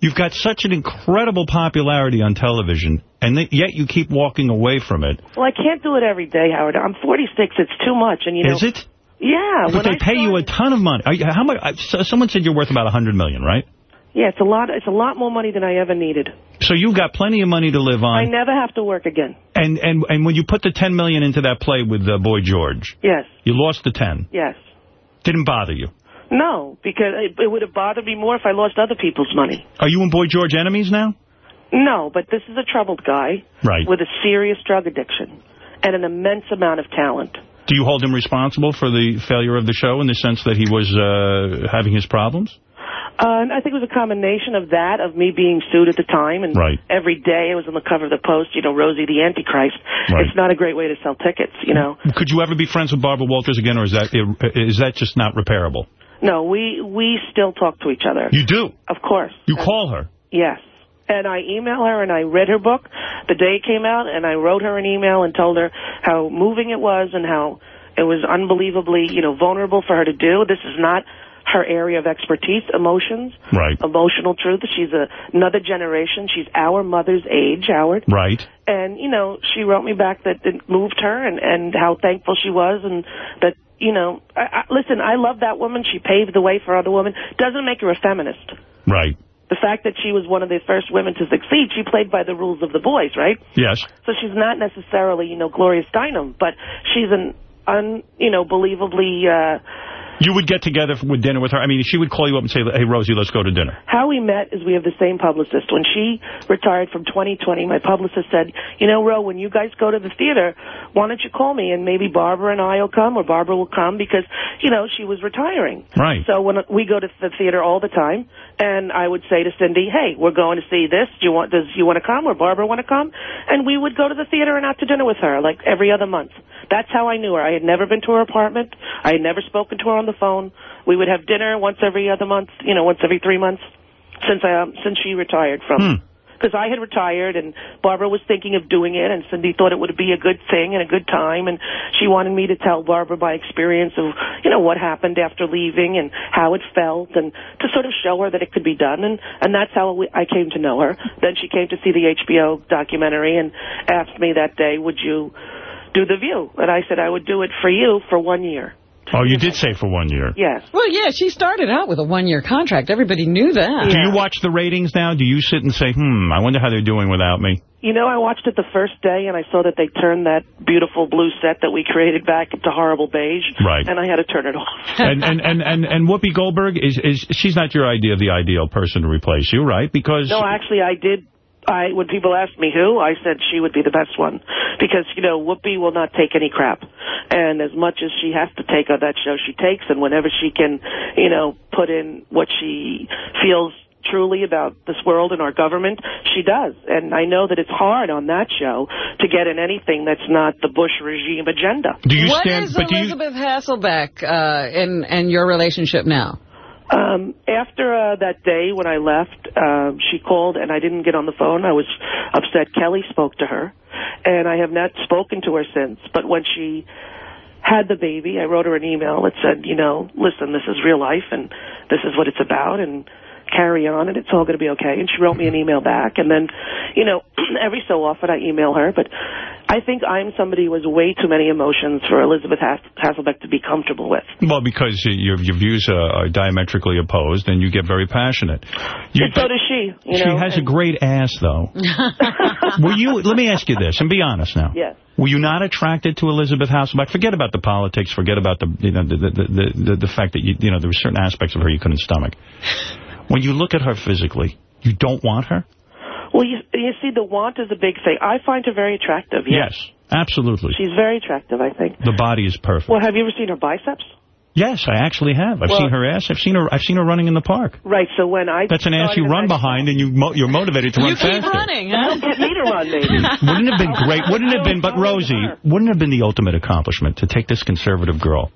you've got such an incredible popularity on television, and yet you keep walking away from it.
Well, I can't do it every day, Howard. I'm 46. It's too much. And you know,
Is it?
Yeah.
But
when
they
I
pay you a ton of money. You- How much? Someone said you're worth about a 100 million, right?
Yeah, it's a lot. It's a lot more money than I ever needed.
So you've got plenty of money to live on.
I never have to work again.
And, and, and when you put the 10 million into that play with uh, Boy George,
Yes,
you lost the 10.
yes.
Didn't bother you.
No, because it, it would have bothered me more if I lost other people's money.
Are you and Boy George enemies now?
No, but this is a troubled guy
Right.
with a serious drug addiction and an immense amount of talent.
Do you hold him responsible for the failure of the show in the sense that he was uh, having his problems?
Uh, I think it was a combination of that, of me being sued at the time, and
Right.
every day I was on the cover of the Post, you know, Rosie the Antichrist.
Right.
It's not a great way to sell tickets, you know.
Could you ever be friends with Barbara Walters again, or is that is that just not repairable?
No, we we still talk to each other.
You do?
Of course.
You call her?
Yes. And I email her and I read her book the day it came out and I wrote her an email and told her how moving it was and how it was unbelievably, you know, vulnerable for her to do. This is not her area of expertise, emotions,
Right.
emotional truth. She's a, another generation. She's our mother's age, Howard.
Right.
And, you know, she wrote me back that it moved her and, and how thankful she was and that, you know, I, I, listen, I love that woman. She paved the way for other women. Doesn't make her a feminist.
Right.
The fact that she was one of the first women to succeed, she played by the rules of the boys, right?
Yes.
So she's not necessarily, you know, Gloria Steinem, but she's an un, you know, believably, uh,
You would get together with dinner with her. I mean, she would call you up and say, "Hey, Rosie, let's go to dinner."
How we met is we have the same publicist. When she retired from 2020, my publicist said, you know, Ro, when you guys go to the theater, why don't you call me and maybe Barbara and I will come or Barbara will come because, you know, she was retiring.
Right.
So when we go to the theater all the time and I would say to Cindy, hey, we're going to see this. Do you want, does you want to come or Barbara want to come? And we would go to the theater and out to dinner with her like every other month. That's how I knew her. I had never been to her apartment. I had never spoken to her on the phone. We would have dinner once every other month, you know, once every three months since I, um, since she retired from. Because I had retired and Barbara was thinking of doing it and Cindy thought it would be a good thing and a good time and she wanted me to tell Barbara by experience of, you know, what happened after leaving and how it felt and to sort of show her that it could be done and, and that's how we, I came to know her. Then she came to see the HBO documentary and asked me that day, would you do The View? And I said I would do it for you for one year.
Oh, you did say for one year.
Yes.
Well, yeah, she started out with a one-year contract. Everybody knew that.
Do you watch the ratings now? Do you sit and say, "Hmm, I wonder how they're doing without me"?
You know, I watched it the first day, and I saw that they turned that beautiful blue set that we created back into horrible beige.
Right.
And I had to turn it off. (laughs)
and, and and and and Whoopi Goldberg is is she's not your idea of the ideal person to replace you, right? Because
No, actually, I did. I when people asked me who, I said she would be the best one because you know Whoopi will not take any crap, and as much as she has to take on that show, she takes, and whenever she can, you know, put in what she feels truly about this world and our government, she does. And I know that it's hard on that show to get in anything that's not the Bush regime agenda.
Do you
What
stand?
is
but do you?
Elizabeth Hasselbeck uh, in, in your relationship now?
Um, after uh, that day when I left, um, she called and I didn't get on the phone. I was upset. Kelly spoke to her, and I have not spoken to her since. But when she had the baby, I wrote her an email that said, you know, listen, this is real life and this is what it's about and carry on and it's all going to be okay. And she wrote me an email back. And then, you know, (clears throat) every so often I email her, but I think I'm somebody with way too many emotions for Elizabeth Has- Hasselbeck to be comfortable with.
Well, because your your views are, are diametrically opposed, and you get very passionate. You,
and so does she. You
she
know,
has a great ass, though. (laughs) Were you? Let me ask you this, and be honest now.
Yes.
Were you not attracted to Elizabeth Hasselbeck? Forget about the politics. Forget about the you know the the the, the, the fact that you you know there were certain aspects of her you couldn't stomach. When you look at her physically, you don't want her.
Well, you, you see, the want is a big thing. I find her very attractive. Yes.
Yes, absolutely.
She's very attractive, I think.
The body is perfect.
Well, have you ever seen her biceps?
Yes, I actually have. I've
Well-
seen her ass. I've seen her. I've seen her running in the park.
Right, so when I
That's an ass you run behind, and you mo you're motivated to run faster.
That'll get me to run, maybe. (laughs)
Wouldn't it have been great? Wouldn't it have been? But Rosie, wouldn't it have been the ultimate accomplishment to take this conservative girl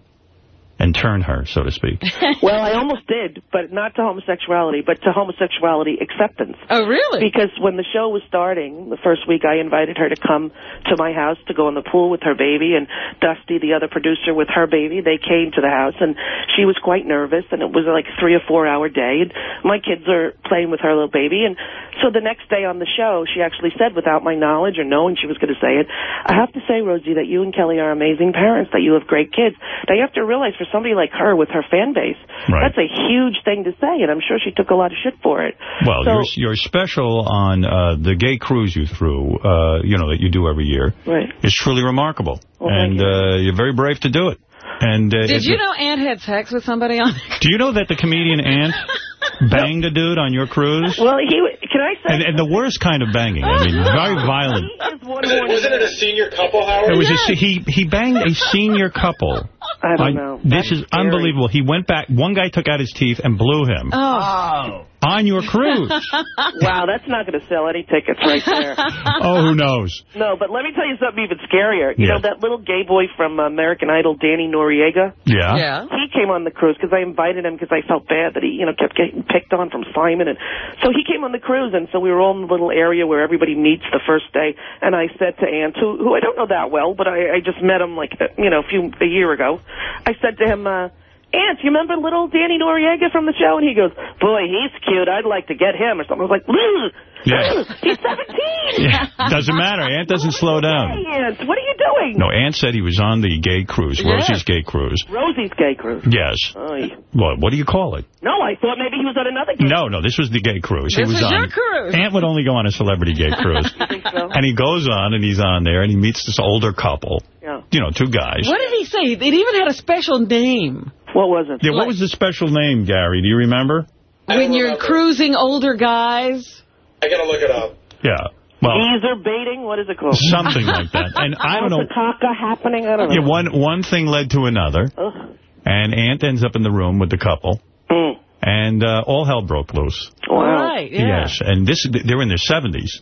and turn her, so to speak? (laughs)
well, I almost did, but not to homosexuality, but to homosexuality acceptance.
Oh, really?
Because when the show was starting, the first week, I invited her to come to my house to go in the pool with her baby, and Dusty, the other producer, with her baby, they came to the house, and she was quite nervous, and it was like a three or four hour day, and my kids are playing with her little baby, and so the next day on the show, she actually said, without my knowledge or knowing she was going to say it, I have to say, Rosie, that you and Kelly are amazing parents, that you have great kids. Now, you have to realize for somebody like her with her fan base,
Right.
that's a huge thing to say, and I'm sure she took a lot of shit for it.
Well,
so,
your your special on uh, the gay cruise you threw, uh, you know, that you do every year,
Right.
is truly remarkable,
Well, thank
and uh, you're very brave to do it. And uh,
Did you know Ant had sex with somebody on
Do you know that the comedian Ant (laughs) banged a dude on your cruise?
Well, he can I say?
And, and the worst kind of banging. I mean, very violent.
Wasn't it a senior couple, Howard?
It was a, he he banged a senior couple.
I don't
on-
know.
This is unbelievable. He went back. One guy took out his teeth and blew him
Oh. oh.
on your cruise. (laughs)
wow, that's not going to sell any tickets right there. (laughs)
oh, who knows?
No, but let me tell you something even scarier. You
Yeah.
know that little gay boy from American Idol, Danny Noriega?
Yeah.
Yeah.
He came on the cruise because I invited him because I felt bad that he, you know, kept getting picked on from Simon, and so he came on the cruise, and so we were all in the little area where everybody meets the first day, and I said to Ant, who, who I don't know that well, but I, I just met him like, uh, you know, a few a year ago. I said to him, uh, Ant, you remember little Danny Noriega from the show? And he goes, boy, he's cute. I'd like to get him or something. I was like, Ugh.
Yeah.
he's 17.
Yeah. Doesn't matter. Ant doesn't slow down.
Hey, Ant, what are you doing?
No, Ant said he was on the gay cruise,
Yeah.
Rosie's gay cruise.
Rosie's gay cruise.
Yes.
Oy.
What, what do you call it?
No, I thought maybe he was on another gay
No, no, this was the gay cruise. he
This
was
is
on.
your cruise.
Ant would only go on a celebrity gay (laughs) cruise.
think so?
And he goes on, and he's on there, and he meets this older couple.
Yeah.
You know, two guys.
What did he say? It even had a special name.
What was it?
Yeah, what was the special name, Gary? Do you remember?
When you're cruising older guys.
I got to look it up.
Yeah. Well,
Teaser baiting? What is it called?
something like that. (laughs) And I don't know.
Caca happening? I don't know.
Yeah, one one thing led to another,
Ugh.
and Ant ends up in the room with the couple,
Mm.
and uh, all hell broke loose.
Wow.
Right, yeah.
Yes, and this they're in their 70s.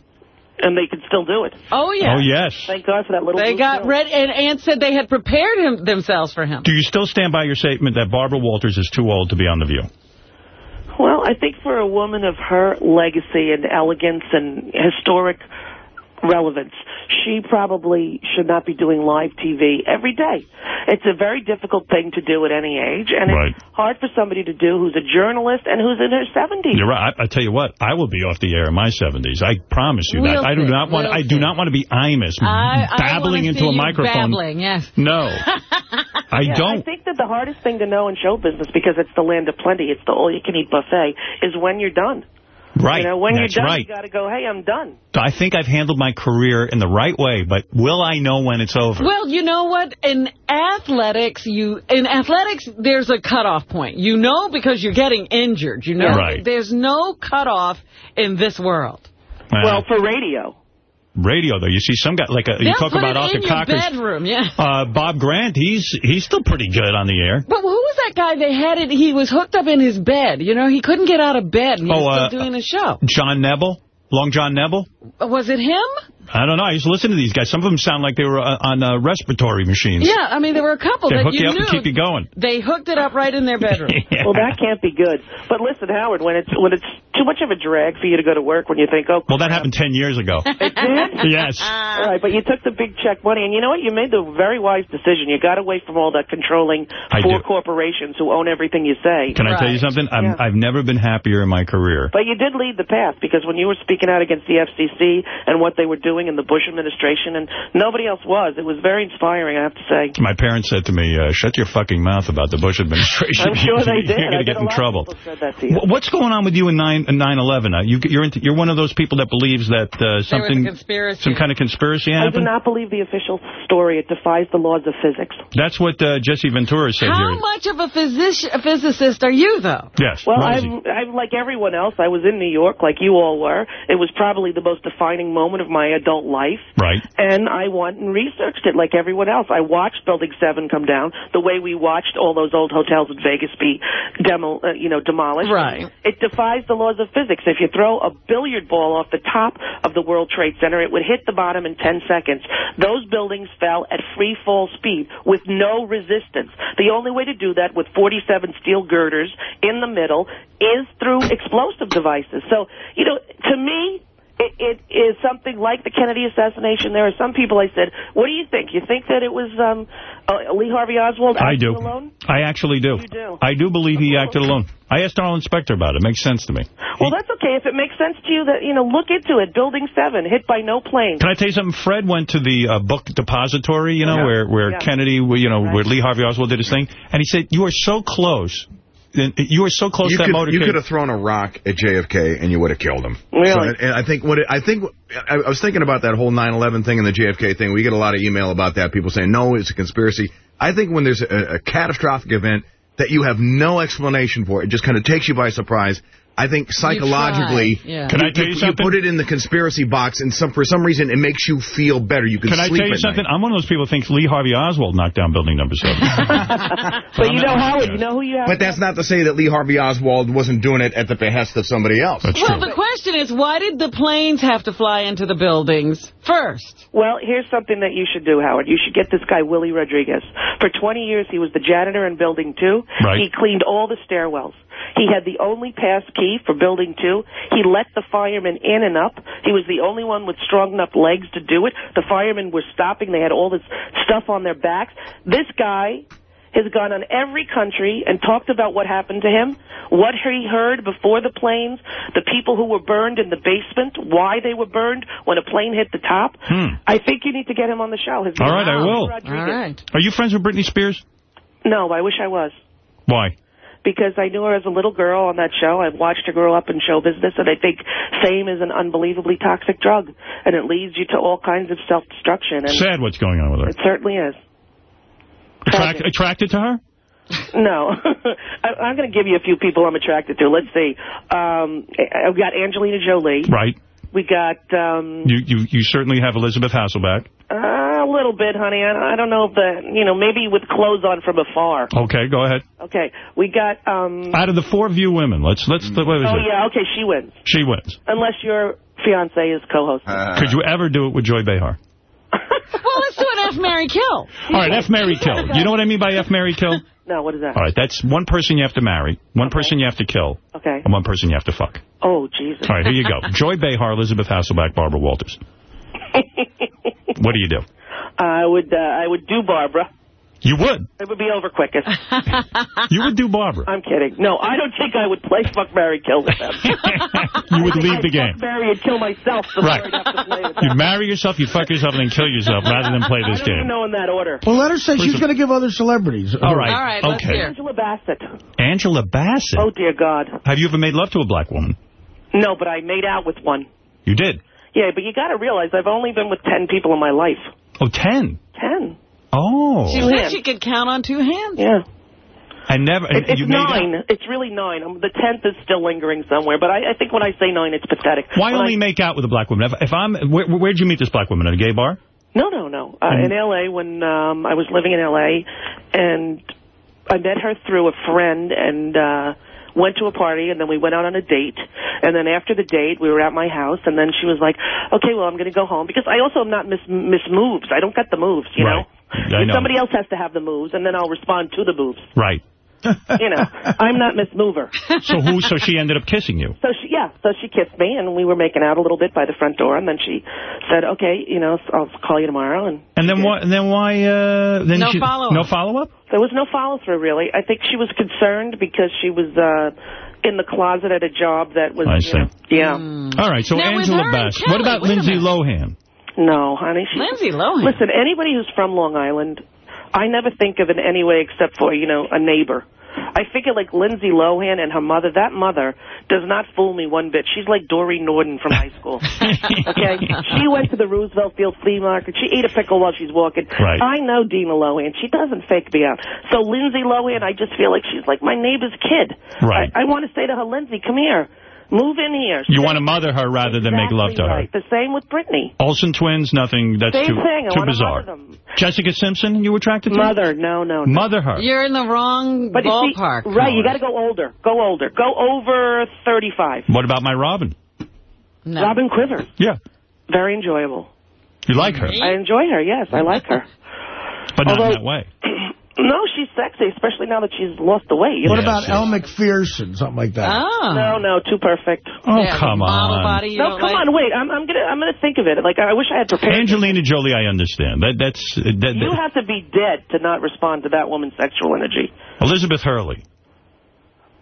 And they could still do it.
Oh, yeah.
Oh, yes.
Thank God for that little
They got
pill.
ready, and Ant said they had prepared him themselves for him.
Do you still stand by your statement that Barbara Walters is too old to be on The View?
Well, I think for a woman of her legacy and elegance and historic relevance, she probably should not be doing live TV every day. It's a very difficult thing to do at any age, and
Right.
it's hard for somebody to do who's a journalist and who's in her 70s.
You're right. I, I tell you what, I will be off the air in my 70s. I promise you
We'll
that. I do not want.
We'll
I do not want to be Imus,
I, I
babbling
wanna
into
see
a
you
microphone.
Babbling, yes.
No, (laughs) I
Yeah, I
don't.
I think that the hardest thing to know in show business, because it's the land of plenty, it's the all-you-can-eat buffet, is when you're done.
Right.
You know, when
That's
you're done,
right.
you got to go, hey, I'm done.
I think I've handled my career in the right way, but will I know when it's over?
Well, you know what? In athletics, you in athletics, there's a cutoff point. You know because you're getting injured. You know,
Right.
there's no cutoff in this world.
Uh,
Well, for radio.
Radio though, you see some guy like a, you talk about
Arthur
off
in
cockers.
bedroom, yeah.
Uh, Bob Grant, he's he's still pretty good on the air.
But who was that guy? They had it. He was hooked up in his bed. You know, he couldn't get out of bed, and he
Oh,
was
uh,
still doing a show.
John Nebel, Long John Nebel.
Was it him?
I don't know. I used to listen to these guys. Some of them sound like they were uh, on uh, respiratory machines.
Yeah, I mean, there were a couple
They
that
hook
you
you up
knew.
and keep you going.
They hooked it up right in their bedroom. (laughs)
Well, that can't be good. But listen, Howard, when it's when it's too much of a drag for you to go to work, when you think, oh,
Well, that happened 10 years ago. (laughs)
it did? (laughs)
yes.
All right, but you took the big check money, and you know what? You made the very wise decision. You got away from all that controlling
I
four
do.
corporations who own everything you say.
Can I tell you something? I'm,
Yeah.
I've never been happier in my career.
But you did lead the path because when you were speaking out against the FCC and what they were doing in the Bush administration, and nobody else was, it was very inspiring, I have to say.
My parents said to me, uh, shut your fucking mouth about the Bush administration.
I'm sure (laughs) they did.
You're going to get in trouble.
people said that to you.
Wh- What's going on with you and 9 9 9/11. Uh, you you're into, you're one of those people that believes that uh,
There was a
something
conspiracy.
some kind of conspiracy happened.
I do not believe the official story. It defies the laws of physics.
That's what uh, Jesse Ventura said
How
here.
much of a, physici- a physicist are you, though?
Yes.
Well,
what is he?
I'm, I'm like everyone else. I was in New York, like you all were. It was probably the most defining moment of my adult life.
Right.
And I went and researched it like everyone else. I watched Building 7 come down the way we watched all those old hotels in Vegas be demo, uh, you know, demolished.
Right.
It defies the laws of physics. If you throw a billiard ball off the top of the World Trade Center, it would hit the bottom in 10 seconds. Those buildings fell at free fall speed with no resistance. The only way to do that with 47 steel girders in the middle is through explosive devices. So, you know, to me, it, it is something like the Kennedy assassination. There are some people I said, what do you think? You think that it was um, uh, Lee Harvey Oswald
I do.
alone?
I actually do.
You do.
I do believe he acted alone. I asked Arlen Specter about it. It makes sense to me.
Well, that's okay. If it makes sense to you, that you know, look into it. Building 7, hit by no plane.
Can I tell you something? Fred went to the uh, book depository, you know,
Yeah.
where, where
Yeah.
Kennedy, you know, where Lee Harvey Oswald did his thing, and he said, you are so close. And You were so close
You
to that
could,
motorcade.
you could have thrown a rock at JFK and you would have killed him.
Really?
So, and I think what it, I think I, I was thinking about that whole 9/11 thing and the JFK thing. We get a lot of email about that. People saying no, it's a conspiracy. I think when there's a, a catastrophic event that you have no explanation for, it just kind of takes you by surprise. I think psychologically,
try, yeah.
Can I tell you something?
put it in the conspiracy box, and some for some reason it makes you feel better. You can,
Can I tell you something?
Night.
I'm one of those people who thinks Lee Harvey Oswald knocked down building number seven. (laughs)
But you know, Howard, you know who you have?
But that's not to say that Lee Harvey Oswald wasn't doing it at the behest of somebody else.
well, the question is, why did the planes have to fly into the buildings first?
Well, here's something that you should do, Howard. You should get this guy, Willie Rodriguez. For 20 years, he was the janitor in Building 2.
Right.
He cleaned all the stairwells. He had the only pass key for Building 2. He let the firemen in and up. He was the only one with strong enough legs to do it. The firemen were stopping. They had all this stuff on their backs. This guy has gone on every country and talked about what happened to him, what he heard before the planes, the people who were burned in the basement, why they were burned when a plane hit the top.
Hmm.
I think you need to get him on the show. His
All
name
right, I will.
Rodriguez.
Are you friends with Britney Spears?
No, I wish I was.
Why?
Because I knew her as a little girl on that show. I've watched her grow up in show business, and I think fame is an unbelievably toxic drug, and it leads you to all kinds of self-destruction. And
Sad what's going on with her.
It certainly is.
Attract, attracted to her?
No. (laughs) I, I'm going to give you a few people I'm attracted to. Let's see. Um, I've got Angelina Jolie.
Right.
We got um,
You you you certainly have Elizabeth Hasselbeck.
uh, a little bit, honey. I, I don't know if the, you know, maybe with clothes on from afar.
Okay, go ahead.
Okay. We got, um,
Out of the four View women, let's let's what was
oh,
it?
yeah, okay, she wins.
She wins.
Unless your fiance is co-host.
Could you ever do it with Joy Behar? (laughs)
Well, let's do an F, Mary Kill.
All right, F Mary Kill. You know what I mean by F Mary Kill? (laughs)
No, what is that?
All right, that's one person you have to marry, one person you have to kill,
Okay.
and one person you have to fuck.
Oh, Jesus.
All right, here you go. (laughs) Joy Behar, Elizabeth Hasselbeck, Barbara Walters. What do you do?
I would, uh, I would do Barbara.
You would.
It would be over quickest. (laughs)
You would do Barbara.
I'm kidding. No, I don't think I would play Fuck, Mary Kill with them. (laughs)
You would leave the
I'd
game.
Fuck, Mary and kill myself before
Right.
I'd have to play with
You (laughs)
them.
marry yourself, you fuck yourself, and then kill yourself rather than play
I
this
don't even
game.
know in that order.
Well, let her say she's going to give other celebrities.
All right.
All right, let's
okay.
hear.
Angela Bassett.
Angela Bassett.
Oh, dear God.
Have you ever made love to a black woman?
No, but I made out with one.
You did.
Yeah, but you got to realize I've only been with 10 people in my life.
Oh, ten.
10.
Oh.
She said she could count on two hands.
Yeah.
I never.
It, it's
you made
nine. It's really nine. Um, the 10th is still lingering somewhere, but I, I think when I say nine, it's pathetic.
Why
When
only
I,
make out with a black woman? If, if I'm, where, where'd you meet this black woman at a gay bar?
No, no, no. Uh,
Mm.
in L.A., when um, I was living in L.A., and I met her through a friend and uh, went to a party, and then we went out on a date. And then after the date, we were at my house, and then she was like, okay, well, I'm going to go home. Because I also am not Miss, miss Moves. I don't get the moves, you
Right.
know?
I know.
Somebody else has to have the moves, and then I'll respond to the moves.
Right.
You know, I'm not Miss Mover. (laughs)
So who? So she ended up kissing you.
So she, yeah, so she kissed me, and we were making out a little bit by the front door, and then she said, "Okay, you know, I'll call you tomorrow." And
And then why? And then why? Uh, then
No
she,
follow-up.
No follow up.
There was no follow through, really. I think she was concerned because she was uh in the closet at a job that was.
I see.
know, yeah.
All right. So
Now,
Angela
her and
Bassett.
Kelly,
What about Lindsay. Lohan?
No, honey. She,
Lindsay Lohan.
Listen, anybody who's from Long Island, I never think of in any way except for you know a neighbor. I figure like Lindsay Lohan and her mother, that mother does not fool me one bit. She's like Dory Norden from high school. (laughs) okay? She went to the Roosevelt Field flea market. She ate a pickle while she's walking.
Right.
I know Dina Lohan. She doesn't fake me out. So Lindsay Lohan, I just feel like she's like my neighbor's kid.
Right.
I, I want to say to her, Lindsay, come here. Move in here.
You want to mother her rather than make love to her.
Right. The same with Britney.
Olsen twins, nothing. That's
Same
too,
thing. I
too
wanna
bizarre.
mother them.
Jessica Simpson, you were attracted to?
Mother, no, no, no.
Mother her.
You're in the wrong
But you see-
ballpark.
right, you got to go older. Go older. Go over 35.
What about my Robin?
Robin Quivers.
Yeah.
Very enjoyable.
You like her,
I enjoy her, yes. I like her.
but not in that way. (clears throat)
No, she's sexy, especially now that she's lost the weight.
What about Elle Macpherson, something like that?
Oh.
No, no, too perfect.
Oh, Yeah, come on. body
no, come
like?
on, wait. I'm, I'm gonna, I'm gonna think of it. Like I wish I had prepared.
Angelina Jolie, I understand. That That's that,
You have to be dead to not respond to that woman's sexual energy.
Elizabeth Hurley.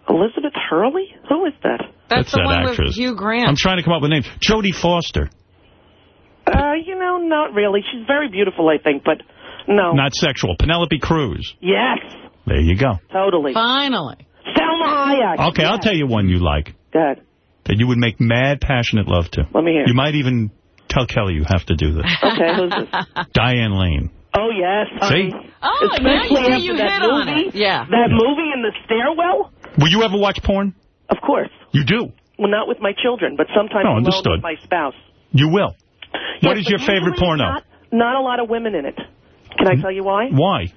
Elizabeth Hurley? Who is that?
That's, the
that
one
actress.
with Hugh Grant.
I'm trying to come up with names. Jodie Foster.
Uh, you know, not really. She's very beautiful, I think, but no.
Not sexual. Penelope Cruz.
Yes,
There you go.
totally.
Finally.
Salma Hayek.
Okay, I'll tell you one you like.
Go ahead.
That you would make mad, passionate love to.
Let me hear.
You might even tell Kelly you have to do this. (laughs)
Okay, who's this? (laughs)
Diane Lane.
Oh, yes.
See?
honey.
Oh, now
Especially
you
after
you
that
hit on
movie,
it. Yeah.
That movie in the stairwell?
Will you ever watch porn?
Of course.
You do.
Well, not with my children, but sometimes
Oh,
alone
understood.
with my spouse.
You will. what
Yes,
is your favorite
usually
porno?
Not, not a lot of women in it. Can I tell you why?
Why?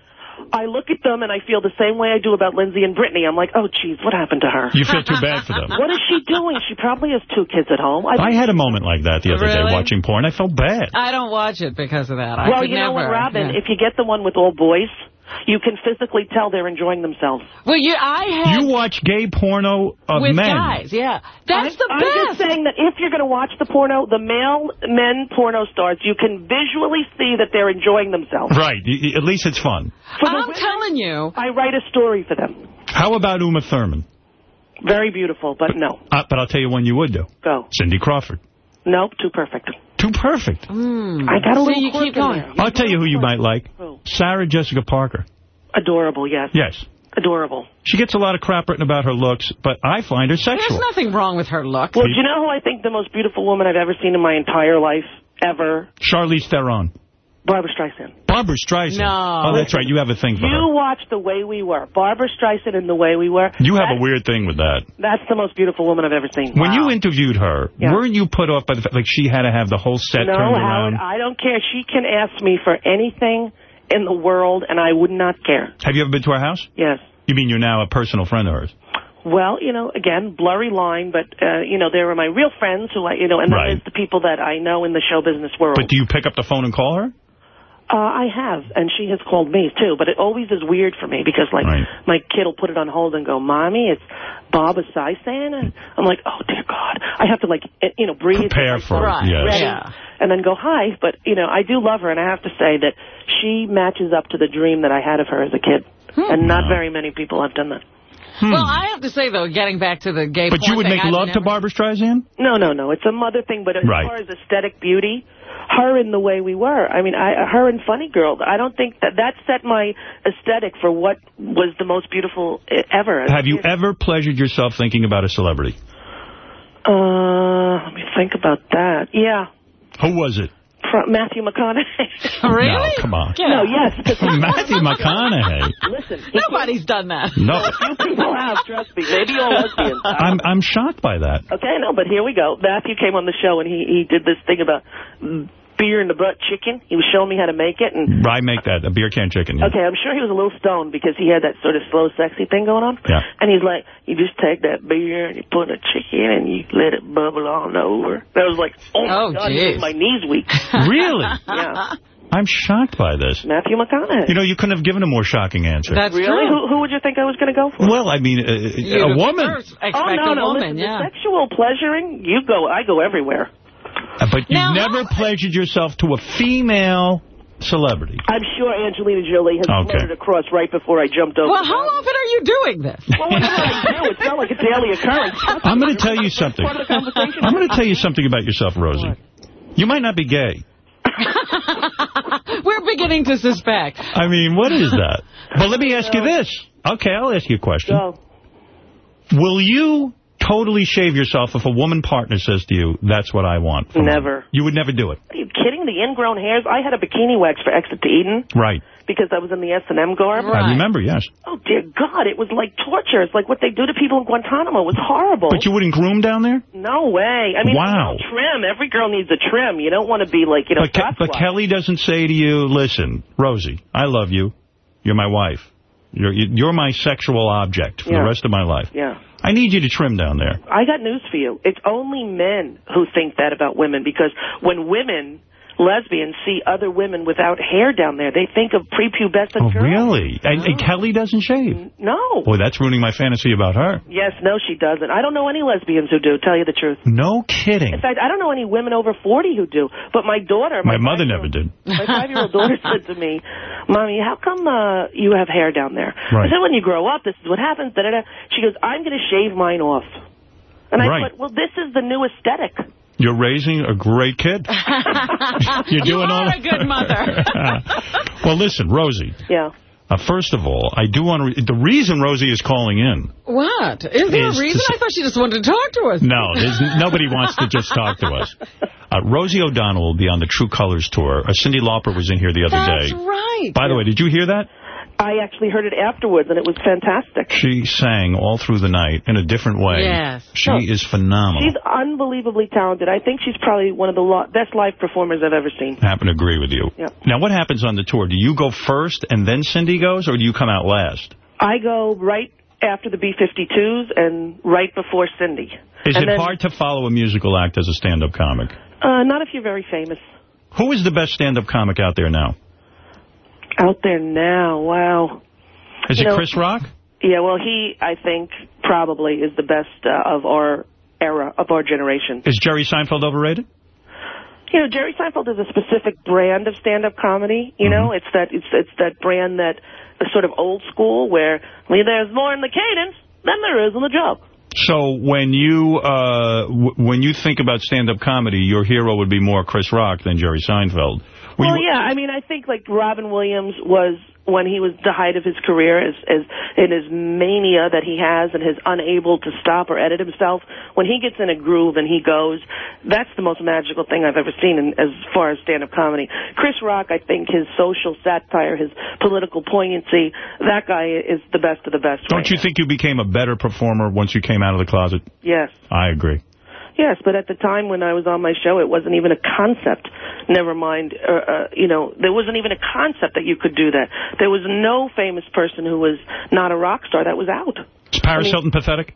I look at them and I feel the same way I do about Lindsay and Britney. I'm like, oh, geez, what happened to her?
You feel too bad for them.
What is she doing? She probably has two kids at home. I,
I had a moment like that the other day watching porn. I felt bad.
I don't watch it because of that. I
well,
could
you know
never.
what, Robin?
yeah.
If you get the one with all boys, you can physically tell they're enjoying themselves.
Well, you, I had
You watch gay porno of
with
men.
guys. Yeah, that's
I'm,
the
I'm
best.
just saying that if you're going to watch the porno, the male men porno stars, you can visually see that they're enjoying themselves.
Right. Y- y- At least it's fun.
For
I'm
women,
telling you.
I write a story for them.
How about Uma Thurman?
Very beautiful, but no.
Uh, but I'll tell you one you would do.
Go.
Cindy Crawford.
Nope, too perfect.
Too perfect.
Mm.
I got a
See,
little
you keep going.
there.
I'll tell you who you might like.
Who?
Sarah Jessica Parker.
Adorable, yes.
Yes.
Adorable.
She gets a lot of crap written about her looks, but I find her sexual.
There's nothing wrong with her look.
Well, do you know who I think the most beautiful woman I've ever seen in my entire life, ever?
Charlize Theron.
Barbra Streisand.
Barbra Streisand.
No.
Oh, that's right. You have a thing for
You
her.
watch The Way We Were. Barbra Streisand and The Way We Were.
You have
That-
a weird thing with that.
That's the most beautiful woman I've ever seen.
When you interviewed her,
Yeah.
weren't you put off by the fact like she had to have the whole set
no,
turned
Howard,
around?
I don't care. She can ask me for anything in the world, and I would not care.
Have you ever been to her house?
Yes.
You mean you're now a personal friend of hers?
Well, you know, again, blurry line, but, uh, you know, there are my real friends who I, you know, and
Right.
the people that I know in the show business world.
But do you pick up the phone and call her?
Uh, I have, and she has called me, too, but it always is weird for me because, like,
Right.
my kid will put it on hold and go, Mommy, it's Barbra Streisand? And I'm like, oh, dear God. I have to, like, eh, you know, breathe.
Prepare
get
for it,
myself
yes.
ready,
Yeah.
And then go, hi. But, you know, I do love her, and I have to say that she matches up to the dream that I had of her as a kid. And not very many people have done that.
Well, I have to say, though, getting back to the gay
But you would
thing,
make
I've
love to Barbra Streisand?
No, no, no. It's a mother thing, but as
Right.
far as aesthetic beauty, her in the way we were. I mean, I, her and Funny Girl. I don't think that that set my aesthetic for what was the most beautiful ever.
Have you ever pleasured yourself thinking about a celebrity?
Uh, let me think about that. Yeah,
Who was it?
Fr- Matthew McConaughey.
Really? (laughs)
No, come on.
No, Yes. (laughs)
Matthew McConaughey.
Listen,
Nobody's done that.
No. (laughs)
Few people have, trust me. Maybe all lesbians.
I'm I'm shocked by that.
Okay, no, but here we go. Matthew came on the show and he he did this thing about beer in the butt chicken. He was showing me how to make it, and
I make that, a beer can chicken. yeah.
Okay, I'm sure he was a little stoned because he had that sort of slow, sexy thing going on.
Yeah.
And he's like, you just take that beer and you put a chicken and you let it bubble on over. And I was like, oh, my
Oh,
God, made my knees weak. (laughs)
Really?
yeah.
I'm shocked by this.
Matthew McConaughey.
You know, you couldn't have given a more shocking answer.
That's
really?
true.
Who, who would you think I was going to go for?
well, I mean, uh, a woman.
first
oh, no,
a
no,
woman,
listen,
yeah.
sexual pleasuring, you go, I go everywhere.
Uh, But you
Now,
never pledged yourself to a female celebrity.
I'm sure Angelina Jolie has
Okay.
floated across right before I jumped over.
Well, how often are you doing this?
Well, whenever I do, it's not like a daily occurrence. (laughs)
I'm going to tell you something.
Part of the conversation.
I'm going to tell you something about yourself, Rosie. You might not be gay. (laughs)
We're beginning to suspect.
I mean, what is that? But let me ask you this. Okay, I'll ask you a question.
Go.
Will you totally shave yourself if a woman partner says to you, that's what I want? from
Never.
me"? You would never do it.
Are you kidding? The ingrown hairs? I had a bikini wax for Exit to Eden
Right.
because I was in the S&M garb.
I remember, yes.
Oh, dear God. It was like torture. It's like what they do to people in Guantanamo. It was horrible.
But you wouldn't groom down there?
No way. I mean,
Wow.
trim. Every girl needs a trim. You don't want to be like, you know,
But, Ke- but Kelly doesn't say to you, listen, Rosie, I love you. You're my wife. You're, you're my sexual object for
Yeah.
the rest of my life.
Yeah.
I need you to trim down there.
I got news for you. It's only men who think that about women because when women, lesbians, see other women without hair down there, they think of prepubescent
Oh,
girls.
really? And, and Kelly doesn't shave?
No.
Boy, that's ruining my fantasy about her.
Yes, no, she doesn't. I don't know any lesbians who do, tell you the truth.
No kidding.
In fact, I don't know any women over 40 who do. But my daughter,
My mother never did. (laughs)
my five-year-old daughter said to me, Mommy, how come uh, you have hair down there?
Right.
I said, when you grow up, this is what happens. Da, da, da. She goes, I'm going to shave mine off. And I
Right.
thought, well, this is the new aesthetic.
You're raising a great kid. (laughs) You're
You
doing all
are a good mother. (laughs)
well, listen, Rosie.
Yeah.
Uh, first of all, I do want to... The reason Rosie is calling in...
What? Is there
Is
a reason? I thought she just wanted to talk to us.
No, there's, nobody wants to just talk to us. Uh, Rosie O'Donnell will be on the True Colors tour. Uh, Cyndi Lauper was in here the other
That's
day.
That's right.
By the way, did you hear that?
I actually heard it afterwards, and it was fantastic.
She sang all through the night in a different way.
Yes.
She
No.
is phenomenal.
She's unbelievably talented. I think she's probably one of the lo- best live performers I've ever seen.
I happen to agree with you.
Yep.
Now, what happens on the tour? Do you go first and then Cyndi goes, or do you come out last?
I go right after the B-52s and right before Cyndi.
Is
and
it
then,
hard to follow a musical act as a stand-up comic?
Uh, not if you're very famous.
Who is the best stand-up comic out there now?
Out there now, wow.
Is
You
it
know-
Chris Rock?
Yeah, well, he, I think, probably is the best uh, of our era, of our generation.
Is Jerry Seinfeld overrated?
You know, Jerry Seinfeld is a specific brand of stand-up comedy. You know, it's that it's it's that brand that is sort of old school, where I mean, there's more in the cadence than there is in the joke.
So when you uh, w when you think about stand-up comedy, your hero would be more Chris Rock than Jerry Seinfeld.
Well,
you-
yeah, I mean, I think like Robin Williams was when he was the height of his career, as, as in his mania that he has, and his unable to stop or edit himself. When he gets in a groove and he goes, that's the most magical thing I've ever seen in, as far as stand-up comedy. Chris Rock, I think his social satire, his political poignancy, that guy is the best of the best.
Don't you think you became a better performer once you came out of the closet?
Yes.
I agree.
Yes, but at the time when I was on my show, it wasn't even a concept. Never mind, uh, uh, you know, there wasn't even a concept that you could do that. There was no famous person who was not a rock star that was out.
Is Paris
I mean-
Hilton pathetic?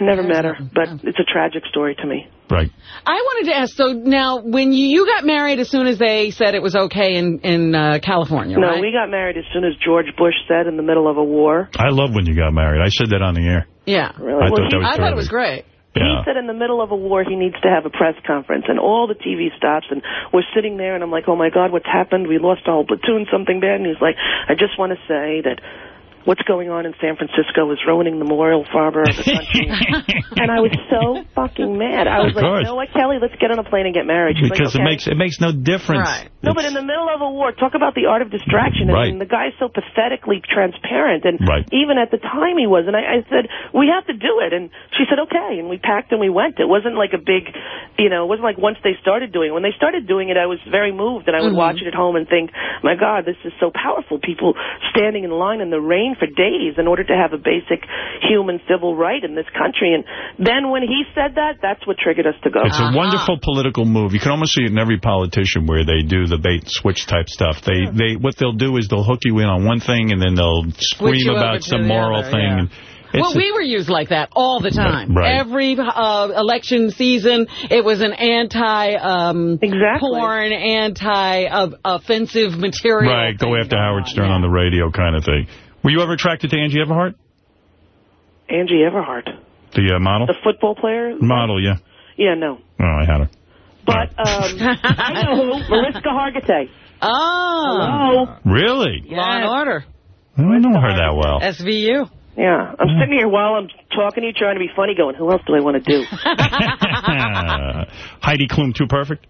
I never met her, but it's a tragic story to me.
Right.
I wanted to ask, so now, when you, you got married as soon as they said it was okay in, in uh, California,
No,
right?
we got married as soon as George Bush said in the middle of a war.
I love when you got married. I said that on the air.
Yeah.
Really?
I
Well,
thought that
he-
was
I thought it was
terrific.
Great.
He said in the middle of a war he needs to have a press conference, and all the TV stops, and we're sitting there, and I'm like, oh, my God, what's happened? We lost a whole platoon, something bad. And he's like, I just want to say that what's going on in San Francisco is ruining the moral fiber of the country. (laughs) and I was so fucking mad. I was
Of
like,
course.
you know what, Kelly, let's get on a plane and get married. She's
Because
like,
it makes it makes no difference.
No, but in the middle of a war, talk about the art of distraction. I
Right.
mean, the guy's so pathetically transparent, and
Right.
even at the time he was. And I, I said, we have to do it. And she said, okay. And we packed and we went. It wasn't like a big, you know, it wasn't like once they started doing it. When they started doing it, I was very moved, and I would
Mhm.
watch it at home and think, my God, this is so powerful. People standing in line in the rain for days in order to have a basic human civil right in this country. And then when he said that, that's what triggered us to go.
It's a wonderful political move. You can almost see it in every politician where they do the bait and switch type stuff. They they what they'll do is they'll hook you in on one thing and then they'll scream about some moral
other,
thing.
yeah.
It's
Well,
a-
we were used like that all the time.
Right.
Every uh, election season, it was an anti um, porn, anti uh, offensive material.
right, go after Howard Stern on the radio kind of thing. Were you ever attracted to Angie Everhart,
Angie Everhart,
the uh, model?
the football player.
Model, yeah.
Yeah, no.
Oh, I had her.
But um, I know who. (laughs) Mariska Hargitay.
Oh.
Hello.
Really?
Law and Order.
I don't know her that well.
SVU.
Yeah. I'm sitting here while I'm talking to you, trying to be funny, going, who else do I want to do? (laughs) (laughs)
Heidi Klum, too perfect?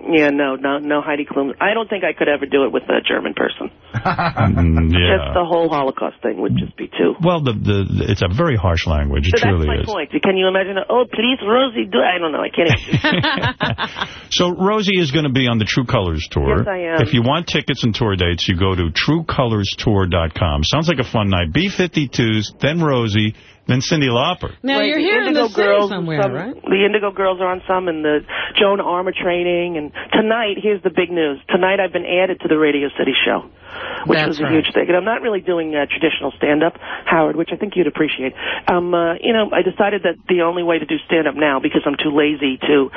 Yeah, no, no, no Heidi Klum. I don't think I could ever do it with a German person.
Mm,
Just the whole Holocaust thing would just be too.
Well, the, the it's a very harsh language. It
So that's my
is.
point. Can you imagine? Oh, please, Rosie, do I don't know. I can't. (laughs) (laughs)
So Rosie is going to be on the True Colors tour.
Yes, I am.
If you want tickets and tour dates, you go to truecolorstour.com. Sounds like a fun night. B-52s, then Rosie, then Cyndi Lauper.
Now,
Right,
you're
the
here in the
Indigo
city
Girls,
somewhere,
some-
right?
The Indigo Girls are on some, and the Joan Armatrading. And tonight, here's the big news. Tonight, I've been added to the Radio City show, which
That's
was a
right.
huge thing. And I'm not really doing uh, traditional stand-up, Howard, which I think you'd appreciate. Um, uh, you know, I decided that the only way to do stand-up now, because I'm too lazy to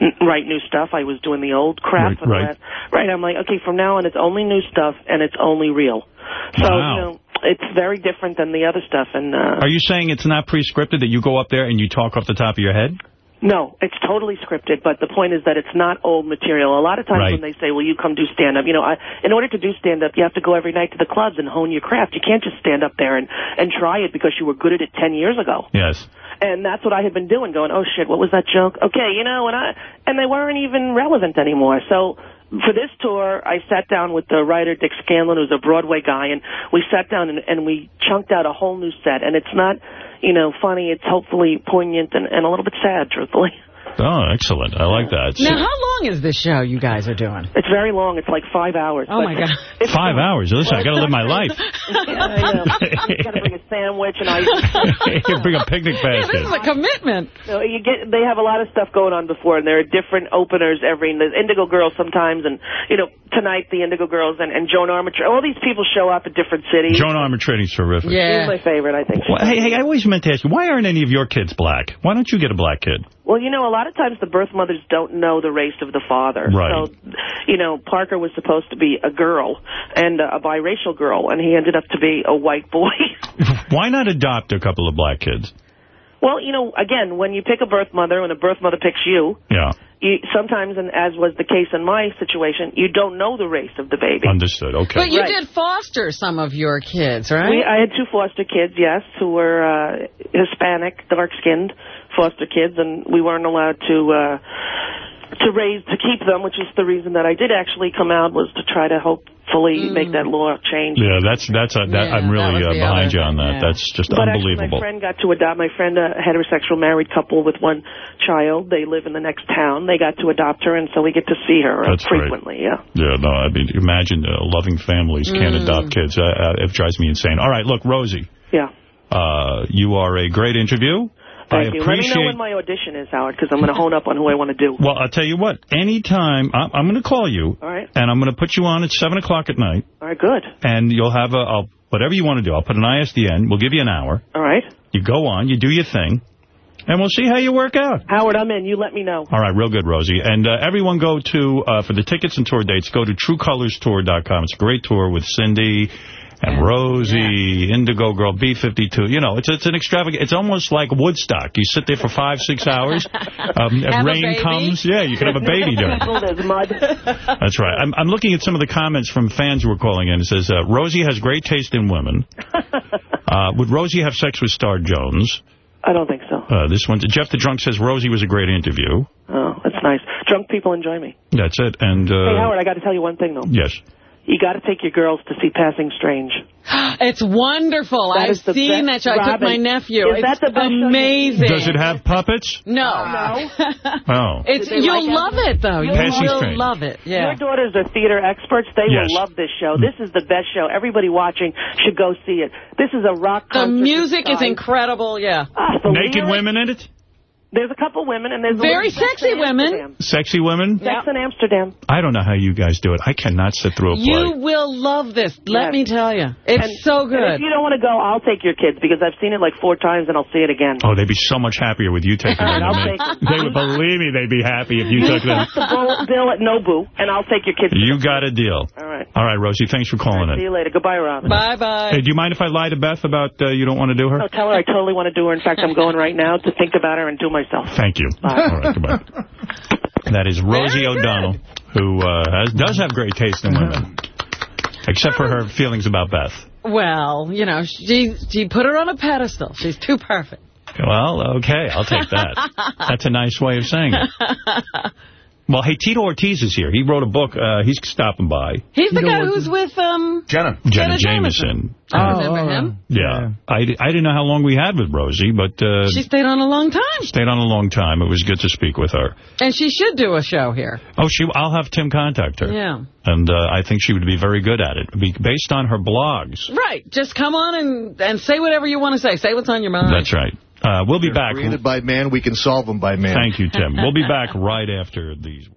n- write new stuff, I was doing the old crap.
Right,
and all
right.
that. Right, I'm like, okay, from now on, it's only new stuff, and it's only real. So,
Wow.
you know, it's very different than the other stuff. And uh,
Are you saying it's not pre-scripted, that you go up there and you talk off the top of your head?
No, it's totally scripted, but the point is that it's not old material. A lot of times
Right.
when they say, well, you come do stand-up, you know, I, in order to do stand-up, you have to go every night to the clubs and hone your craft. You can't just stand up there and, and try it because you were good at it 10 years ago.
Yes.
And that's what I had been doing, going, oh, shit, what was that joke? Okay, you know, and I and they weren't even relevant anymore. So for this tour, I sat down with the writer, Dick Scanlan, who's a Broadway guy, and we sat down and, and we chunked out a whole new set. And it's not, you know, funny. It's hopefully poignant and, and a little bit sad, truthfully. (laughs)
Oh, excellent. I like that.
Now, how long is this show you guys are doing?
It's very long. It's like five hours.
Oh, my God.
it's-
Five hours. Listen, I got to live my life. (laughs)
yeah, I know. You got to bring a sandwich and I. (laughs)
Bring a picnic
Yeah,
basket.
this is a commitment.
So you get they have a lot of stuff going on before, and there are different openers every. The Indigo Girls sometimes, and you know tonight the Indigo Girls and, and Joan Armatrading. All these people show up at different cities.
Joan Armatrading's terrific.
Yeah, She's my favorite, I think.
Well, hey, hey, I always meant to ask you, why aren't any of your kids black? Why don't you get a black kid?
Well, you know, a lot of times the birth mothers don't know the race of the father.
Right.
So, you know, Parker was supposed to be a girl and a biracial girl, and he ended up to be a white boy. (laughs)
Why not adopt a couple of black kids?
well, you know, again, when you pick a birth mother and a birth mother picks you,
Yeah,
you sometimes, and as was the case in my situation, you don't know the race of the baby.
understood. Okay.
But you
Right.
did foster some of your kids, right?
We, I had two foster kids, yes, who were uh, Hispanic, dark-skinned foster kids, and we weren't allowed to uh, to raise to keep them, which is the reason that I did actually come out was to try to hopefully make that law change.
Yeah, that's that's a, that,
Yeah,
I'm really
that
uh, behind you on that.
yeah.
That's just
But actually, my friend got to adopt. My friend, a heterosexual married couple with one child. They live in the next town. They got to adopt her, and so we get to see her uh,
That's great.
frequently. Yeah.
Yeah, no, I mean, imagine uh, loving families can't
Mm.
adopt kids. Uh, uh, it drives me insane. All right, look, Rosie.
Yeah.
Uh, you are a great interview.
Thank
I
you. Let me know when my audition is, Howard, because I'm going to hone up on who I want to do.
Well, I'll tell you what. Anytime, I'm, I'm going to call you,
All right.
and I'm going to put you on at 7 o'clock at night,
All right. Good.
and you'll have a, I'll, whatever you want to do. I'll put an ISDN. We'll give you an hour.
All right.
You go on, you do your thing, and we'll see how you work out.
Howard, I'm in. You let me know.
All right, real good, Rosie. And uh, everyone go to, uh, for the tickets and tour dates, go to truecolorstour.com. It's a great tour with Cyndi and Rosie, Indigo Girl, B-52. You know, it's it's an extravagant, it's almost like Woodstock. You sit there for five, six hours. (laughs) Um, rain comes, yeah, you can have a baby during it.
There's mud. (laughs)
That's right. I'm, I'm looking at some of the comments from fans who are calling in. It says, uh, Rosie has great taste in women. (laughs) Uh, would Rosie have sex with Star Jones?
I don't think so.
Uh, this one, Jeff the Drunk says Rosie was a great interview.
Oh, that's nice. Drunk people enjoy me.
That's it. And uh,
hey, Howard, I got to tell you one thing, though.
yes.
You got to take your girls to see Passing Strange. (gasps)
It's wonderful.
That
I've
the
seen that show. I took my nephew.
is
it's
that the best
amazing.
Does it have puppets?
No.
No. (laughs)
Oh.
It's you'll
like
love
it?
it though. You
Passing
will
Strange.
love it. Yeah.
Your daughters are theater experts. They
Yes.
will love this show. This is the best show. Everybody watching should go see it. This is a rock
The music is incredible. Yeah.
Ah, the
Naked
lyrics-
women in it?
There's a couple women, and there's a
Very sexy women.
Sexy women?
Sex in Amsterdam.
I don't know how you guys do it. I cannot sit through a play.
You will love this. Let
Yes.
me tell you. It's
And-
so
good. if you don't want to go, I'll take your kids because I've seen it like four times, and I'll see it again.
Oh, they'd be so much happier with you taking (laughs) them
I'll
than me.
take them.
They would believe me they'd be happy if you took them.
the bill, bill at Nobu, and I'll take your kids.
You got a deal.
All right.
All right, Rosie, thanks for calling
See you later. Goodbye, Robin.
Bye bye.
Hey, do you mind if I lie to Beth about uh, you don't want to do her?
No, tell her I totally want to do her. In fact, I'm going right now to think about her and do myself.
Thank you.
Bye.
All right, goodbye. (laughs) That is Rosie O'Donnell, who uh, has, does have great taste in women, except for her feelings about Beth.
Well, you know, she she put her on a pedestal. She's too perfect.
Well, okay, I'll take that. (laughs) That's a nice way of saying it. (laughs) Well, hey, Tito Ortiz is here. He wrote a book. Uh, he's stopping by.
He's the guy who's with um
Jenna.
Jenna,
Jenna
Jameson.
Jameson. I remember him.
Yeah. I, I didn't know how long we had with Rosie, but uh,
She stayed on a long time.
stayed on a long time. It was good to speak with her.
And she should do a show here.
Oh, she. I'll have Tim contact her.
Yeah.
And uh, I think she would be very good at it, be based on her blogs.
Right. Just come on and, and say whatever you want to say. Say what's on your mind.
That's right. Uh, we'll be back.
Created by man, we can solve them by man.
Thank you, Tim. We'll be (laughs) back right after these.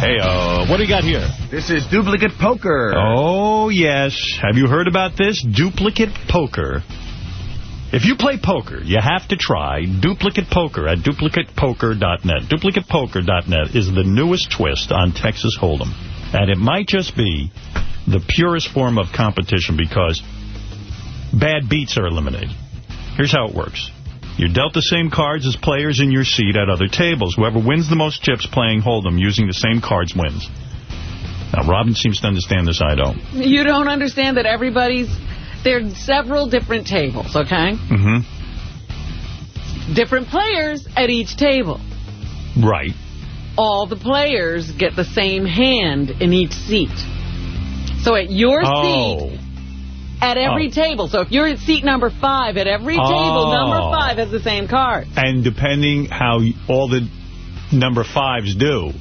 Hey, uh, what do you got here?
This is duplicate poker.
Oh, yes. Have you heard about this? Duplicate poker. If you play poker, you have to try Duplicate Poker at duplicatepoker.net. Duplicatepoker.net is the newest twist on Texas Hold'em. And it might just be the purest form of competition because bad beats are eliminated. Here's how it works. You're dealt the same cards as players in your seat at other tables. Whoever wins the most chips playing Hold'em using the same cards wins. Now, Robin seems to understand this. I don't.
You don't understand that everybody's... There are several different tables, okay?
Mm-hmm.
Different players at each table.
Right.
All the players get the same hand in each seat. So at your
Oh.
seat, at every
Oh.
table. So if you're at seat number five, at every
Oh.
table, number five has the same card.
And depending how all the number fives do.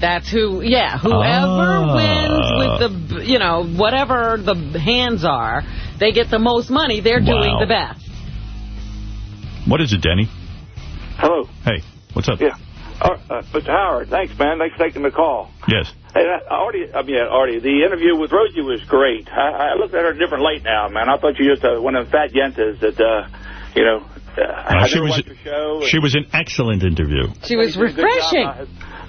That's who, yeah, whoever
Ah.
wins with the, you know, whatever the hands are, they get the most money. They're doing the best.
What is it, Denny?
Hello.
Hey, what's up?
Yeah. Uh, uh, Mr. Howard, thanks, man. Thanks for taking the call.
Yes.
Hey, uh, Artie, I mean, uh, Artie, the interview with Rosie was great. I, I looked at her a different light now, man. I thought you just uh, one of the fat yentas that, uh, you know, uh,
Uh,
I
she was
watched the show.
she was an excellent interview.
She was refreshing.
Uh,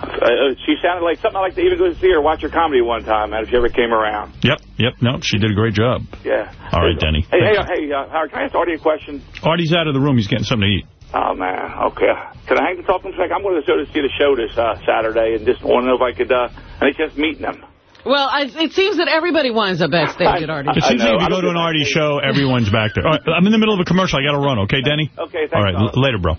uh, she sounded like something I like to even go see her watch her comedy one time, man, if she ever came around.
Yep, yep. No, she did a great job.
Yeah.
All right, Denny.
Hey, hey, uh, hey, uh, Howard, can I ask Artie a question?
Artie's out of the room. He's getting something to eat.
Oh, man. Okay. Can I hang the talk for a second? I'm going to go to see the show this uh, Saturday and just want to know if I could, uh, any chance meeting them.
Well, I, it seems that everybody winds up backstage at Artie.
It seems like if you go to an Artie show, everyone's back there. All right, I'm in the middle of a commercial. I got to run, okay, Denny?
Okay, thanks.
All right,
Howard.
l- later, bro.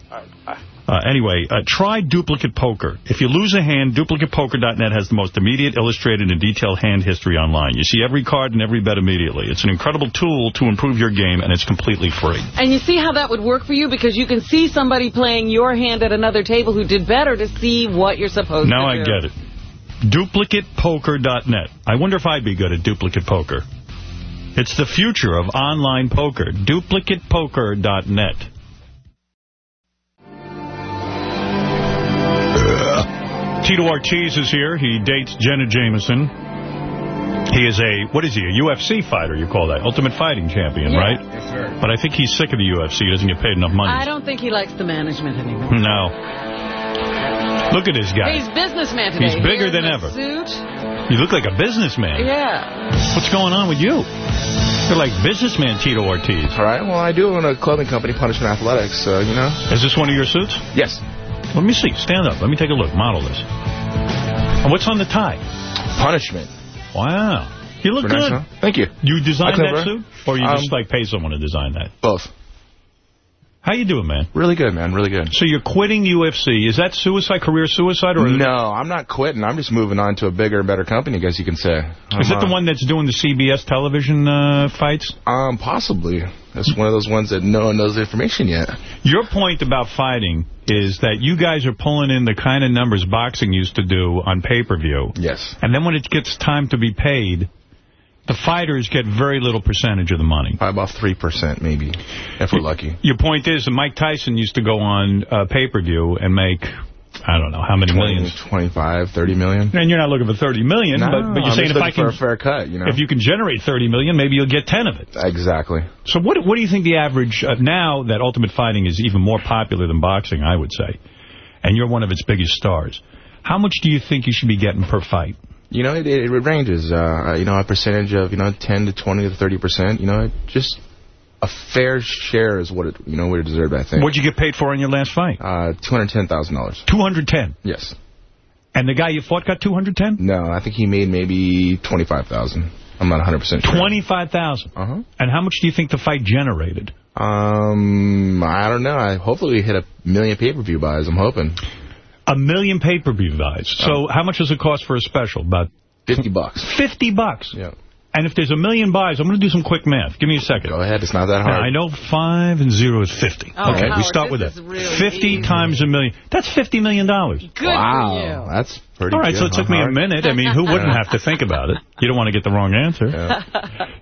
Uh, anyway, uh, try Duplicate Poker. If you lose a hand, duplicatepoker.net has the most immediate, illustrated, and detailed hand history online. You see every card and every bet immediately. It's an incredible tool to improve your game, and it's completely free.
And you see how that would work for you? Because you can see somebody playing your hand at another table who did better to see what you're supposed
Now
to do.
Now I get it. Duplicatepoker.net. I wonder if I'd be good at duplicate poker. It's the future of online poker. Duplicatepoker.net. Tito Ortiz is here. He dates Jenna Jameson. He is a, what is he, a UFC fighter, you call that? Ultimate Fighting Champion,
Yeah.
right?
Yes, sir.
But I think he's sick of the UFC. He doesn't get paid enough money.
I don't think he likes the management anymore. (laughs)
No. Look at this guy.
He's businessman today.
He's bigger
Here
than ever.
Suit.
You look like a businessman.
Yeah.
What's going on with you? You're like businessman Tito Ortiz.
All right, well, I do own a clothing company, Punishment Athletics, so, you know.
Is this one of your suits?
Yes.
Let me see. Stand up. Let me take a look. Model this. And what's on the tie?
Punishment.
Wow. You look good.
Thank you.
You designed that suit? Or you just
Um,
like pay someone to design that?
Both.
How you doing, man?
Really good, man. Really good.
So you're quitting UFC. Is that suicide, career suicide? or
No, I'm not quitting. I'm just moving on to a bigger and better company, I guess you can say.
Is
I'm,
it the
uh,
one that's doing the CBS television uh, fights?
Um, possibly. That's one of those ones that no one knows the information yet.
Your point about fighting is that you guys are pulling in the kind of numbers boxing used to do on pay-per-view.
Yes.
And then when it gets time to be paid, the fighters get very little percentage of the money.
Probably about 3% maybe, if we're lucky.
Your point is that Mike Tyson used to go on uh, pay-per-view and make, I don't know, how many
20,
millions.
25, 30 million.
And you're not looking for $30 million,
No,
but, but you're
I'm
saying if I can...
for a fair cut, you know.
If you can generate 30 million, maybe you'll get 10 of it.
Exactly.
So what what do you think the average, uh, now that Ultimate Fighting is even more popular than boxing, I would say, and you're one of its biggest stars, how much do you think you should be getting per fight?
You know, it, it ranges. Uh, you know, a percentage of you know 10 to 20 to 30 percent. You know, just a fair share is what it you know what it deserved. I think.
What'd you get paid for in your last fight?
Uh, two hundred ten thousand dollars.
210
Yes.
And the guy you fought got 210
No, I think he made maybe twenty five thousand. I'm not 100 percent sure.
25000
Uh huh.
And how much do you think the fight generated?
Um, I don't know. I hopefully we hit a million pay-per-view buys. I'm hoping.
A million pay-per-view buys. So
Oh.
how much does it cost for a special? About
50 bucks.
50 bucks?
Yeah.
And if there's a million buys, I'm going to do some quick math. Give me a second.
Go ahead. It's not that
Now,
hard.
I know five and zero is 50.
Oh,
okay, we start with
this
it.
is really
50
easy.
times a million. That's 50 million. dollars.
Good wow, that's pretty
All right,
good,
so it took
huh,
me a minute. I mean, who wouldn't have to think about it? You don't want to get the wrong answer.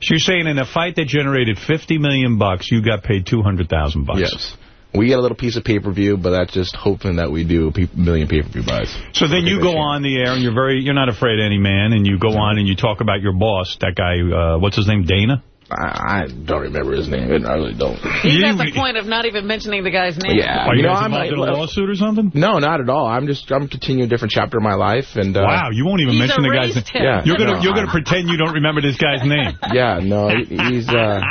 So you're saying in a fight that generated 50 million bucks, you got paid 200,000 bucks.
Yes. We get a little piece of pay-per-view, but that's just hoping that we do a pe- million pay-per-view buys.
So then you go on the air and you're very, you're not afraid of any man, and you go on and you talk about your boss, that guy, uh, what's his name, Dana?
I, I don't remember his name. I really don't.
He's at the point of not even mentioning the guy's name.
Yeah.
Are you,
know,
guys
I'm
involved in a lawsuit or something?
No, not at all. I'm just I'm continuing a different chapter of my life, and uh,
Wow, you won't even mention the guy's name.
Yeah.
You're gonna
No,
you're gonna pretend you don't remember this guy's name. (laughs)
Yeah, no, he- he's uh, (laughs)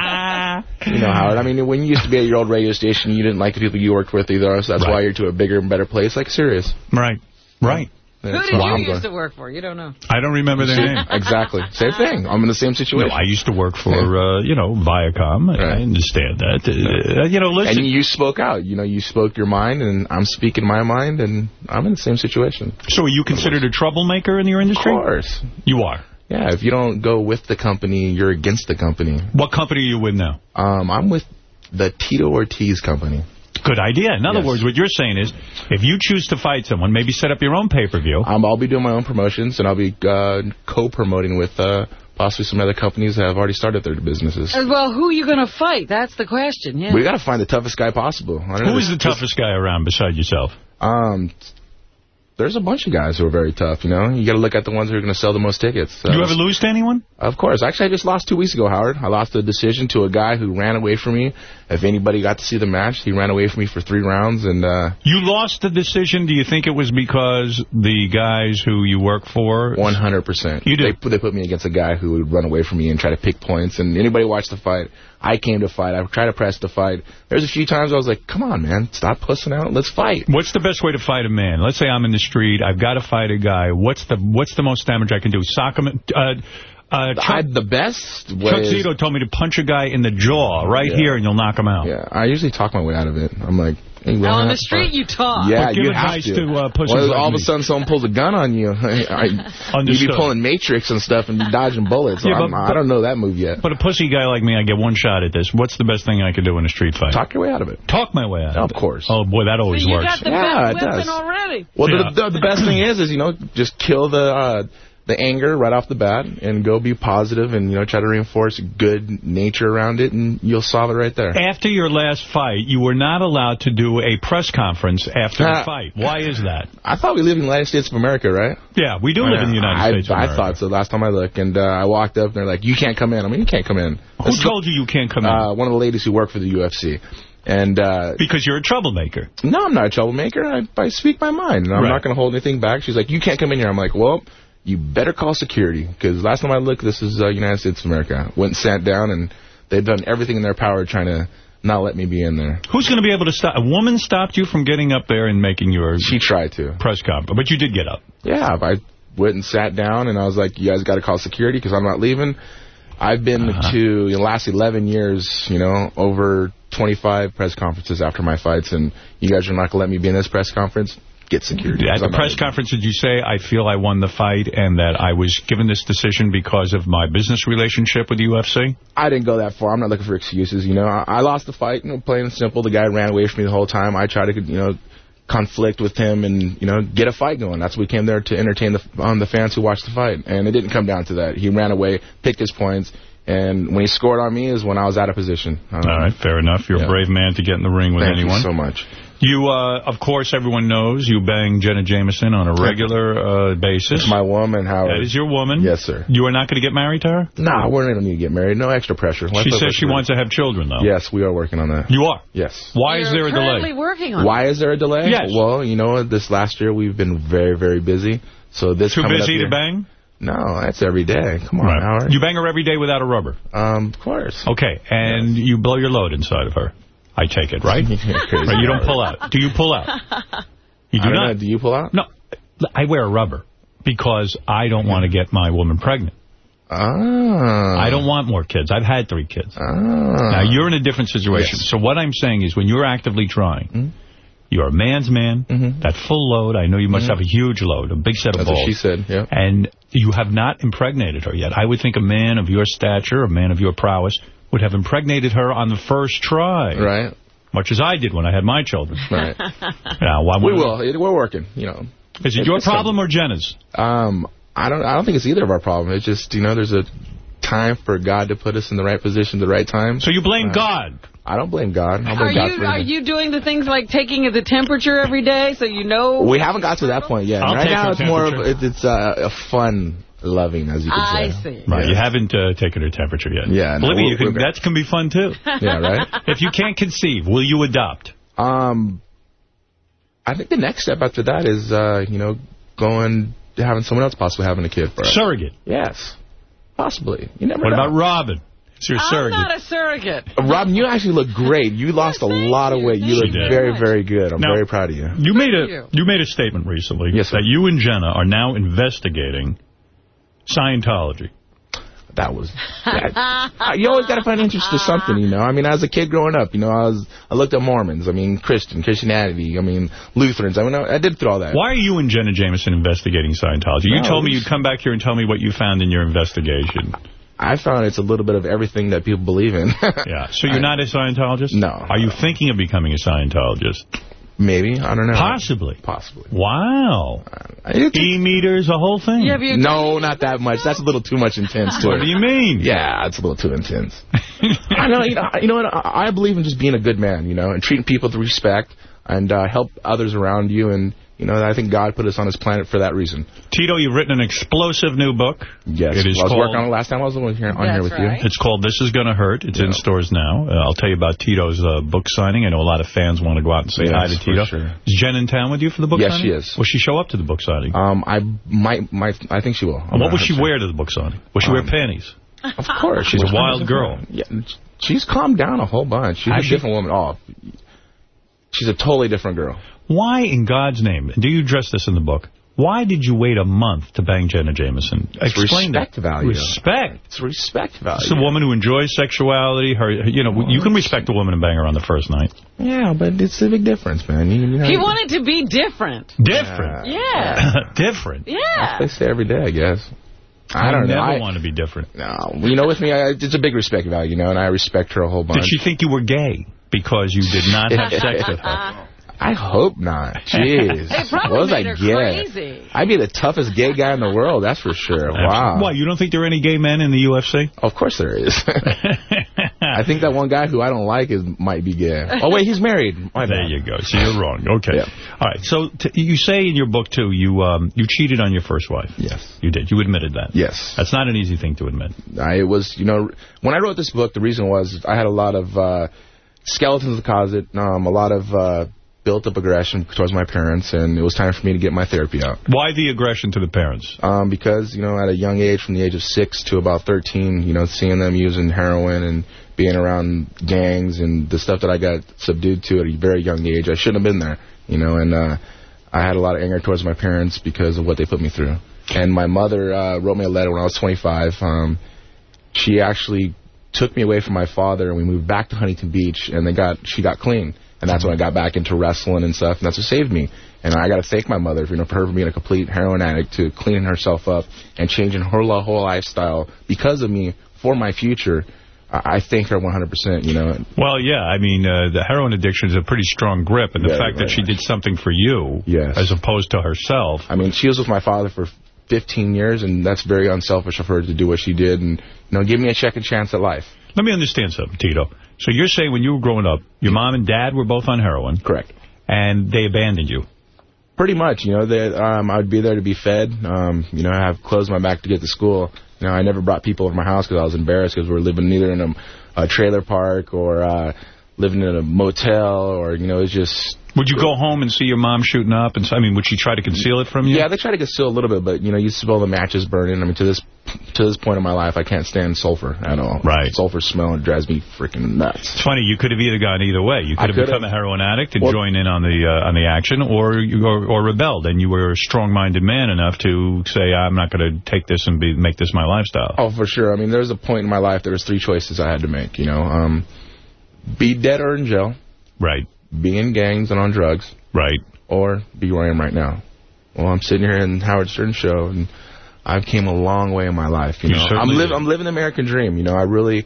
you know Howard. I mean, when you used to be at your old radio station, you didn't like the people you worked with either, so that's why you're to a bigger and better place, like Sirius.
Right, right.
Who did you used to work for? You don't know.
I don't remember their name.
Exactly. Same thing. I'm in the same situation.
No, I used to work for, uh, you know, Viacom. I understand that. Uh, you know, listen.
And you spoke out. You know, you spoke your mind, and I'm speaking my mind, and I'm in the same situation.
So are you considered a troublemaker in your industry?
Of course.
You are.
Yeah, if you don't go with the company, you're against the company.
What company are you with now?
Um, I'm with the Tito Ortiz company.
Good idea. In other words, what you're saying is, if you choose to fight someone, maybe set up your own pay-per-view.
Um, I'll be doing my own promotions, and I'll be uh, co-promoting with uh, possibly some other companies that have already started their businesses.
Uh, Well, who are you going to fight? That's the question, yeah.
We got to find the toughest guy possible. I don't know,
Who is the toughest guy around beside yourself?
Um, there's a bunch of guys who are very tough. You know, you got to look at the ones who are going to sell the most tickets.
you ever lose to anyone?
Of course. Actually, I just lost two weeks ago, Howard. I lost a decision to a guy who ran away from me. If anybody got to see the match, he ran away from me for three rounds, and uh,
You lost the decision. Do you think it was because the guys who you work for?
100%.
You do?
They, they put me against a guy who would run away from me and try to pick points. And anybody watched the fight, I came to fight. I tried to press the fight. There's a few times I was like, come on, man. Stop pussing out. Let's fight.
What's the best way to fight a man? Let's say I'm in the street. I've got to fight a guy. What's the What's the most damage I can do? Sock him? Uh, uh, Chuck,
I, the best way
Chuck Zito told me to punch a guy in the jaw right
Yeah.
here and you'll knock him out.
Yeah, I usually talk my way out of it. I'm like, hey, we
on the
have to
street, you talk.
Yeah,
give
you have to.
to, uh, pussies
Well,
like
all of a sudden, someone pulls a gun on you. (laughs) I, I, you be pulling Matrix and stuff and dodging bullets.
Yeah,
I'm-
but-
I don't know that move yet.
But a pussy guy like me, I get one shot at this. What's the best thing I could do in a street fight?
Talk your way out of it.
Talk my way out of
Of course.
Oh, boy, that always
So you
works.
got the
Yeah,
best
it
weapon
does.
already.
Well,
Yeah.
the, the, the best thing is, is you know, just kill the uh, the anger right off the bat and go be positive and you know try to reinforce good nature around it, and you'll solve it right there.
After your last fight, you were not allowed to do a press conference after the
Ah.
fight. Why is that?
I thought we lived in the United States of America, right?
Yeah, we do live in the United
I,
States of
I thought so last time I looked, and uh, I walked up, and they're like, "You can't come in." I mean, you can't come in.
Who told you you can't come in?
Uh, one of the ladies who work for the UFC. And uh,
Because you're a troublemaker.
no, I'm not a troublemaker. I, I speak my mind, and I'm
Right.
not going to hold anything back. She's like, "You can't come in here." I'm like, "Well, you better call security because last time I looked, this is uh, United States of America." Went and sat down, and they've done everything in their power trying to not let me be in there.
Who's going to be able to stop? A woman stopped you from getting up there and making your
She tried to.
press conference, but you did get up.
Yeah, I went and sat down, and I was like, "You guys got to call security because I'm not leaving." I've been
Uh-huh.
to the last 11 years, you know, over 25 press conferences after my fights, and you guys are not going to let me be in this press conference. Get security.
At the press conference, did you say, I feel I won the fight and that I was given this decision because of my business relationship with the UFC?
I didn't go that far. I'm not looking for excuses. You know, I, I lost the fight. You know, plain and simple. The guy ran away from me the whole time. I tried to, you know, conflict with him and you know get a fight going. That's what we came there to entertain the um, the fans who watched the fight. And it didn't come down to that. He ran away, picked his points, and when he scored on me is when I was out of position. Um,
All right, fair enough. You're
Yeah.
a brave man to get in the ring with
Thank
anyone.
you so much.
You, uh, of course, everyone knows you bang Jenna Jameson on a regular uh, basis.
It's my woman, Howard.
That is your woman?
Yes, sir.
You are not going to get married to her?
Nah, we're not going to get married. No extra pressure.
she says she wants to have children, though.
Yes, we are working on that.
You are?
Yes.
Why is there a
currently
delay?
working on
Why is there a delay?
Yes.
Well, you know, this last year we've been very, very busy. So this
Too
coming up
busy to bang?
No, that's every day. Come on, Howard.
You bang her every day without a rubber?
Um, of course.
Okay, and you blow your load inside of her. I take it, right? (laughs) Right, you don't pull out. Do you pull out? You do not.
know. Do you pull out?
No, I wear a rubber because I don't want to get my woman pregnant.
Ah.
I don't want more kids. I've had three kids.
Ah.
Now, you're in a different situation.
Yes.
So what I'm saying is when you're actively trying,
Mm-hmm.
you're a man's man, that full load, I know you must
Mhm.
have a huge load, a big set of
That's
balls.
what she said, yeah.
And you have not impregnated her yet. I would think a man of your stature, a man of your prowess, would have impregnated her on the first try.
Right.
Much as I did when I had my children.
Right. (laughs)
Now, why
we will. It, we're working, you know.
Is it your problem or Jenna's?
Um, I don't. I don't think it's either of our problem. It's just you know, there's a time for God to put us in the right position, at the right time.
So you blame
Uh,
God?
I don't blame God. I
Are
God
you are
anything.
you doing the things like taking the temperature every day so you know?
We haven't got to that point yet.
I'll
right now,
her
it's more of
temperature.
it's uh, a fun loving, as you could
I
say.
see.
Right,
Yeah.
you haven't uh, taken her temperature yet.
Yeah, no,
Olivia, can, that can be fun, too. (laughs)
Yeah, right?
if you can't conceive, will you adopt?
Um, I think the next step after that is, uh, you know, going having someone else possibly having a kid for us.
Surrogate.
Yes, possibly. You never
What
know.
about Robin? It's your
I'm
surrogate.
not a surrogate.
Uh, Robin, you actually look great. You lost a lot of weight. You
She
look
did.
very, very good. I'm
Now,
very proud of you.
You made a
you.
you. made a statement recently
Yes,
that you and Jenna are now investigating Scientology.
That was. that- uh, you always got to find interest to something, you know. I mean, as a kid growing up, you know, I was I looked at Mormons. I mean, Christian, Christianity. I mean, Lutherans. I mean, I, I did through all that.
Why are you and Jenna Jameson investigating Scientology? You
No,
told me you'd come back here and tell me what you found in your investigation.
I found it's a little bit of everything that people believe in.
Yeah. So you're (laughs) not a Scientologist?
No.
Are you thinking of becoming a Scientologist?
Maybe I don't know.
Possibly.
Possibly.
Wow.
It's-
E-meters, the whole thing.
Yeah, you
no, not that much. That's a little too much intense to
What do you mean?
Yeah, it's a little too intense. (laughs) I know, you know, you know what? I I believe in just being a good man, you know, and treating people with respect and uh, help others around you. And you know, I think God put us on this planet for that reason.
Tito, you've written an explosive new book.
Yes,
It is
well, I was
called-
working on it last time I was on here, on here
That's
with
right.
you.
It's called This Is Gonna Hurt. It's in stores now. Uh, I'll tell you about Tito's uh, book signing. I know a lot of fans want to go out and say
Yes,
hi to Tito.
sure.
Is Jen in town with you for the book
Yes,
signing?
she is.
Will she show up to the book signing?
Um, I might, might, I think she will.
and what will she wear to the book signing? Will she wear
Um,
panties?
Of course,
She's a wild girl.
Yeah, she's calmed down a whole bunch. She's
Has
a
she?
different woman. Oh, she's a totally different girl.
Why, in God's name, do you address this in the book? Why did you wait a month to bang Jenna Jameson?
It's
Explain
respect
that.
value.
Respect.
It's respect value.
It's a woman who enjoys sexuality. Her, you know, you can respect a woman and bang her on the first night.
Yeah, but it's a big difference, man. You, you know,
He wanted to be different.
Different.
Yeah. (laughs)
Different.
Yeah.
They say every day, I guess. I don't know.
never
I,
want to be different.
no, you know, with me, I, it's a big respect value, you know, and I respect her a whole bunch.
Did she think you were gay because you did not have (laughs) sex with her? (laughs)
I hope not. (laughs) Jeez.
It probably
what was I
her
get?
crazy.
I'd be the toughest gay guy in the world, that's for sure. Wow.
Why, you don't think there are any gay men in the UFC?
Of course there is. (laughs) I think that one guy who I don't like is might be gay. Oh, wait, he's married. My
There
bad.
you go. So you're wrong. Okay.
Yeah.
All right. So t you say in your book, too, you um, you cheated on your first wife.
Yes.
You did. You admitted that.
Yes.
That's not an easy thing to admit.
I was, you know, when I wrote this book, the reason was I had a lot of uh, skeletons in the closet, um, a lot of uh, built-up aggression towards my parents, and it was time for me to get my therapy out.
Why the aggression to the parents?
Um, because, you know, at a young age, from the age of 6 to about 13, you know, seeing them using heroin and being around gangs and the stuff that I got subdued to at a very young age, I shouldn't have been there, you know, and uh, I had a lot of anger towards my parents because of what they put me through. And my mother uh, wrote me a letter when I was 25. Um, she actually took me away from my father, and we moved back to Huntington Beach, and they got she got clean. And that's when I got back into wrestling and stuff, and that's what saved me. And I got to thank my mother for, you know, for her being a complete heroin addict to cleaning herself up and changing her whole lifestyle because of me for my future. I thank her 100%, you know.
Well, yeah. I mean, uh, the heroin addiction is a pretty strong grip, and the
Very,
fact that she did something for you,
Yes.
as opposed to herself.
I mean, she was with my father for 15 years, and that's very unselfish of her to do what she did and, you know, give me a second chance at life.
Let me understand something, Tito. So you're saying when you were growing up, your mom and dad were both on heroin.
Correct.
And they abandoned you.
Pretty much, you know, they, um, I would be there to be fed, um, you know, I have clothes on my back to get to school. You know, I never brought people over my house because I was embarrassed because we were living either in a, a trailer park or uh, living in a motel or, you know, it's just...
Would you go home and see your mom shooting up? And so, I mean, would she try to conceal it from you?
Yeah, they try to conceal a little bit, but, you know, you smell the matches burning. I mean, to this to this point in my life, I can't stand sulfur at all.
Right.
Sulfur smell it drives me freaking nuts.
It's funny, you could have either gone either way. You could have become a heroin addict and
Well-
joined in on the uh, on the action, or, you, or or rebelled, and you were a strong-minded man enough to say, I'm not going to take this and be make this my lifestyle.
Oh, for sure. I mean, there was a point in my life, there was three choices I had to make, you know. Um, be dead or in jail.
Right.
Be in gangs and on drugs.
Right.
Or be where I am right now. Well, I'm sitting here in Howard Stern show, and I've came a long way in my life. You,
You
know, I'm, live,
did.
I'm living the American dream. You know, I really...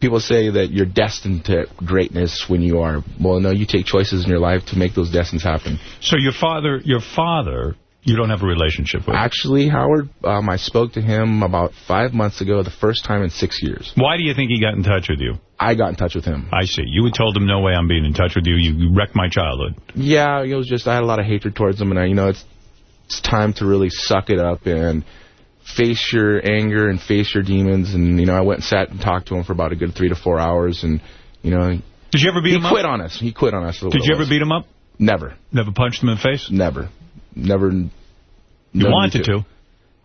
People say that you're destined to greatness when you are. Well, no, you take choices in your life to make those destinies happen.
So your father, your father, you don't have a relationship with.
Actually, Howard, um, I spoke to him about five months ago, the first time in six years.
Why do you think he got in touch with you?
I got in touch with him.
I see. You had told him, no way I'm being in touch with you. You, wrecked my childhood.
Yeah, it was just I had a lot of hatred towards him, and I, you know, it's it's time to really suck it up and face your anger and face your demons. And you know, I went and sat and talked to him for about a good three to four hours, and you know,
Did you ever beat
he
him up?
quit on us. He quit on us.
Did you ever beat him up?
Never.
Never punched him in the face?
Never. Never.
You wanted to.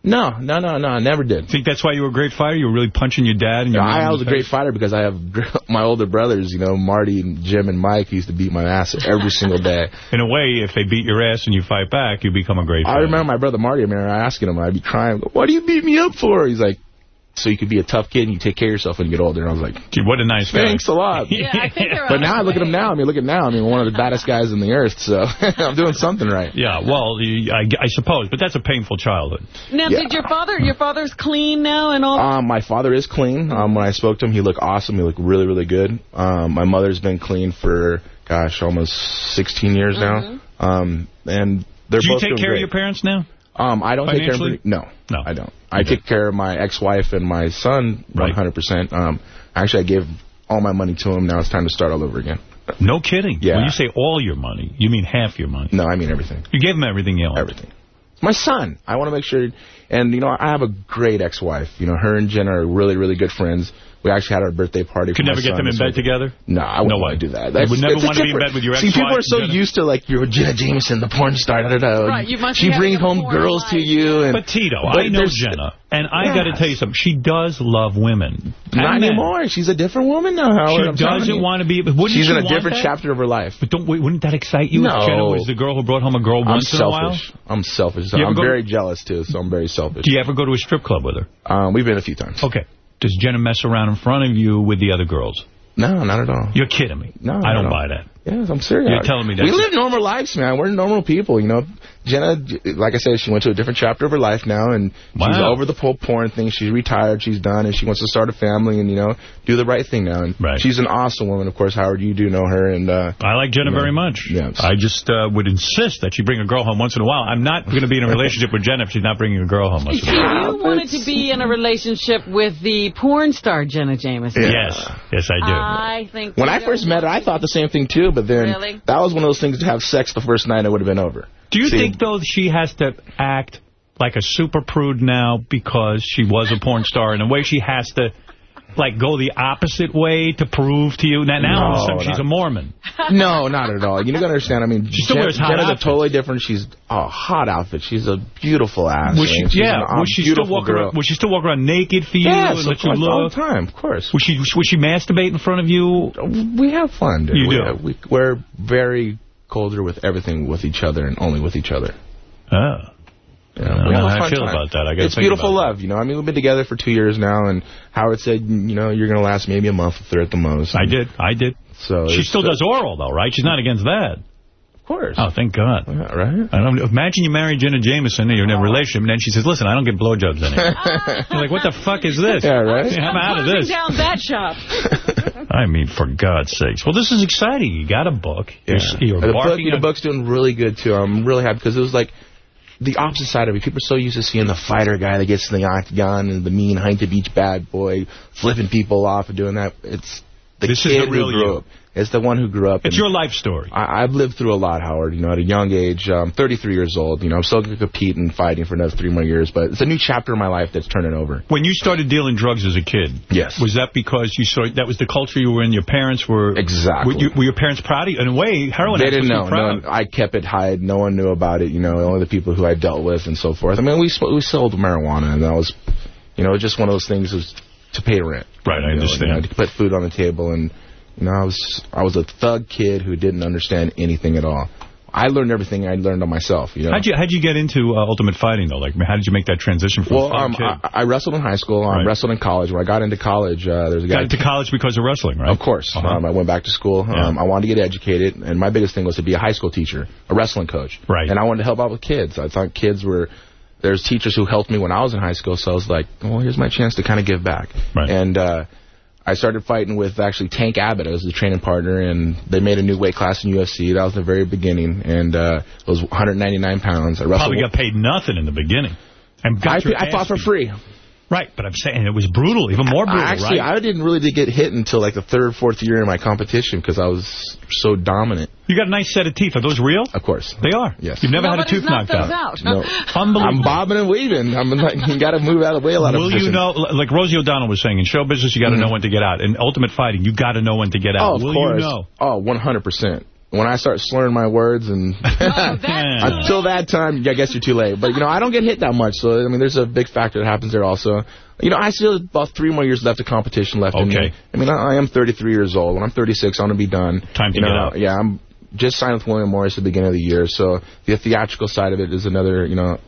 No, no, no, no. I never did.
Think that's why you were a great fighter? You were really punching your dad? And your mom
I, was a great fighter because I have (laughs) my older brothers, you know, Marty and Jim and Mike used to beat my ass every single day. (laughs)
In a way, if they beat your ass and you fight back, you become a great
I
fighter.
I remember my brother Marty, I remember asking him, I'd be crying, what do you beat me up for? He's like, so you could be a tough kid and you take care of yourself when you get older. And I was like,
Gee, what a nice guy.
thanks a lot. (laughs) but now I look at him now. I mean, look at now. I mean, one of the baddest guys in the earth. So (laughs) I'm doing something right.
Yeah, well, I, I suppose, but that's a painful childhood.
Now,
Yeah.
did your father, your father's clean now and all?
Um, my father is clean. Um, when I spoke to him, he looked awesome. He looked really, really good. Um, my mother's been clean for, gosh, almost 16 years now. Um, and they're
Do you take care
great.
of your parents now?
Um, I don't take care of no,
No.
I don't. I take care of my ex-wife and my son 100%. Um, actually, I gave all my money to him. Now it's time to start all over again.
No kidding.
Yeah.
When you say all your money, you mean half your money.
No, I mean everything.
You gave him everything you owned.
Everything. My son. I want to make sure. And, you know, I have a great ex-wife. You know, her and Jen are really, really good friends. We actually had our birthday party.
Could
for
never
my
get
son
them in bed
weekend.
together?
No, I wouldn't
No
want
way.
to do that.
You
That's,
would never want to be in bed with your ex.
See, people are so
Jenna?
used to, like, you're Jenna Jameson, the porn star, da, da, da.
Right, you must
she
be having
brings home
porn
girls to you. And,
But Tito,
but
I know Jenna, and I got to tell you something. She does love women.
Not
men.
anymore. She's a different woman now, Howard.
She
I'm
doesn't want to be. But wouldn't
She's in a different
that?
chapter of her life.
But don't, wait, wouldn't that excite you
No.
if Jenna was the girl who brought home a girl
I'm
once in a while?
I'm selfish.
Do you ever
I'm very jealous, too, so I'm very selfish.
Do you ever go to a strip club with her?
Um, we've been a few times.
Okay. Does Jenna mess around in front of you with the other girls?
No, not at all.
You're kidding me.
No,
I don't buy that.
Yes, I'm serious.
You're telling me that.
We live normal lives, man. We're normal people, you know. Jenna, like I said, she went to a different chapter of her life now, and she's over the whole porn thing. She's retired. She's done, and she wants to start a family and, you know, do the right thing now. And
Right.
she's an awesome woman, of course, Howard. You do know her. and uh,
I like Jenna
you know,
very much.
Yes.
I just uh, would insist that she bring a girl home once in a while. I'm not going to be in a relationship with Jenna if she's not bringing a girl home once
See,
in a while.
you wanted to be in a relationship with the porn star Jenna Jameson.
Yes. Yes, I do.
I think
When I first met her, I thought the same thing, too, but then
Really?
that was one of those things to have sex the first night, it would have been over.
Do you
See,
think, though, she has to act like a super prude now because she was a porn star? In a way, she has to, like, go the opposite way to prove to you? Now, now all of a
No,
sudden, she's a Mormon. (laughs)
No, not at all. You got to understand. I mean,
She still
Jen-
wears hot
Jenna's
outfits.
a totally different. She's a hot outfit. She's a beautiful ass.
Would she. Yeah,
an, a
she still walk
girl.
around? Would she still walk around naked for you
Yes,
and let you
course, all the time, of course.
Would she would she masturbate in front of you?
We have fun, dude.
You
we,
do?
We, we're very colder with everything with each other and only with each other.
Oh.
Yeah,
I don't
we
know
have a
how I
fun
feel
time.
about that. I gotta
It's beautiful
about
love, you know. I mean, we've been together for two years now, and Howard said, you know, you're going to last maybe a month if they're at the most.
I did. I did.
So
She still
uh,
does oral, though, right? She's not against that.
Of course.
Oh, thank God.
Yeah, right?
I don't Imagine you marry Jenna Jameson and you're in a relationship, and then she says, listen, I don't get blowjobs (laughs) anymore. you're like, what the fuck is this?
Yeah, right?
I'm out of
Closing
this.
down that shop. (laughs)
I mean, for God's sakes. Well, this is exciting. You got a book. You're, you're
the, book, the book's doing really good, too. I'm really happy because it was like the opposite side of it. People are so used to seeing the fighter guy that gets in the octagon and the mean Hunter Beach bad boy flipping people off and doing that. It's the
This is
kid
the real
who grew
you.
up. It's the one who grew up.
It's your life story.
I, I've lived through a lot, Howard. You know, at a young age, I'm 33 years old. You know, I'm still going to compete and fighting for another three more years, but it's a new chapter in my life that's turning over.
When you started dealing drugs as a kid,
Yes.
was that because you saw that was the culture you were in? Your parents were
Exactly.
Were, you, were your parents proud of you? In a way, heroin
They didn't know. No, one- I kept it hide. No one knew about it. You know, only the people who I dealt with and so forth. I mean, we we sold marijuana, and that was, You know, just one of those things was to pay rent.
Right, I
know,
understand.
you know, to put food on the table, and you know, I was I was a thug kid who didn't understand anything at all. I learned everything I learned on myself. You know.
How'd you how'd you get into uh, Ultimate Fighting though? Like, how did you make that transition from
well, um? I, I wrestled in high school. I
Right.
wrestled in college. When I got into college, uh, there was a guy.
Got into college because of wrestling, right?
Of course.
Uh-huh.
Um, I went back to school.
Yeah.
Um, I wanted to get educated, and my biggest thing was to be a high school teacher, a wrestling coach.
Right.
And I wanted to help out with kids. I thought kids were... There's teachers who helped me when I was in high school, so I was like, well, here's my chance to kind of give back.
Right.
And uh, I started fighting with actually Tank Abbott as a training partner, and they made a new weight class in UFC. That was the very beginning, and uh, it was 199 pounds. I wrestled.
Probably got paid nothing in the beginning. And got
I, I fought for free.
Right, but I'm saying it was brutal, even more brutal,
Actually,
right?
I didn't really get hit until like the third, fourth year in my competition because I was so dominant.
You got a nice set of teeth. Are those real?
Of course.
They are?
Yes.
You've never
Nobody's
had a tooth
knocked
knocked out?
out.
No. (laughs)
Unbelievable.
I'm bobbing and weaving. I'm like, (laughs) you got to move out of the way a lot of
Will you know, like Rosie O'Donnell was saying, in show business, you got to mm. know when to get out. In ultimate fighting, you got to know when to get out.
Oh, of
Will
course.
you know?
Oh, 100%. When I start slurring my words and (laughs) oh, (laughs) until that time, I guess you're too late. But, you know, I don't get hit that much. So, I mean, there's a big factor that happens there also. You know, I still have about three more years left of competition left in
Okay.
me. I mean, I, I am 33 years old. When I'm 36, I'm going to be done.
Time to
you know,
get out.
Yeah, I'm just signed with William Morris at the beginning of the year. So the theatrical side of it is another, you know,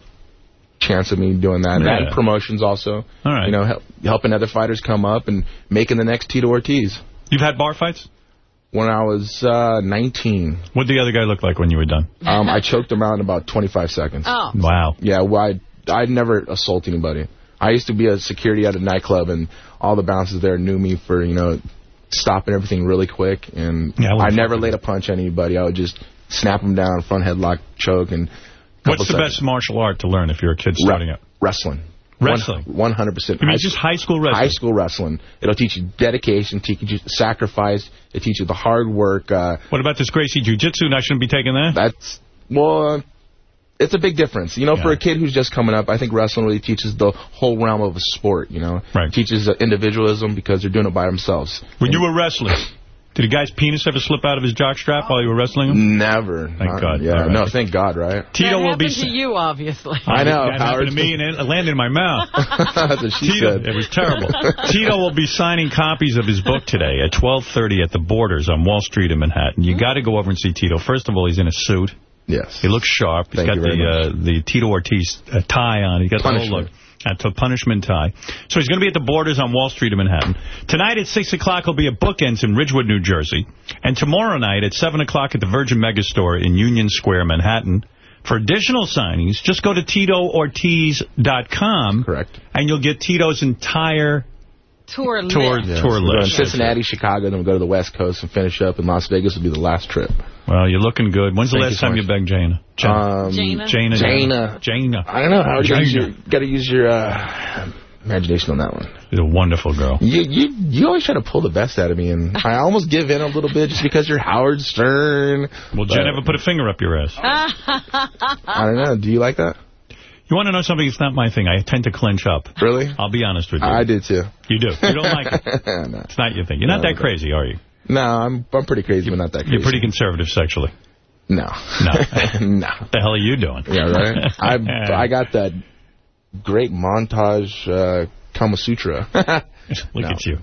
chance of me doing that.
Yeah.
And promotions also.
All right.
You know, help, helping other fighters come up and making the next Tito Ortiz.
You've had bar fights?
When I was uh, 19,
What did the other guy look like when you were done?
um, I choked him out in about 25 seconds.
Oh.
Wow.
Yeah, well, I, I'd never assault anybody. I used to be a security at a nightclub, and all the bouncers there knew me for, you know, stopping everything really quick. And
Yeah, I
I, never laid a punch on anybody. I would just snap them down, front headlock, choke, and
What's the
seconds.
best martial art to learn if you're a kid starting out?
Wrestling.
Wrestling?
One hundred percent.
You mean just high school wrestling?
High school wrestling. It'll teach you dedication, teach you sacrifice. It teach you the hard work. Uh,
What about this Gracie Jiu-Jitsu? And I shouldn't be taking that?
that's well, it's a big difference. You know, for a kid who's just coming up, I think wrestling really teaches the whole realm of a sport. You know,
Right.
Teaches uh, individualism because they're doing it by themselves.
When you were wrestling, did a guy's penis ever slip out of his jockstrap while you were wrestling him?
Never.
Thank
Not-
God.
Yeah.
All right.
No, thank God. Right.
Tito
that
will be...
to you, obviously.
I know,
That
Howard.
happened to me and it landed in my mouth. (laughs)
That's what she
Tito,
said.
it was terrible. (laughs) Tito will be signing copies of his book today at 12.30 at the Borders on Wall Street in Manhattan. You got to go over and see Tito. First of all, he's in a suit.
Yes.
He looks sharp. He's
Thank
got
you very
the uh, the Tito Ortiz uh, tie on. He's got the whole look.
Punishment.
That's a punishment tie. So he's going to be at the Borders on Wall Street in Manhattan. Tonight at 6 o'clock, he'll be at Bookends in Ridgewood, New Jersey. And tomorrow night at 7 o'clock at the Virgin Megastore in Union Square, Manhattan. For additional signings, just go to TitoOrtiz.com.
Correct.
And you'll get Tito's entire
Tour list.
tour,
Yes.
tour
We're going
list.
Cincinnati, Chicago, then we'll go to the West Coast and finish up in Las Vegas. Will be the last trip.
Well, you're looking good. When's the last
you so
time you begged Jana?
Um,
Jana?
Jana.
Jana.
Jana.
I don't know. Howard, you gotta use your, gotta use your uh, imagination on that one.
She's a wonderful girl.
You, you you always try to pull the best out of me, and (laughs) I almost give in a little bit just because you're Howard Stern.
Will Jen ever put a finger up your ass? (laughs)
I don't know. Do you like that?
You want to know something? It's not my thing. I tend to clench up.
Really?
I'll be honest with you.
I do too.
You do. You don't like it. (laughs)
no.
It's not your thing. You're not
No,
that crazy, are you?
No, I'm I'm pretty crazy, but not that crazy.
You're pretty conservative sexually.
No.
No. (laughs)
no.
What the hell are you doing?
Yeah, right? I (laughs) I got that great montage uh, Kama Sutra.
Look at you.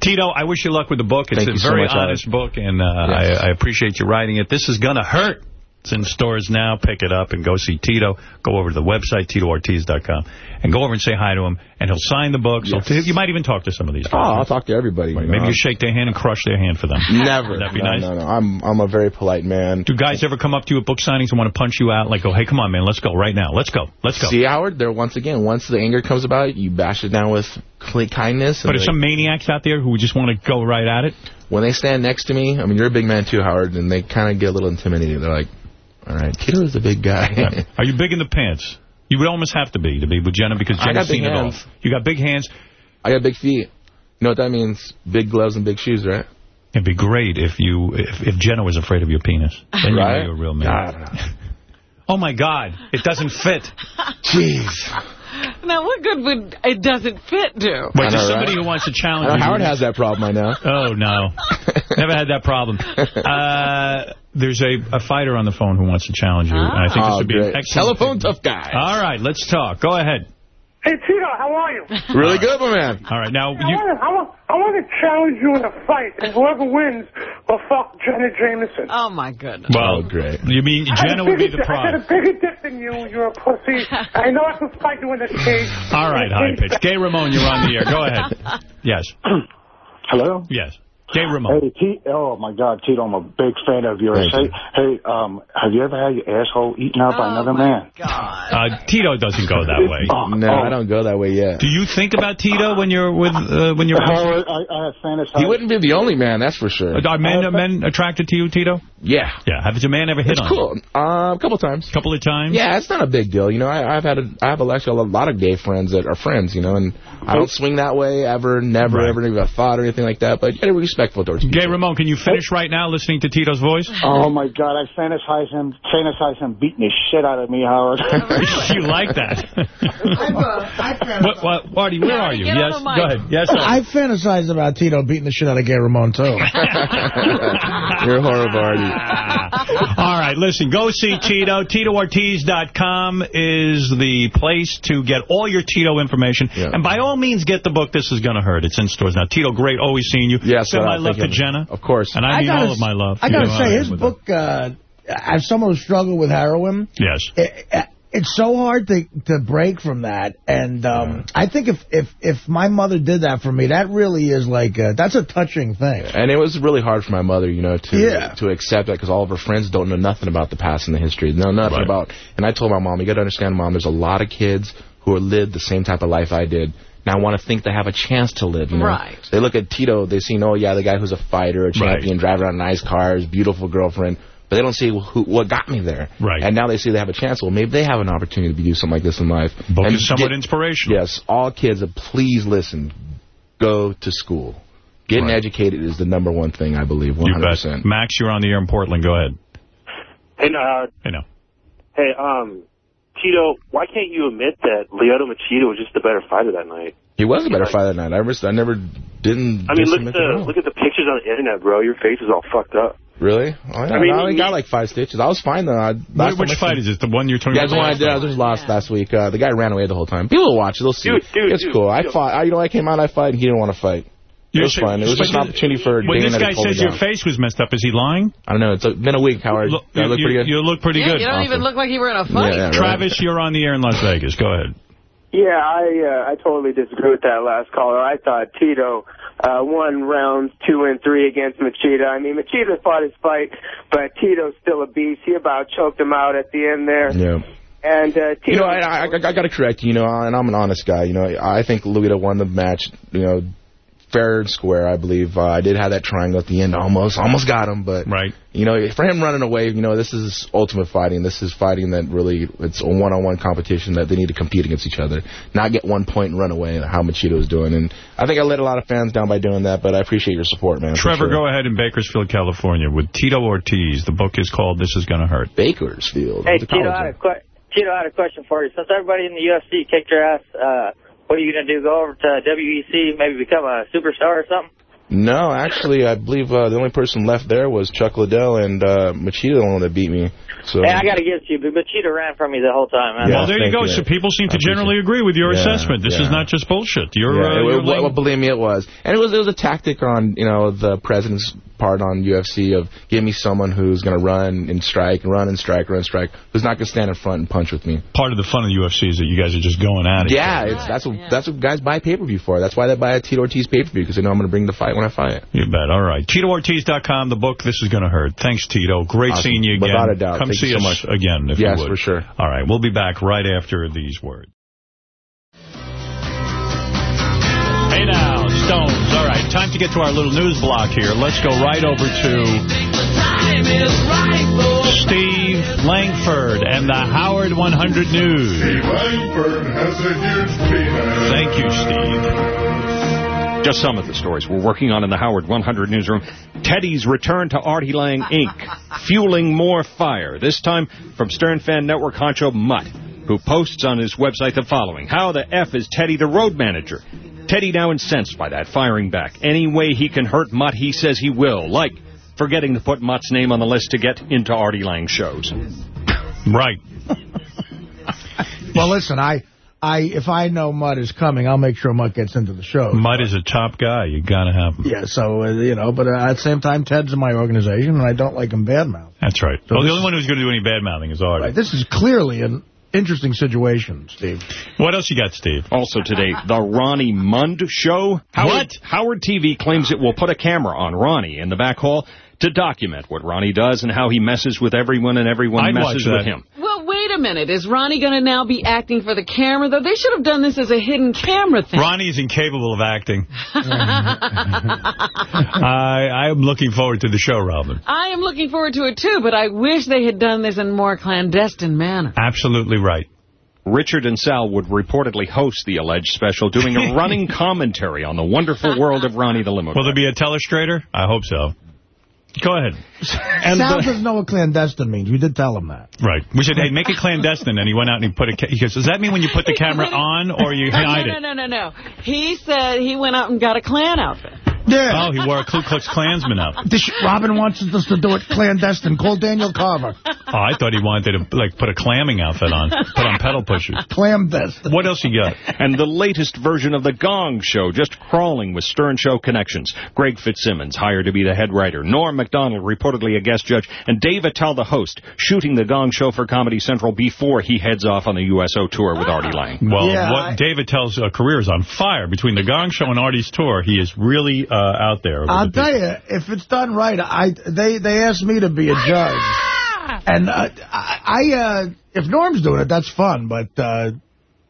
Tito, I wish you luck with the book. It's
Thank
a
you so
very
much, Alex.
honest book, and uh,
Yes.
I, I appreciate you writing it. This is going to hurt. It's in stores now. Pick it up and go see Tito. Go over to the website, TitoOrtiz.com, and go over and say hi to him, and he'll sign the book.
Yes.
You might even talk to some of these
Oh. I'll talk to everybody. you
Maybe
know.
you shake their hand and crush their hand for them.
Never.
Would that be
no,
nice?
no, no. I'm I'm a very polite man.
Do guys ever come up to you at book signings and want to punch you out? Like, go, hey, come on, man, let's go right now. Let's go. Let's go.
See, Howard, there once again, once the anger comes about, you bash it down with kindness.
But are
they-
some maniacs out there who just want to go right at it?
when they stand next to me, I mean, you're a big man too, Howard, and they kind of get a little intimidated. They're like, all right, Tito's a big guy.
Are you big in the pants? You would almost have to be to be with Jenna because
I
Jenna's seen it all. You got big hands.
I got big feet. You know what that means? Big gloves and big shoes, right?
It'd be great if you if, if Jenna was afraid of your penis. (laughs) Then
Right?
you know you're a real man.
I don't know.
Oh, my God. It doesn't fit.
Jeez.
Now, what good would it doesn't fit do?
But
I
to somebody
right?
who wants to challenge
know
you.
Howard has that problem, I know.
Oh, no. (laughs) Never had that problem. (laughs) Uh, there's a, a fighter on the phone who wants to challenge you. And I think this
Oh,
would be
great.
an excellent...
Telephone tough guy.
All right, let's talk. Go ahead.
Hey, Tito, how are you? (laughs)
Really good, my man.
All right, now
I want, to, I, want, to challenge you in a fight, and whoever wins will fuck Jenna Jameson.
Oh, my goodness.
Well, oh,
great.
You mean Jenna would be the prize.
I got a bigger dick than you. You're a pussy. (laughs) I know I can fight you in the cage.
All right, high pitch. Gay Ramon, you're on the air. Go ahead. (laughs) Yes. (clears throat)
Hello?
Yes. Gay Ramon.
Hey, T oh my God, Tito, I'm a big fan of yours.
Thank
Hey, hey, um, have you ever had your asshole eaten out by another man?
Uh, Tito doesn't go that way.
no, I don't go that way yet.
Do you think about Tito when you're with uh, when you're?
Howard, I, I have fantasized.
He wouldn't be the only man, that's for sure.
Are men are men attracted to you, Tito?
Yeah.
Yeah. Has a man ever hit
It's
on
cool.
you?
Uh, a couple times.
A couple of times.
Yeah, it's not a big deal. You know, I, I've had a, I have a, actually a lot of gay friends that are friends. You know, and I don't swing that way ever, never,
Right.
ever, even a thought or anything like that. But you gotta be respectful towards people.
Gay Ramon, can you finish oh. right now listening to Tito's voice? (laughs)
Oh my God, I fantasize him, fantasize him beating the shit out of me, Howard. (laughs)
you like that? what, what, Artie, where are you? Yes, go ahead. Yes, sir.
I fantasize about Tito beating the shit out of Gay Ramon, too. (laughs)
You're horrible, Artie.
All right, listen, go see Tito. TitoOrtiz.com is the place to get all your Tito information. And by all means, get the book, This Is Gonna Hurt. It's in stores now. Tito, great, always seeing you.
Yes,
Send
sir,
my love to. Jenna.
Of course.
And I, mean
gotta
all of my love.
I got to say, his book, uh, as someone who struggled with heroin,
Yes.
it, it's so hard to to break from that. And um, I think if, if, if my mother did that for me, that really is like, a, that's a touching thing.
And it was really hard for my mother, you know, to
Yeah.
to accept that because all of her friends don't know nothing about the past and the history. Know nothing
Right.
about. And I told my mom, you got to understand, mom, there's a lot of kids who are lived the same type of life I did. Now I want to think they have a chance to live. You know?
Right.
They look at Tito, they see, oh yeah, the guy who's a fighter, a champion, driving around nice cars, beautiful girlfriend. But they don't see who, what got me there.
Right.
And now they see they have a chance. Well, maybe they have an opportunity to do something like this in life.
Book
and
is somewhat
get-
inspirational.
Yes, all kids, uh, please listen. Go to school. Getting educated is the number one thing, I believe, 100%.
You bet. Max, you're on the air in Portland. Go ahead.
Hey, no, Howard.
Hey, no.
Hey, um, Tito, why can't you admit that Lyoto Machida was just the better fighter that night?
He was a better fighter that night. I never, I never didn't.
I mean, look at the look at the pictures on the internet, bro. Your face is all fucked up.
Really? Oh, yeah,
I mean,
I only
he-
got like five stitches. I was fine though. I,
Wh- Which fight is it? The one you're talking
Yeah,
about?
the one I did. I just lost last week. Uh, the guy ran away the whole time. People will watch. They'll see.
Dude, dude,
it's
dude,
cool. I fought. I, you know, I came out. I fight, and he didn't want to fight. It was
should-
fun. It was just an opportunity for.
When
Dana
this
to
guy
pull me
says your face was messed up, is he lying?
I don't know. It's been a week, Howard.
Look,
Do I
you,
look pretty
you-
good.
you look pretty
Yeah,
good.
you don't even look like you were in a fight.
Yeah, right.
Travis, you're on the air in Las Vegas. Go ahead.
Yeah, I uh, I totally disagree with that last caller. I thought Tito uh, won rounds two and three against Machida. I mean, Machida fought his fight, but Tito's still a beast. He about choked him out at the end there.
Yeah.
And uh, Tito,
You know, I, I, I got to correct you, you know, and I'm an honest guy. You know, I think Luita won the match, you know, fair and square, I believe. Uh, I did have that triangle at the end, almost, almost got him, but,
right.
you know, for him running away, you know, this is ultimate fighting. This is fighting that really, it's a one-on-one competition that they need to compete against each other, not get one point and run away, how Machida is doing. And I think I let a lot of fans down by doing that, but I appreciate your support, man.
Trevor,
sure.
go ahead in Bakersfield, California, with Tito Ortiz. The book is called This Is Gonna Hurt.
Bakersfield.
Hey, Tito, I, had a Tito, I had a question for you. Since everybody in the UFC kicked your ass, uh, what are you going to do? Go over to WEC, maybe become a superstar or something?
No, actually, I believe uh, the only person left there was Chuck Liddell, and uh, Machida, the one that beat me. So
Hey, I got to give it to you, but Cheetah ran from me the whole time, man.
well, there you go. So people seem to generally agree with your
Yeah,
assessment. This is not just bullshit. You're,
yeah,
uh,
it-
you're
it-
laying-
well, believe me, it was, and it was it was a tactic on you know the president's part on UFC of give me someone who's going to run and strike, run and strike, run and strike, who's not going to stand in front and punch with me.
part of the fun of the UFC is that you guys are just going at it.
Yeah, it's, that's what that's what guys buy pay per view for. That's why they buy a Tito Ortiz pay per view because they know I'm going to bring the fight when I fight.
You bet. All right. TitoOrtiz.com, the book, This is Gonna Hurt. Thanks, Tito. Great
Awesome.
seeing you again.
Without a doubt.
Come
Thank
see
you so
us
much.
again, if
Yes,
you would.
Yes, for sure.
All right. We'll be back right after these words. Hey now, Stones. All right, time to get to our little news block here. Let's go right over to Steve Langford and the Howard 100 News.
Steve Langford has a huge penis.
Thank you, Steve.
Just some of the stories we're working on in the Howard 100 newsroom. Teddy's return to Artie Lange Inc., fueling more fire, this time from Stern Fan Network honcho Mutt, who posts on his website the following. How the F is Teddy the road manager? Teddy now incensed by that, firing back. Any way he can hurt Mutt, he says he will, like forgetting to put Mutt's name on the list to get into Artie Lange shows.
Right.
Well, listen, I I if I know Mutt is coming, I'll make sure Mutt gets into the show.
Mutt is a top guy. You got to have him.
Yeah, so, uh, you know, but uh, at the same time, Ted's in my organization, and I don't like him badmouth.
That's right.
So
well, the only one who's going to do any bad mouthing is Artie.
Right, this is clearly an interesting situation, Steve.
What else you got, Steve?
Also today, the Ronnie Mund Show. Howard,
What?
Howard TV claims it will put a camera on Ronnie in the back hall to document what Ronnie does and how he messes with everyone and everyone
I'd
messes with him.
Well, wait a minute. Is Ronnie going to now be acting for the camera, though? They should have done this as a hidden camera thing.
Ronnie is incapable of acting. (laughs) (laughs) I I am looking forward to the show, Robin.
I am looking forward to it, too, but I wish they had done this in a more clandestine manner.
Absolutely right.
Richard and Sal would reportedly host the alleged special, doing a (laughs) running commentary on the wonderful world of Ronnie the Limo.
Will there be a telestrator? I hope so. Go ahead.
Sal doesn't know what clandestine means. We did tell him that.
Right. We said, hey, make it clandestine. And he went out and he put a... He goes, does that mean when you put the camera (laughs) on or you hide
no,
it?
no, no, no, no. He said he went out and got a Klan outfit.
Yeah.
Oh, he wore a Ku Klux Klansman outfit. (laughs)
This, Robin wants us to do it clandestine. Call Daniel Carver.
Oh, I thought he wanted to, like, put a clamming outfit on. Put on pedal pushers. (laughs)
Clandestine.
What else you got?
And the latest version of The Gong Show, just crawling with Stern Show connections. Greg Fitzsimmons, hired to be the head writer. Norm MacDonald, reportedly a guest judge. And Dave Attell, the host, shooting The Gong Show for Comedy Central before he heads off on the USO tour with Artie Lange.
Well,
Yeah,
what
I-
Dave Attell's uh, career is on fire. Between the Gong Show and Artie's tour, he is really uh, out there.
I'll
the
tell you, if it's done right, I they they asked me to be a judge, and uh, I, I uh, if Norm's doing it, that's fun. But uh,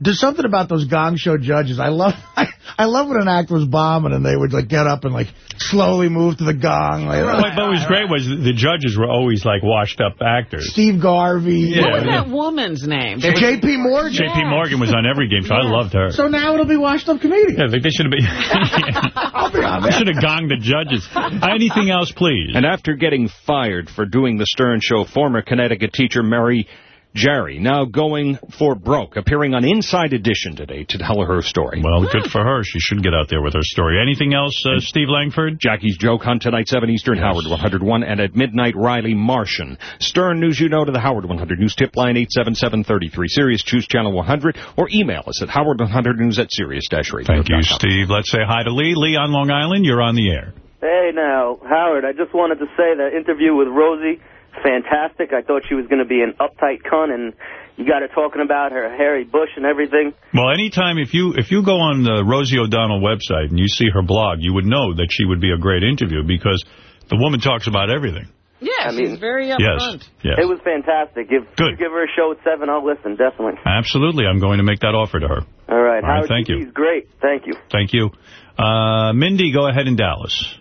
there's something about those Gong Show judges. I love (laughs) I, I love when an act was bombing and they would like get up and like slowly move to the gong. Like,
What what was great was the judges were always like washed up actors.
Steve Garvey.
Yeah,
what was that woman's name?
Jaye P. Morgan.
Jaye P. Morgan was on every game show. I loved her.
So now it'll be washed up comedians.
Yeah, like they should have been. (laughs)
I'll be on
they should have gonged the judges. Anything else, please?
And after getting fired for doing the Stern Show, former Connecticut teacher Mary Jerry now going for broke, appearing on Inside Edition today to tell her story.
Well, good for her. She should get out there with her story. Anything else, uh, Steve Langford?
Jackie's Joke Hunt tonight, 7 Eastern, Howard 101, and at midnight, Riley Martin. Stern News You Know to the Howard 100 News tip line 877-33. Sirius, choose channel 100, or email us at howard100news at sirius-radio.
Thank you, Steve. Let's say hi to Lee. Lee on Long Island, you're on the air.
Hey now, Howard, I just wanted to say that interview with Rosie, fantastic. I thought she was going to be an uptight cunt, and you got her talking about her hairy bush and everything.
Well, anytime if you if you go on the Rosie O'Donnell website and you see her blog, you would know that she would be a great interview because the woman talks about everything.
Yeah,
I
she's
mean-
very
Yes,
upfront.
yes.
It was fantastic. If
Good.
you give her a show at 7, I'll listen, definitely.
Absolutely. I'm going to make that offer to her.
All right,
All right,
Howard
thank
TV
you.
is great. Thank you.
Thank you. Uh, Mindy, go ahead in Dallas.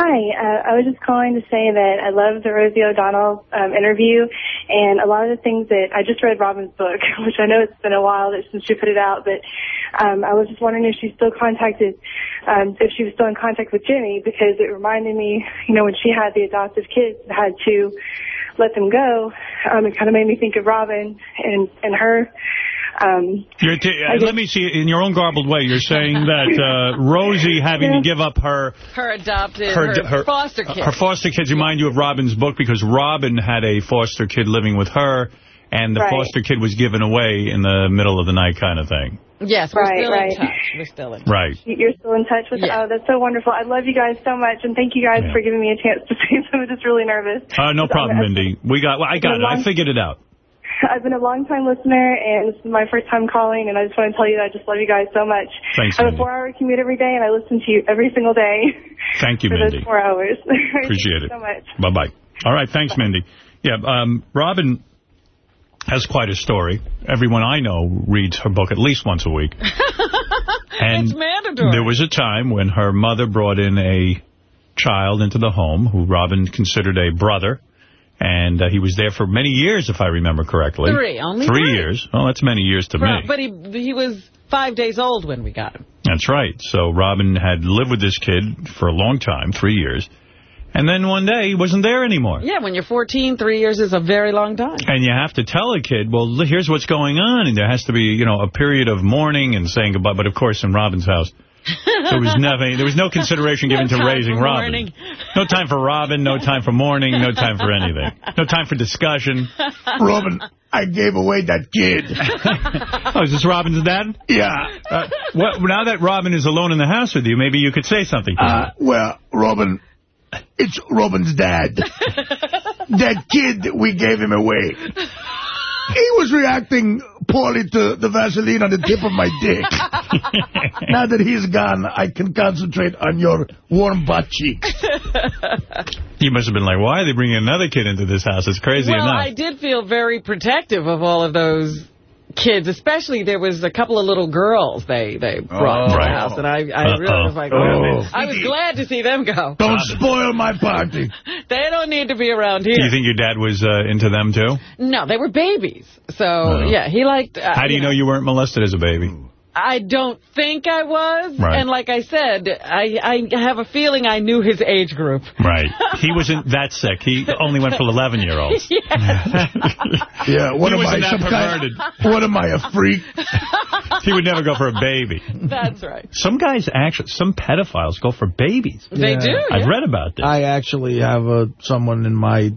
Hi, uh, I was just calling to say that I love the Rosie O'Donnell um, interview, and a lot of the things that I just read Robin's book, (laughs) which I know it's been a while since she put it out, but um, I was just wondering if she still contacted, um, if she was still in contact with Jimmy, because it reminded me, you know, when she had the adoptive kids, had to let them go. Um, it kind of made me think of Robin and and her. Um,
You're t
I
uh, let me see, in your own garbled way, you're saying (laughs) that uh, Rosie having to give up her
Her adopted,
her,
her,
her
foster kid.
Her foster kids remind you of Robin's book because Robin had a foster kid living with her, and the
Right.
foster kid was given away in the middle of the night kind of thing.
yes, we're
Right,
still
right.
in touch. We're still in (laughs) touch.
Right.
You're still in touch with
Yeah.
Oh, that's so wonderful. I love you guys so much, and thank you guys
Yeah.
for giving me a chance to (laughs) say something. I'm just really nervous.
Uh, no problem, Mindy. We got. Well, I got it. I figured it out.
I've been a long time listener, and this is my first time calling, and I just want to tell you that I just love you guys so much.
Thanks,
I have a four-hour commute every day, and I listen to you every single day
Thank you, (laughs)
for
Mindy.
those four hours. (laughs)
Appreciate
Thank
it.
so much.
Bye-bye. All right. Thanks, Mindy. Yeah, um, Robin has quite a story. Everyone I know reads her book at least once a week. (laughs) and
It's mandatory.
There was a time when her mother brought in a child into the home who Robin considered a brother. And uh, he was there for many years, if I remember correctly.
Three, only
Three
three.
years. Well, that's many years to me.
But he he was five days old when we got him.
That's right. So Robin had lived with this kid for a long time, three years. And then one day he wasn't there anymore.
Yeah, when you're 14, three years is a very long time.
And you have to tell a kid, well, here's what's going on. And there has to be, you know, a period of mourning and saying goodbye. But, of course, in Robin's house, there was nothing. There was no consideration given
No
to raising Robin.
mourning.
No time for Robin, no time for mourning, no time for anything. No time for discussion.
Robin, I gave away that kid. (laughs)
oh, is this Robin's dad?
Yeah.
Uh, what, now that Robin is alone in the house with you, maybe you could say something to
Uh,
him.
well, Robin, it's Robin's dad. (laughs) that kid, we gave him away. He was reacting poorly to the Vaseline on the tip of my dick. (laughs) now that he's gone, I can concentrate on your warm butt cheeks.
You must have been like, why are they bringing another kid into this house? It's crazy
well,
enough.
I did feel very protective of all of those kids, especially there was a couple of little girls they they brought to
right.
the house, and I, I really was like,
Uh-oh.
I was glad to see them go.
Don't spoil my party. (laughs)
They don't need to be around here.
Do you think your dad was uh, into them, too?
No, they were babies. So,
Oh.
yeah, he liked... Uh,
How do you know you weren't molested as a baby?
I don't think I was.
Right.
And like I said, I, I have a feeling I knew his age group.
Right. He (laughs) wasn't that sick. He only went for 11-year-olds. (laughs) (laughs)
Yeah, what
He
am I,
wasn't that
some
perverted.
kind, what am I, a freak?
He would never go for a baby.
That's right.
Some guys actually, some pedophiles go for babies.
They do,
I've
yeah.
read about this.
I actually have uh, someone in my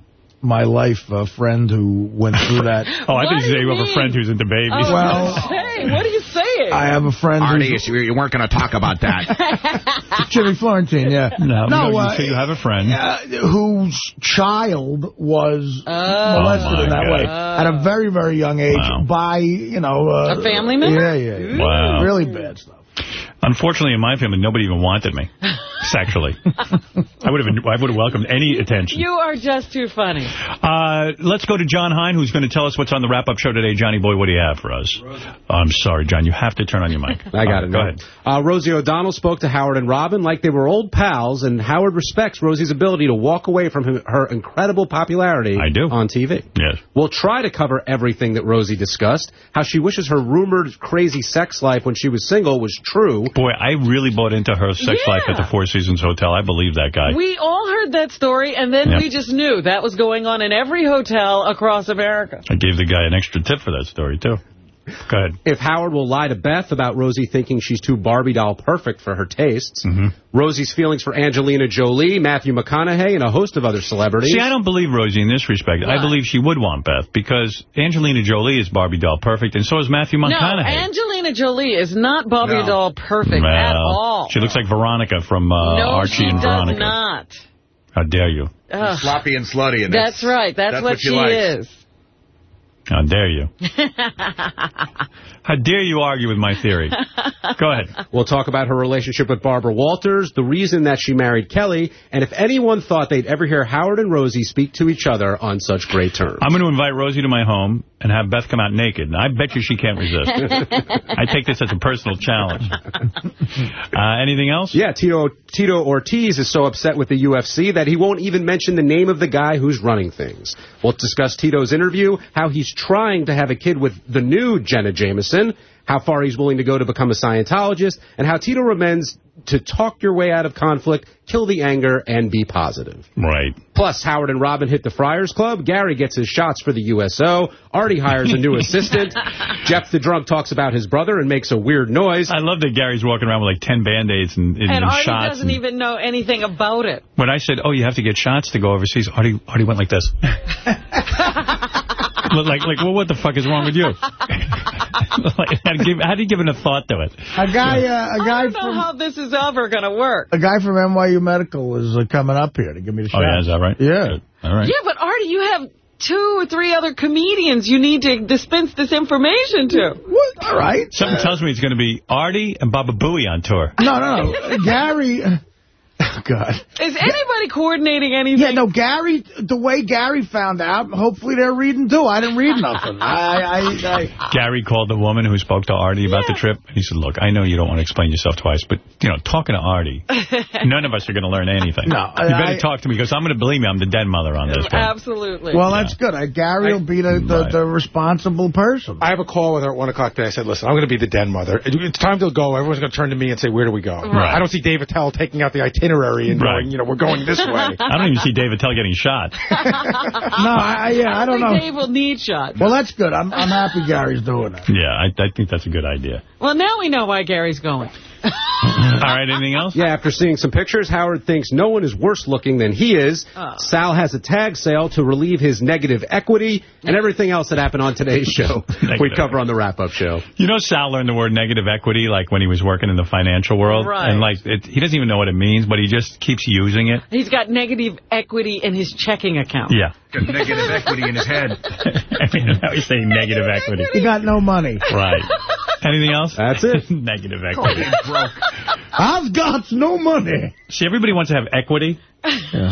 my life, a friend who went through (laughs) that.
Oh, I
What
think you say
you
you have a friend who's into babies.
I was
Well-
gonna say, what are you saying?
I have a friend
Artie,
who's...
you you weren't going to talk about that. (laughs)
Jimmy Florentine, yeah.
No, no, you
uh,
say you have a friend.
uh, whose child was molested
Oh,
in that
my
way
God.
at a very, very young age
Wow.
by, you know... Uh,
A family member?
Yeah, yeah, yeah.
Wow.
Really bad stuff.
Unfortunately, in my family, nobody even wanted me (laughs) sexually. I would have I would have welcomed any attention.
You are just too funny.
Uh, let's go to John Hein, who's going to tell us what's on the wrap-up show today. Johnny boy, what do you have for us? I'm sorry, John. You have to turn on your mic.
I got
Uh,
it.
Go
now.
ahead.
Uh, Rosie O'Donnell spoke to Howard and Robin like they were old pals, and Howard respects Rosie's ability to walk away from him, her incredible popularity
I do.
on TV.
Yes.
We'll try to cover everything that Rosie discussed, how she wishes her rumored crazy sex life when she was single was true.
Boy, I really bought into her sex
Yeah.
life at the Four Seasons Hotel. I believe that guy.
We all heard that story, and then
Yep.
we just knew that was going on in every hotel across America.
I gave the guy an extra tip for that story, too. Go ahead.
If Howard will lie to Beth about Rosie thinking she's too Barbie doll perfect for her tastes,
Mm-hmm.
Rosie's feelings for Angelina Jolie, Matthew McConaughey, and a host of other celebrities.
See, I don't believe Rosie in this respect. I believe she would want Beth because Angelina Jolie is Barbie doll perfect, and so is Matthew McConaughey.
No,
McConaughey.
Angelina Jolie is not Barbie
No.
doll perfect
Well,
at all.
She looks like Veronica from uh,
no,
Archie
she
and
does
Veronica.
not.
How dare you?
Ugh.
Sloppy and slutty. And
That's right. That's,
that's
what,
what she
she
likes.
is.
How dare you? (laughs) How dare you argue with my theory? (laughs) Go ahead.
We'll talk about her relationship with Barbara Walters, the reason that she married Kelly, and if anyone thought they'd ever hear Howard and Rosie speak to each other on such great terms.
I'm going to invite Rosie to my home and have Beth come out naked. And I bet you she can't resist. (laughs) I take this as a personal challenge. (laughs) Uh, anything else?
Yeah, Tito Tito Ortiz is so upset with the UFC that he won't even mention the name of the guy who's running things. We'll discuss Tito's interview, how he's trying to have a kid with the new Jenna Jameson, how far he's willing to go to become a Scientologist, and how Tito recommends to talk your way out of conflict, kill the anger, and be positive.
Right.
Plus, Howard and Robin hit the Friars Club. Gary gets his shots for the USO. Artie hires a new (laughs) assistant. Jeff the drunk talks about his brother and makes a weird noise.
I love that Gary's walking around with like 10 Band-Aids and, and,
And Artie
shots.
doesn't
and-
even know anything about it.
When I said, oh, you have to get shots to go overseas, Artie, Artie went like this. (laughs) like, like, well, what the fuck is wrong with you? (laughs) like, (laughs) how do you give, how do you give it a thought to it?
A guy, uh, a guy
I don't know
from
how this is ever going to work.
a guy from NYU Medical is uh, coming up here to give me the
Oh, yeah, is that right?
Yeah.
All right.
Yeah, but Artie, you have two or three other comedians you need to dispense this information to.
What? All right.
Something tells me it's going to be Artie and Baba Booey on tour.
No, no, no. (laughs) Gary. Oh, God.
Is anybody coordinating anything?
Yeah, no, Gary, the way Gary found out, hopefully they're reading too. I didn't read nothing. I, I, I,
Gary called the woman who spoke to Artie about the trip. He said, look, I know you don't want to explain yourself twice, but, you know, talking to Artie, (laughs) none of us are going to learn anything.
No,
You better
I-
talk to me, because I'm going to believe me, I'm the den mother on this one.
Absolutely.
well, that's good. I, Gary will be the, the, the responsible person.
I have a call with her at 1 o'clock today. I said, listen, I'm going to be the den mother. It's time to go. Everyone's going to turn to me and say, where do we go?
Right.
I don't see Dave Attell taking out the itinerary and
Right.
going, you know, we're going this way. (laughs)
I don't even see Dave Attell getting shot. (laughs)
no, I, I- yeah, I don't
think
know.
Dave will need shots.
Well, that's good. I'm, I'm happy Gary's doing it.
Yeah, I, I think that's a good idea.
Well, now we know why Gary's going.
All right, anything else?
Yeah, after seeing some pictures, Howard thinks no one is worse looking than he is.
Oh.
Sal has a tag sale to relieve his negative equity and everything else that happened on today's show. (laughs) we cover on the wrap-up show.
You know Sal learned the word negative equity like when he was working in the financial world?
Right.
And like it, he doesn't even know what it means, but he just keeps using it.
He's got negative equity in his checking account.
Yeah.
Got negative equity in his head.
I (laughs) mean, now he's saying negative equity.
He got no money.
Right. Anything else?
That's it. (laughs)
negative equity.
I've got no money.
See, everybody wants to have equity.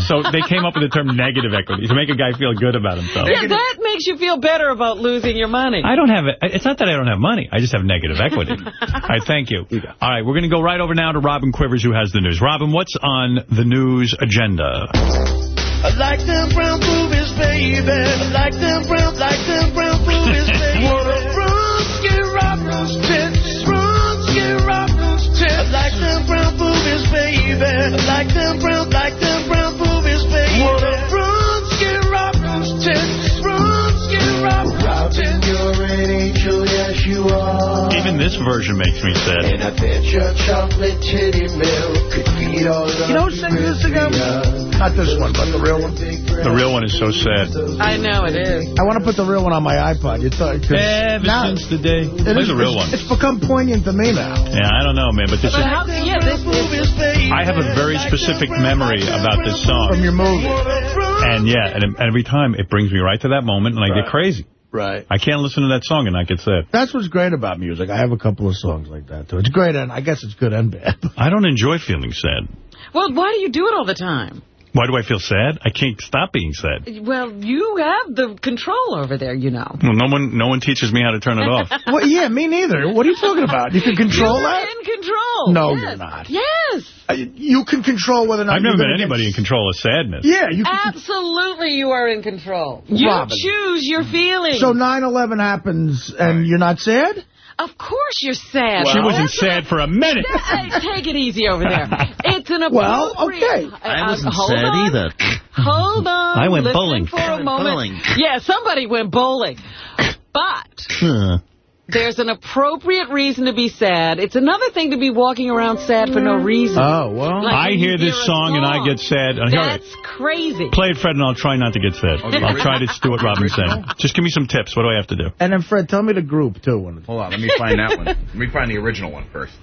So they came up with the term negative equity to make a guy feel good about himself.
Yeah, that makes you feel better about losing your money.
I don't have it. It's not that I don't have money. I just have negative equity. (laughs) All right, thank you. All right, we're going to go right over now to Robin Quivers, who has the news. Robin, what's on the news agenda?
I like them brown boobies, baby. I like them brown, like them (laughs) brown boobies, baby. Wanna brunski rock those tits, brunski rock those tits. I like them brown boobies, baby. I like them brown, like them brown boobies, baby. Wanna brunski rock those tits, brunski rock those tits. You're angel, yes you are.
Even this version makes me sad.
And I bet your chocolate titty milk could feed all of
You know who sings this again? Not this one, but the real one.
The real one is so sad.
I know it is.
I want to put the real one on my iPod. You uh, thought, 'cause
Ever
now,
since the day.
it
Where's
is-
the real one?
It's become poignant to me now.
Yeah, I don't know, man, but this
But
is...
how, yeah, this is...
I have a very specific memory about this song.
From your movie.
And yeah, and and every time it brings me right to that moment, and I get crazy.
Right.
I can't listen to that song and not get sad.
That's what's great about music. I have a couple of songs like that, too. It's great, and I guess it's good and bad.
I don't enjoy feeling sad.
Well, why do you do it all the time?
Why do I feel sad? I can't stop being sad.
Well, you have the control over there, you know.
Well, no one, no one teaches me how to turn it off. (laughs)
well, yeah, me neither. What are you talking about? You can control
You're
that?
in control.
No,
Yes.
you're not.
Yes.
Uh, You can control whether or not
I've never
you're
met anybody in control of sadness.
Yeah, you can...
Absolutely, you are in control. You
Robin.
choose your feelings.
So 9-11 happens, and you're not sad?
Of course you're sad.
She wasn't
That's
sad for a minute.
Take it easy over there. (laughs) It's an appropriate...
Well, okay.
Uh, I uh, wasn't hold on. Hold (laughs) on.
I went
Listen
bowling.
for a moment.
Bowling.
Yeah, somebody went bowling. (laughs) But there's an appropriate reason to be sad. It's another thing to be walking around sad for no reason.
Oh, well.
Like
I hear this
a
song and I get sad. Uh, here,
That's crazy.
Play it, Fred, and I'll try not to get sad. I'll try to do what Robin said. Just give me some tips. What do I have to do?
And then, Fred, tell me the group, too.
Hold on, let me find that one. (laughs) Let me find the original one first.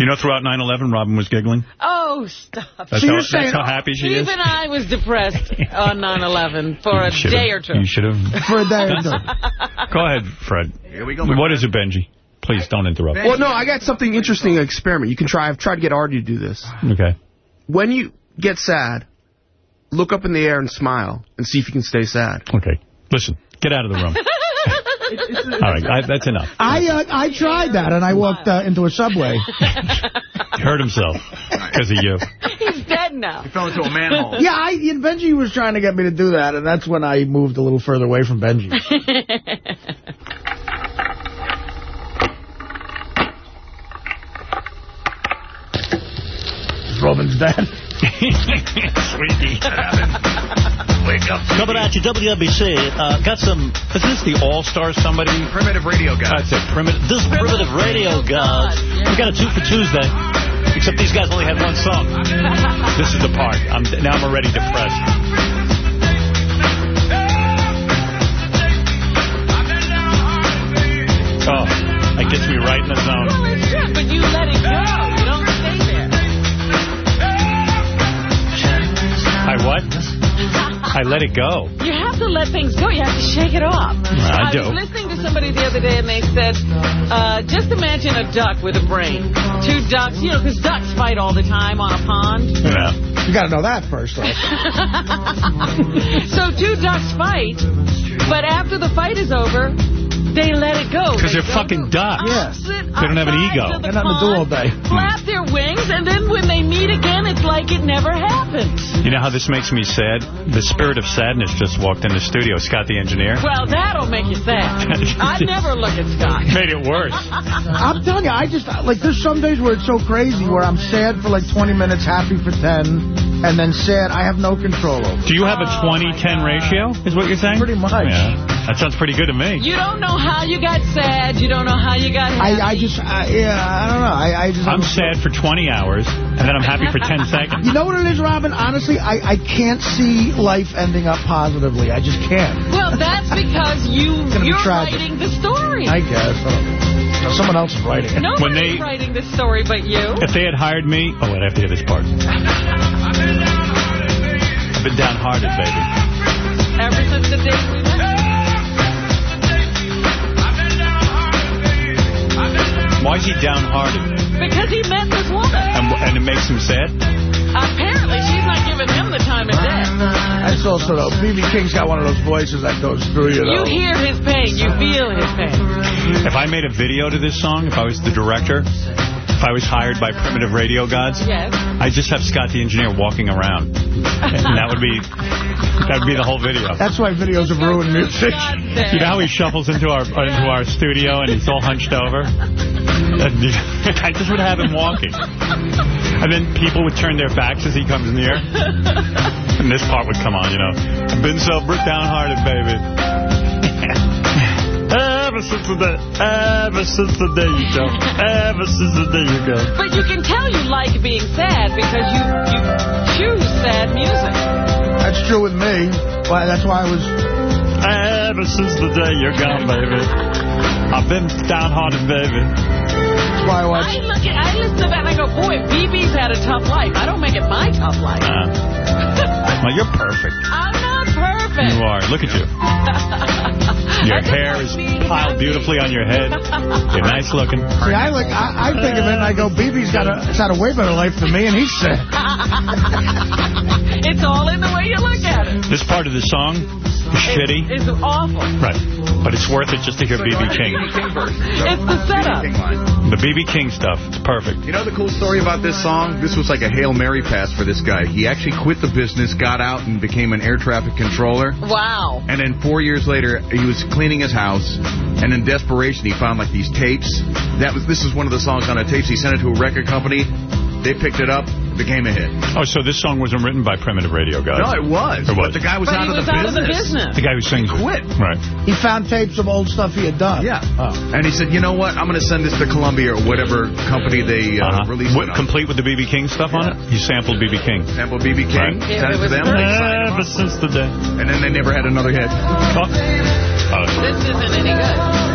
You know, throughout 9/11, Robin was giggling.
Oh, stop.
That's, how, that's how happy she is.
Even I was depressed on 9-11 for a
You should've-
day or two.
You should have.
For a day or two. (laughs)
Go ahead, Fred.
Here we go.
What is it, Benji? Please don't interrupt.
Well, no, I got something interesting to experiment. You can try. I've tried to get Artie to do this.
Okay.
When you get sad, look up in the air and smile and see if you can stay sad.
Okay. Listen, get out of the room. (laughs) All right, I, that's enough.
I uh, I tried that, and I walked uh, into a subway. (laughs)
He hurt himself because of you.
He's dead now.
He fell into a manhole.
yeah, I, and Benji was trying to get me to do that, and that's when I moved a little further away from Benji. (laughs) Robin's dead. (laughs)
Sweetie. (laughs)
Wake up.
Coming at you, WNBC. Uh, got some.
Is this the All-Star somebody?
Primitive radio guy.
That's it. Primitive.
This primitive radio gods. We got a two for Tuesday. Except these guys only had one song.
This is the part. I'm now I'm already depressed. Oh, that gets me right in the zone.
Well, it's true, but you let it go.
I what? I let it go.
You have to let things go. You have to shake it off.
I do.
was listening to somebody the other day, and they said, uh, just imagine a duck with a brain. Two ducks, you know, because ducks fight all the time on a pond.
Yeah.
You got to know that first, though. (laughs)
so two ducks fight, but after the fight is over, they let it go.
Because
They
they're fucking
to
ducks.
opposite
They don't have an
sides
ego.
of the
Got nothing to do all
pond,
day.
Flap their wings, and then when they meet again, it's like it never happened.
You know how this makes me sad? The spirit of sadness just walked in the studio. Scott, the engineer.
Well, that'll make you sad. (laughs) I never look at Scott. (laughs)
Made it worse.
I'm telling you, I just, like, there's some days where it's so crazy where I'm sad for like 20 minutes, happy for 10, and then sad. I have no control over.
Do you have a 20-10 ratio, is what you're saying?
Pretty much.
Yeah. That sounds pretty good to me.
You don't know how you got sad. You don't know how you got happy.
I, I just, I, yeah, I don't know. I, I just.
I'm sad for 20 hours, and then I'm happy for 10 (laughs) seconds.
You know what it is, Robin? Honestly, I, I can't see life ending up positively. I just can't.
Well, that's (laughs) because you,
gonna be
you're
tragic.
writing the story.
I guess. I. No, someone else is writing it.
Nobody's
When they-
writing the story but you.
If they had hired me... Oh, wait, I have to hear this part. (laughs) I've been downhearted, baby.
Ever since the day we met.
Why is he downhearted?
Because he met this woman.
And, and it makes him sad?
Apparently, she's not giving him the time of day.
That's also, though, B.B. King's got one of those voices that goes through you,
You hear his pain. You feel his pain.
If I made a video to this song, if I was the director, if I was hired by Primitive Radio Gods,
Yes.
I'd just have Scott the Engineer walking around. And that would be that would be the whole video.
That's why videos have ruined music.
You know how he shuffles into our into our studio and he's all hunched over? (laughs) I just would have him walking. And then people would turn their backs as he comes near. And this part would come on, you know. I've been so br- downhearted, baby. (laughs) Ever since the day, ever since the day you go, ever since the day you go.
But you can tell you like being sad because you, you choose sad music.
That's true with me. Well, that's why I was...
Ever since the day you're gone, baby. I've been downhearted, baby.
That's why I watch...
I look at, I listen to that and I go, boy, BB's had a tough life. I don't make it my tough life.
Uh, (laughs) well, you're perfect.
I'm not perfect.
You are. Look at you. (laughs) Your hair is piled beautifully on your head. You're nice looking.
See, I look, I, I think of it and I go, BB's got a, has had a way better life than me, and he's sad. (laughs)
it's all in the way you look at it.
This part of the song is shitty.
It's awful.
Right. But it's worth it just to hear B.B. King.
It's the setup.
The B.B. King stuff. It's perfect.
You know the cool story about this song? This was like a Hail Mary pass for this guy. He actually quit the business, got out, and became an air traffic controller.
Wow.
And then four years later, he was cleaning his house, and in desperation, he found like these tapes. That was this is one of the songs on the tapes. He sent it to a record company. They picked it up. It became a hit.
Oh, so this song wasn't written by Primitive Radio guys?
No, it was.
It was.
But the guy was,
But
out,
he
of
was
the
out of the
business.
business.
The guy who sings it.
Quit.
Right.
He found tapes of old stuff he had done.
Yeah.
Oh.
And he said, you know what? I'm going to send this to Columbia or whatever company they uh, released
What,
it on.
complete with the B.B. King stuff on it? You sampled B.B. King.
Sample BB King.
Right.
Sent it to them.
It was
They signed him
Ever since the day.
and then they never had another hit.
Oh. Oh.
This isn't any good.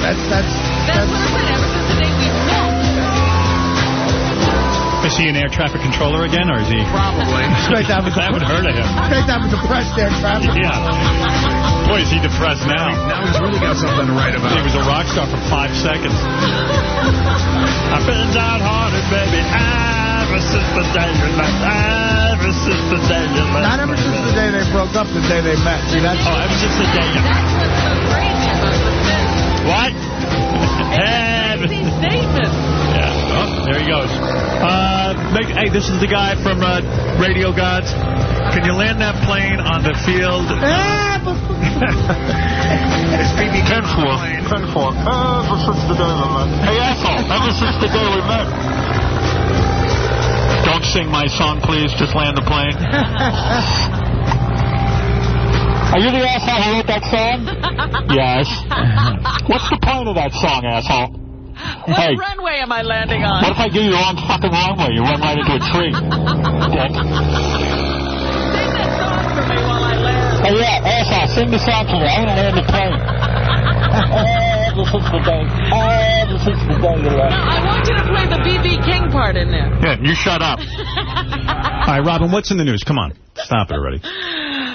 We. That's, that's,
That's what I said. Ever since the day we met.
Is he an air traffic controller again, or is he...
Probably.
great to have
That would hurt him.
great to have a depressed air traffic.
Yeah. Boy, is he depressed now.
Now he's really got something to write about.
He was a rock star for five seconds. (laughs) I've been downhearted, baby, ever since the day you left. Ever since the day you left.
Not ever since the day they broke up, the day they met. See, that's...
Oh, ever since the day you
That's
What? Ever-
statement.
Yeah. Oh, there he goes. Uh, make, hey, this is the guy from uh, Radio Gods. Can you land that plane on the field? (laughs)
It's BB King.
10-4. 10-4. Ever since the day we met. Hey, asshole. Ever since the day we met.
Don't sing my song, please. Just land the plane. (laughs)
Are you the asshole who wrote that song? (laughs) yes. What's the point of that song, asshole?
What
Hey.
runway am I landing on?
What if I give you the wrong fucking runway? You run right into a tree. (laughs) Dick.
Sing that song for me while I land.
Hey, yeah, asshole, sing the song to me. I'm gonna land the plane. Ever since the day, ever since the day you
No. I want you to play the B.B. King part in there.
Yeah, you shut up. (laughs) All right, Robin, what's in the news? Come on. Stop it already.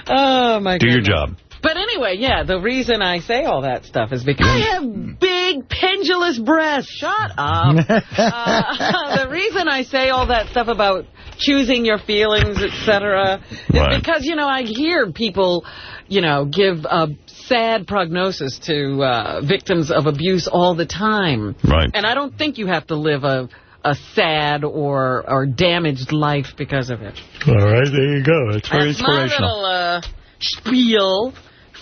Oh, my God.
Do your job.
But anyway, yeah, the reason I say all that stuff is because I have big pendulous breasts. Shut up. (laughs) uh, the reason I say all that stuff about choosing your feelings, etc., is
Right.
because, you know, I hear people, you know, give a sad prognosis to uh, victims of abuse all the time.
Right.
And I don't think you have to live a a sad or or damaged life because of it.
All right, there you go. It's very
That's my little uh, spiel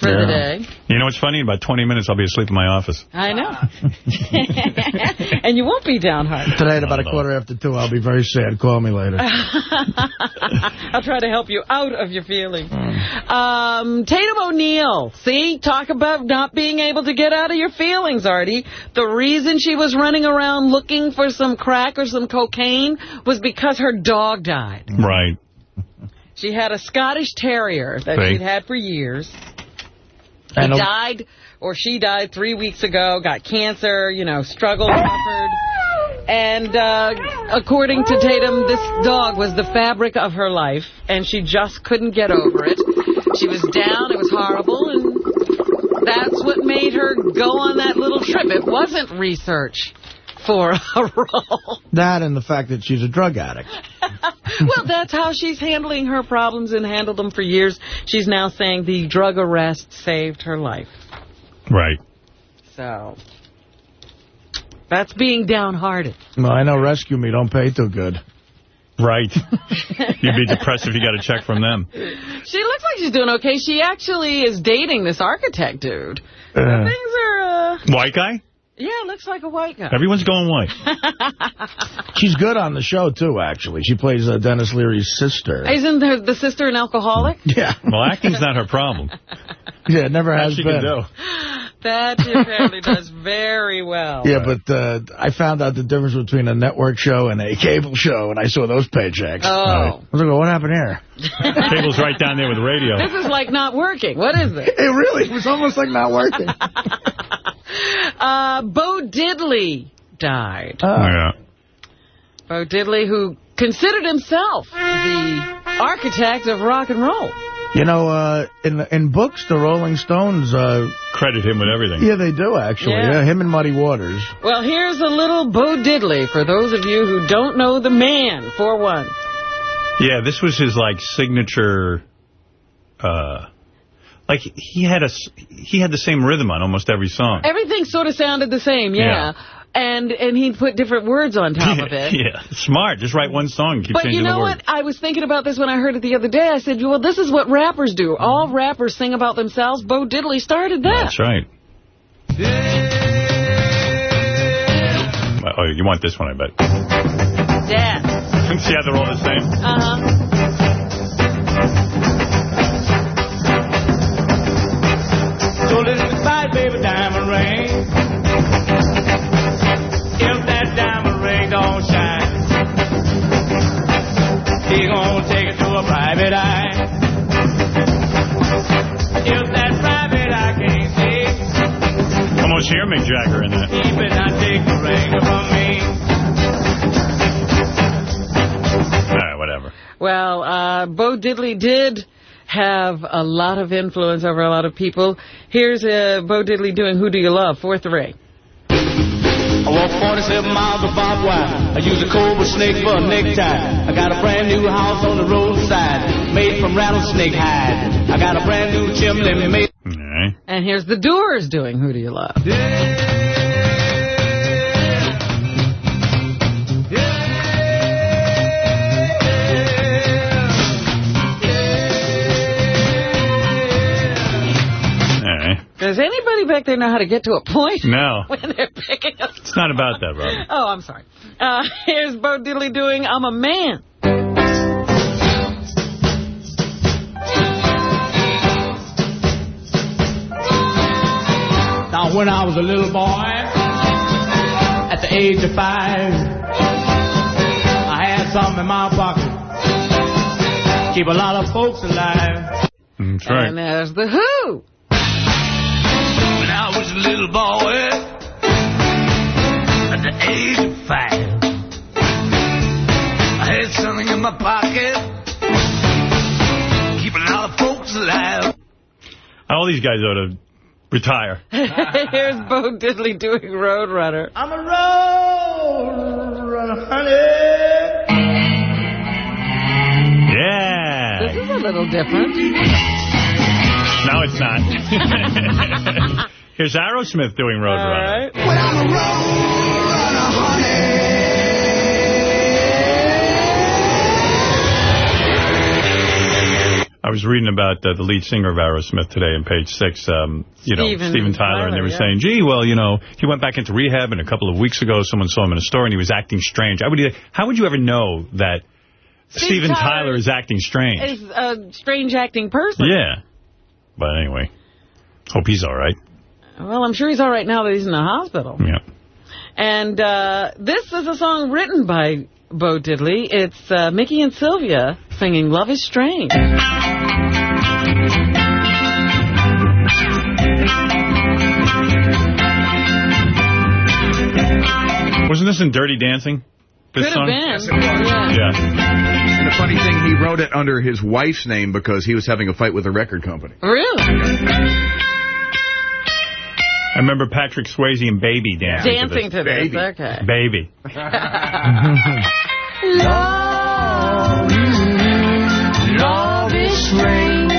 for the day.
You know what's funny? In about 20 minutes, I'll be asleep in my office.
I know. (laughs) and you won't be downhearted.
Tonight, about a quarter after two, I'll be very sad. Call me later. (laughs)
I'll try to help you out of your feelings. Um, Tatum O'Neal. See? Talk about not being able to get out of your feelings, Artie. The reason she was running around looking for some crack or some cocaine was because her dog died.
Right.
She had a Scottish Terrier that
See?
she'd had for years. He
And
died, or she died three weeks ago, got cancer, you know, struggled, suffered. And uh, according to Tatum, this dog was the fabric of her life, and she just couldn't get over it. She was down, it was horrible, and that's what made her go on that little trip. It wasn't research for a (laughs) role.
That and the fact that she's a drug addict. (laughs)
well, that's how she's handling her problems and handled them for years. She's now saying the drug arrest saved her life.
Right.
So, that's being downhearted.
Well, I know Rescue Me don't pay too good.
Right. (laughs) You'd be depressed if you got a check from them.
She looks like she's doing okay. She actually is dating this architect dude.
Uh,
Things are, uh,
white guy?
Yeah, looks like a white guy.
Everyone's going white. (laughs)
She's good on the show, too, actually. She plays uh, Denis Leary's sister.
Isn't her, the sister an alcoholic?
Yeah.
Well, acting's not her problem. (laughs)
Yeah, it never has
she
been.
can do. (laughs)
That she apparently does very well.
Yeah, but uh, I found out the difference between a network show and a cable show, and I saw those paychecks.
Oh.
I was like, what happened here? (laughs)
Cable's right down there with radio.
This is like not working. What is it? (laughs)
It really was almost like not working.
Uh, Bo Diddley died.
Oh, yeah.
Bo Diddley, who considered himself the architect of rock and roll.
You know, uh, in in books, the Rolling Stones, uh,
Credit him with everything.
yeah, they do, actually.
Yeah.
Yeah. him and Muddy Waters.
Well, here's a little Bo Diddley for those of you who don't know the man, for one.
Yeah, this was his, like, signature, uh, like, he had a, s- he had the same rhythm on almost every song.
Everything sort of sounded the same, yeah. And and he'd put different words on top of (laughs) it.
yeah, smart. Just write one song keep
But you know what? I was thinking about this when I heard it the other day. I said, well, this is what rappers do. All rappers sing about themselves. Bo Diddley started that.
That's right. Oh, you want this one, I bet.
Yeah. (laughs)
See how they're all the same?
Uh-huh.
Gonna take a private eye. If that private eye can't see,
Almost hear Mick Jagger in that.
he better not take the ring from me.
All right, whatever.
Well, uh, Bo Diddley did have a lot of influence over a lot of people. Here's uh, Bo Diddley doing Who Do You Love? 4-3.
I walk 47 miles of barbed wire. I use a cobra snake for a necktie. I got a brand new house on the roadside, made from rattlesnake hide. I got a brand new chimney made.
And here's the Doors doing Who Do You Love?
All
Does anybody back there know how to get to a point
No. (laughs)
when they're picking up?
It's not about that, Robin. (laughs)
Oh, I'm sorry. Uh, here's Bo Diddley doing I'm a Man.
Now, when I was a little boy, at the age of five, I had something in my pocket. Keep a lot of folks alive.
That's right.
And there's the Who.
When I was a little boy, at the age of five, I had something in my pocket. Keep a lot of folks alive.
All these guys ought to retire. (laughs)
here's Bo Diddley doing Roadrunner.
I'm a road runner, honey.
Yeah.
This is a little different.
No, it's not. (laughs) Here's Aerosmith doing Roadrunner.
When I'm a road runner, honey.
I was reading about uh, the lead singer of Aerosmith today in page six, um, you know,
Steven
Steven Tyler, and they were
yeah.
saying, gee, well, you know, he went back into rehab, and a couple of weeks ago, someone saw him in a store, and he was acting strange. I would, how would you ever know that
Steven
Steven
Tyler
Tyler is acting strange?
He's a strange acting person.
Yeah. But anyway, hope he's all right.
Well, I'm sure he's all right now that he's in the hospital.
Yeah.
And uh, this is a song written by Bo Diddley. It's uh, Mickey and Sylvia singing Love is Strange.
Wasn't this in Dirty Dancing? This
Could have been.
Yes, it.
Yeah.
And the funny thing, he wrote it under his wife's name because he was having a fight with the record company.
Really?
I remember Patrick Swayze and Baby dancing,
Dancing to this.
Baby.
Okay.
Baby.
Love, love is strange.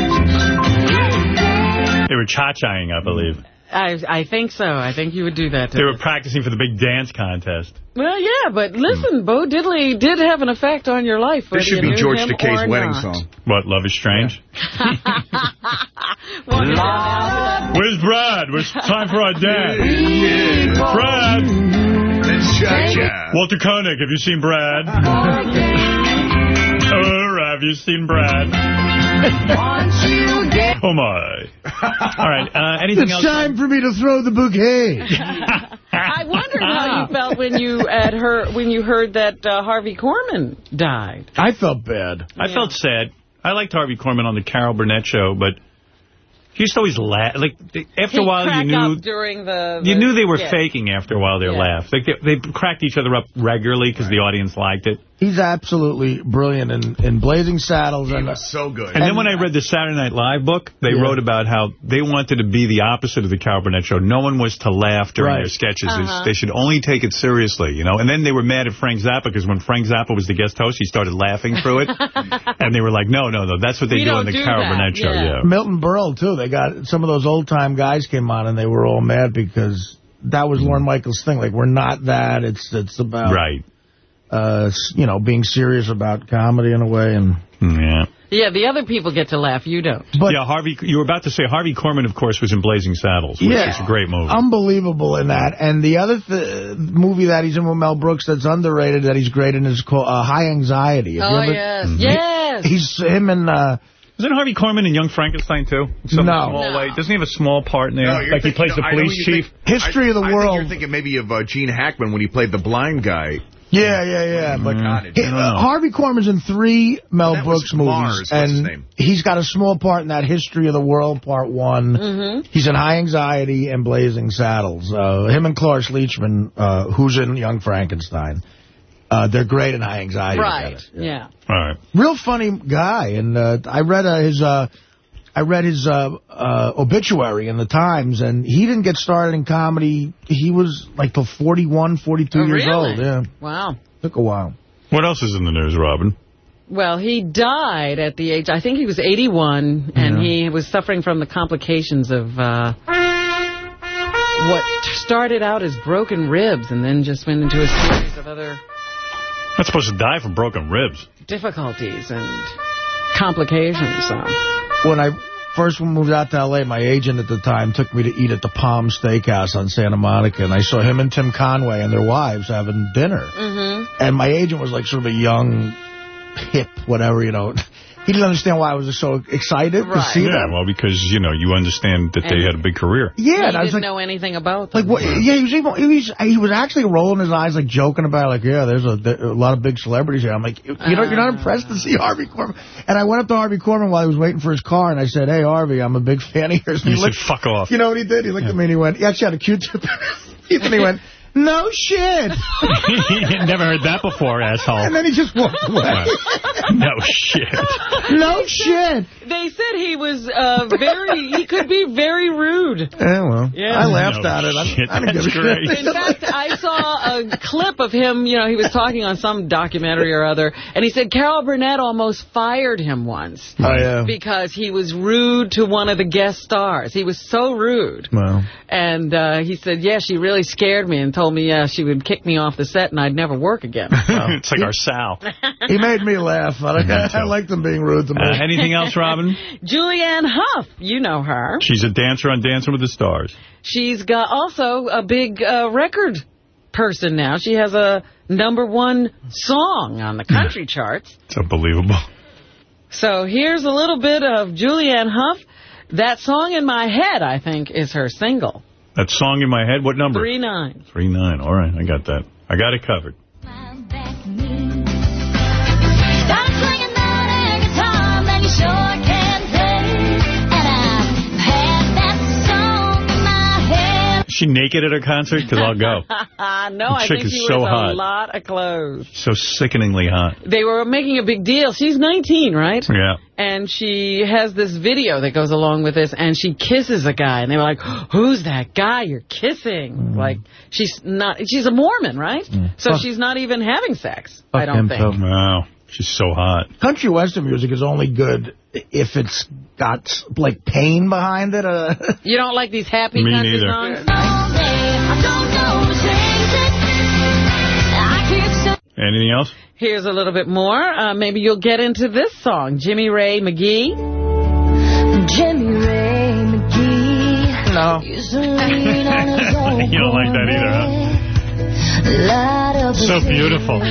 They were cha-chaing, I believe.
I I think so. I think you would do that. To
They
me.
were practicing for the big dance contest.
Well, yeah, but hmm. listen, Bo Diddley did have an effect on your life.
This should
you
be George
him
Takei's wedding
not.
song. What, Love is Strange? (laughs) (laughs) Where's Brad? It's time for our dance. Brad! Walter Koenig, have you seen Brad? (laughs) oh, have you seen Brad? (laughs) Oh, my. All right, uh, anything
it's
else?
It's time for me to throw the bouquet. (laughs)
I wondered how you felt when you had her when you heard that uh, Harvey Korman died.
I felt bad.
I felt sad. I liked Harvey Korman on the Carol Burnett show, but he used to always laugh. Like, after
he
a while, you knew
up during the,
you knew they were
skit.
faking after a while their
Yeah.
laugh. Like they, they cracked each other up regularly because the audience liked it.
He's absolutely brilliant in, in Blazing Saddles. He and
so good.
And, then when I read the Saturday Night Live book, they
Yeah.
wrote about how they wanted to be the opposite of the Carol Burnett show. No one was to laugh during
Right.
their sketches.
Uh-huh.
They should only take it seriously, you know. And then they were mad at Frank Zappa because when Frank Zappa was the guest host, he started laughing through it. (laughs) and they were like, no, no, no, that's what they
We
do on the
do
Carol
that,
Burnett show.
yeah.
Yeah.
Milton Berle, too. They got some of those old-time guys came on, and they were all mad because that was Lorne Michaels' thing. Like, we're not that. It's it's about,
Right.
Uh, you know, being serious about comedy in a way. And
Yeah.
Yeah, the other people get to laugh. You don't.
But yeah, Harvey. You were about to say Harvey Korman, of course, was in Blazing Saddles, which
Yeah.
is a great movie.
Unbelievable in that. And the other th movie that he's in with Mel Brooks that's underrated that he's great in is called uh, High Anxiety. Have
Oh,
ever-
yes.
Mm-hmm.
Yes.
He's him and... Uh,
Isn't Harvey Korman in Young Frankenstein, too? Some
No.
Small
No.
way. Doesn't he have a small part in there?
No, you're
like he plays the
no, I
police chief?
think-
History of the
I, I think
world.
you're thinking maybe of uh, Gene Hackman when he played the blind guy.
Yeah, yeah, yeah. But
Mm.
he- uh, Harvey Korman's in three Mel
That was
Brooks movies,
Mars. What's his
and
name?
he's got a small part in that History of the World Part One.
Mm-hmm.
He's in High Anxiety and Blazing Saddles. Uh, him and Cloris Leachman, uh, who's in Young Frankenstein. Uh, they're great in High Anxiety.
Right.
together.
Yeah.
All right.
Real funny guy, and uh, I read uh, his. I read his uh, uh, obituary in the Times, and he didn't get started in comedy. He was like till 41, 42
Oh,
years
really?
old. Yeah,
Wow.
took a while.
What else is in the news, Robin?
Well, he died at the age, I think he was 81, and he was suffering from the complications of uh, what started out as broken ribs and then just went into a series of other
Not supposed to die from broken ribs.
difficulties and complications. So.
When I first moved out to L.A., my agent at the time took me to eat at the Palm Steakhouse on Santa Monica, and I saw him and Tim Conway and their wives having dinner.
Mm-hmm.
And my agent was like sort of a young, hip, whatever, you know. He didn't understand why I was so excited to see
yeah,
them.
well, because, you know, you understand that they had a big career.
Yeah,
he
and I was
didn't
like,
know anything about
Like
them.
what? Hmm. Yeah, he was even he was he was actually rolling his eyes, like joking about, it, like yeah, there's a, there, a lot of big celebrities here. I'm like, you know, you're not ah. impressed to see Harvey Korman. And I went up to Harvey Korman while he was waiting for his car, and I said, hey Harvey, I'm a big fan of yours. And
You
he
said,
looked,
fuck off.
you know what he did? He looked at me and he went, he actually had a Q-tip in his teeth, and he went, no shit. (laughs)
Never heard that before, asshole.
And then he just walked away.
no shit.
no shit.
They said he was uh, very, he could be very rude.
Yeah, well,
Yeah.
I laughed
No
at it.
Shit,
I didn't give a
that's great.
shit.
In fact, I saw a clip of him, you know, he was talking on some documentary or other, and he said Carol Burnett almost fired him once
Oh, yeah.
because he was rude to one of the guest stars. He was so rude.
Well,
And uh, he said, yeah, she really scared me and told told me uh, she would kick me off the set and I'd never work again. (laughs) So.
it's like our Sal. (laughs)
He made me laugh. I, (laughs) I like them being rude to me.
Uh, anything else, Robin?
Julianne Hough, you know her.
She's a dancer on Dancing with the Stars.
She's got also a big uh, record person now. She has a number one song on the country charts.
It's unbelievable.
So here's a little bit of Julianne Hough. That song in my head, I think, is her single.
That song in my head, what number?
Three nine.
Three nine. All right, I got that. I got it covered. Is (laughs) she naked at her concert? Because I'll go. (laughs)
no, I think she
so
wears
hot.
a lot of clothes.
So sickeningly hot.
They were making a big deal. She's 19, right?
Yeah.
And she has this video that goes along with this, and she kisses a guy. And they were like, who's that guy you're kissing?
Mm.
Like, she's not, she's a Mormon, right? So
Fuck.
she's not even having sex,
Fuck
I don't think.
Wow. She's so hot.
Country western music is only good if it's got, like, pain behind it. Uh, (laughs)
You don't like these happy
Me
country
neither.
songs?
Anything else?
Here's a little bit more. Uh, maybe you'll get into this song, Jimmy Ray McGee.
Jimmy Ray McGee.
No. (laughs)
you don't like that either, huh? So beautiful. (laughs)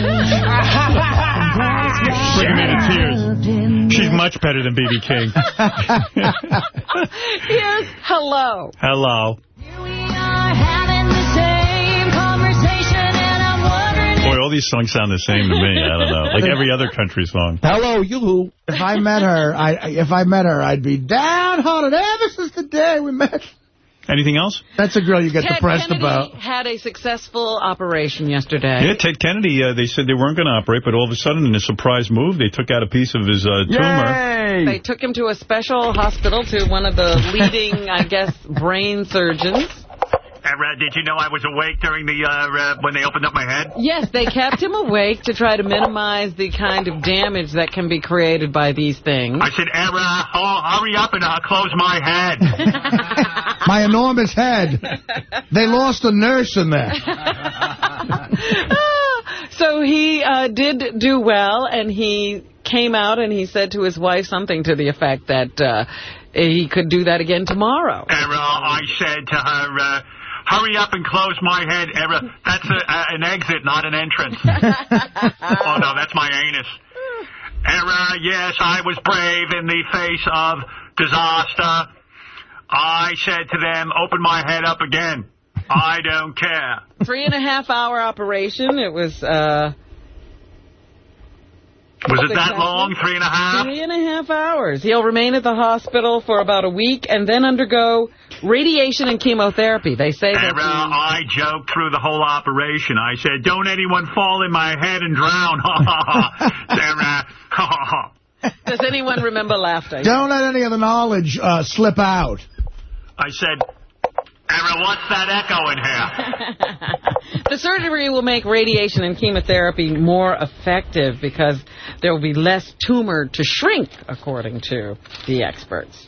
Bringing me to tears. She's much better than B.B. King. (laughs)
Here's Hello.
Hello. Boy, all these songs sound the same to me. I don't know. Like every other country song.
Hello, you. If I met her, I if I met her, I'd be downhearted ever since the day we met.
Anything else?
That's a girl you get
Ted
depressed
Kennedy
about.
had a successful operation yesterday.
Yeah, Ted Kennedy, uh, they said they weren't going to operate, but all of a sudden, in a surprise move, they took out a piece of his uh, tumor.
They took him to a special hospital to one of the leading, I guess, brain surgeons.
Uh, did you know I was awake during the uh, uh, when they opened up my head?
Yes, they kept him awake to try to minimize the kind of damage that can be created by these things.
I said, Era, oh, hurry up and uh, close my head. (laughs)
My enormous head. They lost a nurse in there. (laughs)
so he uh, did do well, and he came out and he said to his wife something to the effect that uh, he could do that again tomorrow.
Era, I said to her, uh, hurry up and close my head. That's a, a, an exit, not an entrance. (laughs) oh, no, that's my anus. Era, yes, I was brave in the face of disaster. I said to them, open my head up again. I don't care.
Three and a half hour operation. It was... Uh,
Was it that long? Three and a half?
Three and a half hours. He'll remain at the hospital for about a week and then undergo radiation and chemotherapy. They say that
Era, I joked through the whole operation. I said, don't anyone fall in my head and drown. (laughs) Era, (laughs)
Does anyone remember laughter?
Don't let any of the knowledge uh, slip out.
I said, Era, what's that echo in here? (laughs)
The surgery will make radiation and chemotherapy more effective because there will be less tumor to shrink, according to the experts.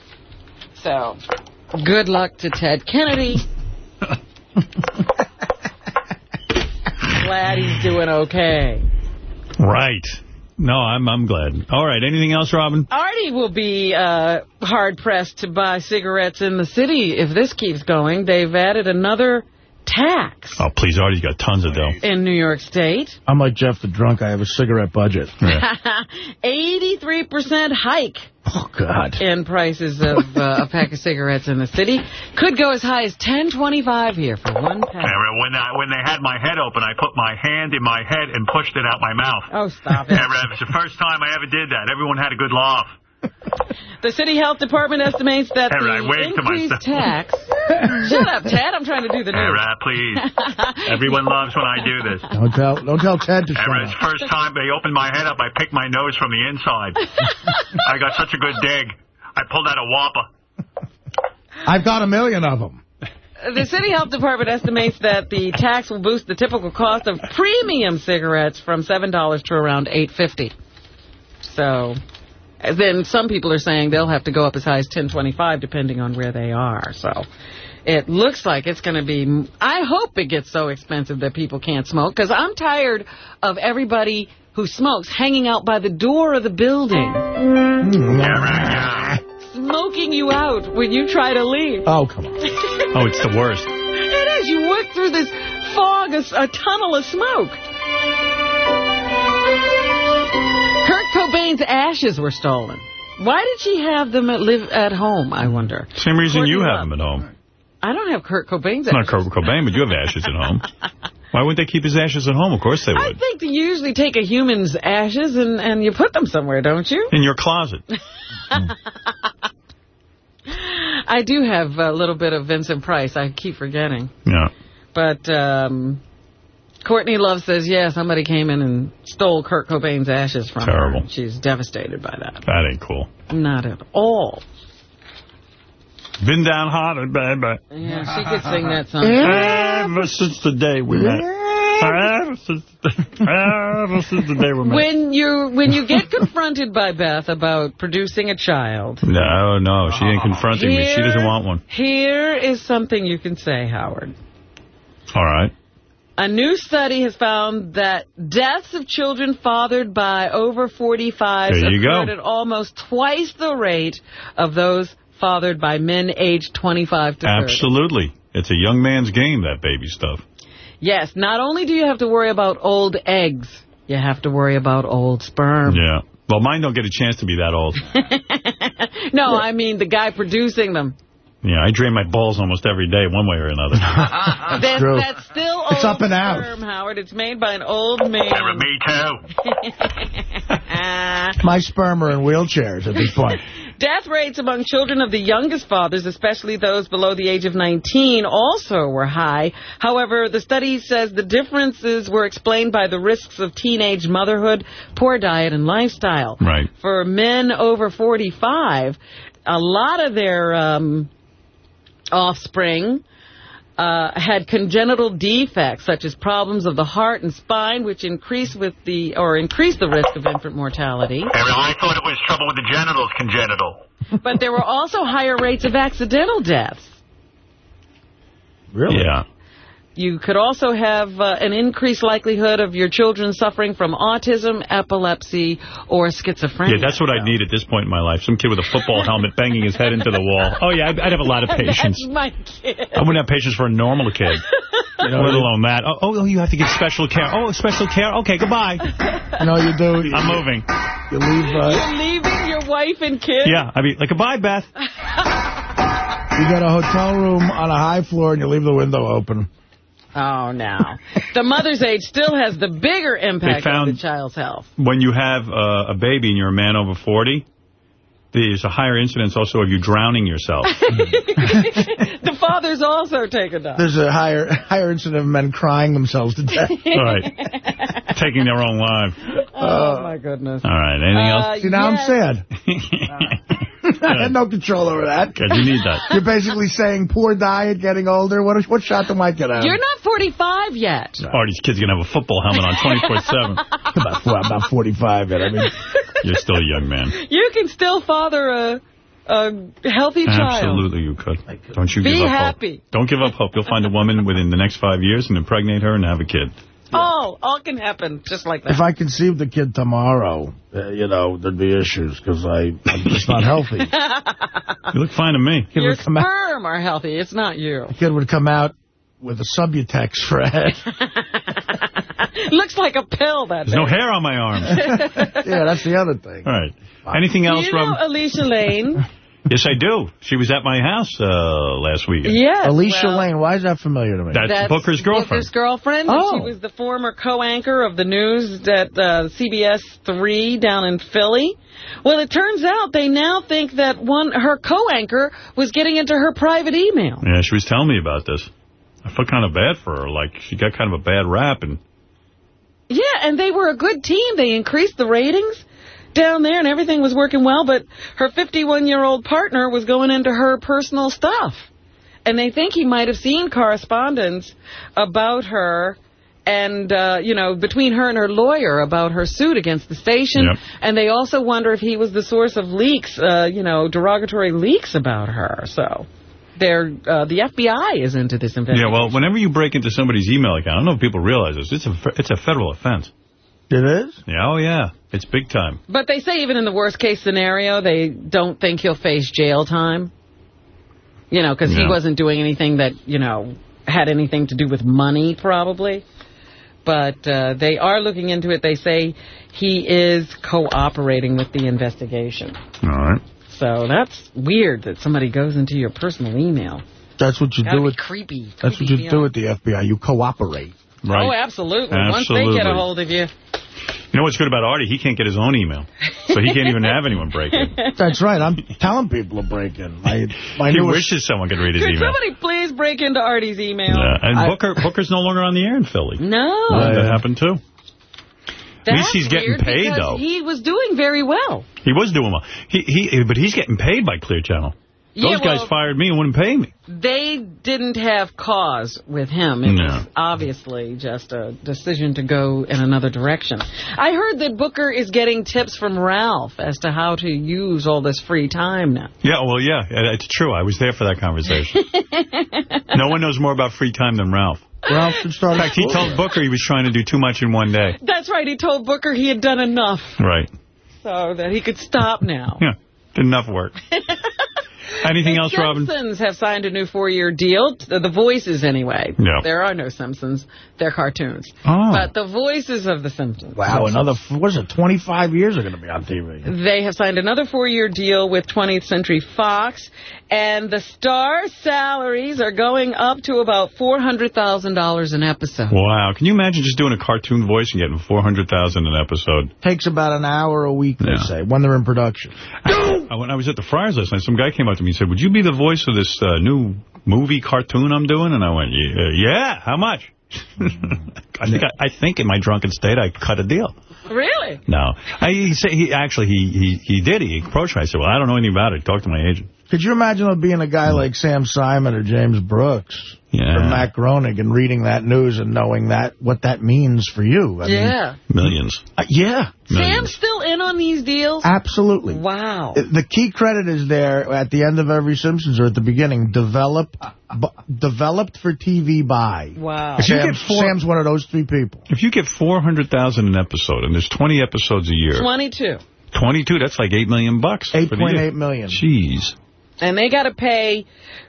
So, good luck to Ted Kennedy. Glad he's doing okay.
Right. No, I'm I'm glad. All right. Anything else, Robin?
Artie will be uh, hard-pressed to buy cigarettes in the city if this keeps going. They've added another tax
Oh, please, Artie's got tons of dough.
in New York State.
I'm like Jeff the drunk. I have a cigarette budget.
83% (laughs) hike
Oh, God.
in prices of (laughs) uh, a pack of cigarettes in the city. Could go as high as 10.25 here for one pack.
Era, when, I, when they had my head open, I put my hand in my head and pushed it out my mouth.
Oh, stop it.
Era, it was the first time I ever did that. Everyone had a good laugh.
The city health department estimates that
All right,
the
wave
increased tax... (laughs) Shut up, Ted. I'm trying to do the news.
Era, please. (laughs) Everyone loves when I do this.
Don't tell, don't tell Ted to shut
Era, it's the first time they opened my head up, I picked my nose from the inside. (laughs) I got such a good dig. I pulled out a whopper.
I've got a million of them.
The city health department estimates that the tax will boost the typical cost of premium cigarettes from $7 to around $8.50. So then some people are saying they'll have to go up as high as $10.25 depending on where they are. So It looks like it's going to be, I hope it gets so expensive that people can't smoke, because I'm tired of everybody who smokes hanging out by the door of the building. Smoking you out when you try to leave.
Oh, come on.
Oh, it's the worst. (laughs)
It is. You work through this fog, a, a tunnel of smoke. Cobain's ashes were stolen. Why did she have them at, live at home, I wonder?
Same reason
Courtney
you have them at home.
I don't have Kurt Cobain's
It's not
ashes.
Kurt Cobain, but you have ashes at home. (laughs) Why wouldn't they keep his ashes at home? Of course they would.
I think you usually take a human's ashes and, and you put them somewhere, don't you?
In your closet. (laughs)
I do have a little bit of Vincent Price. I keep forgetting.
Yeah.
But um, Courtney Love says, yeah, somebody came in and stole Kurt Cobain's ashes from
Terrible.
her. She's devastated by that.
That ain't cool.
Not at all.
Been down hard, baby.
Yeah, she could sing that song. (laughs)
Ever since the day we met. Ever since the, ever since the day we met.
When you when you get confronted by Beth about producing a child,
No, no, she ain't confronting me. She doesn't want one.
here is something you can say, Howard.
All right.
A new study has found that deaths of children fathered by over 45s
There you
occurred
go.
at almost twice the rate of those fathered by men aged 25 to 30.
Absolutely. It's a young man's game, that baby stuff.
Yes, not only do you have to worry about old eggs, you have to worry about old sperm.
Yeah. Well, mine don't get a chance to be that old. (laughs)
No, I mean the guy producing them.
Yeah, I drain my balls almost every day, one way or another. (laughs)
That's,
true.
that's still old
It's up and out.
sperm, Howard. It's made by an old man.
Me too. (laughs)
My sperm are in wheelchairs at this point. (laughs)
Death rates among children of the youngest fathers, especially those below the age of 19, also were high. However, the study says the differences were explained by the risks of teenage motherhood, poor diet, and lifestyle.
Right.
For men over 45, a lot of their um, offspring uh, had congenital defects such as problems of the heart and spine, which increase with the or increase the risk of infant mortality.
Ariel, I thought it was trouble with the genitals, congenital.
But there were also higher rates of accidental deaths.
Really?
Yeah.
You could also have uh, an increased likelihood of your children suffering from autism, epilepsy, or schizophrenia.
Yeah, that's what I need at this point in my life. Some kid with a football helmet banging his head into the wall. Oh, yeah, I'd, I'd have a lot of (laughs) patience.
That's my kid.
I wouldn't have patience for a normal kid. (laughs) You know, let alone that. Oh, oh, you have to get special care. Oh, special care? Okay, goodbye.
You know, you do.
I'm moving.
You leave. Uh,
You're leaving your wife and kids?
Yeah, I mean, like, goodbye, Beth. (laughs)
you get a hotel room on a high floor and you leave the window open.
Oh, no. the mother's age still has the bigger impact on the child's health.
When you have uh, a baby and you're a man over 40, there's a higher incidence also of you drowning yourself. (laughs) (laughs)
the fathers also take a dump.
There's a higher higher incident of men crying themselves to death. (laughs)
right. Taking their own lives.
Oh, my goodness.
All right, anything
Uh,
else?
See, now
yes.
I'm sad. (laughs) I had no control over that.
Because you need that. (laughs)
You're basically saying poor diet, getting older. What what shot do I get out?
You're not 45 yet.
Oh, these kids going to have a football helmet on 24-7. (laughs)
about, four- about 45 yet. I mean,
You're still a young man.
You can still father a, a healthy child.
Absolutely you could. Don't you
Be
give up
happy.
hope. Don't give up hope. You'll find a woman within the next five years and impregnate her and have a kid.
Oh, all can happen just like that.
if I conceived the kid tomorrow, uh, you know, there'd be issues because I'm just not healthy. (laughs)
You look fine to me.
Kid
Your
would come out.
sperm are healthy. It's not you.
The Kid would come out with a subutex for a head.
Looks like a pill, that
There's no hair on my arms. (laughs)
yeah, that's the other thing.
All right. Anything
Do
else,
you know Alicia Lane? (laughs)
Yes, I do. She was at my house uh, last weekend.
yes.
Alicia
well,
Lane, why is that familiar to me?
That's, Booker's girlfriend.
Booker's girlfriend.
Oh.
She was the former co-anchor of the news at uh, CBS 3 down in Philly. Well, it turns out they now think that one her co-anchor was getting into her private email.
Yeah, she was telling me about this. I felt kind of bad for her. Like, she got kind of a bad rap. And
Yeah, and they were a good team. They increased the ratings down there, and everything was working well, but her 51-year-old partner was going into her personal stuff. And they think he might have seen correspondence about her and, uh, you know, between her and her lawyer about her suit against the station.
Yep.
And they also wonder if he was the source of leaks, uh, you know, derogatory leaks about her. So they're uh, the FBI is into this investigation.
Yeah, well, whenever you break into somebody's email account, I don't know if people realize this, it's a, it's a federal offense.
It is?
Yeah, oh, yeah. It's big time.
But they say even in the worst case scenario, they don't think he'll face jail time. You know, because he wasn't doing anything that, you know, had anything to do with money, probably. But uh, they are looking into it. They say he is cooperating with the investigation.
All right.
So that's weird that somebody goes into your personal email.
That's what you
Gotta
do with
creepy.
That's what
creepy
you do with the FBI. You cooperate.
Oh, absolutely. Once they get a hold of you.
You know what's good about Artie? He can't get his own email. So he can't even (laughs) have anyone break in.
That's right. I'm telling people to break in. My, (laughs) my
he
newest-
wishes someone could read his
Could
email.
somebody please break into Artie's email?
Yeah, and Booker Booker's no longer on the air in Philly.
No.
that happened too. At least
That's
he's getting
weird
paid,
because
though.
He was doing very well.
He was doing well. He he, but he's getting paid by Clear Channel. Those
Yeah,
guys fired me and wouldn't pay me.
They didn't have cause with him. It
No.
was obviously just a decision to go in another direction. I heard that Booker is getting tips from Ralph as to how to use all this free time now.
Yeah, well, yeah, it's true. I was there for that conversation. (laughs) no one knows more about free time than Ralph.
Ralph should start.
In fact, he told Booker he was trying to do too much in one day.
That's right. He told Booker he had done enough
Right.
so that he could stop now.
Yeah. Did enough work. (laughs) Anything else, Robin?
Simpsons have signed a new four-year deal. The the voices, anyway.
No.
There are no Simpsons. They're cartoons.
Oh.
But the voices of the Simpsons.
Wow, another, what is it, 25 years are going to be on TV.
They have signed another four-year deal with 20th Century Fox, and the star salaries are going up to about $400,000 an episode.
Wow. Can you imagine just doing a cartoon voice and getting 400,000 an episode?
Takes about an hour a week, they
Yeah.
say, when they're in production.
I- When I was at the Friars last night, some guy came up to me and said, would you be the voice of this uh, new movie cartoon I'm doing? And I went, yeah, yeah how much? (laughs) I think I, I think in my drunken state I cut a deal.
Really?
No. I, he, said, he Actually, he, he, he did. He approached me. I said, well, I don't know anything about it. Talk to my agent.
Could you imagine it being a guy like Sam Simon or James Brooks
Yeah.
or Matt Groening and reading that news and knowing that what that means for you? I mean,
yeah.
Millions.
uh, yeah.
Sam's still in on these deals?
Absolutely.
Wow.
The key credit is there at the end of every Simpsons or at the beginning. Develop, b- developed for TV by.
Wow.
If you get four-
Sam's one of those three people.
If you get 400000 an episode, and there's 20 episodes a year,
22.
22, that's like 8 million bucks. for the
8.8 million.
Jeez.
And they got to pay.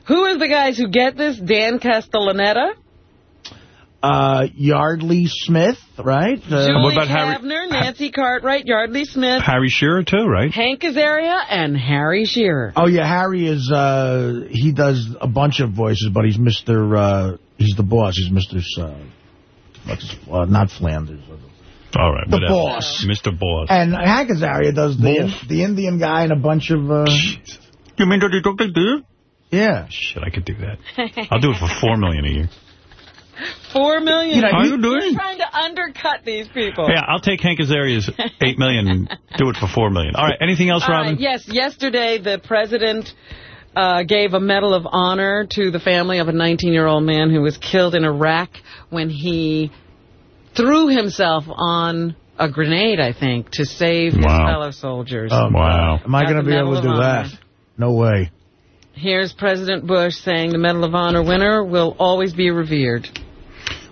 Who are the guys who get this? Dan Castellaneta,
Uh, Yeardley Smith, right? Uh,
Julie
what about Harry-
Kavner, Nancy Cartwright, Yeardley Smith,
Harry Shearer, too, right?
Hank Azaria, and Harry Shearer.
Oh yeah, Harry is. uh He does a bunch of voices, but he's Mister. uh He's the boss. He's Mister. Uh, what's his, uh, not Flanders.
All right,
The
whatever.
boss.
Mr. Boss.
And Hank Azaria does the
Wolf.
the Indian guy and a bunch of. uh
You mean that he took the deal?
Yeah.
Shit, I could do that. I'll do it for 4 million a year.
Four million.
You know, How you
You're
doing?
trying to undercut these people.
Yeah, I'll take Hank Azaria's 8 million and do it for 4 million. All right, anything else,
Uh,
Robin?
yes, yesterday the president uh, gave a Medal of Honor to the family of a 19-year-old man who was killed in Iraq when he threw himself on a grenade, I think, to save his fellow soldiers.
Oh,
Wow.
Am I going to be able to do
Honor.
that? No way.
Here's President Bush saying the Medal of Honor winner will always be revered.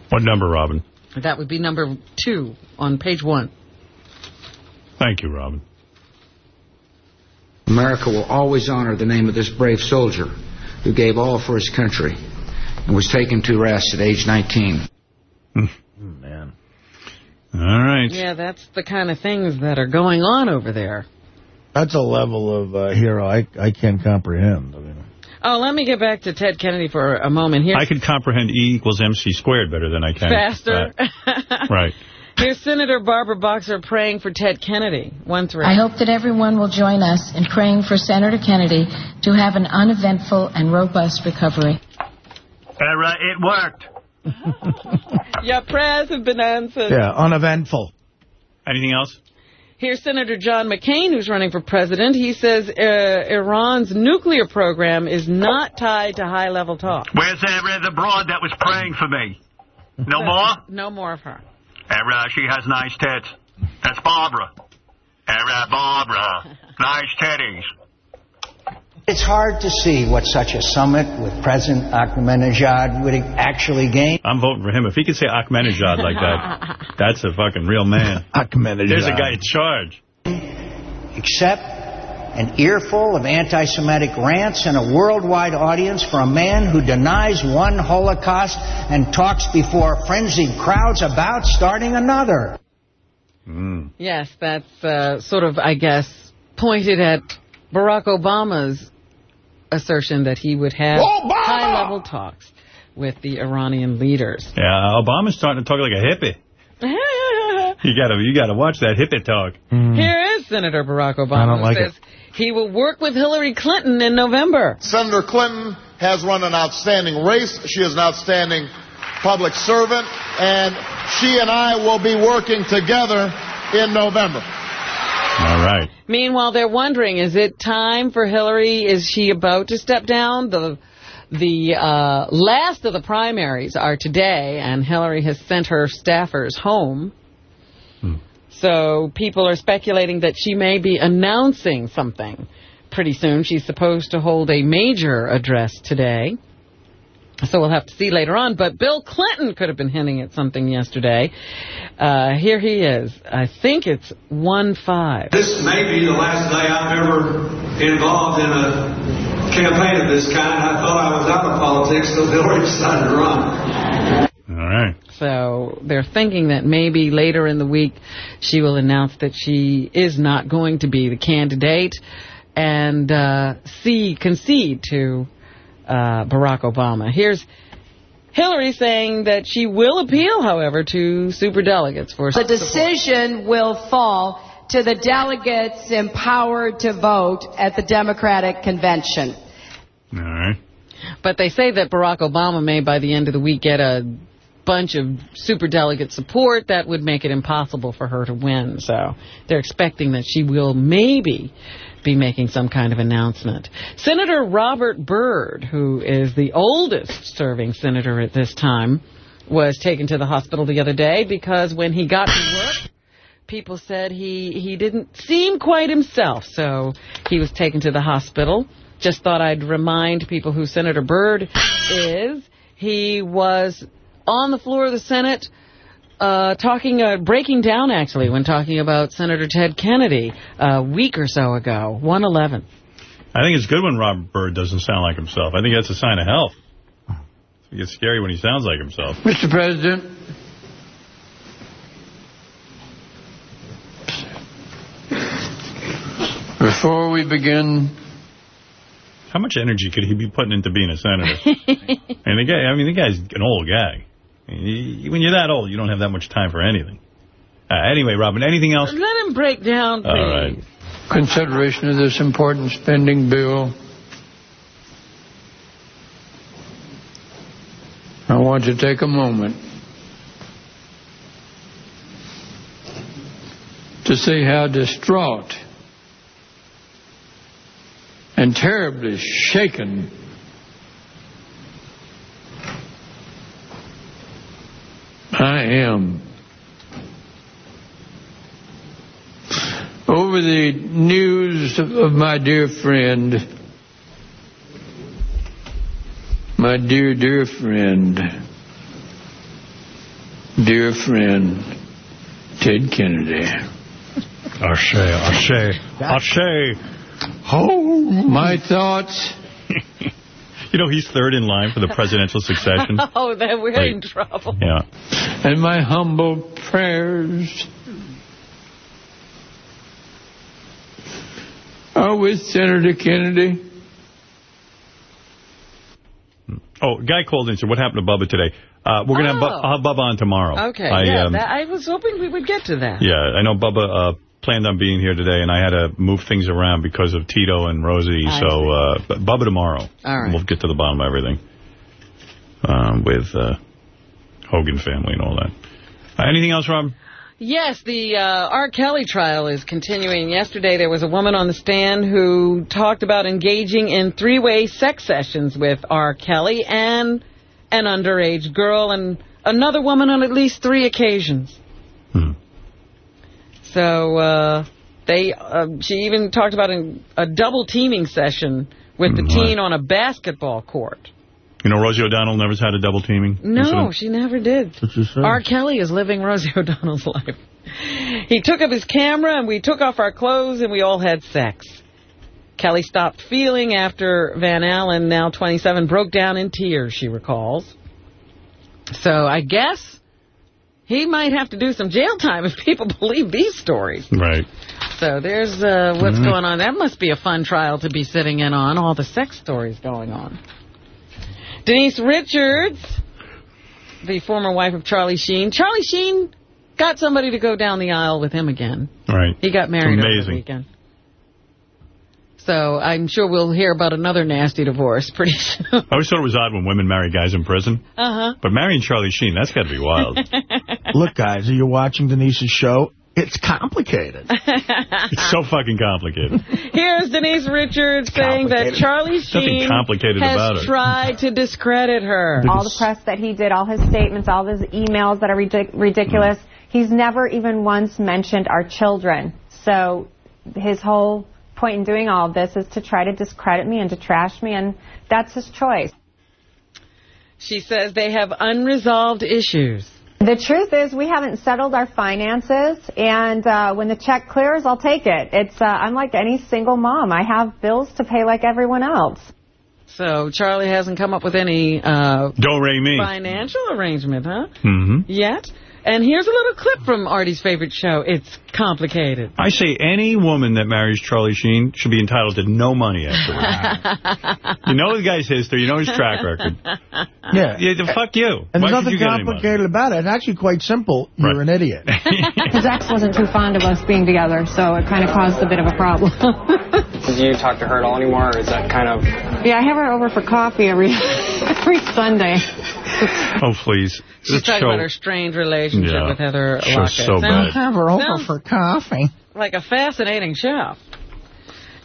What number, Robin?
That would be number two on page one.
Thank you, Robin.
America will always honor the name of this brave soldier who gave all for his country and was taken to rest at age 19. Hmm.
Hmm, man.
All right.
Yeah, that's the kind of things that are going on over there.
That's a level of uh, hero I I can't comprehend. I mean,
Oh, let me get back to Ted Kennedy for a moment here.
I can comprehend E equals MC squared better than I can.
Faster.
that. (laughs) Right.
Here's Senator Barbara Boxer praying for Ted Kennedy. One three.
I hope that everyone will join us in praying for Senator Kennedy to have an uneventful and robust recovery.
Uh, it worked. (laughs)
Your prayers have been answered.
yeah, uneventful.
Anything else?
Here's Senator John McCain, who's running for president. He says uh, Iran's nuclear program is not tied to high-level talk.
Where's uh, the broad that was praying for me? No more?
No more of her.
Uh, she has nice tits. That's Barbara. Uh, Barbara. (laughs) Nice titties.
It's hard to see what such a summit with President Ahmadinejad would actually gain.
I'm voting for him. If he could say Ahmadinejad like that, (laughs) that's a fucking real man.
Ahmadinejad.
There's a guy in charge.
Except an earful of anti-Semitic rants and a worldwide audience for a man who denies one Holocaust and talks before frenzied crowds about starting another.
Yes, that's uh, sort of, I guess, pointed at Barack Obama's assertion that he would have high-level talks with the Iranian leaders.
Yeah, Obama's starting to talk like a hippie. (laughs) You gotta, you gotta watch that hippie talk. Mm.
Here is Senator Barack Obama.
I don't like
who says he will work with Hillary Clinton in November.
Senator Clinton has run an outstanding race. She is an outstanding public servant, and she and I will be working together in November.
All right.
Meanwhile, they're wondering, is it time for Hillary? Is she about to step down? The the uh, last of the primaries are today, and Hillary has sent her staffers home. So people are speculating that she may be announcing something pretty soon. She's supposed to hold a major address today. So we'll have to see later on. But Bill Clinton could have been hinting at something yesterday. Uh, here he is. I think it's 1-5.
This may be the last day I'm ever involved in a campaign of this kind. I thought I was out of politics, so Hillary decided to run.
All right.
So they're thinking that maybe later in the week she will announce that she is not going to be the candidate and uh, see concede to uh, Barack Obama. Here's Hillary saying that she will appeal, however, to superdelegates for
The decision will fall to the delegates empowered to vote at the Democratic Convention.
All right.
But they say that Barack Obama may, by the end of the week, get a bunch of super delegate support that would make it impossible for her to win. So they're expecting that she will maybe be making some kind of announcement. Senator Robert Byrd, who is the oldest serving senator at this time, was taken to the hospital the other day because when he got to work, people said he, he didn't seem quite himself. So he was taken to the hospital. Just thought I'd remind people who Senator Byrd is. He was on the floor of the Senate uh, talking, uh, breaking down actually, when talking about Senator Ted Kennedy a week or so ago, 111.
I think it's good when Robert Byrd doesn't sound like himself. I think that's a sign of health. It gets scary when he sounds like himself.
Mr. President, before we begin,
How much energy could he be putting into being a senator? (laughs) and the guy, I mean, the guy's an old guy. You- When you're that old, you don't have that much time for anything. Uh, anyway, Robin, anything else?
Let him break down, please.
All right.
consideration of this important spending bill, I want to take a moment to say how distraught and terribly shaken I am over the news of, of my dear friend, my dear, dear friend, dear friend, Ted Kennedy.
Ashe, ashe, ashe.
Oh, my thoughts. (laughs)
You know, he's third in line for the presidential succession. (laughs)
oh, then we're
Like-
in trouble.
Yeah.
and my humble prayers are with Senator Kennedy.
Oh, guy called in and said, what happened to Bubba today? Uh, we're going to have, Bu-
Oh.
Have Bubba on tomorrow.
Okay,
I,
yeah,
um,
that, I was hoping we would get to that.
Yeah, I know Bubba uh, planned on being here today, and I had to move things around because of Tito and Rosie.
I
so uh, but Bubba tomorrow.
All right.
We'll get to the bottom of everything um, with uh, Hogan family and all that. Uh, anything else, Rob?
Yes, the uh, R. Kelly trial is continuing. Yesterday there was a woman on the stand who talked about engaging in three-way sex sessions with R. Kelly and an underage girl and another woman on at least three occasions. So uh, they, uh, she even talked about an, a double teaming session with the
Mm,
teen on a basketball court.
You know, Rosie O'Donnell never had a double teaming
No,
incident?
she never did. R. Kelly is living Rosie (laughs) O'Donnell's life. He took up his camera and we took off our clothes and we all had sex. Kelly stopped feeling after Van Allen, now 27, broke down in tears, she recalls. So I guess he might have to do some jail time if people (laughs) believe these stories.
Right.
So there's uh, what's
Mhm.
going on. That must be a fun trial to be sitting in on, all the sex stories going on. Denise Richards, the former wife of Charlie Sheen. Charlie Sheen got somebody to go down the aisle with him again.
Right.
He got married over the
Amazing.
weekend. So I'm sure we'll hear about another nasty divorce pretty (laughs) soon.
I always thought it was odd when women marry guys in prison.
Uh-huh.
But marrying Charlie Sheen, that's got to be wild. (laughs)
Look, guys, are you watching Denise's show? It's complicated. (laughs)
it's so fucking complicated.
Here's Denise Richards saying that. Charlie Sheen
complicated about
has
it.
tried to discredit her.
all the press that he did, all his statements, all his emails that are ridic- ridiculous. He's never even once mentioned our children. So his whole point in doing all of this is to try to discredit me and to trash me, and that's his choice.
She says they have unresolved issues.
The truth is, we haven't settled our finances, and uh, when the check clears, I'll take it. It's uh, I'm like any single mom. I have bills to pay like everyone else.
So Charlie hasn't come up with any uh,
Do re mi.
financial arrangement, huh?
hmm
Yet. And here's a little clip from Artie's favorite show. It's complicated.
I say any woman that marries Charlie Sheen should be entitled to no money afterwards. (laughs) you know the guy's history. You know his track record.
Yeah.
Yeah, fuck you.
And
Why
there's nothing
get any money?
complicated about it. It's actually quite simple. You're an idiot. (laughs)
His ex wasn't too fond of us being together, so it kind of caused a bit of a problem. (laughs)
Do you talk to her at all anymore, or is that kind of...
yeah, I have her over for coffee every every Sunday. (laughs)
Oh, please.
She's
This
talking
show-
about her strange relationship
Yeah.
with Heather
Show's
Lockett.
so
Sounds-
bad.
Have her over
Sounds
for coffee.
like a fascinating show.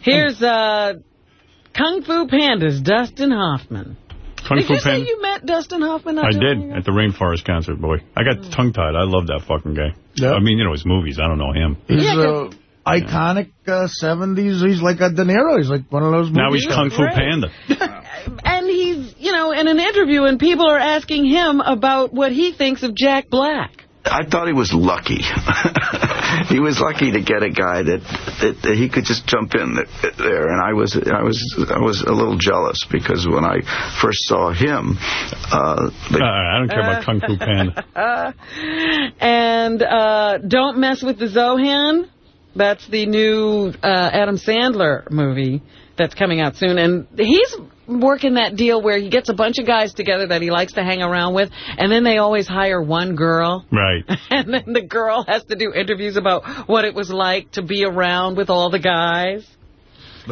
Here's uh, Kung Fu Panda's Dustin Hoffman.
Kung
did
Fu
you say you met Dustin Hoffman?
I did
ago?
at the Rainforest concert, boy. I got
Mm.
tongue-tied. I love that fucking guy. I mean, you know, his movies. I don't know him.
He's
Yeah,
uh, iconic uh, 70s. He's like a De Niro. He's like one of those
movies.
Now
he's. Kung Fu Panda. (laughs)
And he's, you know, in an interview, and people are asking him about what he thinks of Jack Black.
I thought he was lucky. (laughs) he was lucky to get a guy that, that, that he could just jump in there, and I was I was I was a little jealous because when I first saw him, uh, the,
I don't care about Kung Fu Panda.
Uh, (laughs) and uh, Don't Mess with the Zohan. That's the new uh, Adam Sandler movie that's coming out soon. And he's working that deal where he gets a bunch of guys together that he likes to hang around with, and then they always hire one girl.
Right. (laughs)
And then the girl has to do interviews about what it was like to be around with all the guys.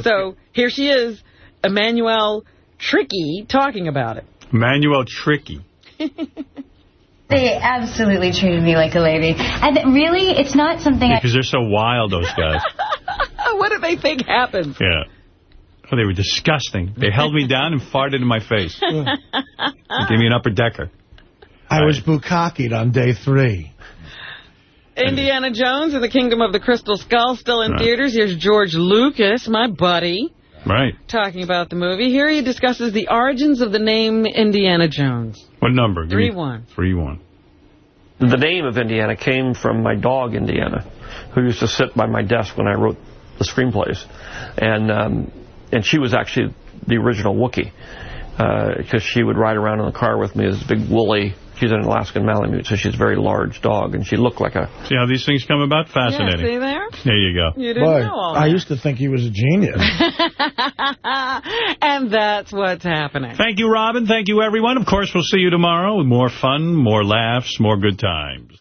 so here she is, Emmanuel Tricky, talking about it.
Manuel Tricky. (laughs)
They absolutely treated me like a lady. And really, it's not something I...
Because they're so wild, those guys. (laughs)
what do they think happened?
Yeah. Oh, they were disgusting. They held me down and farted in my face. (laughs) They gave me an upper decker.
I was bukkakied on day three.
Indiana Jones and the Kingdom of the Crystal Skull still in
Right.
theaters. Here's George Lucas, my buddy,
Right.
talking about the movie. Here he discusses the origins of the name Indiana Jones.
What number? Give
3-1.
3-1.
The name of Indiana came from my dog, Indiana, who used to sit by my desk when I wrote the screenplays. And um, and she was actually the original Wookiee, because she would ride around in the car with me as a big woolly, she's an Alaskan Malamute, so she's a very large dog, and she looked like a...
See how these things come about? Fascinating.
Yeah, see there?
There you go.
You didn't
Boy,
know all
I used to think he was a genius. (laughs)
and that's what's happening.
Thank you, Robin. Thank you, everyone. Of course, we'll see you tomorrow with more fun, more laughs, more good times.